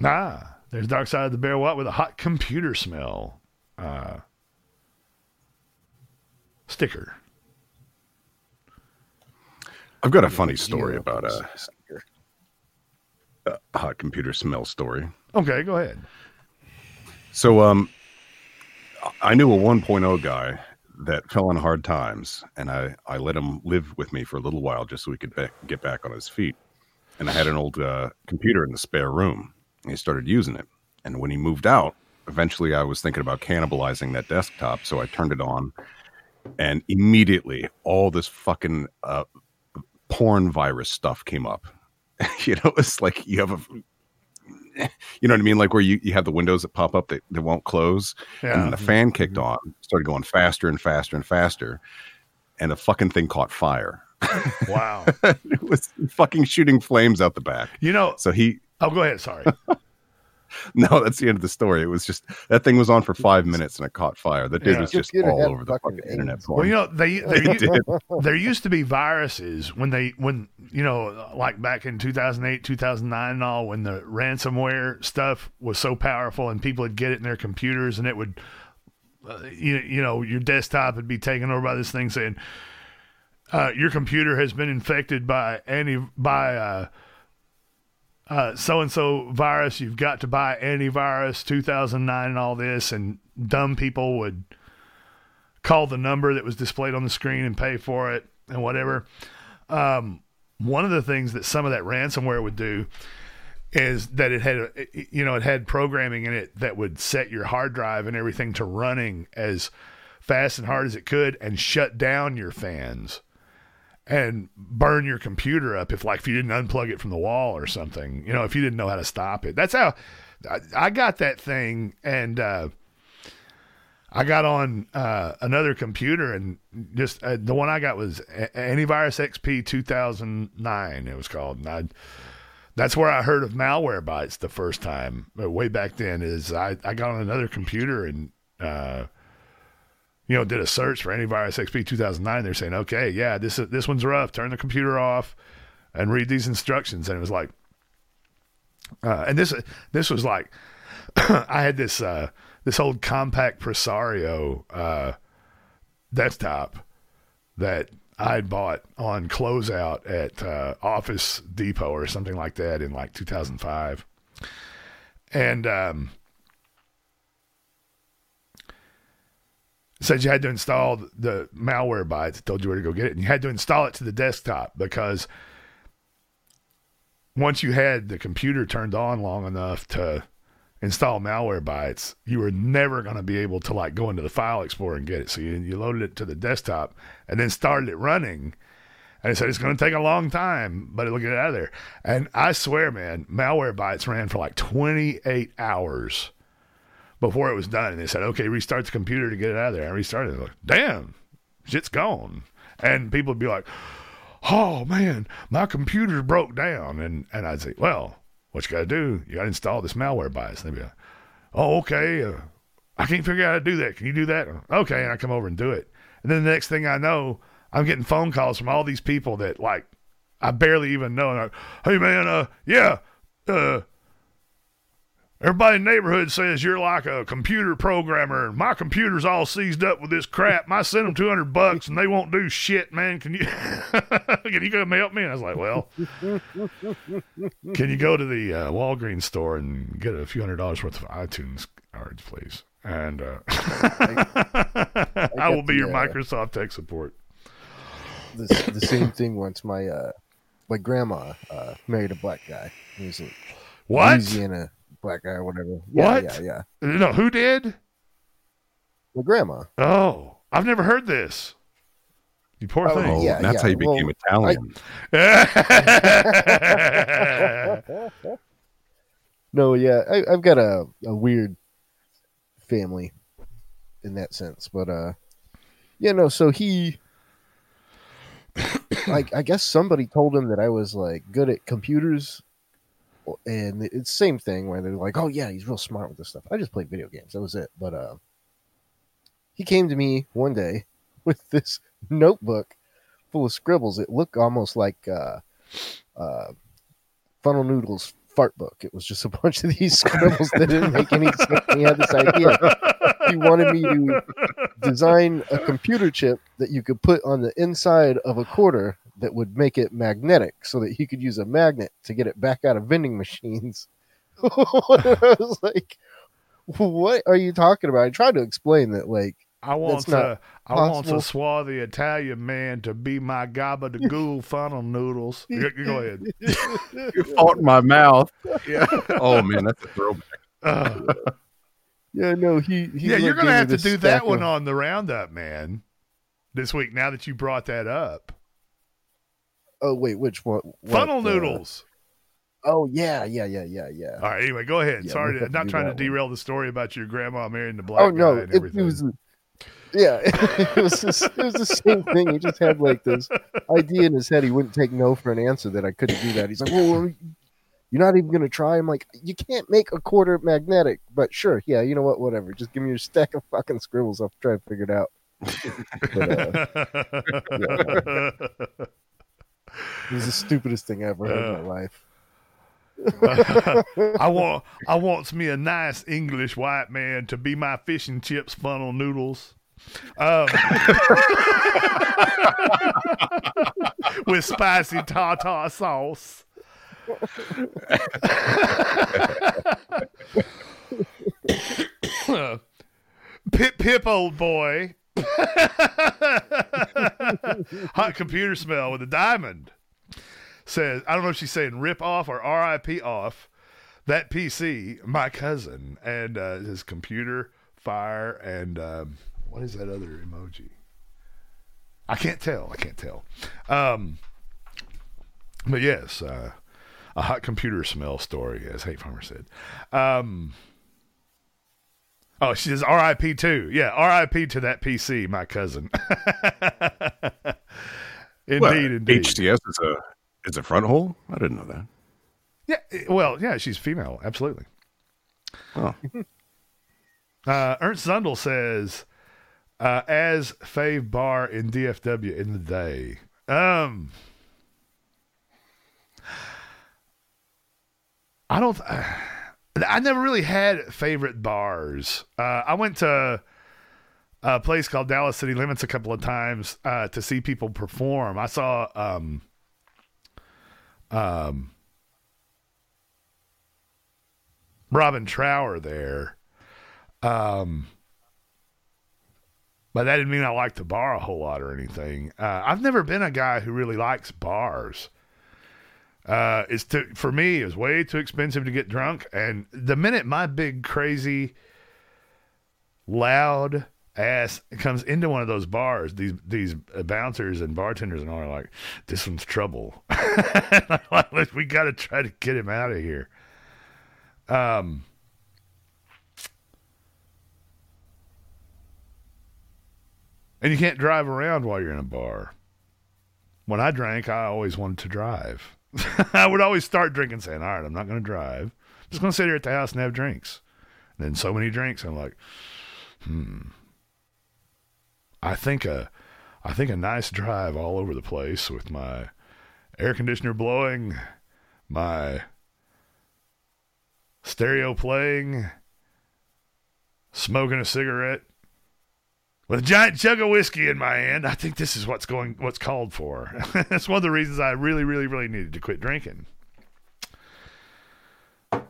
Nah, there's Dark Side of the Bear What with a hot computer smell. Uh, sticker. I've got a funny story about a hot computer smell story. Okay, go ahead. So, um, I knew a 1.0 guy that fell on hard times, and I, I let him live with me for a little while just so he could ba- get back on his feet. And I had an old uh, computer in the spare room, and he started using it. And when he moved out, eventually I was thinking about cannibalizing that desktop, so I turned it on, and immediately all this fucking uh, porn virus stuff came up. you know, it's like you have a you know what I mean? Like where you, you have the windows that pop up that, that won't close. And then the mm-hmm. fan kicked mm-hmm. on, started going faster and faster and faster. And the fucking thing caught fire. Wow. it was fucking shooting flames out the back. You know, so he. Oh, go ahead. Sorry. No, that's the end of the story. It was just that thing was on for five minutes and it caught fire. The dude Yeah. was just Computer all over the fucking internet. Well, you know, they, there, It did. there used to be viruses when they, when, you know, like back in 2008, 2009 and all, when the ransomware stuff was so powerful and people would get it in their computers and it would, uh, you, you know, your desktop would be taken over by this thing saying, uh, your computer has been infected by any, by, uh, so and so virus. You've got to buy antivirus 2009 and all this, and dumb people would call the number that was displayed on the screen and pay for it and whatever. Um, one of the things that some of that ransomware would do is that it had, you know, it had programming in it that would set your hard drive and everything to running as fast and hard as it could and shut down your fans and burn your computer up if like if you didn't unplug it from the wall or something you know if you didn't know how to stop it that's how i, got that thing and uh I got on uh, another computer and just uh, the one I got was A- Antivirus XP 2009. It was called. And I, that's where I heard of Malwarebytes the first time. Way back then, is I, I got on another computer and uh, you know did a search for Antivirus XP 2009. They're saying, okay, yeah, this is, this one's rough. Turn the computer off and read these instructions. And it was like, uh, and this this was like I had this uh, this old Compaq Presario uh, desktop that I'd bought on closeout at uh, Office Depot or something like that in like 2005, and um, said you had to install the Malwarebytes. It told you where to go get it, and you had to install it to the desktop because once you had the computer turned on long enough to install Malwarebytes, you were never going to be able to like go into the file explorer and get it. So you, you loaded it to the desktop and then started it running. And it said it's going to take a long time, but it'll get it out of there. And I swear, man, Malwarebytes ran for like 28 hours before it was done. And they said, okay, restart the computer to get it out of there. I restarted it. Like, Damn, shit's gone. And people would be like, oh man, my computer broke down. And, and I'd say, well, what you got to do? You got to install this Malwarebytes. And they'd be like, oh, okay. Uh, I can't figure out how to do that. Can you do that? Okay. And I come over and do it. And then the next thing I know, I'm getting phone calls from all these people that like I barely even know. And like, hey man, uh, yeah, uh, everybody in the neighborhood says you're like a computer programmer, my computer's all seized up with this crap. I sent them 200 bucks, and they won't do shit, man. Can you can you come help me? And I was like, well, can you go to the uh, Walgreens store and get a few hundred dollars worth of iTunes cards, please? And uh, I, will be the, your uh, Microsoft tech support. the, the same thing once. My uh, my grandma uh, married a black guy. He was What? Louisiana black guy or whatever. Yeah, What? Yeah, yeah. No, who did? My grandma. Oh, I've never heard this. You poor Oh, thing. yeah, that's yeah. how you became Well, Italian. no, yeah, I, I've got a, a weird family in that sense, but uh, yeah, no. So he, like, I guess somebody told him that I was like good at computers, and it's same thing where they're like, "Oh yeah, he's real smart with this stuff." I just played video games. That was it. But uh, he came to me one day with this notebook full of scribbles. It looked almost like uh, uh, Funnel Noodles fart book. It was just a bunch of these scribbles that didn't make any sense. He had this idea. He wanted me to design a computer chip that you could put on the inside of a quarter that would make it magnetic so that he could use a magnet to get it back out of vending machines. I was like, what are you talking about? I tried to explain that, like, I want to, not a, I want possible. a swarthy Italian man to be my gabba de ghoul funnel noodles. You- you Go ahead. you fought in my mouth. Yeah. oh man, that's a throwback. Uh, yeah, no, he. he yeah, you're gonna have to do that one of- on the roundup, man. This week, now that you brought that up, Oh wait, which one? what, funnel uh, noodles. oh yeah, yeah, yeah, yeah, yeah. All right. Anyway, go ahead. Yeah, Sorry, to, not trying to that one. derail the story about your grandma marrying the black Oh no, guy and it, everything. it was. Yeah, it was just, it was the same thing. He just had like this idea in his head. He wouldn't take no for an answer that I couldn't do that. He's like, "Well, you're not even gonna try." I'm like, "You can't make a quarter magnetic." But sure, yeah, you know what? Whatever. Just give me your stack of fucking scribbles. I'll try to figure it out. But, uh, yeah. It was the stupidest thing I ever heard in my life. I want I wants me a nice English white man to be my fish and chips funnel noodles. Um, with spicy tartar sauce. Pip pip old boy. Hot computer smell with a diamond says, I don't know if she's saying rip off or RIP off that PC, my cousin, and uh, his computer, fire, and um, what is that other emoji? I can't tell. I can't tell. Um, but yes, uh, a hot computer smell story, as Hate Farmer said. Um, oh, she says RIP too. Yeah, RIP to that PC, my cousin. indeed, Well, indeed. HTS is a is a front hole. I didn't know that. Yeah, eh, well, yeah, she's female, absolutely. Oh. Uh, Ernst Zundel says, uh, as fave bar in DFW in the day. Um, I don't. I never really had favorite bars. Uh, I went to a place called Dallas City Limits a couple of times uh, to see people perform. I saw um, um, Robin Trower there. Um, but that didn't mean I liked the bar a whole lot or anything. Uh, I've never been a guy who really likes bars. Uh, it's too, for me. Was way too expensive to get drunk, and the minute my big crazy, loud ass comes into one of those bars, these these bouncers and bartenders and all are like, "This one's trouble." Like, we got to try to get him out of here. Um. And you can't drive around while you're in a bar. When I drank, I always wanted to drive. I would always start drinking, saying, "All right, I'm not going to drive. I'm just going to sit here at the house and have drinks." And then so many drinks, I'm like, "Hmm, I think a, I think a nice drive all over the place with my air conditioner blowing, my stereo playing, smoking a cigarette." With a giant jug of whiskey in my hand, I think this is what's going, what's called for. That's one of the reasons I really, really, really needed to quit drinking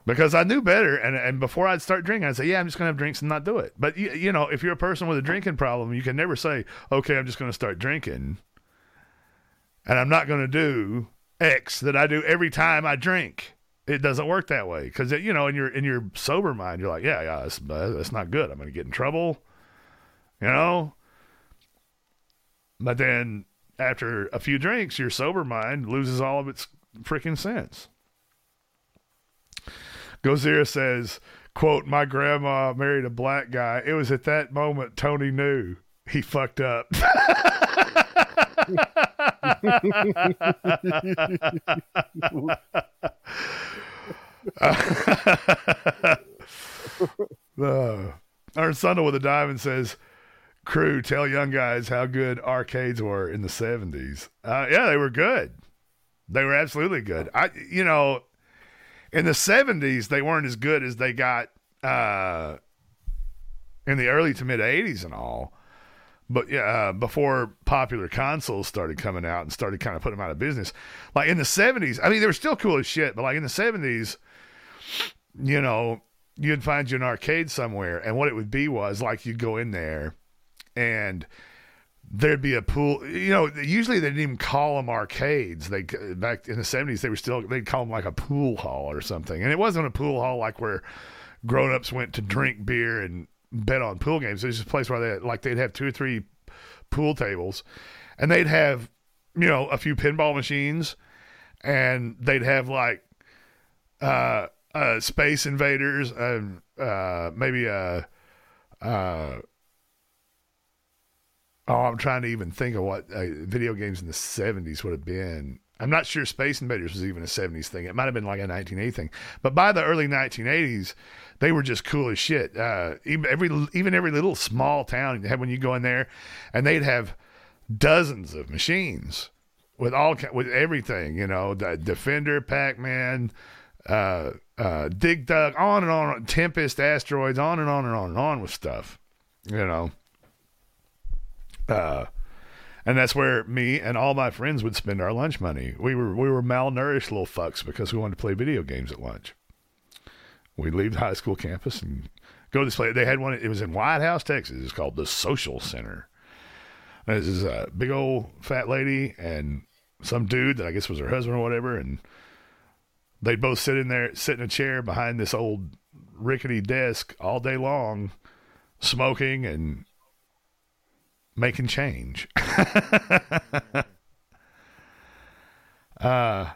because I knew better. And and before I'd start drinking, I'd say, "Yeah, I'm just gonna have drinks and not do it." But you, you know, if you're a person with a drinking problem, you can never say, "Okay, I'm just gonna start drinking," and I'm not gonna do X that I do every time I drink. It doesn't work that way because you know, in your in your sober mind, you're like, "Yeah, yeah, that's, that's not good. I'm gonna get in trouble." You know? But then after a few drinks, your sober mind loses all of its freaking sense. Gozira says, quote, my grandma married a black guy. It was at that moment Tony knew he fucked up. uh, our son with a diamond says, crew tell young guys how good arcades were in the 70s uh, yeah they were good. They were absolutely good. I you know in the 70s they weren't as good as they got uh, in the early to mid 80s and all. But yeah uh, before popular consoles started coming out and started kind of putting them out of business. Like in the 70s i mean they were still cool as shit but like in the 70s you know you'd find you an arcade somewhere and what it would be was like you'd go in there and there'd be a pool. You know, usually they didn't even call them arcades. They back in the seventies, they were still they'd call them like a pool hall or something. And it wasn't a pool hall like where grown ups went to drink beer and bet on pool games. It was just a place where they like they'd have two or three pool tables, and they'd have you know a few pinball machines, and they'd have like uh, uh Space Invaders and uh, maybe a. Uh, Oh, I'm trying to even think of what uh, video games in the 70s would have been. I'm not sure Space Invaders was even a 70s thing. It might have been like a 1980 thing. But by the early 1980s, they were just cool as shit. Uh, even every even every little small town when you go in there, and they'd have dozens of machines with all with everything. You know, the Defender, Pac Man, uh, uh, Dig Dug, on and on, Tempest, Asteroids, on and on and on and on with stuff. You know. Uh, and that's where me and all my friends would spend our lunch money. We were we were malnourished little fucks because we wanted to play video games at lunch. We'd leave the high school campus and go to this place. They had one. It was in Whitehouse, Texas. It's called the Social Center. And this is a big old fat lady and some dude that I guess was her husband or whatever, and they'd both sit in there, sit in a chair behind this old rickety desk all day long, smoking and making change. uh,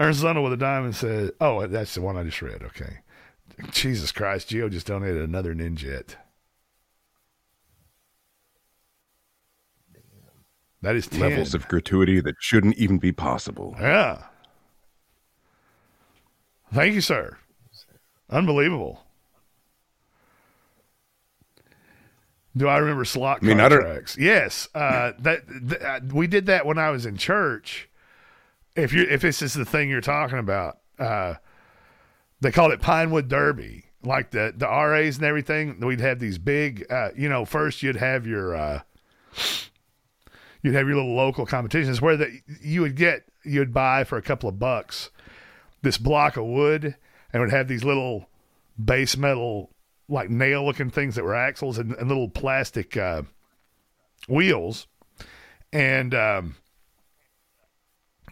Arizona with a diamond said, "Oh, that's the one I just read." Okay, Jesus Christ, Geo just donated another ninjet. That is 10. levels of gratuity that shouldn't even be possible. Yeah. Thank you, sir. Unbelievable. Do I remember slot I mean, I don't- Yes. Uh, that, th- uh, we did that when I was in church. If you if this is the thing you're talking about, uh, they called it Pinewood Derby. Like the the RAs and everything, we'd have these big. Uh, you know, first you'd have your uh, you'd have your little local competitions where that you would get you'd buy for a couple of bucks this block of wood and would have these little base metal like nail looking things that were axles and, and little plastic uh, wheels and um,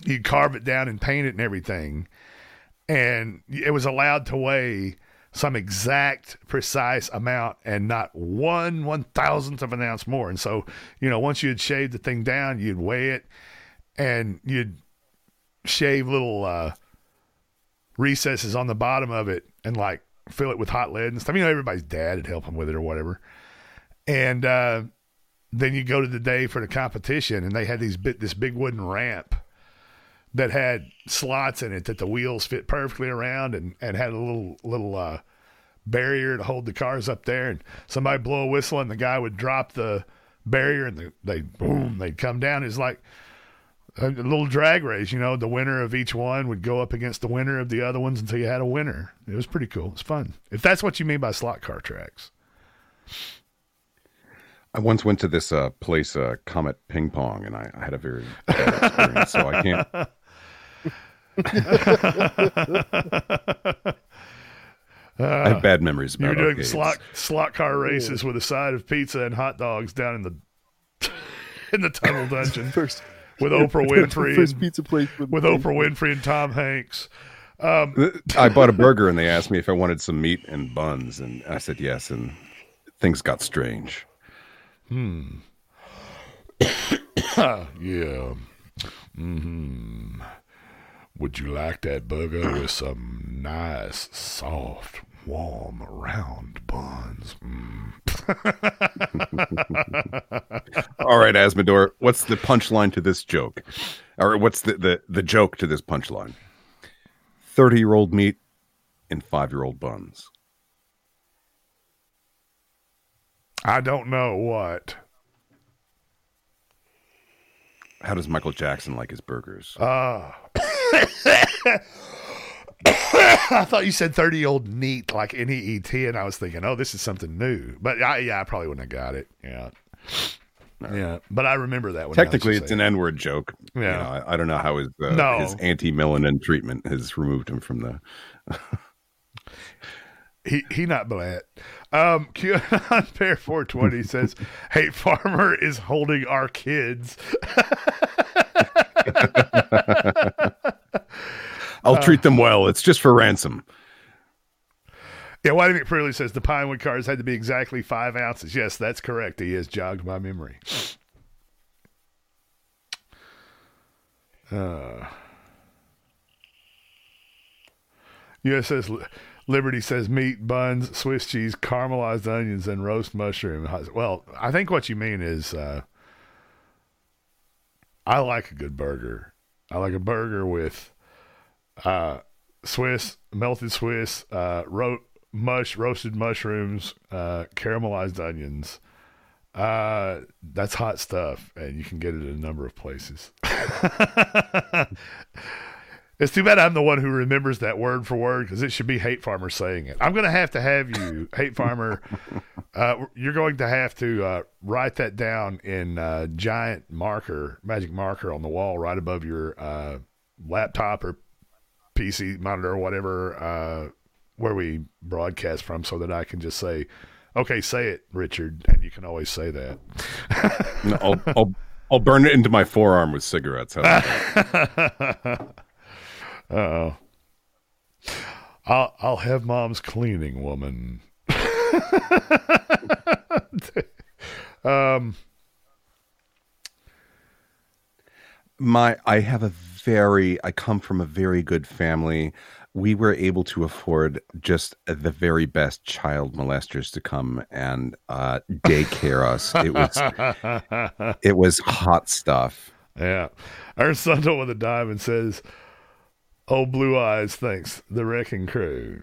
you carve it down and paint it and everything, and it was allowed to weigh some exact precise amount and not one one thousandth of an ounce more. And so, you know, once you had shaved the thing down, you'd weigh it and you'd shave little uh, recesses on the bottom of it and like fill it with hot lead and stuff. You know, everybody's dad would help them with it or whatever. And uh, then you go to the day for the competition, and they had these bit this big wooden ramp that had slots in it that the wheels fit perfectly around, and and had a little little uh, barrier to hold the cars up there. And somebody blow a whistle, and the guy would drop the barrier, and the, they boom, they'd come down. It's like a little drag race, you know. The winner of each one would go up against the winner of the other ones until you had a winner. It was pretty cool. It's fun. If that's what you mean by slot car tracks. I once went to this uh, place, uh, Comet Ping Pong, and I, I had a very bad experience, so I can't. I have bad memories about. You were about doing arcades. slot slot car races with a side of pizza and hot dogs down in the in the tunnel dungeon with Oprah Winfrey. First and- pizza place with with- Oprah Winfrey and Tom Hanks. Um, I bought a burger, and they asked me if I wanted some meat and buns, and I said yes, and things got strange. Hmm. yeah. Hmm. Would you like that burger with some nice, soft, warm, round buns? Mm. All right, Azzmador, what's the punchline to this joke? Or what's the, the, the joke to this punchline? 30 year old meat and five year old buns. I don't know what. How does Michael Jackson like his burgers? Uh, I thought you said 30 year old neat, like N E E T, and I was thinking, oh, this is something new. But I, yeah, I probably wouldn't have got it. Yeah. Yeah. But I remember that one. Technically, it's an N word joke. You Yeah. know, I, I don't know how his, uh, No. his anti melanin treatment has removed him from the. He he not black. Um, QAnon Pair 420 says, "Hate Farmer is holding our kids." I'll Uh, treat them well. It's just for ransom. Yeah, Whitey McPreely says the Pinewood cars had to be exactly five ounces. Yes, that's correct. He has jogged my memory. Uh, USS Liberty says meat, buns, Swiss cheese, caramelized onions, and roast mushroom. Well, I think what you mean is uh, I like a good burger. I like a burger with uh, Swiss, melted Swiss, uh, ro- mush, roasted mushrooms, uh, caramelized onions. Uh, that's hot stuff, and you can get it in a number of places. it's too bad I'm the one who remembers that word for word because it should be Hate Farmer saying it. I'm going to have to have you, Hate Farmer. Uh, you're going to have to uh, write that down in uh, giant marker, magic marker on the wall right above your uh, laptop or PC monitor or whatever uh, where we broadcast from, so that I can just say, "Okay, say it, Richard," and you can always say that. No, I'll, I'll, I'll burn it into my forearm with cigarettes. How about that? oh. I'll I'll have mom's cleaning woman. um my i have a very i come from a very good family we were able to afford just the very best child molesters to come and uh daycare us it was it was hot stuff Yeah. Our son with a diamond says, Oh, Blue Eyes thanks. the Wrecking Crew.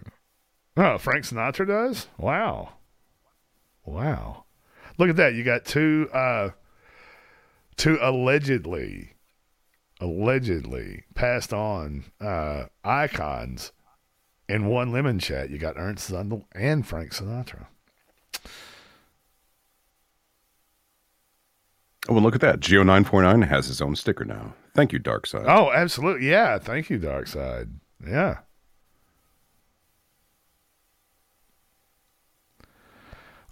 Oh, Frank Sinatra does? Wow. Wow. Look at that. You got two, uh, two allegedly, allegedly passed on, uh, icons in one lemon chat. You got Ernst Zundel and Frank Sinatra. oh and look at that geo 949 has his own sticker now thank you dark side Oh, absolutely. Yeah. Thank you, Dark Side. Yeah.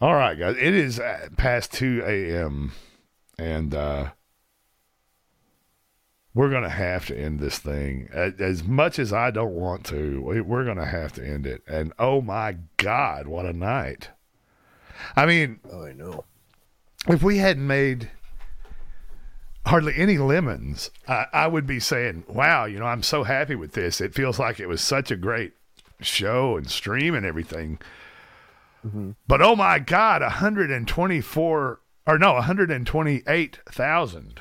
All right, guys. It is uh, past 2 a.m. And uh, We're going to have to end this thing. As much as I don't want to, we- we're going to have to end it. And oh my God, what a night. I mean, Oh, I know. if we hadn't made hardly any lemons, I, I would be saying, wow, you know, I'm so happy with this. It feels like it was such a great show and stream and everything. Mm-hmm. But oh my God, 124 or no, 128,000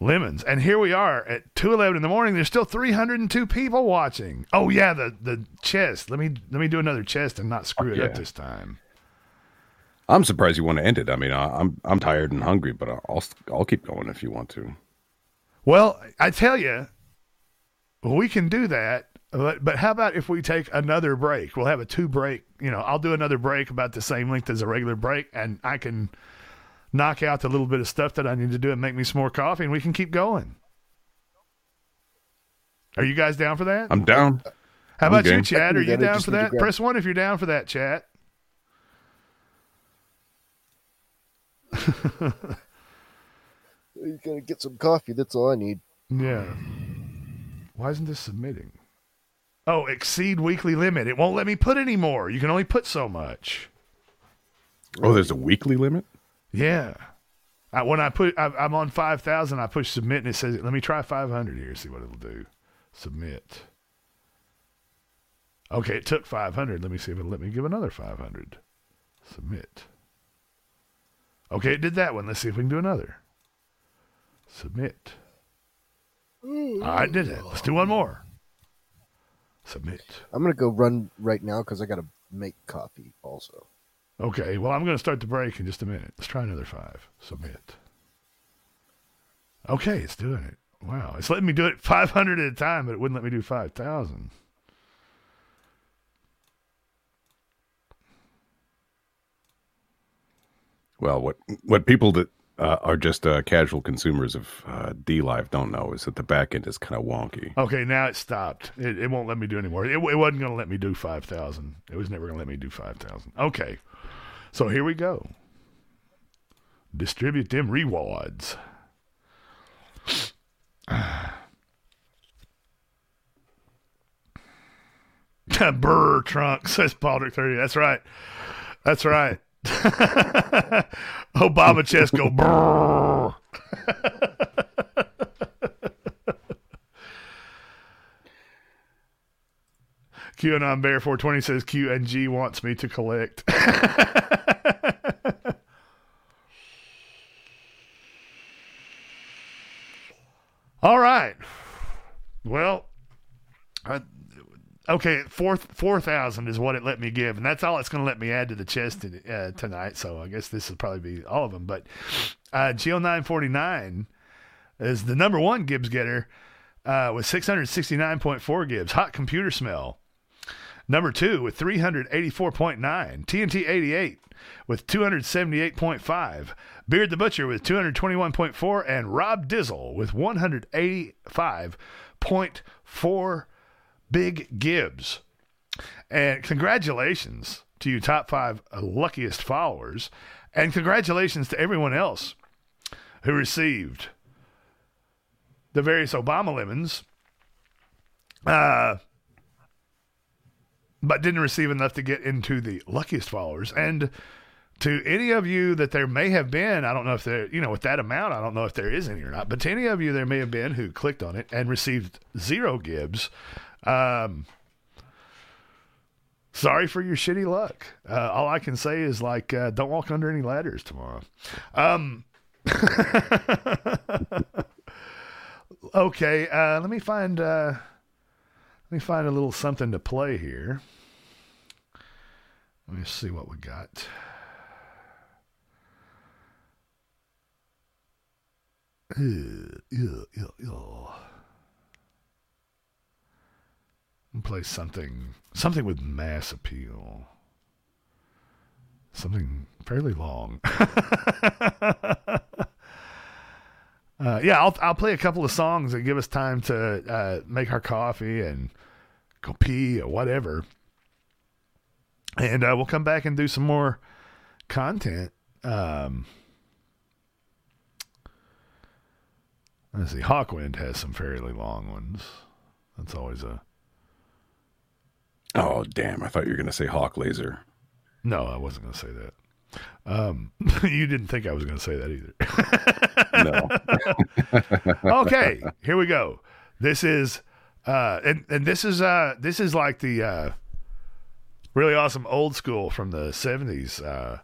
lemons. And here we are at 2:11 in the morning. There's still 302 people watching. Oh yeah, the the chest. Let me let me do another chest and not screw it up this time. I'm surprised you want to end it. I mean, I, I'm I'm tired and hungry, but I'll I'll keep going if you want to. Well, I tell you, we can do that. But, but how about if we take another break? We'll have a two break. You know, I'll do another break about the same length as a regular break, and I can knock out the little bit of stuff that I need to do and make me some more coffee, and we can keep going. Are you guys down for that? I'm down. How I'm about you. Chad? Are You you down for that? Press one if you're down for that, chat. You gotta get some coffee. That's all I need. Yeah. Why isn't this submitting? Oh, exceed weekly limit. It won't let me put any more. You can only put so much. Oh, there's a weekly limit. Yeah. I, when I put, I, I'm on 5,000, I push submit and it says, let me try 500 here, see what it'll do. Submit. Okay, it took 500. Let me see if it'll let me give another 500. Submit. Okay, it did that one. Let's see if we can do another. Submit. I did it. Let's do one more. Submit. I'm gonna go run right now because I gotta make coffee also. Okay, well, I'm going to start the break in just a minute. Let's try another five. Submit. Okay, it's doing it. Wow, it's letting me do it 500 at a time, but it wouldn't let me do 5,000. Well, what what people that uh, are just uh, casual consumers of uh, DLive don't know is that the back end is kind of wonky. Okay, now it stopped. It, it won't let me do anymore. It, it wasn't going to let me do 5,000. It was never going to let me do 5,000. Okay, so here we go. Distribute them rewards. Brr trunk says Patrick 30. That's right. That's right. Obama chest go brr. QAnon Bear 420 says QNG wants me to collect. All right. Well, uh, okay, four four thousand is what it let me give, and that's all it's going to let me add to the chest uh, tonight. So I guess this will probably be all of them. But uh, Geo nine forty nine is the number one Gibbs getter uh, with six hundred sixty nine point four Gibbs. Hot computer smell. Number two with 384.9. TNT 88 with 278.5. Beard the Butcher with 221.4. And Rob Dizzle with 185.4 Big Gibbs. And congratulations to you, top five luckiest followers. And congratulations to everyone else who received the various Obama lemons. Uh, but didn't receive enough to get into the luckiest followers. And to any of you that there may have been, I don't know if there, you know, with that amount, I don't know if there is any or not, but to any of you there may have been who clicked on it and received zero Gibbs, um, sorry for your shitty luck. Uh, all I can say is like, uh, don't walk under any ladders tomorrow. Um, okay, uh, let me find. Uh, let me find a little something to play here. Let me see what we got. And play something something with mass appeal. Something fairly long. Uh, yeah, I'll I'll play a couple of songs and give us time to uh, make our coffee and go pee or whatever, and uh, we'll come back and do some more content. Um, let's see, Hawkwind has some fairly long ones. That's always a. Oh damn! I thought you were gonna say Hawk Laser. No, I wasn't gonna say that. Um, you didn't think I was going to say that either. no. okay, here we go. This is uh, and and this is uh, this is like the uh, really awesome old school from the seventies. Uh,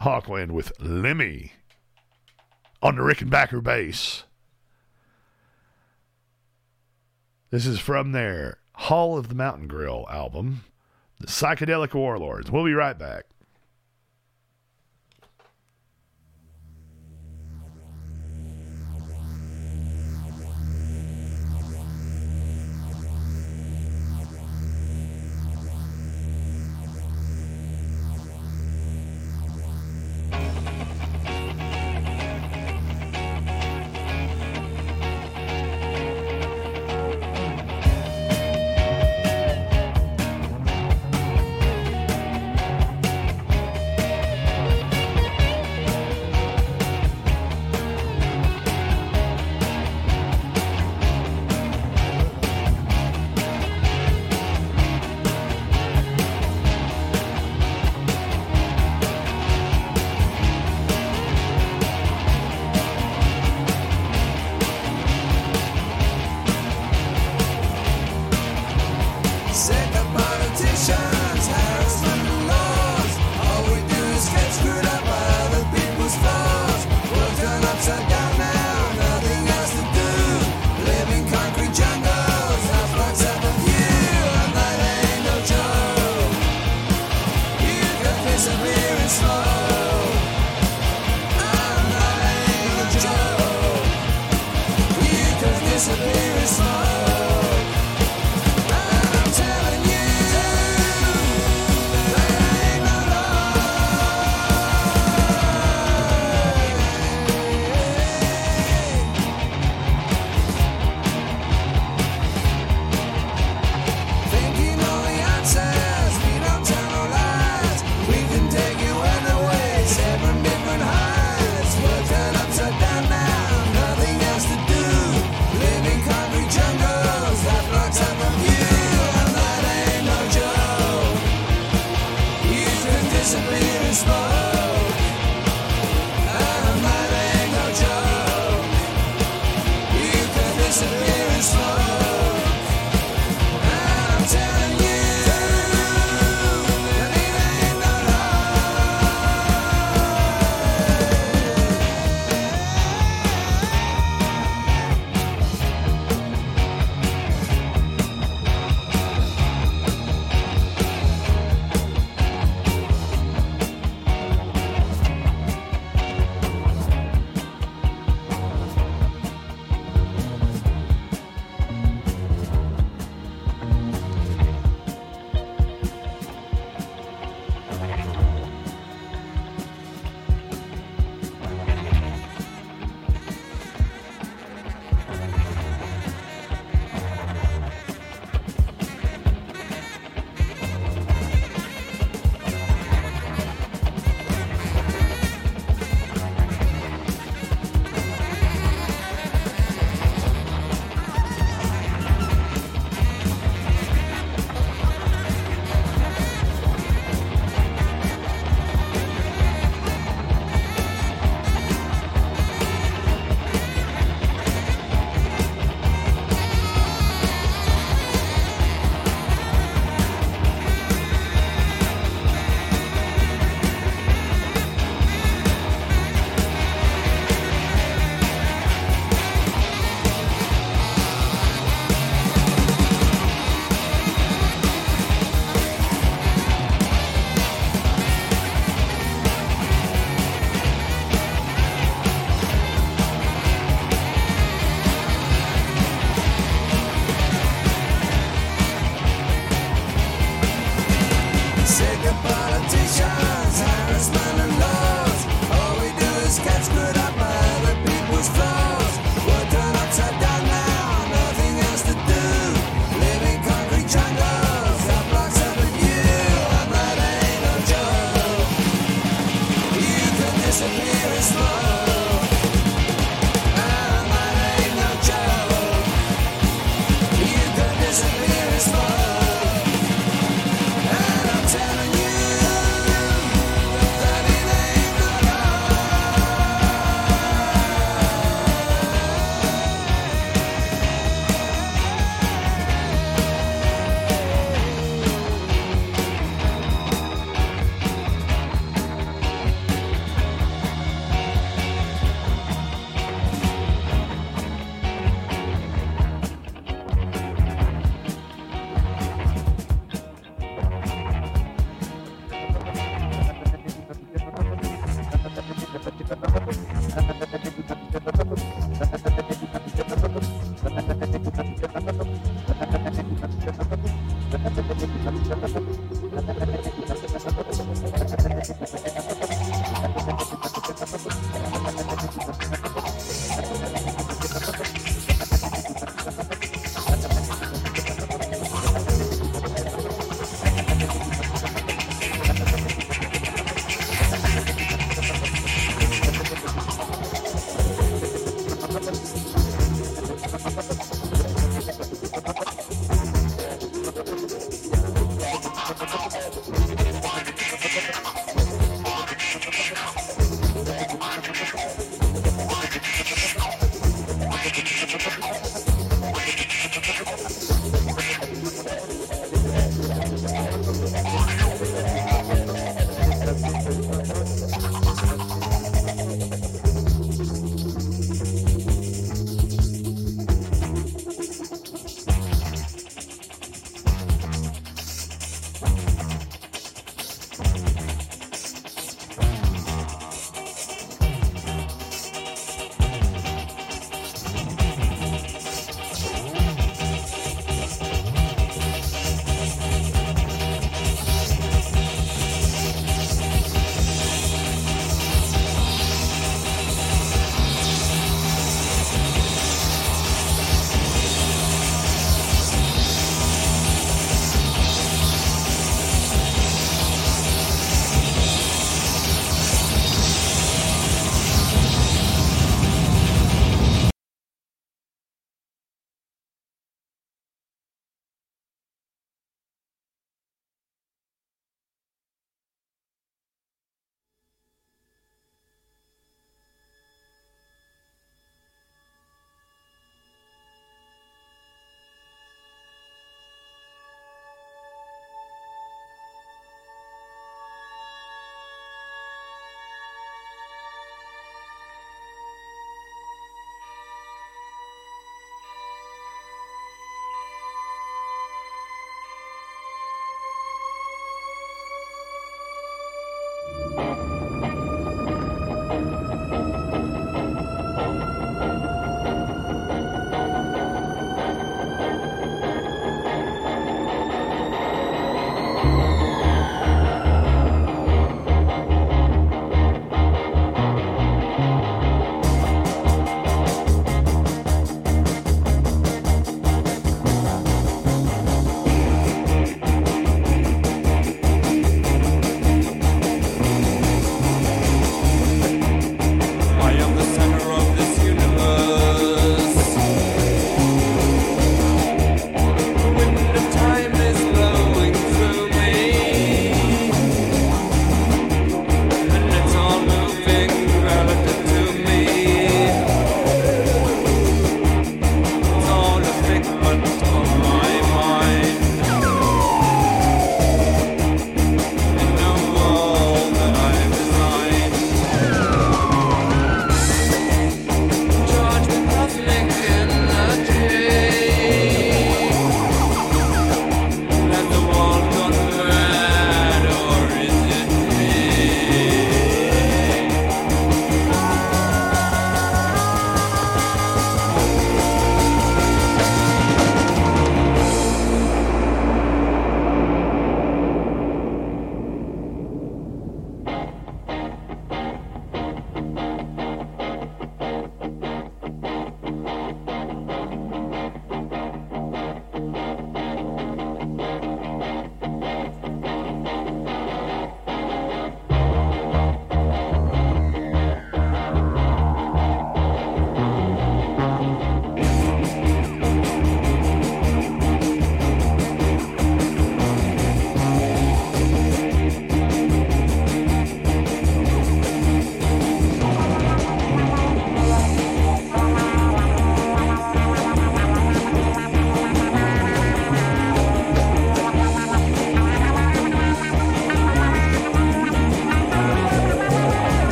Hawkwind with Lemmy on the Rickenbacker bass. This is from their Hall of the Mountain Grill album, The Psychedelic Warlords. We'll be right back.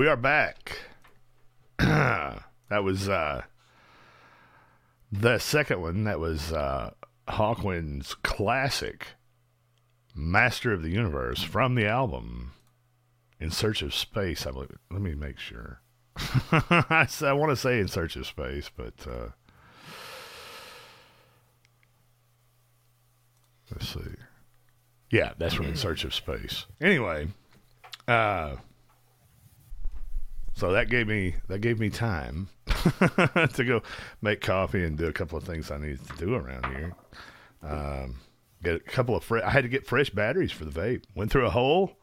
We are back. that was uh the second one. That was uh Hawkwind's classic Master of the Universe from the album In Search of Space, I believe. Let me make sure. I want to say In Search of Space, but uh let's see. Yeah, that's from In Search of Space. Anyway, uh, so that gave me that gave me time to go make coffee and do a couple of things I needed to do around here. Um, get a couple of fre- I had to get fresh batteries for the vape. Went through a whole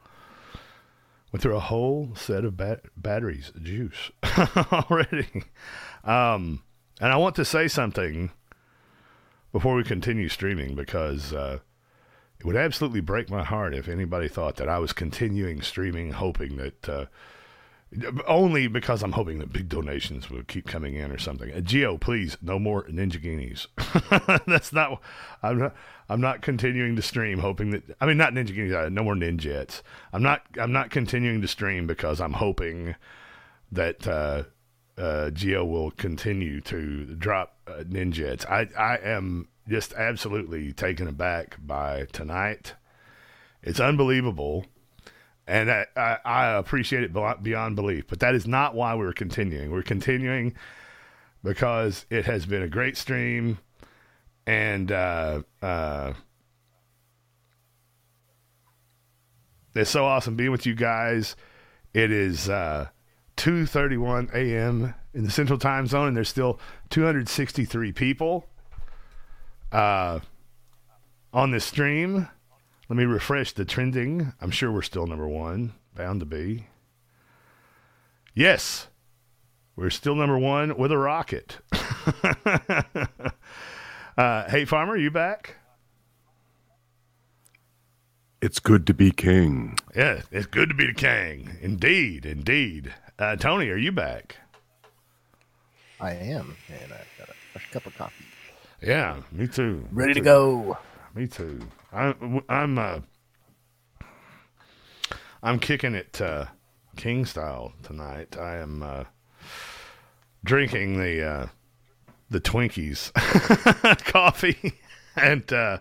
went through a whole set of bat- batteries juice already. Um, and I want to say something before we continue streaming because uh, it would absolutely break my heart if anybody thought that I was continuing streaming, hoping that uh, only because I'm hoping that big donations will keep coming in or something. Uh, Geo, please, no more Ninjaghinis. That's not. I'm not. I'm not continuing to stream, hoping that. I mean, not Ninjaghinis. Uh, no more Ninjets. I'm not. I'm not continuing to stream because I'm hoping that uh, uh, Geo will continue to drop uh, Ninjets. I I am just absolutely taken aback by tonight. It's unbelievable, and I, I, I appreciate it beyond- belief. But that is not why we're continuing. We're continuing because it has been a great stream, and uh, uh, it's so awesome being with you guys. It is uh, 2:31 a.m. in the Central Time Zone, and there's still 263 people uh, on this stream. Let me refresh the trending. I'm sure we're still number one, bound to be. Yes, we're still number one with a rocket. uh, hey, Farmer, you back? It's good to be king. Yeah, it's good to be the king. Indeed, indeed. Uh, Tony, are you back? I am, and I've got a fresh cup of coffee. Yeah, me too. Ready Me to go. Me too. I, I'm uh, I'm kicking it uh, king style tonight. I am uh, drinking the uh, the Twinkies coffee and uh,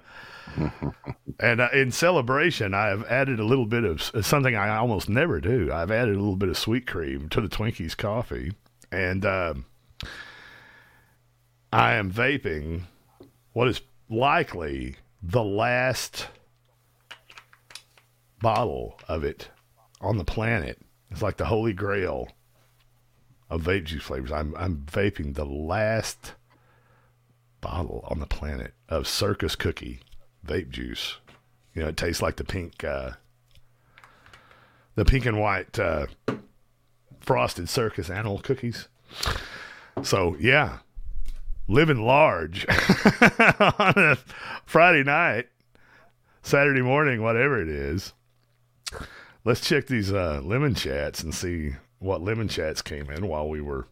and uh, in celebration, I have added a little bit of something I almost never do. I've added a little bit of sweet cream to the Twinkies coffee, and um I am vaping what is likely the last bottle of it on the planet. It's like the holy grail of vape juice flavors. I'm I'm vaping the last bottle on the planet of Circus Cookie vape juice. You know, it tastes like the pink, uh, the pink and white uh, frosted circus animal cookies. So yeah, living large on a Friday night, Saturday morning, whatever it is. Let's check these uh, lemon chats and see what lemon chats came in while we were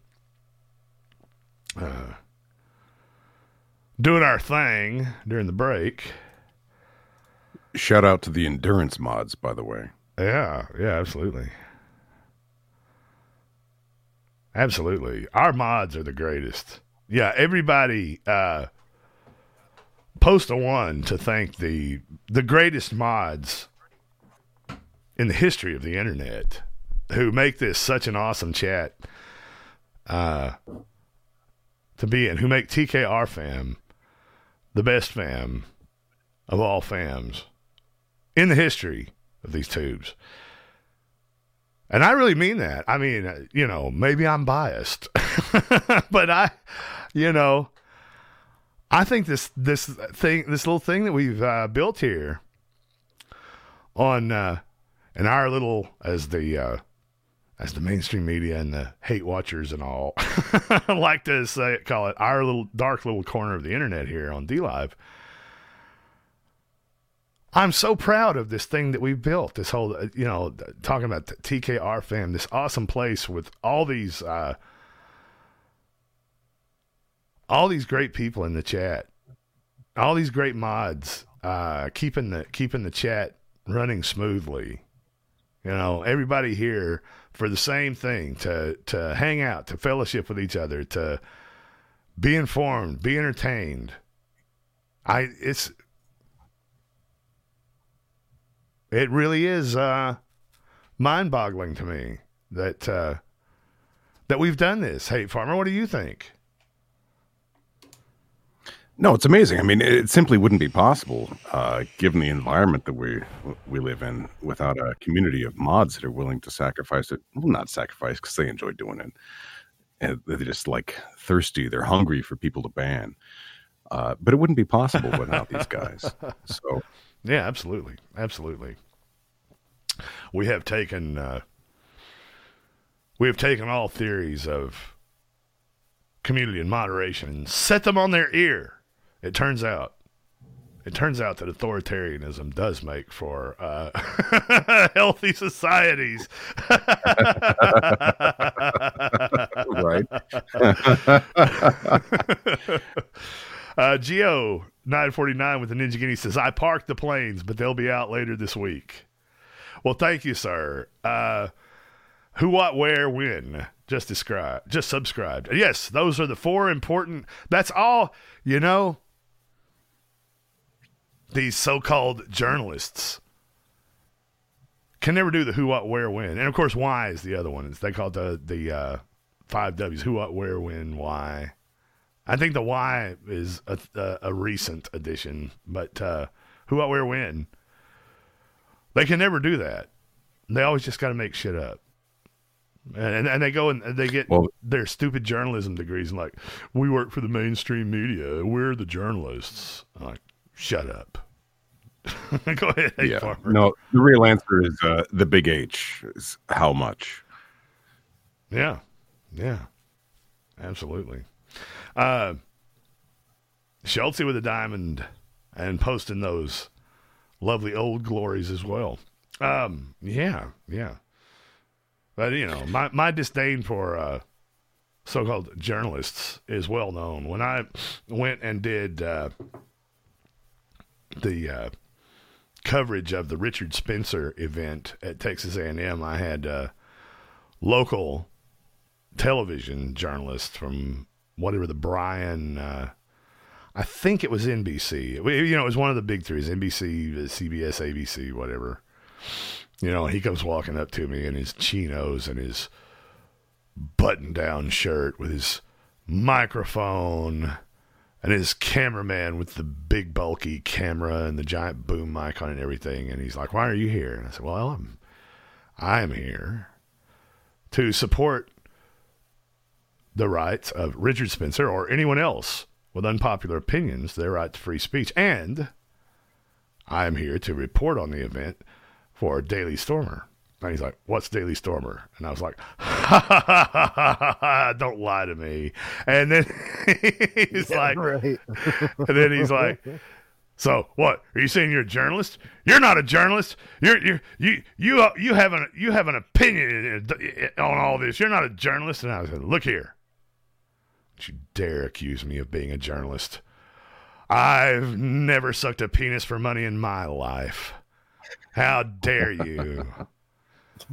uh, doing our thing during the break. Shout out to the endurance mods, by the way. Yeah, yeah, absolutely. Absolutely. Our mods are the greatest. Yeah, everybody uh post a one to thank the the greatest mods in the history of the internet who make this such an awesome chat uh to be in, who make TKR fam the best fam of all fams in the history of these tubes. And I really mean that. I mean, uh, you know, maybe I'm biased, but I, you know, I think this this thing, this little thing that we've uh, built here on uh, in our little as the uh, as the mainstream media and the hate watchers and all like to say it, call it our little dark little corner of the internet here on DLive. I'm so proud of this thing that we've built. This whole, uh, you know, talking about TKR fam, this awesome place with all these, uh, all these great people in the chat, all these great mods, uh, keeping the keeping the chat running smoothly. You know, everybody here for the same thing to to hang out, to fellowship with each other, to be informed, be entertained. I it's it really is uh, mind-boggling to me that uh, that we've done this. Hey, farmer, what do you think? No, it's amazing. I mean, it simply wouldn't be possible, uh, given the environment that we we live in, without a community of mods that are willing to sacrifice it. Well, not sacrifice because they enjoy doing it. And they're just like thirsty. They're hungry for people to ban. Uh, but it wouldn't be possible without these guys. So, Yeah, absolutely, absolutely. We have taken uh, we have taken all theories of community and moderation and set them on their ear. It turns out, it turns out that authoritarianism does make for uh, healthy societies. Right. uh, Geo nine forty nine with the Ninjaghini says, "I parked the planes, but they'll be out later this week." Well, thank you, sir. Uh, who, what, where, when? Just describe. Just subscribed. Yes, those are the four important. That's all. You know, these so-called journalists can never do the who, what, where, when, and of course, why is the other one. It's, they call it the the uh, five W's: who, what, where, when, why. I think the why is a, a, a recent addition, but uh, who, what, where, when. They can never do that. They always just got to make shit up. And, and they go and they get their stupid journalism degrees and like, we work for the mainstream media. We're the journalists. I'm like, shut up. go ahead, yeah. Farmer. No, the real answer is uh, the big H. Is how much? Yeah, yeah, absolutely. Uh, Schultze with a diamond and posting those lovely old glories as well. Um, yeah, yeah. But you know, my my disdain for uh, so-called journalists is well known. When I went and did uh, the uh, coverage of the Richard Spencer event at Texas A&M, I had uh, local television journalists from whatever the Brian. Uh, I think it was NBC. You know, it was one of the big three: NBC, CBS, ABC, whatever. You know, he comes walking up to me in his chinos and his button-down shirt with his microphone and his cameraman with the big bulky camera and the giant boom mic on and everything. And he's like, "Why are you here?" And I said, "Well, I'm I'm here to support the rights of Richard Spencer or anyone else with unpopular opinions, their right to free speech, and I am here to report on the event for Daily Stormer." And he's like, "What's Daily Stormer?" And I was like, "Ha ha ha ha ha! don't lie to me." And then he's like, right. and then he's like, "So what? Are you saying you're a journalist? You're not a journalist. You're you you you you have an you have an opinion on all this. You're not a journalist." And I said, "Look here, don't you dare accuse me of being a journalist. I've never sucked a penis for money in my life. How dare you?"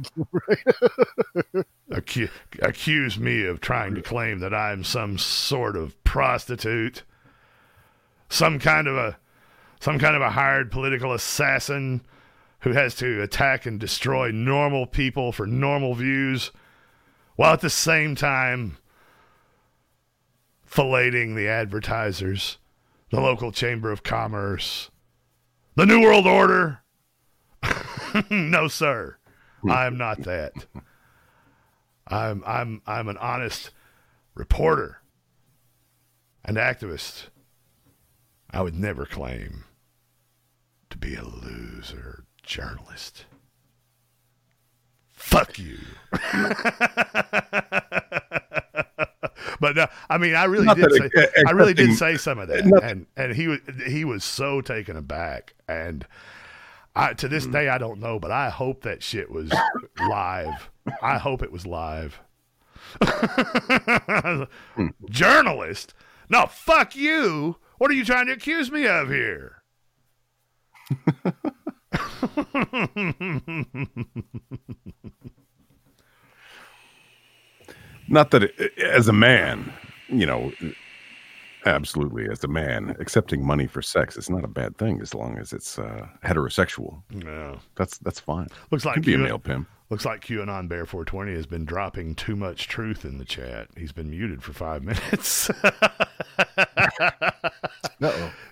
Acu- accuse me of trying to claim that I'm some sort of prostitute, some kind of a some kind of a hired political assassin who has to attack and destroy normal people for normal views, while at the same time filleting the advertisers, the local chamber of commerce, the New World Order. no, sir. I am not that. I'm I'm I'm an honest reporter and activist I would never claim to be a loser journalist. Fuck you. but no, I mean, I really Not did say, I really did say some of that, and and he was he was so taken aback, and I to this day I don't know, but I hope that shit was live. I hope it was live. Hmm. Journalist? No, fuck you. What are you trying to accuse me of here? Not that it, as a man, you know, absolutely as a man, accepting money for sex is not a bad thing as long as it's uh, heterosexual. No. That's that's fine. Looks like Could be a Q- male pimp. Looks like QAnon Bear 420 has been dropping too much truth in the chat. He's been muted for five minutes. Uh-oh.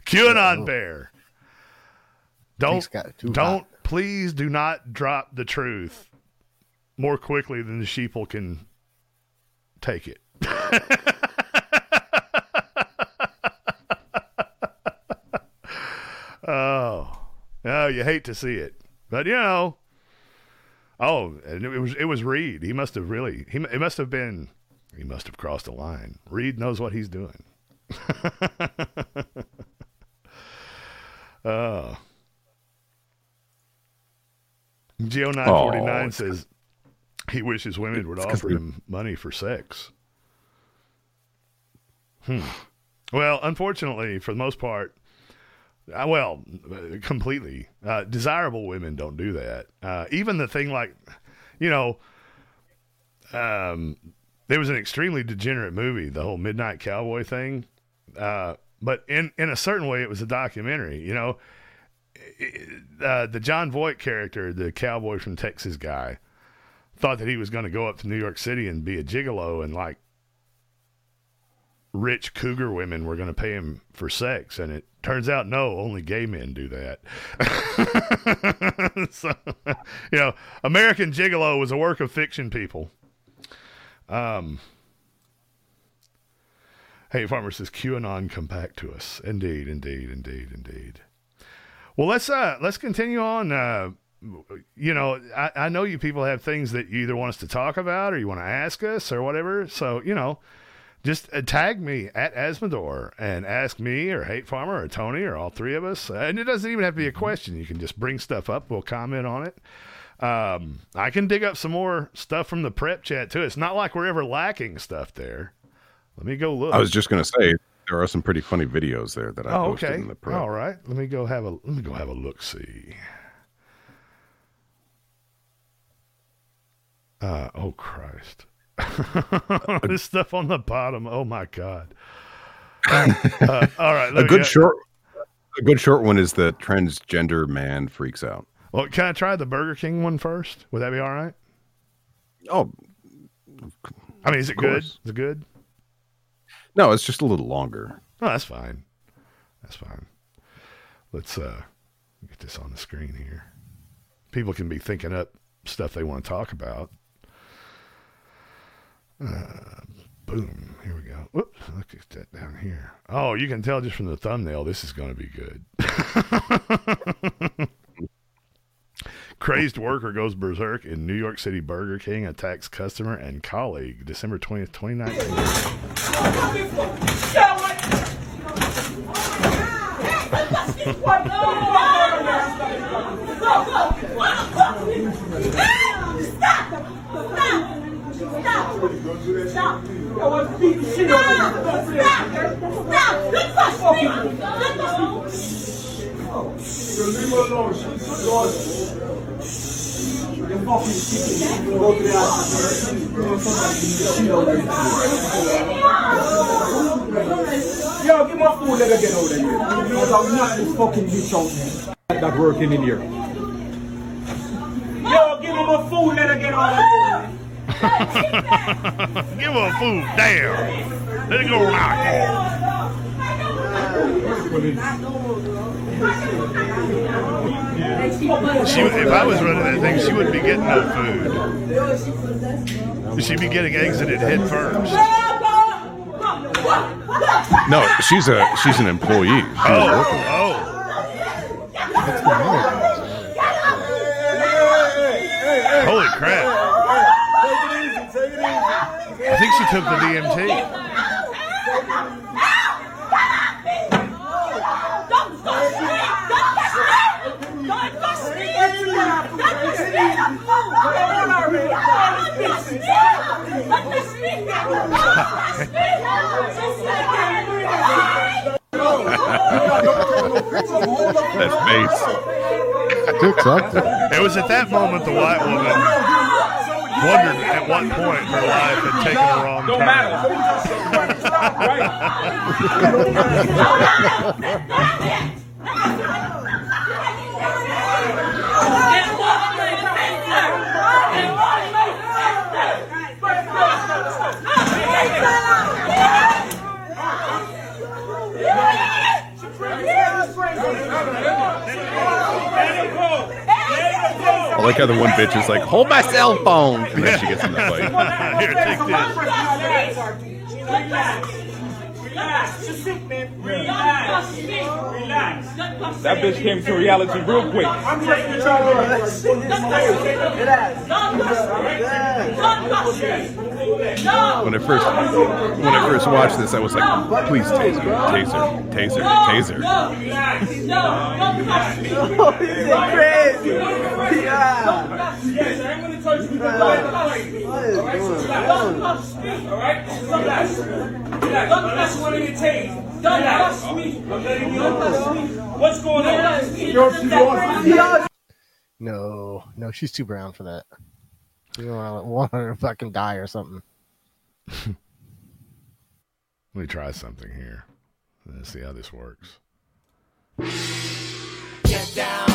QAnon Uh-oh. Bear. Don't got don't please do not drop the truth more quickly than the sheeple can take it. oh, oh, you hate to see it, but you know. Oh, and it was it was Reed. He must have really he it must have been he must have crossed a line. Reed knows what he's doing. oh. Geo nine forty nine Oh, says he wishes women would offer him money for sex. Hmm. Well, unfortunately, for the most part, uh, well, uh, completely. Uh, desirable women don't do that. Uh, even the thing like, you know, um, there was an extremely degenerate movie, the whole Midnight Cowboy thing. Uh, but in in a certain way, it was a documentary. You know, uh, the Jon Voight character, the cowboy from Texas guy, thought that he was going to go up to New York City and be a gigolo and like rich cougar women were going to pay him for sex and it turns out no only gay men do that. So you know american gigolo was a work of fiction people. Um hey farmer says qanon come back to us. Indeed indeed indeed indeed. Well let's uh let's continue on uh you know I, I know you people have things that you either want us to talk about or you want to ask us or whatever. So you know just uh, tag me at Azzmador and ask me or Hate Farmer or Tony or all three of us. And it doesn't even have to be a question. You can just bring stuff up. We'll comment on it. Um, I can dig up some more stuff from the prep chat too. It's not like we're ever lacking stuff there. Let me go look. I was just going to say there are some pretty funny videos there that I oh, posted okay. in the prep. All right. Let me go have a let me go have a look. See. Uh, oh Christ. this stuff on the bottom. Oh my God. Uh, all right. a good get- short, a good short one is the transgender man freaks out. Well, can I try the Burger King one first? Would that be all right? Oh, I mean, is it good? Is it good? No, it's just a little longer. Oh, that's fine. That's fine. Let's uh get this on the screen here. People can be thinking up stuff they want to talk about. Uh, boom. Here we go. Whoops. Look at that down here. Oh, you can tell just from the thumbnail this is going to be good. Crazed worker goes berserk in New York City Burger King, attacks customer and colleague. December 20th, 2019. Yo, get my food, her get out of here. Because I'm not this fucking bitch out there that working in here. Yo, give me my food, let her get out of here. Give her food. Damn. Let it go rock. She, if I was running that thing, she wouldn't be getting no food. She'd be getting exited head first. No, she's a she's an employee. She was Oh, working there. oh. Holy crap. I think she took the DMT. That's face. It was at that moment the white woman wondered at what point her life had taken a wrong Don't turn. matter. I like how the one bitch is like, hold my cell phone. And then she gets in the fight. Here, take this. That bitch came to reality real quick. When I first when I first watched this, I was like, please taser, taser, taser, taser the. Alright, so relax. Don't one of your teeth. Don't me. I'm letting you know. What's going on? No, no, she's too brown for that. You don't want to let fucking die or something. let me try something here. Let's see how this works. Get down.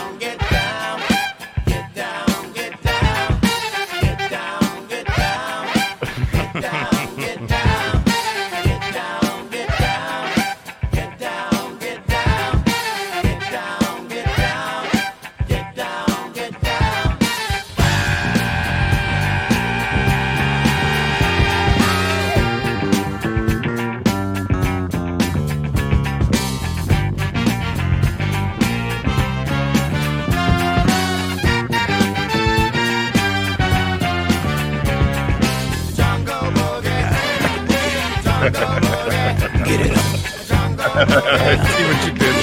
See what you did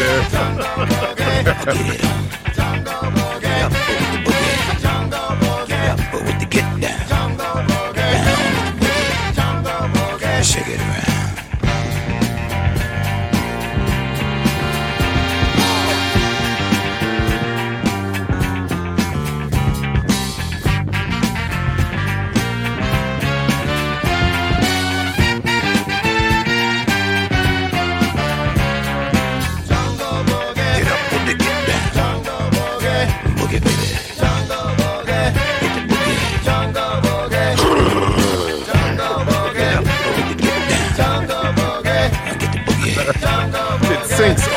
there.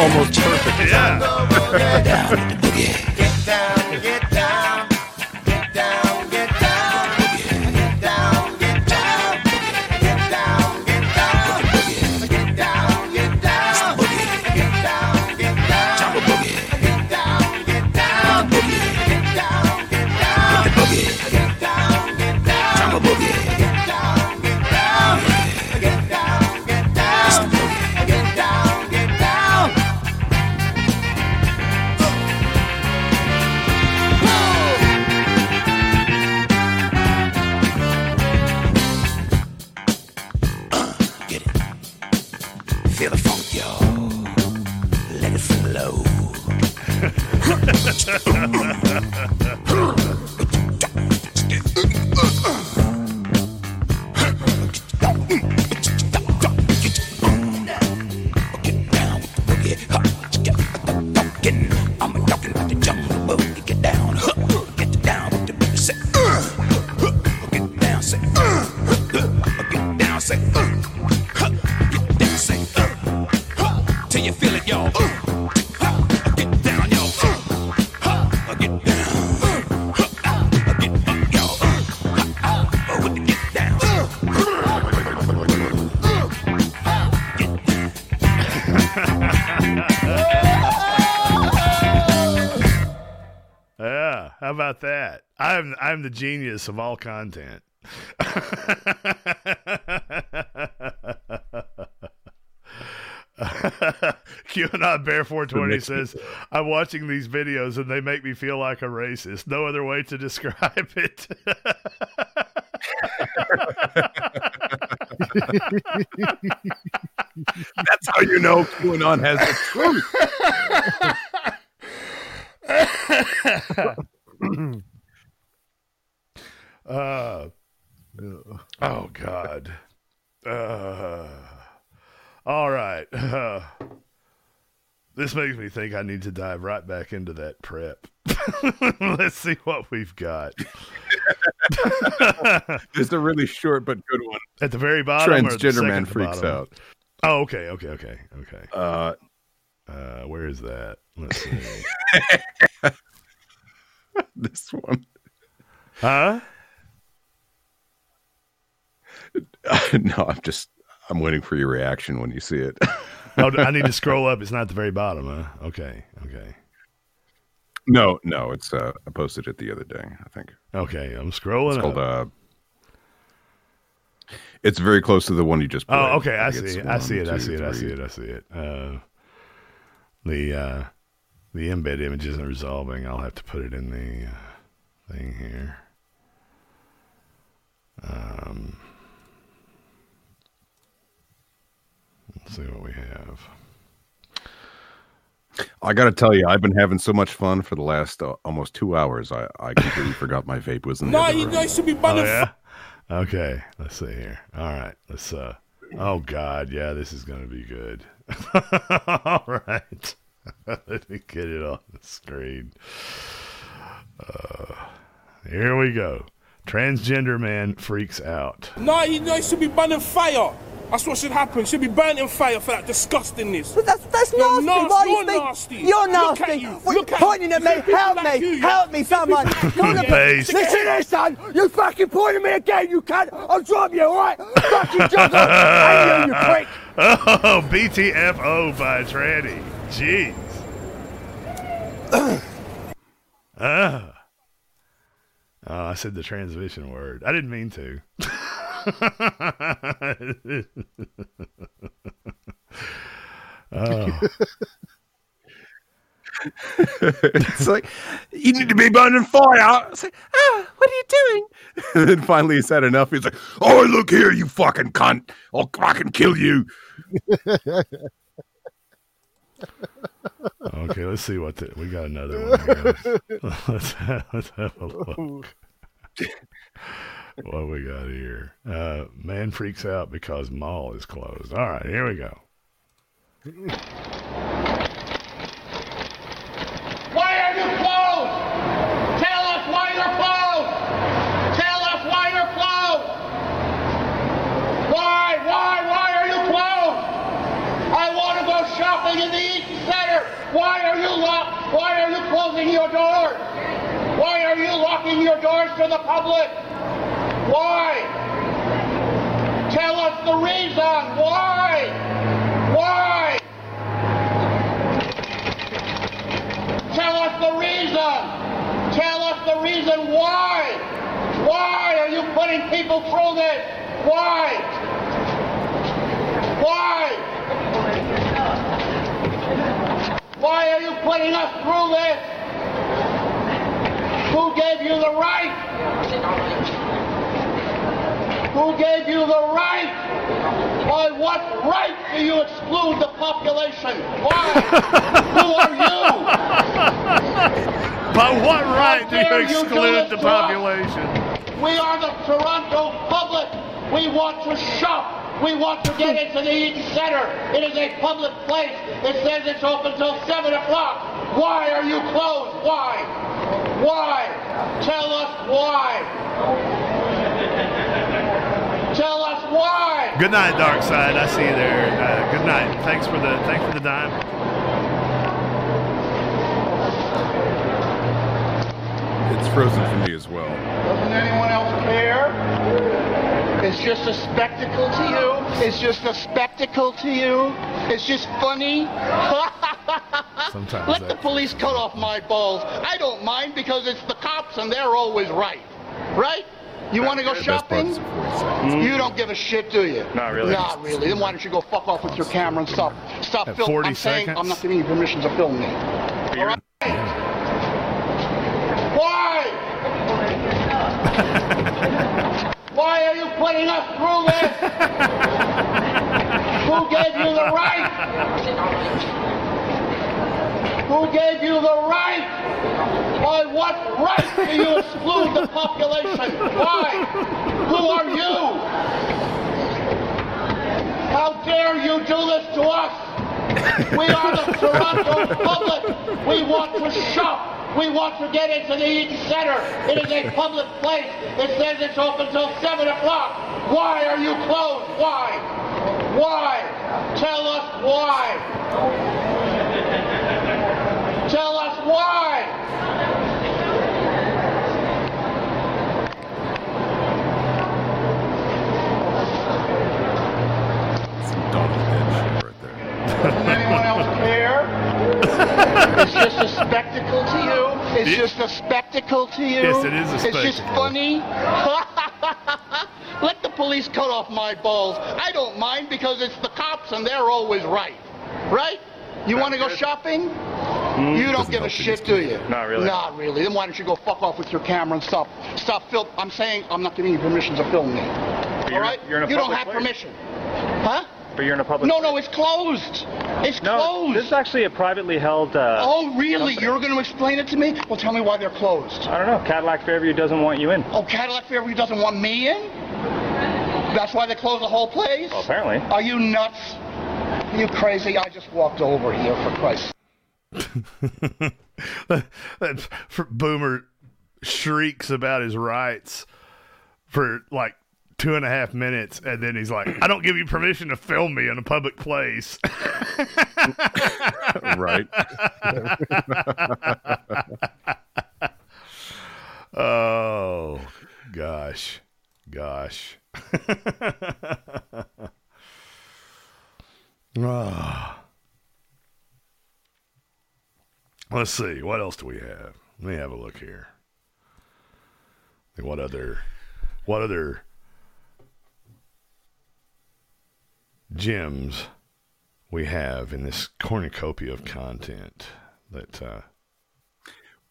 almost perfect. Down with the boogie. About that? I'm I'm the genius of all content. QAnon Bear 420 says, I'm watching these videos and they make me feel like a racist. No other way to describe it. That's how you know QAnon has the truth. uh, oh God. Uh, all right. Uh, this makes me think I need to dive right back into that prep. Let's see what we've got. Just a really short but good one. At the very bottom, Transgender man freaks bottom? out. Oh, okay, okay, okay, okay. Uh, uh, where is that? Let's see. this one. Huh? no, I'm just I'm waiting for your reaction when you see it. oh, I need to scroll up. It's not at the very bottom, huh? Okay, okay, no, no, it's uh, I posted it the other day. I think okay. I'm scrolling. it's called. up. Uh, it's very close to the one you just. Played. Oh, okay. I think see. it. I see one, it. I see it. I see it. I see it. Uh, the uh, the embed image isn't resolving. I'll have to put it in the uh, thing here. Um, let's see what we have. I got to tell you, I've been having so much fun for the last uh, almost two hours. I, I completely forgot my vape was in the No, you guys should be Oh banning. yeah. Okay. Let's see here. All right. Let's. uh Oh God. Yeah. This is gonna be good. All right. Let me get it on the screen. Uh, here we go. Transgender man freaks out. No, you guys should be banning fire. That's what should happen. Should be burnt in fire for that disgustingness. But that's that's you're nasty. nasty. Why are you You're nasty. You're Look at you. What, Look at pointing you. at me. Help like me. you, yeah. Help me, someone. people- Call the Yeah. police. Pace. Listen here, son. You fucking pointing at me again. You can't. I'll drop you, all right? fucking jump on. I you, you prick. Oh, BTFO by Tranny. Jeez. ah. Oh, I said the transmission word. I didn't mean to. oh. it's like you need to be burning fire. I was like, ah, what are you doing? And then finally, he's had enough. He's like, "Oh, look here, you fucking cunt! I'll fucking kill you." Okay, let's see what the, we got. Another one. Let's, let's, have, let's have a look. What we got here? Uh, man freaks out because mall is closed. All right, here we go. Why are you closed? Tell us why you're closed. Tell us why you're closed. Why, why, why are you closed? I want to go shopping in the Eaton Center. Why are you locked? Why are you closing your doors? Why are you locking your doors to the public? Why? Tell us the reason. Why? Why? Tell us the reason. Tell us the reason why. Why are you putting people through this? Why? Why? Why are you putting us through this? Who gave you the right? Who gave you the right? By what right do you exclude the population? Why? Who are you? By what right do you you exclude do the this to us? population? We are the Toronto public. We want to shop. We want to get into the Eaton Center. It is a public place. It says it's open till 7 o'clock. Why are you closed? Why? Why? Tell us why. Tell us why. Good night, Dark Side. I see you there. Uh, good night. Thanks for the thanks for the dime. It's frozen for me as well. Doesn't anyone else care? It's just a spectacle to you? It's just a spectacle to you? It's just funny? Sometimes Let the police cut off my balls. I don't mind because it's the cops and they're always right. Right? You want to go shopping? You don't give a shit, do you? Not really. Not really. Then why don't you go fuck off with your camera and stop stop At filming? 40 I'm saying seconds? I'm not giving you permission to film me. All right? Why? Why are you putting us through this? Who gave you the right? Who gave you the right? By what right do you exclude the population? Why? Who are you? How dare you do this to us? We are the Toronto public. We want to shop. We want to get into the Eaton Center. It is a public place. It says it's open till 7 o'clock. Why are you closed? Why? Why? Tell us why. Tell us why. Doesn't anyone else care? It's just a spectacle to you? It's just a spectacle to you? Yes, it is a spectacle. It's just funny? Let the police cut off my balls. I don't mind because it's the cops and they're always right. Right? You want to go shopping? Hmm? You don't give a shit, do you? Not really. Not really. Then why don't you go fuck off with your camera and stop stop film? I'm saying I'm not giving you permission to film me. All right? you're in a you don't have place. permission. Huh? But you're in a public. No, no, it's closed. It's no, closed. This is actually a privately held. Uh, Oh, really? company. You're going to explain it to me? Well, tell me why they're closed. I don't know. Cadillac Fairview doesn't want you in. Oh, Cadillac Fairview doesn't want me in? That's why they closed the whole place? Well, apparently. Are you nuts? Are you crazy? I just walked over here, for Christ's that boomer shrieks about his rights for like two and a half minutes, and then he's like, "I don't give you permission to film me in a public place." Right. oh gosh, gosh. Ah. Let's see. What else do we have? Let me have a look here. What other what other gems we have in this cornucopia of content that uh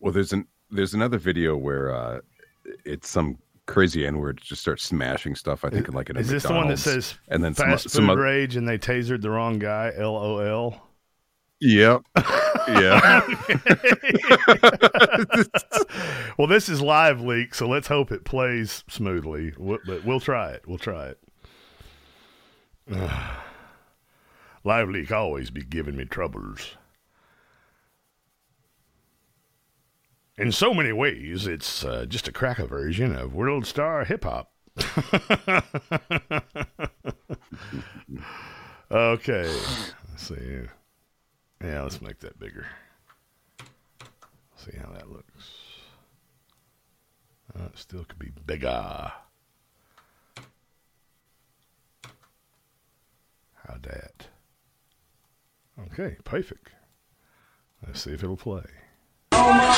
Well, there's an there's another video where uh, it's some crazy N word just starts smashing stuff. I think in like in a is this the one that says and then some, fast some food other, rage and they tasered the wrong guy? LOL. Yep. Yeah. well, this is LiveLeak, so let's hope it plays smoothly. But we'll try it. We'll try it. Live leak always be giving me troubles. In so many ways, it's uh, just a cracker version of World Star Hip Hop. okay, let's see. Yeah, let's make that bigger. See how that looks. Uh, it still could be bigger. How that? Okay, perfect. Let's see if it'll play. Oh my.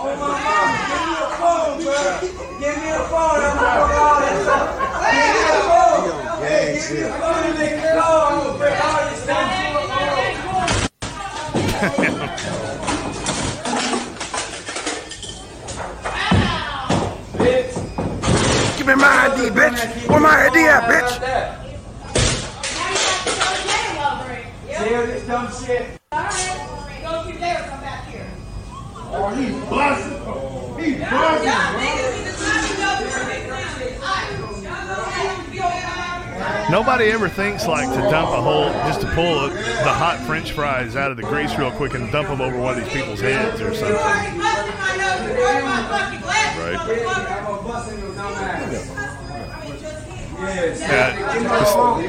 Oh my phone, bro. Give me a phone, I'm gonna all that stuff. Give me a phone. Hey, give me a phone. Gonna make it go. I'm gonna break all this stuff. Give me my ID, bitch. Where my ID at, bitch? Tell this dumb shit. Oh, he's buzzing. He's buzzing. Nobody ever thinks like to dump a whole, just to pull the hot French fries out of the grease real quick and dump them over one of these people's heads or something. Uh,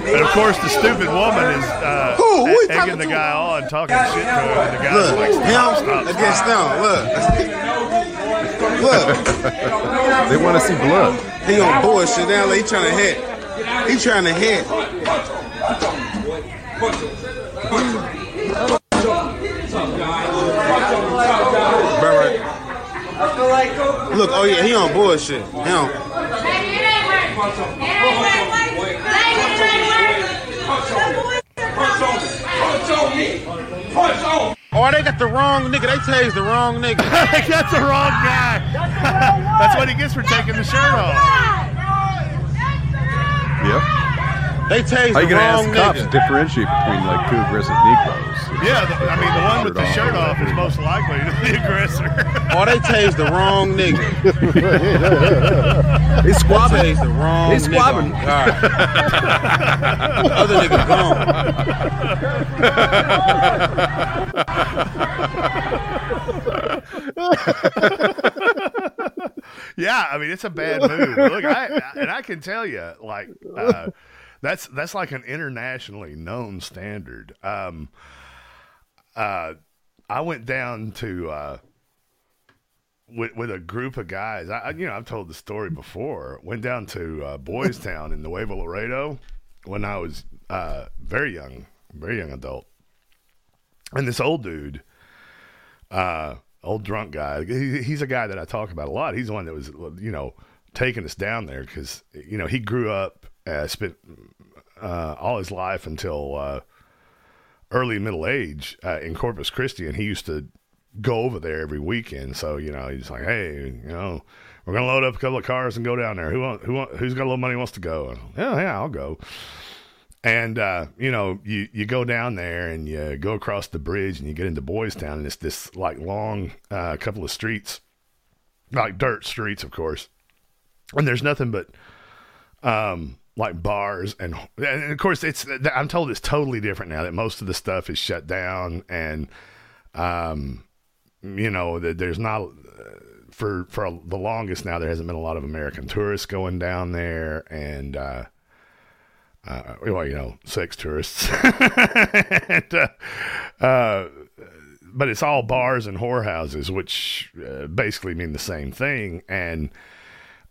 and of course, the stupid woman is uh, Who? Who egging the to? guy on, talking shit to him. And the guy's look, like, stop, stop, stop. against them. Look, look. they want to see blood. He on bullshit now. Like, he trying to hit. He trying to hit. Look, oh yeah, he on bullshit. He on. Oh, they got the wrong nigga. They tased the wrong nigga. they got the wrong guy. That's what he gets for taking the shirt off. Yep. They tased How you gonna wrong ask cops to differentiate between like two aggressive Negroes? Yeah, the, I mean the one with the shirt off is most likely the aggressor. Oh, they tased the wrong nigga. They squabbing. They tased the wrong They nigga. squabbing. on God. the other nigga gone. yeah, I mean it's a bad move. Look, I, and I can tell you, like uh, that's that's like an internationally known standard. Um, uh, I went down to uh, with with a group of guys. I, you know I've told the story before. Went down to uh, Boys Town in Nuevo Laredo when I was uh, very young, very young adult, and this old dude uh, old drunk guy. He, he's a guy that I talk about a lot. He's the one that was, you know, taking us down there because, you know, he grew up, uh, spent uh, all his life until uh, early middle age uh, in Corpus Christi, and he used to go over there every weekend. So, you know, he's like, hey, you know, we're gonna load up a couple of cars and go down there. Who want, who want, who's got a little money wants to go? Yeah, yeah, I'll go. And uh, you know, you you go down there and you go across the bridge and you get into Boys Town and it's this like long uh, couple of streets, like dirt streets, of course. And there's nothing but um like bars and and of course it's I'm told it's totally different now that most of the stuff is shut down and um you know that there's not uh, for for the longest now there hasn't been a lot of American tourists going down there and uh uh, well, you know, sex tourists. and, uh, uh, but it's all bars and whorehouses, which uh, basically mean the same thing. And,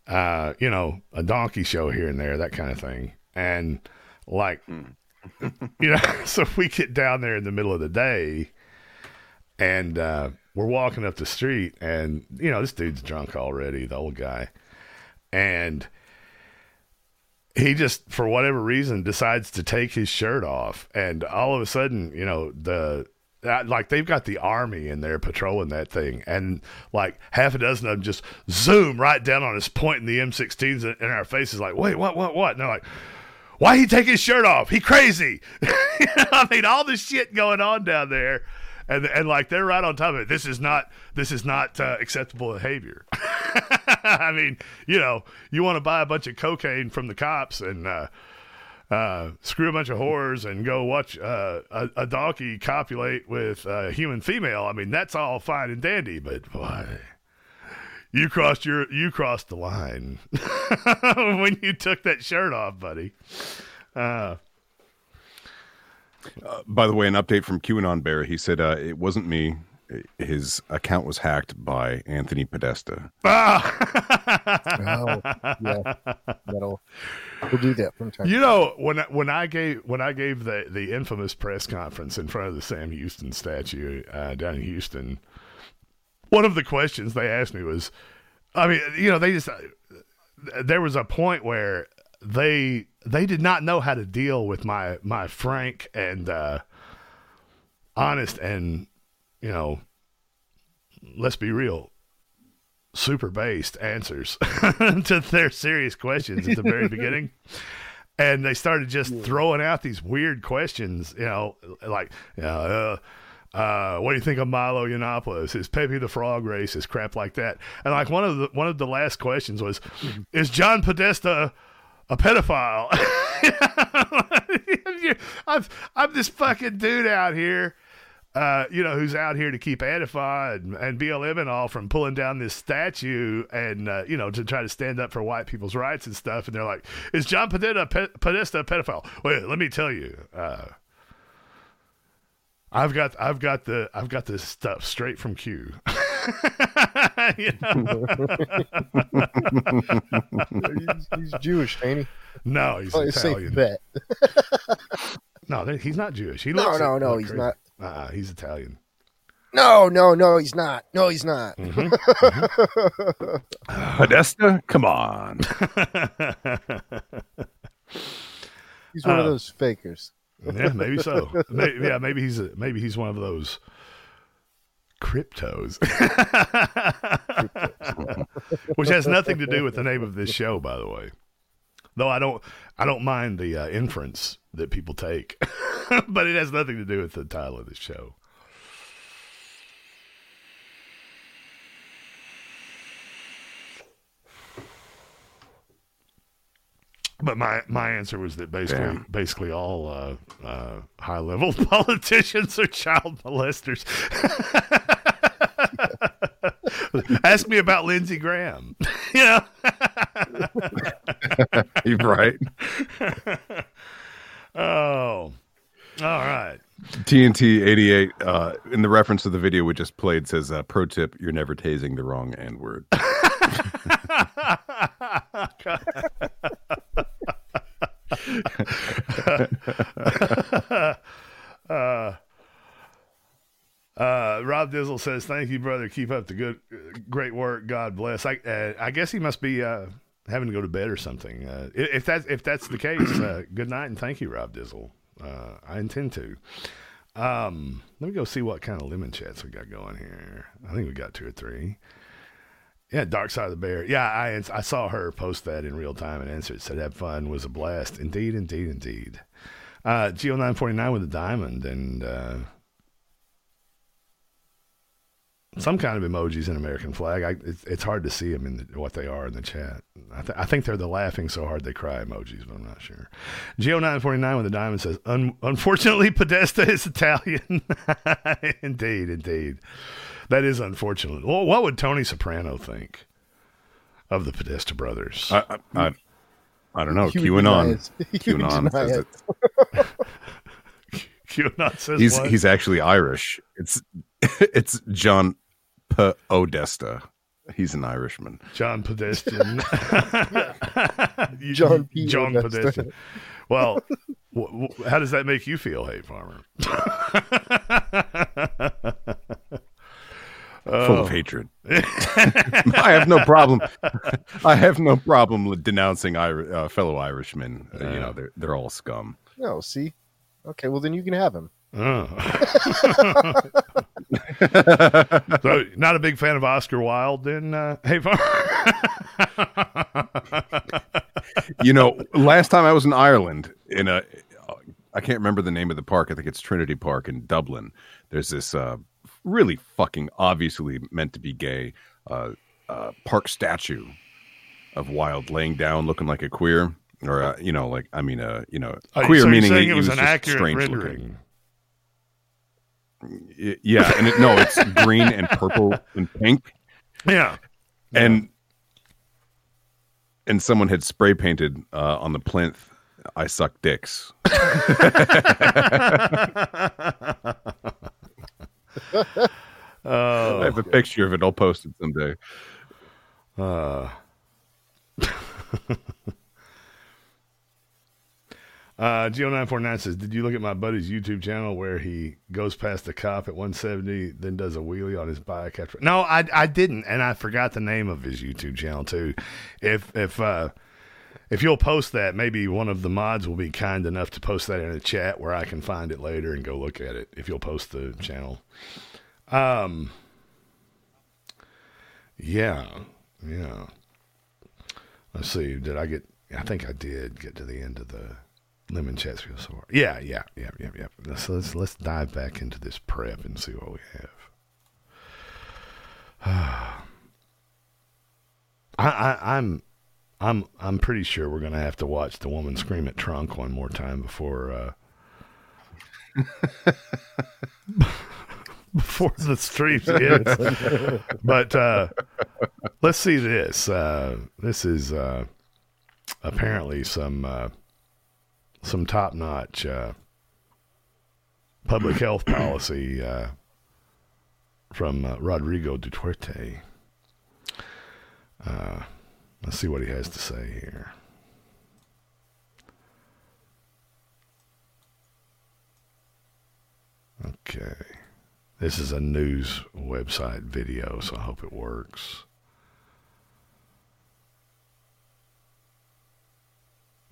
uh, you know, a donkey show here and there, that kind of thing. And, like, you know, so we get down there in the middle of the day and uh, we're walking up the street, and, you know, this dude's drunk already, the old guy. And, he just for whatever reason decides to take his shirt off and all of a sudden you know the uh, like they've got the army in there patrolling that thing and like half a dozen of them just zoom right down on us pointing the m16s in- our faces like wait what what what? And they're like why he take his shirt off? He crazy. I mean all this shit going on down there and and like they're right on top of it. This is not this is not uh, acceptable behavior. I mean, you know, you want to buy a bunch of cocaine from the cops and uh, uh, screw a bunch of whores and go watch uh, a, a donkey copulate with a human female. I mean, that's all fine and dandy, but boy, you crossed your you crossed the line when you took that shirt off, buddy. Uh, Uh, by the way, an update from QAnon Bear. He said uh, it wasn't me. His account was hacked by Anthony Podesta. Oh, yeah. That'll we'll do that from time. You know, when I, when I gave when I gave the the infamous press conference in front of the Sam Houston statue uh, down in Houston, one of the questions they asked me was, I mean, you know, they just there was a point where they they did not know how to deal with my my frank and uh, honest and you know, let's be real, super based answers to their serious questions at the very beginning. And they started just throwing out these weird questions, you know, like, uh, uh, what do you think of Milo Yiannopoulos? Is Pepe the Frog racist? Crap like that. And like one of the one of the last questions was, "Is John Podesta a pedophile?" I'm I'm this fucking dude out here uh, you know, who's out here to keep Antifa and, and BLM and all from pulling down this statue and, uh, you know, to try to stand up for white people's rights and stuff. And they're like, is John Podesta, pe- Podesta a pedophile? Wait, let me tell you, uh, I've got, I've got the, I've got this stuff straight from Q. You he's, he's Jewish, ain't he? No, he's Oh, it's safe Italian. bet. no, he's not Jewish. He No, looks no, no, look he's crazy. not. Uh, he's Italian. No, no, no, he's not. No, he's not. Mm-hmm. Podesta, come on. he's one of Uh, those fakers. Yeah, maybe so. Maybe, yeah, maybe he's a, maybe he's one of those cryptos, which has nothing to do with the name of this show, by the way. Though I don't, I don't mind the uh, inference that people take, but it has nothing to do with the title of the show. But my, my answer was that basically Damn. basically all uh, uh, high level politicians are child molesters. Ask me about Lindsey Graham. you know, You're right. oh, all right. TNT 88, uh, in the reference to the video we just played, says, uh, Pro tip, you're never tasing the wrong N word. uh, uh, Rob Dizzle says, "Thank you, brother. Keep up the good, great work. God bless." I, uh, I guess he must be uh, having to go to bed or something. Uh, if that's if that's the case, uh, good night and thank you, Rob Dizzle. Uh, I intend to. Um, let me go see what kind of lemon chats we got going here. I think we got two or three. Yeah, Dark Side of the Bear. Yeah, I I saw her post that in real time and answered. Said, "Have fun. Was a blast. Indeed, indeed, indeed." Uh, Geo nine forty nine with a diamond and uh, some kind of emojis in American flag. I, it's, it's hard to see them in the, what they are in the chat. I, th- I think they're the laughing so hard they cry emojis, but I'm not sure. Geo nine forty nine with a diamond says, Un- "Unfortunately, Podesta is Italian." indeed, indeed, that is unfortunate. Well, what would Tony Soprano think of the Podesta brothers? I, I, I, I don't know. He would QAnon. deny it. He would QAnon deny says it. it. QAnon says He's what? he's actually Irish. It's it's John Podesta. He's an Irishman. John Pedestrian. You- John P. John Podesta. Pedestrian. Well, w- w- how does that make you feel, Hate Farmer? Full Oh. of hatred. I have no problem. I have no problem denouncing Ir- uh, fellow Irishmen. Uh, you know, they're they're all scum. No, see. Okay, well then you can have him. Oh. so, not a big fan of Oscar Wilde, then? Uh, hey, you know, last time I was in Ireland, in a, I can't remember the name of the park. I think it's Trinity Park in Dublin. There's this uh, really fucking obviously meant to be gay uh, uh, park statue of Wilde laying down, looking like a queer, or uh, you know, like I mean, uh, you know, Oh, queer so meaning saying it was was an accurate strange rendering. looking. Yeah, and it, no, it's green and purple and pink. Yeah. and and someone had spray painted uh, on the plinth. I suck dicks. Oh, I have a picture of it. I'll post it someday. Uh, uh, Geo949 says, Did you look at my buddy's YouTube channel where he goes past the cop at 170, then does a wheelie on his bike after? No, I, I didn't. And I forgot the name of his YouTube channel, too. If, if, uh, if you'll post that, maybe one of the mods will be kind enough to post that in a chat where I can find it later and go look at it. If you'll post the channel, um, yeah, yeah. Let's see. Did I get? I think I did get to the end of the lemon chat so. Yeah, yeah, yeah, yeah, yeah. Let's let's let's dive back into this prep and see what we have. I, I I'm I'm I'm pretty sure we're gonna have to watch the woman scream at trunk one more time before uh before the stream ends. but uh let's see this. Uh this is uh apparently some uh some top notch uh public health policy uh from uh, Rodrigo Duterte. Uh Let's see what he has to say here. Okay. This is a news website video, so I hope it works.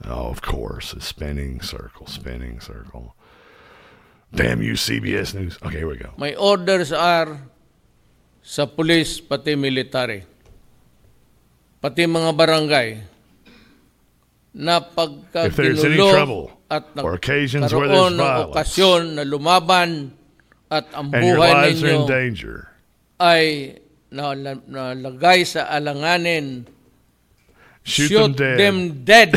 Oh, of course. It's spinning circle, spinning circle. Damn you, CBS News. Okay, here we go. My orders are sa pulis pati military. Pati mga barangay na pagka If there's any trouble at or occasions where there's violence okasyon na lumaban at ang and your buhay lives are ninyo in danger, ay na, na, nalagay sa alanganin Shoot them dead. them dead.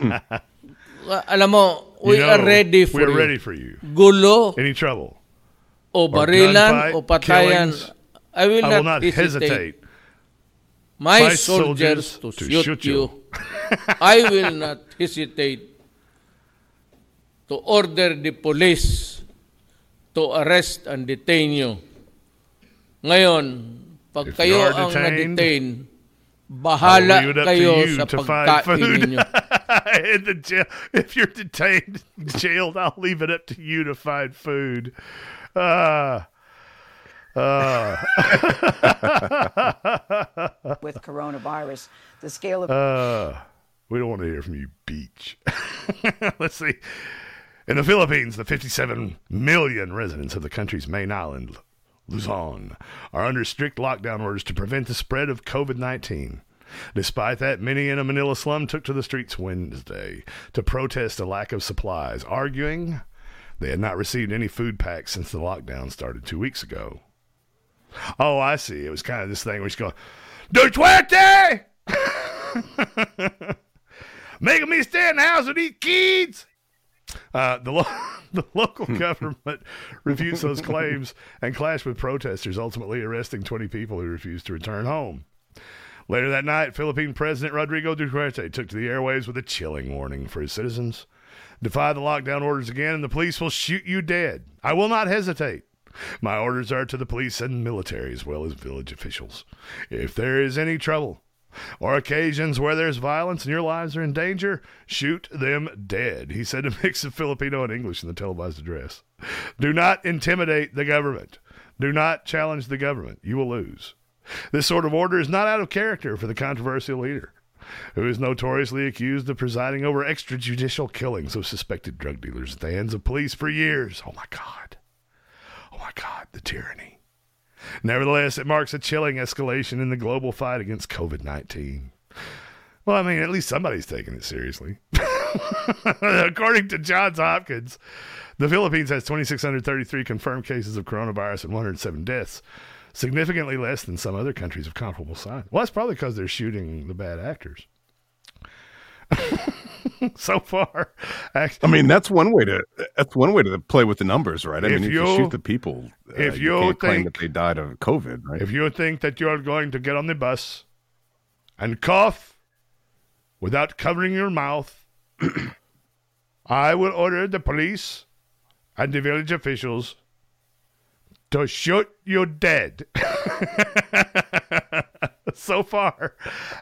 Hmm. Alam mo, we You are know, ready for we're you. ready for you. Gulo Any trouble? o barilan o patayan. killings, I will I not, will not hesitate. hesitate. My, My soldiers, soldiers to, shoot, shoot you. you. I will not hesitate to order the police to arrest and detain you. Ngayon, pag If kayo are ang na-detain, bahala leave it up to kayo you sa to find pagkain food. ninyo. In the jail, if you're detained, jailed, I'll leave it up to you to find food. Ah. Ah. with coronavirus. The scale of Uh, we don't want to hear from you, Beach. Let's see. In the Philippines, the 57 million residents of the country's main island, Luzon, are under strict lockdown orders to prevent the spread of COVID 19. Despite that, many in a Manila slum took to the streets Wednesday to protest a lack of supplies, arguing they had not received any food packs since the lockdown started two weeks ago. Oh, I see. It was kind of this thing where she's going, Duterte! Making me stay in the house with these kids. Uh, the, lo- the local government refutes those claims and clashed with protesters, ultimately arresting 20 people who refused to return home. Later that night, Philippine President Rodrigo Duterte took to the airwaves with a chilling warning for his citizens. Defy the lockdown orders again, and the police will shoot you dead. I will not hesitate. My orders are to the police and military as well as village officials. If there is any trouble or occasions where there's violence and your lives are in danger, shoot them dead, he said a mix of Filipino and English in the televised address. Do not intimidate the government. Do not challenge the government. You will lose. This sort of order is not out of character for the controversial leader, who is notoriously accused of presiding over extrajudicial killings of suspected drug dealers at the hands of police for years. Oh my God. Oh my God, the tyranny. Nevertheless, it marks a chilling escalation in the global fight against COVID 19. Well, I mean, at least somebody's taking it seriously. According to Johns Hopkins, the Philippines has 2,633 confirmed cases of coronavirus and 107 deaths, significantly less than some other countries of comparable size. Well, that's probably because they're shooting the bad actors. so far, act- I mean, that's one way to that's one way to play with the numbers, right? I mean, if you shoot the people, uh, if you you can't claim think- that they died of COVID, right? If you think that you're going to get on the bus and cough without covering your mouth, I will order the police and the village officials to shoot you dead. so far,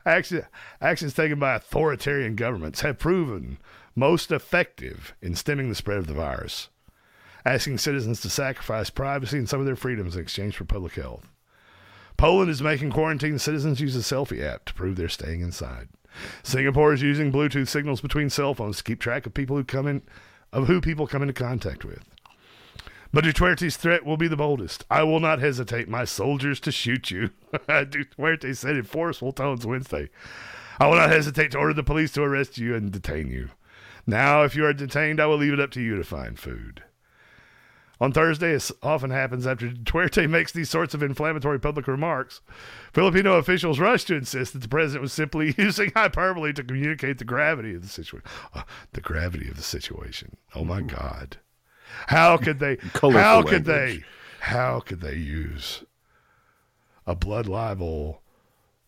action, actions taken by authoritarian governments have proven most effective in stemming the spread of the virus, asking citizens to sacrifice privacy and some of their freedoms in exchange for public health. Poland is making quarantine citizens use a selfie app to prove they're staying inside. Singapore is using Bluetooth signals between cell phones to keep track of people who come in, of who people come into contact with. But Duterte's threat will be the boldest. I will not hesitate, my soldiers, to shoot you. Duterte said in forceful tones Wednesday. I will not hesitate to order the police to arrest you and detain you. Now, if you are detained, I will leave it up to you to find food. On Thursday, as often happens after Duterte makes these sorts of inflammatory public remarks, Filipino officials rushed to insist that the president was simply using hyperbole to communicate the gravity of the situation. Uh, the gravity of the situation. Oh my God! How could they? How could language. they? How could they use a blood libel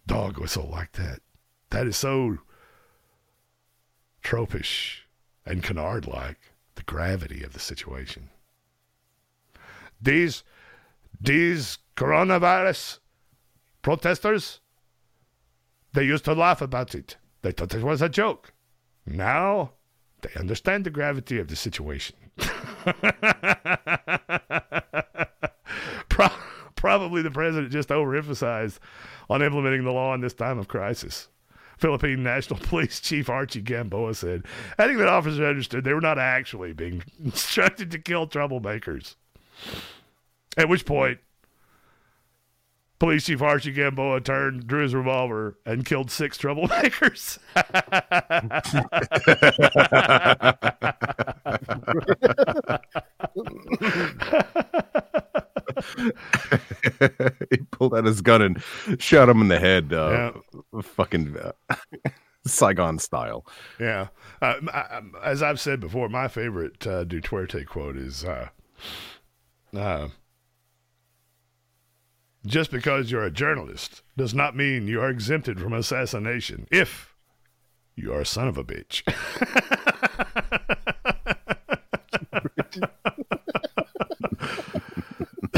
dog whistle like that? That is so tropish and canard like. The gravity of the situation. These these coronavirus protesters they used to laugh about it. They thought it was a joke. Now they understand the gravity of the situation. Pro- probably the president just overemphasized on implementing the law in this time of crisis. Philippine National Police Chief Archie Gamboa said, adding that officers understood they were not actually being instructed to kill troublemakers. At which point, Police Chief Archie Gamboa turned, drew his revolver, and killed six troublemakers. he pulled out his gun and shot him in the head. Uh, Fucking uh, Saigon style. Yeah. Uh, I- um, as I've said before, my favorite uh, Duterte quote is uh, uh, just because you're a journalist does not mean you are exempted from assassination if you are a son of a bitch.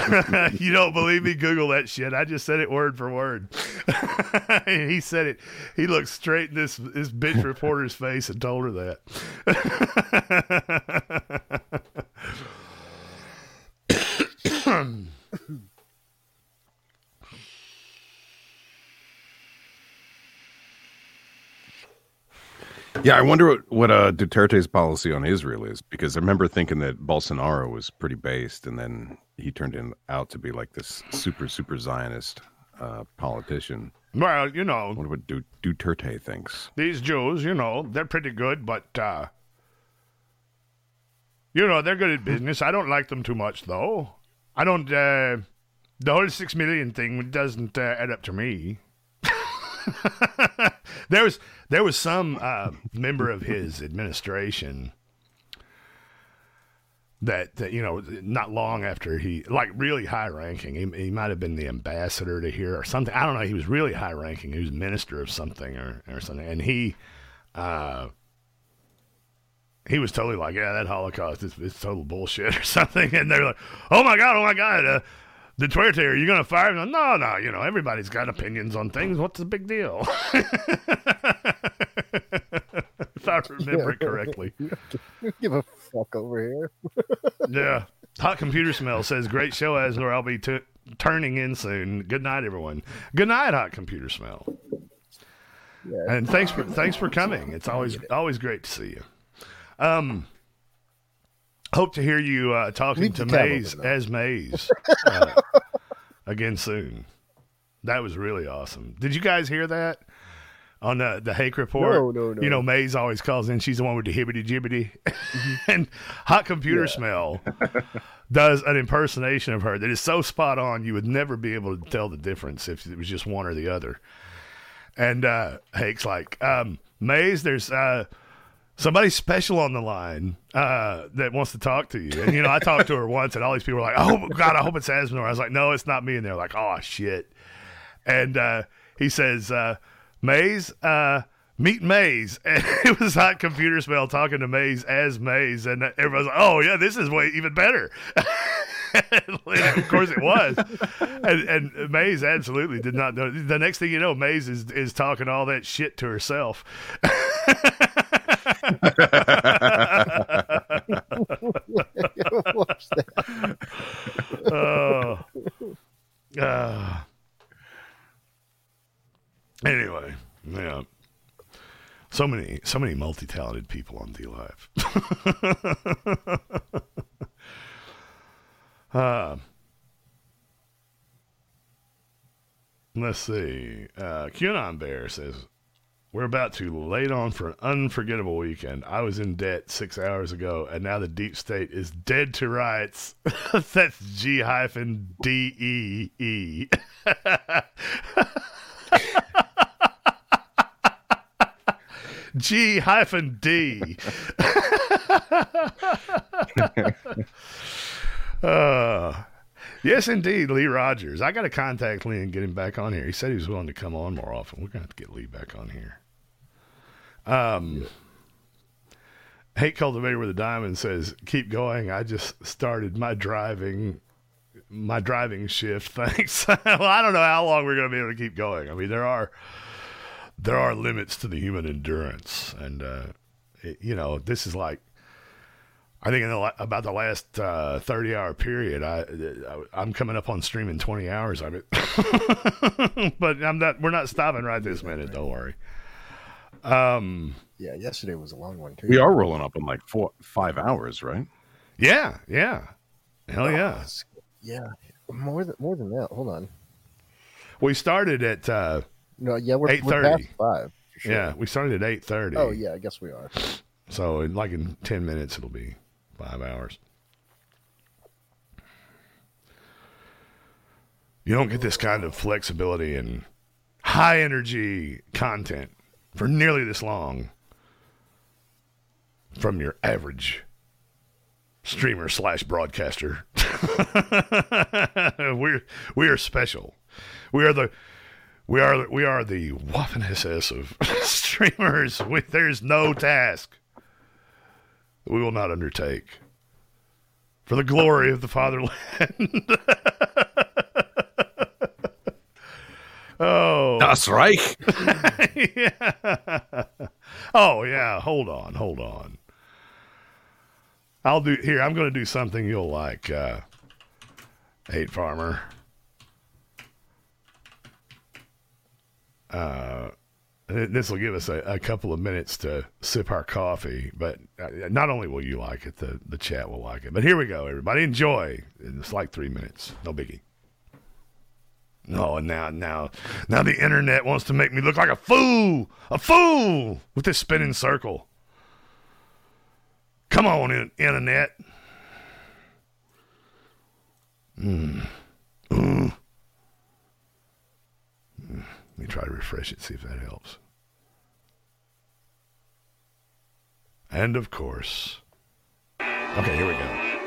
you don't believe me? Google that shit. I just said it word for word. he said it. He looked straight in this this bitch reporter's face and told her that. Yeah, I wonder what, what uh, Duterte's policy on Israel is because I remember thinking that Bolsonaro was pretty based, and then he turned in, out to be like this super super Zionist uh, politician. well, you know, I wonder what du- Duterte thinks. these Jews, you know, they're pretty good, but uh, you know, they're good at business. I don't like them too much, though. I don't. Uh, the whole six million thing doesn't uh, add up to me. there was there was some uh, member of his administration that, that you know not long after he like really high ranking he, he might have been the ambassador to here or something. I don't know. He was really high ranking. He was minister of something or, or something. And he uh he was totally like yeah that holocaust is, total bullshit or something. And they're like oh my god oh my god uh, the Twitter, are you going to fire him? No, no, you know, everybody's got opinions on things. What's the big deal? if I remember it correctly. Give a fuck over here. Yeah. Hot Computer Smell says, great show, as Asler. I'll be t- turning in soon. Good night, everyone. Good night, Hot Computer Smell. And thanks for thanks for coming. It's always always great to see you. Um, hope to hear you uh, talking to the Maze as Maze uh, again soon. That was really awesome. Did you guys hear that on the the Hake report? No, no, no. You know, Maze always calls in. She's the one with the hibbity jibbity, and Hot Computer Smell does an impersonation of her that is so spot on. You would never be able to tell the difference if it was just one or the other. And uh, Hake's like, um, Maze, there's uh, somebody special on the line uh, that wants to talk to you. And, you know, I talked to her once, and all these people were like, oh, God, I hope it's Azzmador. I was like, no, it's not me. And they're like, oh, shit. And uh, he says, uh, Maze, uh, meet Maze. And it was Hot Computer Smell talking to Maze as Maze. And everybody's like, oh, yeah, this is way even better. Of course it was. And, and Maze absolutely did not know. The next thing you know, Maze is, is talking all that shit to herself. Oh. Anyway, yeah. So many, so many multi-talented people on DLive. uh, let's see. Uh, QAnon Bear says, We're about to lay on for an unforgettable weekend. I was in debt six hours ago, and now the deep state is dead to rights. That's G hyphen D E E. G hyphen D. uh, yes, indeed, Lee Rogers. I got to contact Lee and get him back on here. He said he was willing to come on more often. We're going to have to get Lee back on here. Um, Hate Cultivator with a Diamond says, keep going. I just started my driving my driving shift. Thanks. well, I don't know how long we're going to be able to keep going. I mean, there are there are limits to the human endurance, and uh, it- you know, this is like I think in the, about the last uh, 30 hour period, I, I I'm coming up on streaming 20 hours of it. but I'm not. We're not stopping right this minute. Don't worry. Um. Yeah, yesterday was a long one too. We are rolling up in like four, five hours, right? Yeah. Yeah. Hell yeah. Yeah, more than more than that. Hold on. We started at uh, No, yeah, we're, eight we're thirty. past five. sure. Yeah, we started at eight thirty. Oh yeah, I guess we are. So in like in ten minutes, it'll be five hours. You don't get this kind of flexibility and high energy content for nearly this long from your average streamer slash broadcaster. we're we are special. We are the we are we are the Waffen SS of streamers. We, there's no task we will not undertake for the glory of the fatherland. oh, Das Reich. yeah. Oh yeah. Hold on. Hold on. I'll do here. I'm going to do something you'll like. Uh, Hate farmer. Uh, this will give us a, a couple of minutes to sip our coffee, but uh, not only will you like it, the, the chat will like it. But here we go, everybody. Enjoy. It's like three minutes. No biggie. No, and now, now, now the internet wants to make me look like a fool, a fool with this spinning circle. Come on, in- internet. Mm. Mm. Let me try to refresh it, see if that helps. And of course. Okay, here we go.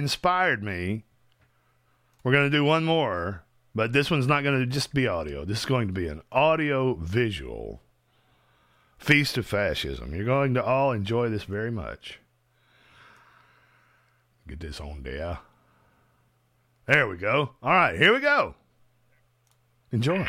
Inspired me. We're going to do one more, but this one's not going to just be audio. This is going to be an audio visual feast of fascism. You're going to all enjoy this very much. Get this on there. There we go. All right, here we go. Enjoy.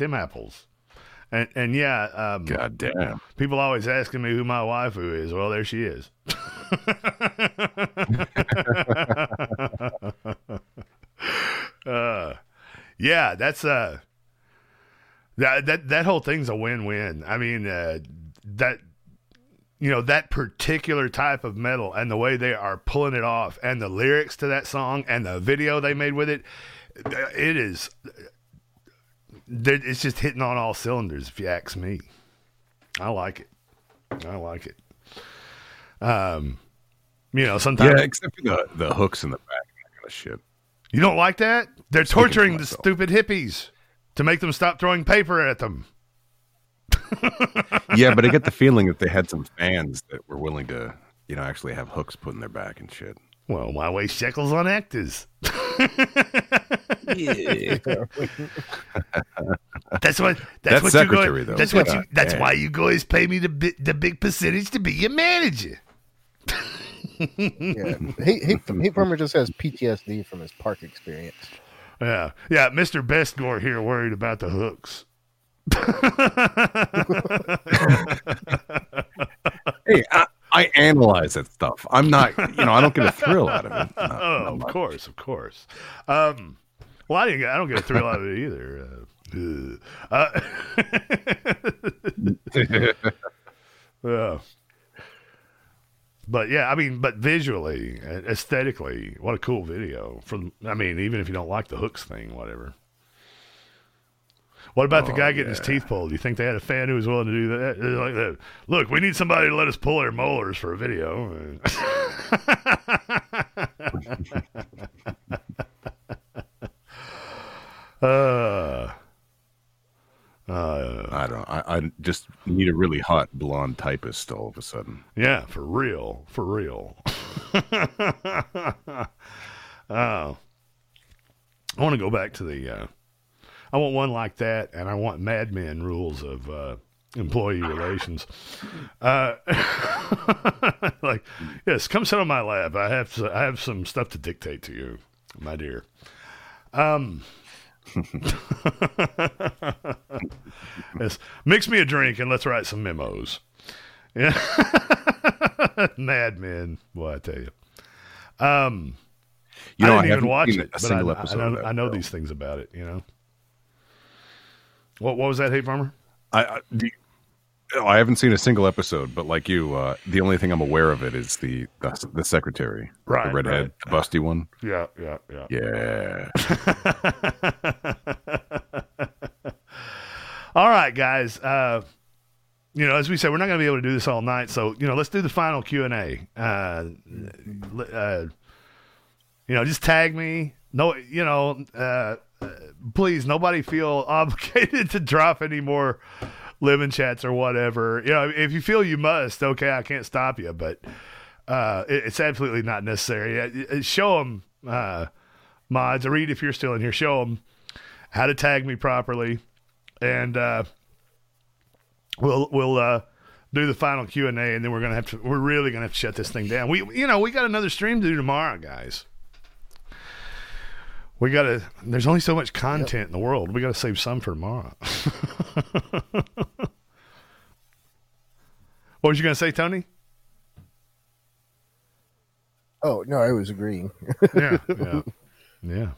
Them apples? And and yeah, um, God damn. People always asking me who my waifu is. Well, there she is. uh, yeah, that's uh that that that whole thing's a win-win. I mean, uh, that you know that particular type of metal and the way they are pulling it off and the lyrics to that song and the video they made with it it is it's just hitting on all cylinders if you ask me. I like it. I like it. Um you know sometimes Yeah, except for the, the hooks in the back kind of shit. you don't like that? They're torturing the stupid hippies to make them stop throwing paper at them. Yeah, but I get the feeling that they had some fans that were willing to, you know, actually have hooks put in their back and shit. Well, why waste shekels on actors? That's what. That's, That's what secretary, you go, though. That's what Yeah. you. That's Yeah. why you guys pay me the bi- the big percentage to be your manager. yeah. Hate, hate, hate Farmer just has PTSD from his park experience. Yeah, yeah. Mister Best Gore here worried about the hooks. hey, I, I analyze that stuff. I'm not, you know, I don't get a thrill out of it. Not- oh, not of course, of course. Um, well, I I don't get a thrill out of it either. Uh, uh, yeah. But yeah, I mean, but visually, uh, aesthetically, what a cool video. From I mean, even if you don't like the hooks thing, whatever. What about the Oh, guy getting his teeth pulled? Do you think they had a fan who was willing to do that? Like that? Look, we need somebody to let us pull their molars for a video. uh, uh, I don't. I, I just need a really hot blonde typist all of a sudden. Yeah, for real, for real. oh, I want to go back to the. Uh, I want one like that, and I want Mad Men rules of uh, employee relations. Uh, like, yes, come sit on my lap. I have to, I have some stuff to dictate to you, my dear. Um. yes, mix me a drink and let's write some memos. Yeah. Mad Men, boy, I tell you. Um, You know, I I didn't even watch it, a but single I, episode I know, I know these things about it. You know. What What was that, Hate Farmer? I, I, you- oh, I haven't seen a single episode, but like you, uh, the only thing I'm aware of it is the the, the secretary, Right, the redhead, right. the busty one. Yeah, yeah, yeah. Yeah. All right, guys. Uh, you know, as we said, we're not going to be able to do this all night, so you know, let's do the final Q and A. Uh, uh, you know, just tag me. No, you know, uh, please, nobody feel obligated to drop any more lemon chats or whatever. You know, if you feel you must, okay, I can't stop you, but uh, it, it's absolutely not necessary. Uh, uh, Show them, uh, mods. Read if you're still in here. Show them how to tag me properly, and uh, we'll we'll uh, do the final Q and A, and then we're gonna have to. We're really gonna have to shut this thing down. We you know we got another stream to do tomorrow, guys. We gotta. There's only so much content in the world. We gotta save some for tomorrow. what was you gonna say, Tony? Oh no, I was agreeing. Yeah, yeah, yeah.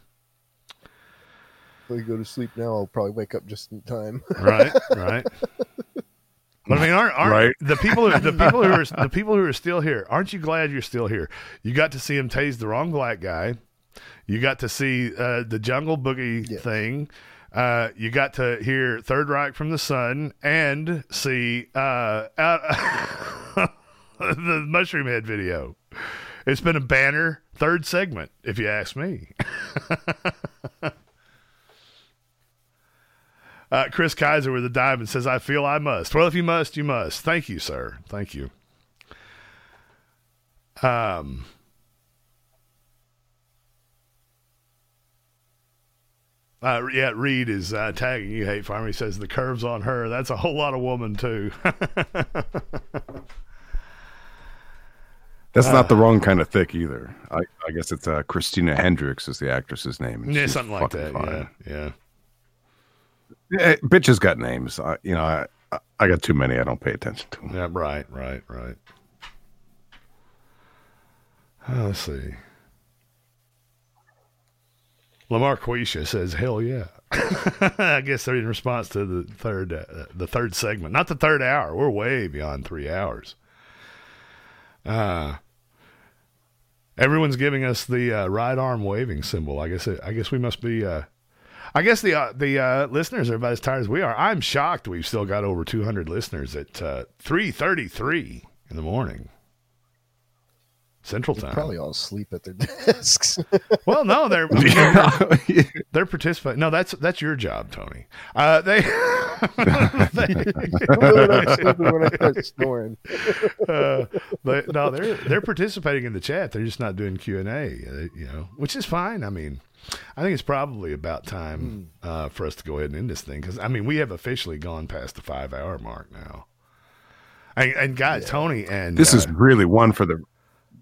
If I go to sleep now, I'll probably wake up just in time. Right, right. But I mean, aren't, aren't Right. the people who, the people who are the people who are still here? Aren't you glad you're still here? You got to see him tase the wrong black guy. You got to see uh, the Jungle Boogie thing. Uh, you got to hear Third Reich from the Sun and see uh, out, the Mushroomhead video. It's been a banner third segment, if you ask me. Uh, Chris Kaiser with a diamond says, I feel I must. Well, if you must, you must. Thank you, sir. Thank you. Um, uh, yeah, Reed is uh, tagging you, Hate Farmer. He says, the curves on her. That's a whole lot of woman, too. That's Uh, not the wrong kind of thick either. I, I guess it's uh, Christina Hendricks is the actress's name. yeah, something like that. fine. Yeah, yeah. Eh, bitches got names. I, you know, I, I- I got too many. I don't pay attention to. them. Yeah, right, right, right. Uh, let's see. Lamar Quisha says, "Hell yeah!" I guess they're in response to the third, uh, the third segment, not the third hour. We're way beyond three hours. Uh everyone's giving us the uh, right arm waving symbol. I guess. It, I guess we must be. Uh, I guess the uh, the uh, listeners are about as tired as we are. I'm shocked we've still got over 200 listeners at uh, 3:33 in the morning, Central Time. Probably all asleep at their desks. Well, no, they're they're, they're participating. No, that's that's your job, Tony. Uh, they, I'm when I start snoring. uh, but no, they're they're participating in the chat. They're just not doing Q and A. uh, You know, which is fine. I mean, I think it's probably about time Hmm. uh, for us to go ahead and end this thing because I mean we have officially gone past the five hour mark now. And, and guys, Tony and This is uh, really one for the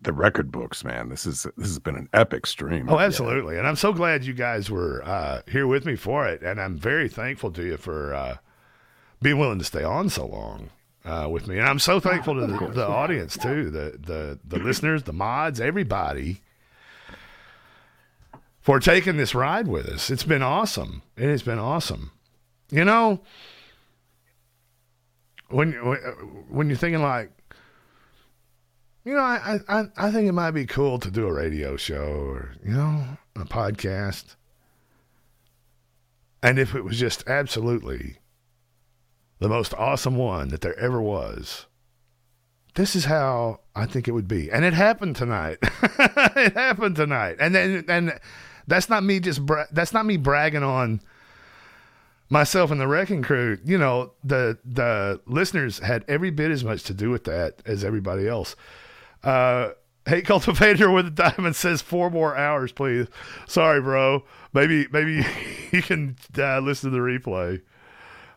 the record books, man. This is this has been an epic stream. Oh, absolutely. And I'm so glad you guys were uh, here with me for it. And I'm very thankful to you for uh, being willing to stay on so long uh, with me. And I'm so thankful to the, the audience, too the, the, the listeners, the mods, everybody for taking this ride with us. It's been awesome. It has been awesome. You know, when, when, when you're thinking like, you know, I, I I think it might be cool to do a radio show or you know a podcast, and if it was just absolutely the most awesome one that there ever was, this is how I think it would be, and it happened tonight. it happened tonight, and then and that's not me just bra- that's not me bragging on myself and the wrecking crew. You know the the listeners had every bit as much to do with that as everybody else uh hate cultivator with a diamond says four more hours please. Sorry bro. Maybe maybe you can uh, listen to the replay.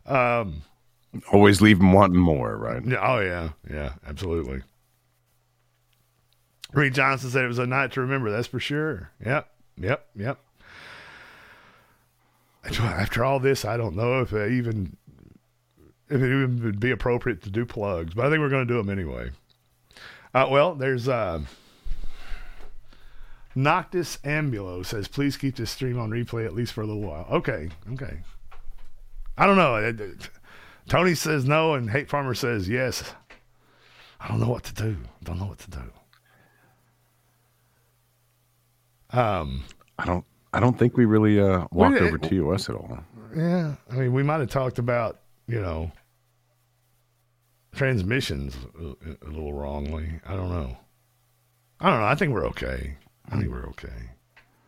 Um Always leave them wanting more, right? yeah, oh yeah yeah absolutely. Reed johnson said it was a night to remember that's for sure. Yep yep yep. After all this, I don't know if I even if it even would be appropriate to do plugs, but I think we're going to do them anyway. Uh, well, there's uh, Noctis Ambulo says, please keep this stream on replay at least for a little while. Okay, okay. I don't know. Tony says no, and Hate Farmer says yes. I don't know what to do. Don't know what to do. Um, I don't. I don't think we really uh, walked We- over TOS at all. Yeah, I mean, we might have talked about you know transmissions a, little wrongly. I don't know. I don't know. I think we're okay. I think we're okay.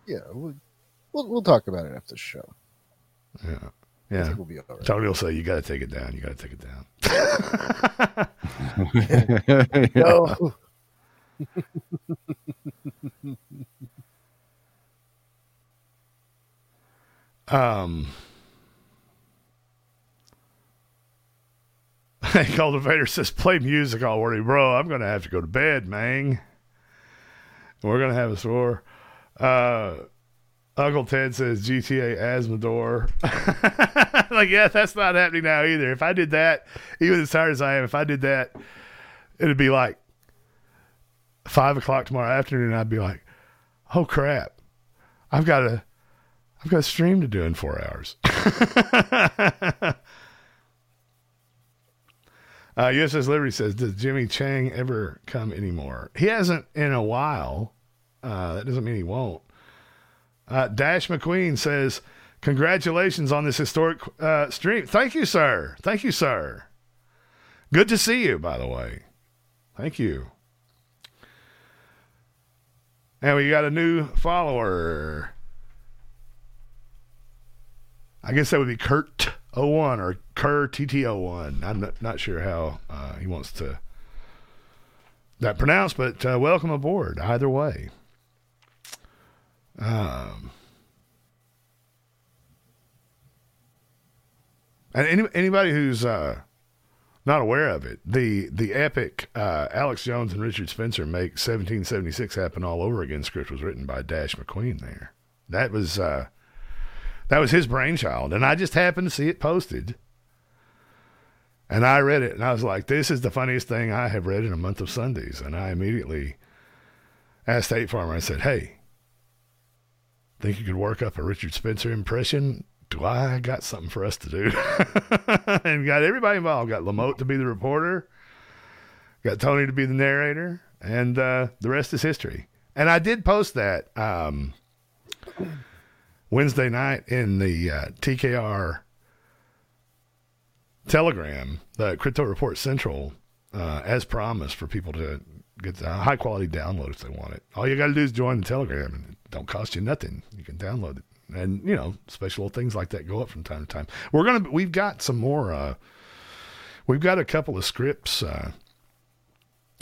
Yeah, we'll, we'll we'll talk about it after the show. Yeah, I yeah. think we'll be all right. Tony will say, "You got to take it down. You got to take it down." No. Um, Cultivator says, play music already, bro. I'm going to have to go to bed, man. We're going to have a swore. Uh, Uncle Ted says GTA Azzmador. like, yeah, that's not happening now either. If I did that, even as tired as I am, if I did that, it'd be like five o'clock tomorrow afternoon. I'd be like, oh crap, I've got a, I've got a stream to do in four hours. uh, USS Liberty says, does Jimmy Chang ever come anymore? He hasn't in a while. Uh, that doesn't mean he won't. Uh, Dash McQueen says, congratulations on this historic uh, stream. Thank you, sir. Thank you, sir. Good to see you, by the way. Thank you. And we got a new follower. I guess that would be Kurt 01 or Kerr TT01. I'm not, not sure how uh, he wants to that pronounced, but uh, welcome aboard either way. Um, and any, anybody who's uh, not aware of it, the the epic uh, Alex Jones and Richard Spencer make 1776 happen all over again script was written by Dash McQueen. There, that was uh, that was his brainchild, and I just happened to see it posted. And I read it, and I was like, "This is the funniest thing I have read in a month of Sundays." And I immediately asked Hate Farmer. I said, "Hey, think you could work up a Richard Spencer impression? Do I got something for us to do?" and got everybody involved. Got Lamote to be the reporter, got Tony to be the narrator, and uh, the rest is history. And I did post that um, Wednesday night in the uh, TKR Telegram, the Krypto Report Central, uh, as promised, for people to get a high quality download if they want it. All you got to do is join the Telegram, and it don't cost you nothing. You can download it, and you know special little things like that go up from time to time. We're gonna we've got some more. Uh, we've got a couple of scripts. Uh,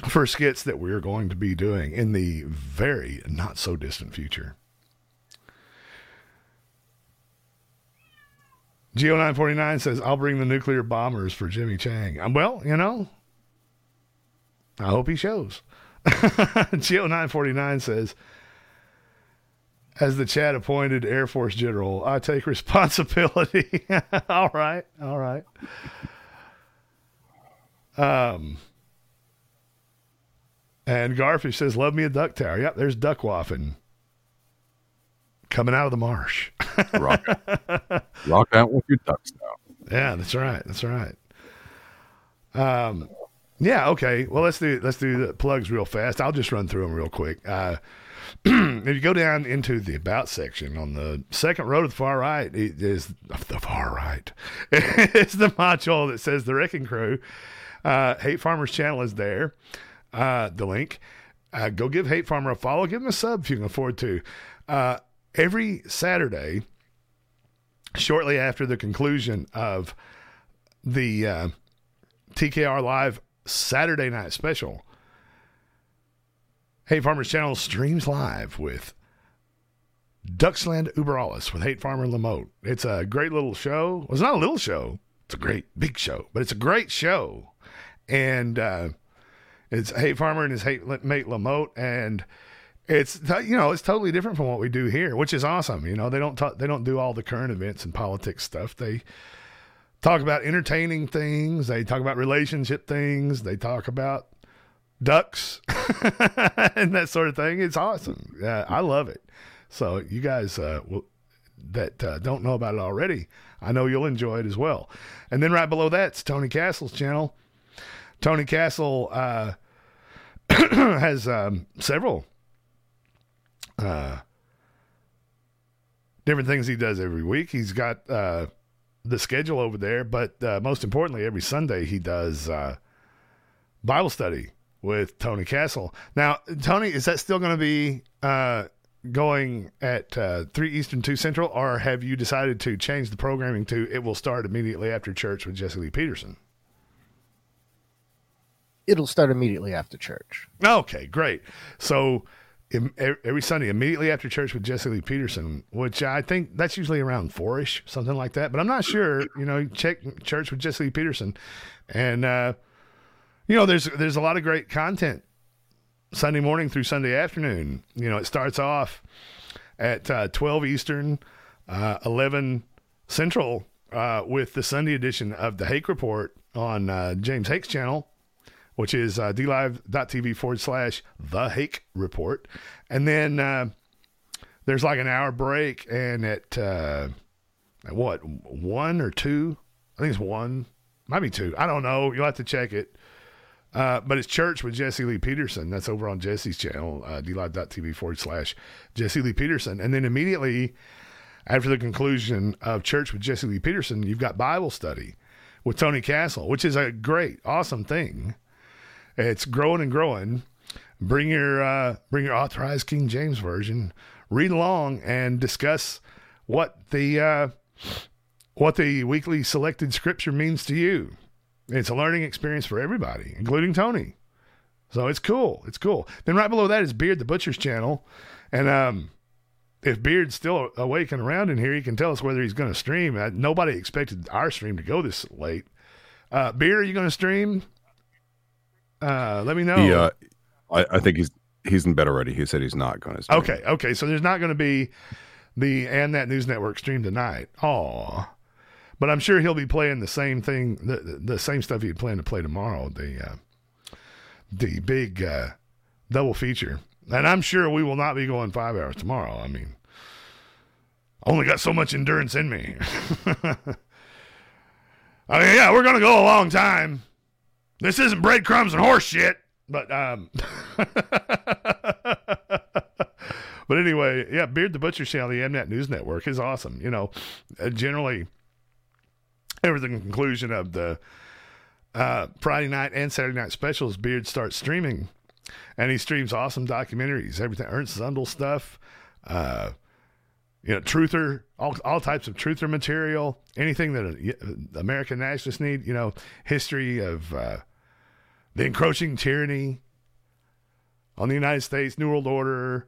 for skits that we're going to be doing in the very not so distant future. Geo949 says, I'll bring the nuclear bombers for Jimmy Chang. Um, Well, you know, I hope he shows. Geo949 says, as the chat appointed Air Force General, I take responsibility. all right. All right. Um, and Garfish says, Love me a duck tower. Yep, there's duck waffing coming out of the marsh. Rock, rock out with your ducks now. Yeah, that's right. That's right. Um, yeah. Okay. Well, let's do let's do the plugs real fast. I'll just run through them real quick. Uh, if you go down into the about section on the second row to the far right, it is the far right. it's the module that says the Wrecking Crew. Uh, Hate Farmers channel is there. Uh, the link. Uh, go give Hate Farmer a follow. Give him a sub if you can afford to. Uh, every Saturday, shortly after the conclusion of the uh, TKR Live Saturday night special, Hate Farmers channel streams live with Duxland Uberalis with Hate Farmer Lamote. It's a great little show. Well, it's not a little show. It's a great big show, but it's a great show. And uh, it's Hate Farmer and his hate mate Lamote, and it's you know it's totally different from what we do here, which is awesome. You know they don't talk, they don't do all the current events and politics stuff. They talk about entertaining things. They talk about relationship things. They talk about ducks and that sort of thing. It's awesome. Yeah, I love it. So you guys uh, will, that uh, don't know about it already, I know you'll enjoy it as well. And then right below that's Tony Castle's channel. Tony Castle uh, has um, several uh, different things he does every week. He's got uh, the schedule over there, but uh, most importantly, every Sunday he does uh, Bible study with Tony Castle. Now, Tony, is that still going to be uh, going at uh, 3 Eastern, 2 Central, or have you decided to change the programming to it will start immediately after church with Jesse Lee Peterson? It'll start immediately after church. Okay, great. So every Sunday, immediately after church with Jesse Lee Peterson, which I think that's usually around four-ish, something like that. But I'm not sure. You know, check church with Jesse Lee Peterson, and uh, you know, there's there's a lot of great content Sunday morning through Sunday afternoon. You know, it starts off at uh, 12 Eastern, uh, 11 Central, uh, with the Sunday edition of the Hake Report on uh, James Hake's channel, which is uh, dlive.tv forward slash the Hake Report. And then uh, there's like an hour break, and at, uh, at what, one or two? I think it's one, might be two. I don't know. You'll have to check it. Uh, but it's church with Jesse Lee Peterson. That's over on Jesse's channel, uh, dlive.tv forward slash Jesse Lee Peterson. And then immediately after the conclusion of church with Jesse Lee Peterson, you've got Bible study with Tony Castle, which is a great, awesome thing. It's growing and growing. Bring your uh, bring your authorized King James version, read along, and discuss what the uh, what the weekly selected scripture means to you. It's a learning experience for everybody, including Tony. So it's cool. It's cool. Then right below that is Beard the Butcher's channel. And um, if Beard's still awake and around in here, he can tell us whether he's going to stream. Uh, nobody expected our stream to go this late. Uh, Beard, are you going to stream? Uh, let me know. He, uh, I, I think he's he's in bed already. He said he's not going to. Okay, okay. So there's not going to be the Amnat news network stream tonight. Aw. But I'm sure he'll be playing the same thing, the, the, same stuff he'd plan to play tomorrow. The uh, the big uh, double feature, and I'm sure we will not be going five hours tomorrow. I mean, I only got so much endurance in me. I mean, yeah, we're gonna go a long time. This isn't breadcrumbs and horse shit, but um. but anyway, yeah, Beard the Butcher Channel, the Amnat News Network is awesome. You know, uh, generally, over the conclusion of the uh, Friday night and Saturday night specials, Beard starts streaming, and he streams awesome documentaries, everything Ernst Zundel stuff, uh, you know, truther, all all types of truther material, anything that uh, American nationalists need. You know, history of uh, the encroaching tyranny on the United States, New World Order,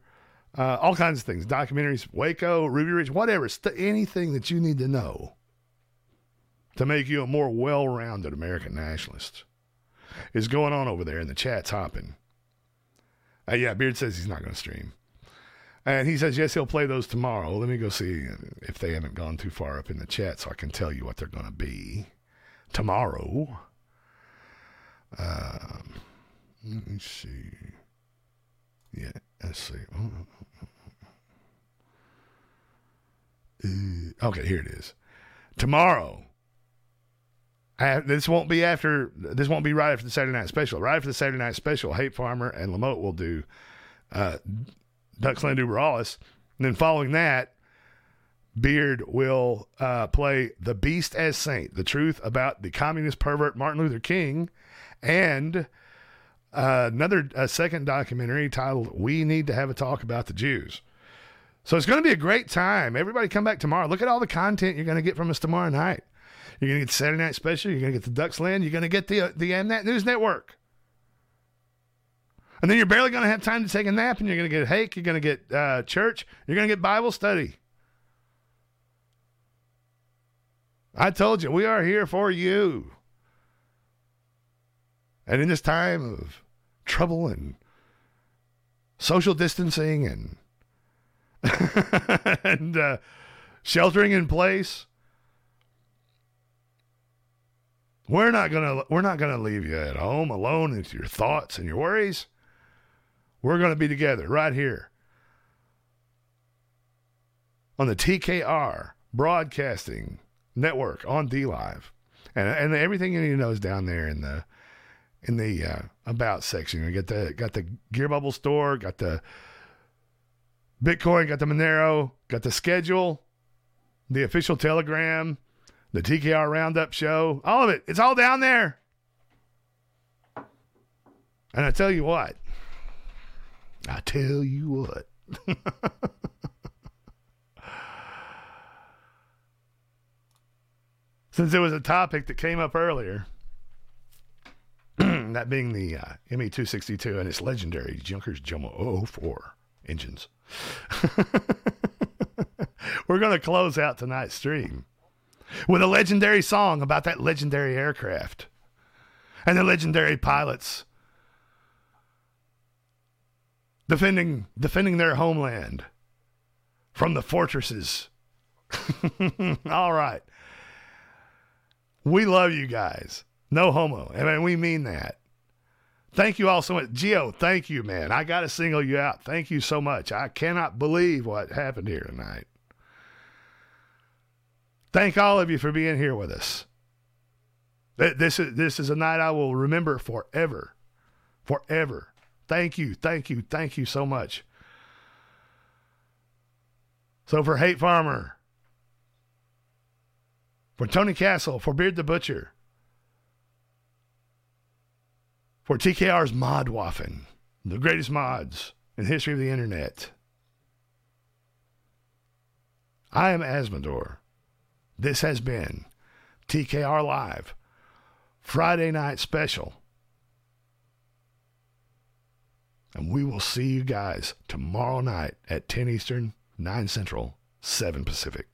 uh, all kinds of things, documentaries, Waco, Ruby Ridge, whatever, st- anything that you need to know to make you a more well rounded American nationalist is going on over there, and the chat's hopping. Uh, yeah, Beard says he's not going to stream. And he says, yes, he'll play those tomorrow. Let me go see if they haven't gone too far up in the chat so I can tell you what they're going to be tomorrow. Um, let me see. Yeah, let's see. Uh, okay, here it is. Tomorrow. I, this won't be after. This won't be right after the Saturday night special. Right after the Saturday night special, Hate Farmer and Lamote will do uh, Duxland Uberalis. And then following that, Beard will uh, play The Beast as Saint, the truth about the communist pervert Martin Luther King, and uh, another a second documentary titled "We Need to Have a Talk About the Jews." So it's going to be a great time. Everybody come back tomorrow. Look at all the content you're going to get from us tomorrow night. You're going to get Saturday Night Special. You're going to get the Ducks Land. You're going to get the uh, the Amnat News Network. And then you're barely going to have time to take a nap, and you're going to get Hake. You're going to get uh, church. You're going to get Bible study. I told you, we are here for you. And in this time of trouble and social distancing and and uh, sheltering in place, we're not gonna we're not gonna leave you at home alone with your thoughts and your worries. We're gonna be together right here on the TKR Broadcasting Network on DLive, and and everything you need to know is down there in the in the uh, about section. You get the got the Gear Bubble store, got the Bitcoin, got the Monero, got the schedule, the official Telegram, the TKR Roundup show, all of it. It's all down there. And I tell you what, I tell you what. Since it was a topic that came up earlier, that being the uh, ME 262 and its legendary Junkers Jumo 004 engines. We're going to close out tonight's stream with a legendary song about that legendary aircraft and the legendary pilots defending defending their homeland from the fortresses. All right. We love you guys. No homo. I mean, we mean that. Thank you all so much. Geo, thank you, man. I got to single you out. Thank you so much. I cannot believe what happened here tonight. Thank all of you for being here with us. This is, this is a night I will remember forever. Forever. Thank you, thank you, thank you so much. So for Hate Farmer, for Tony Castle, for Beard the Butcher, for TKR's Mod Waffen, the greatest mods in the history of the internet. I am Azzmador. This has been TKR Live, Friday night special. And we will see you guys tomorrow night at 10 Eastern, 9 Central, 7 Pacific.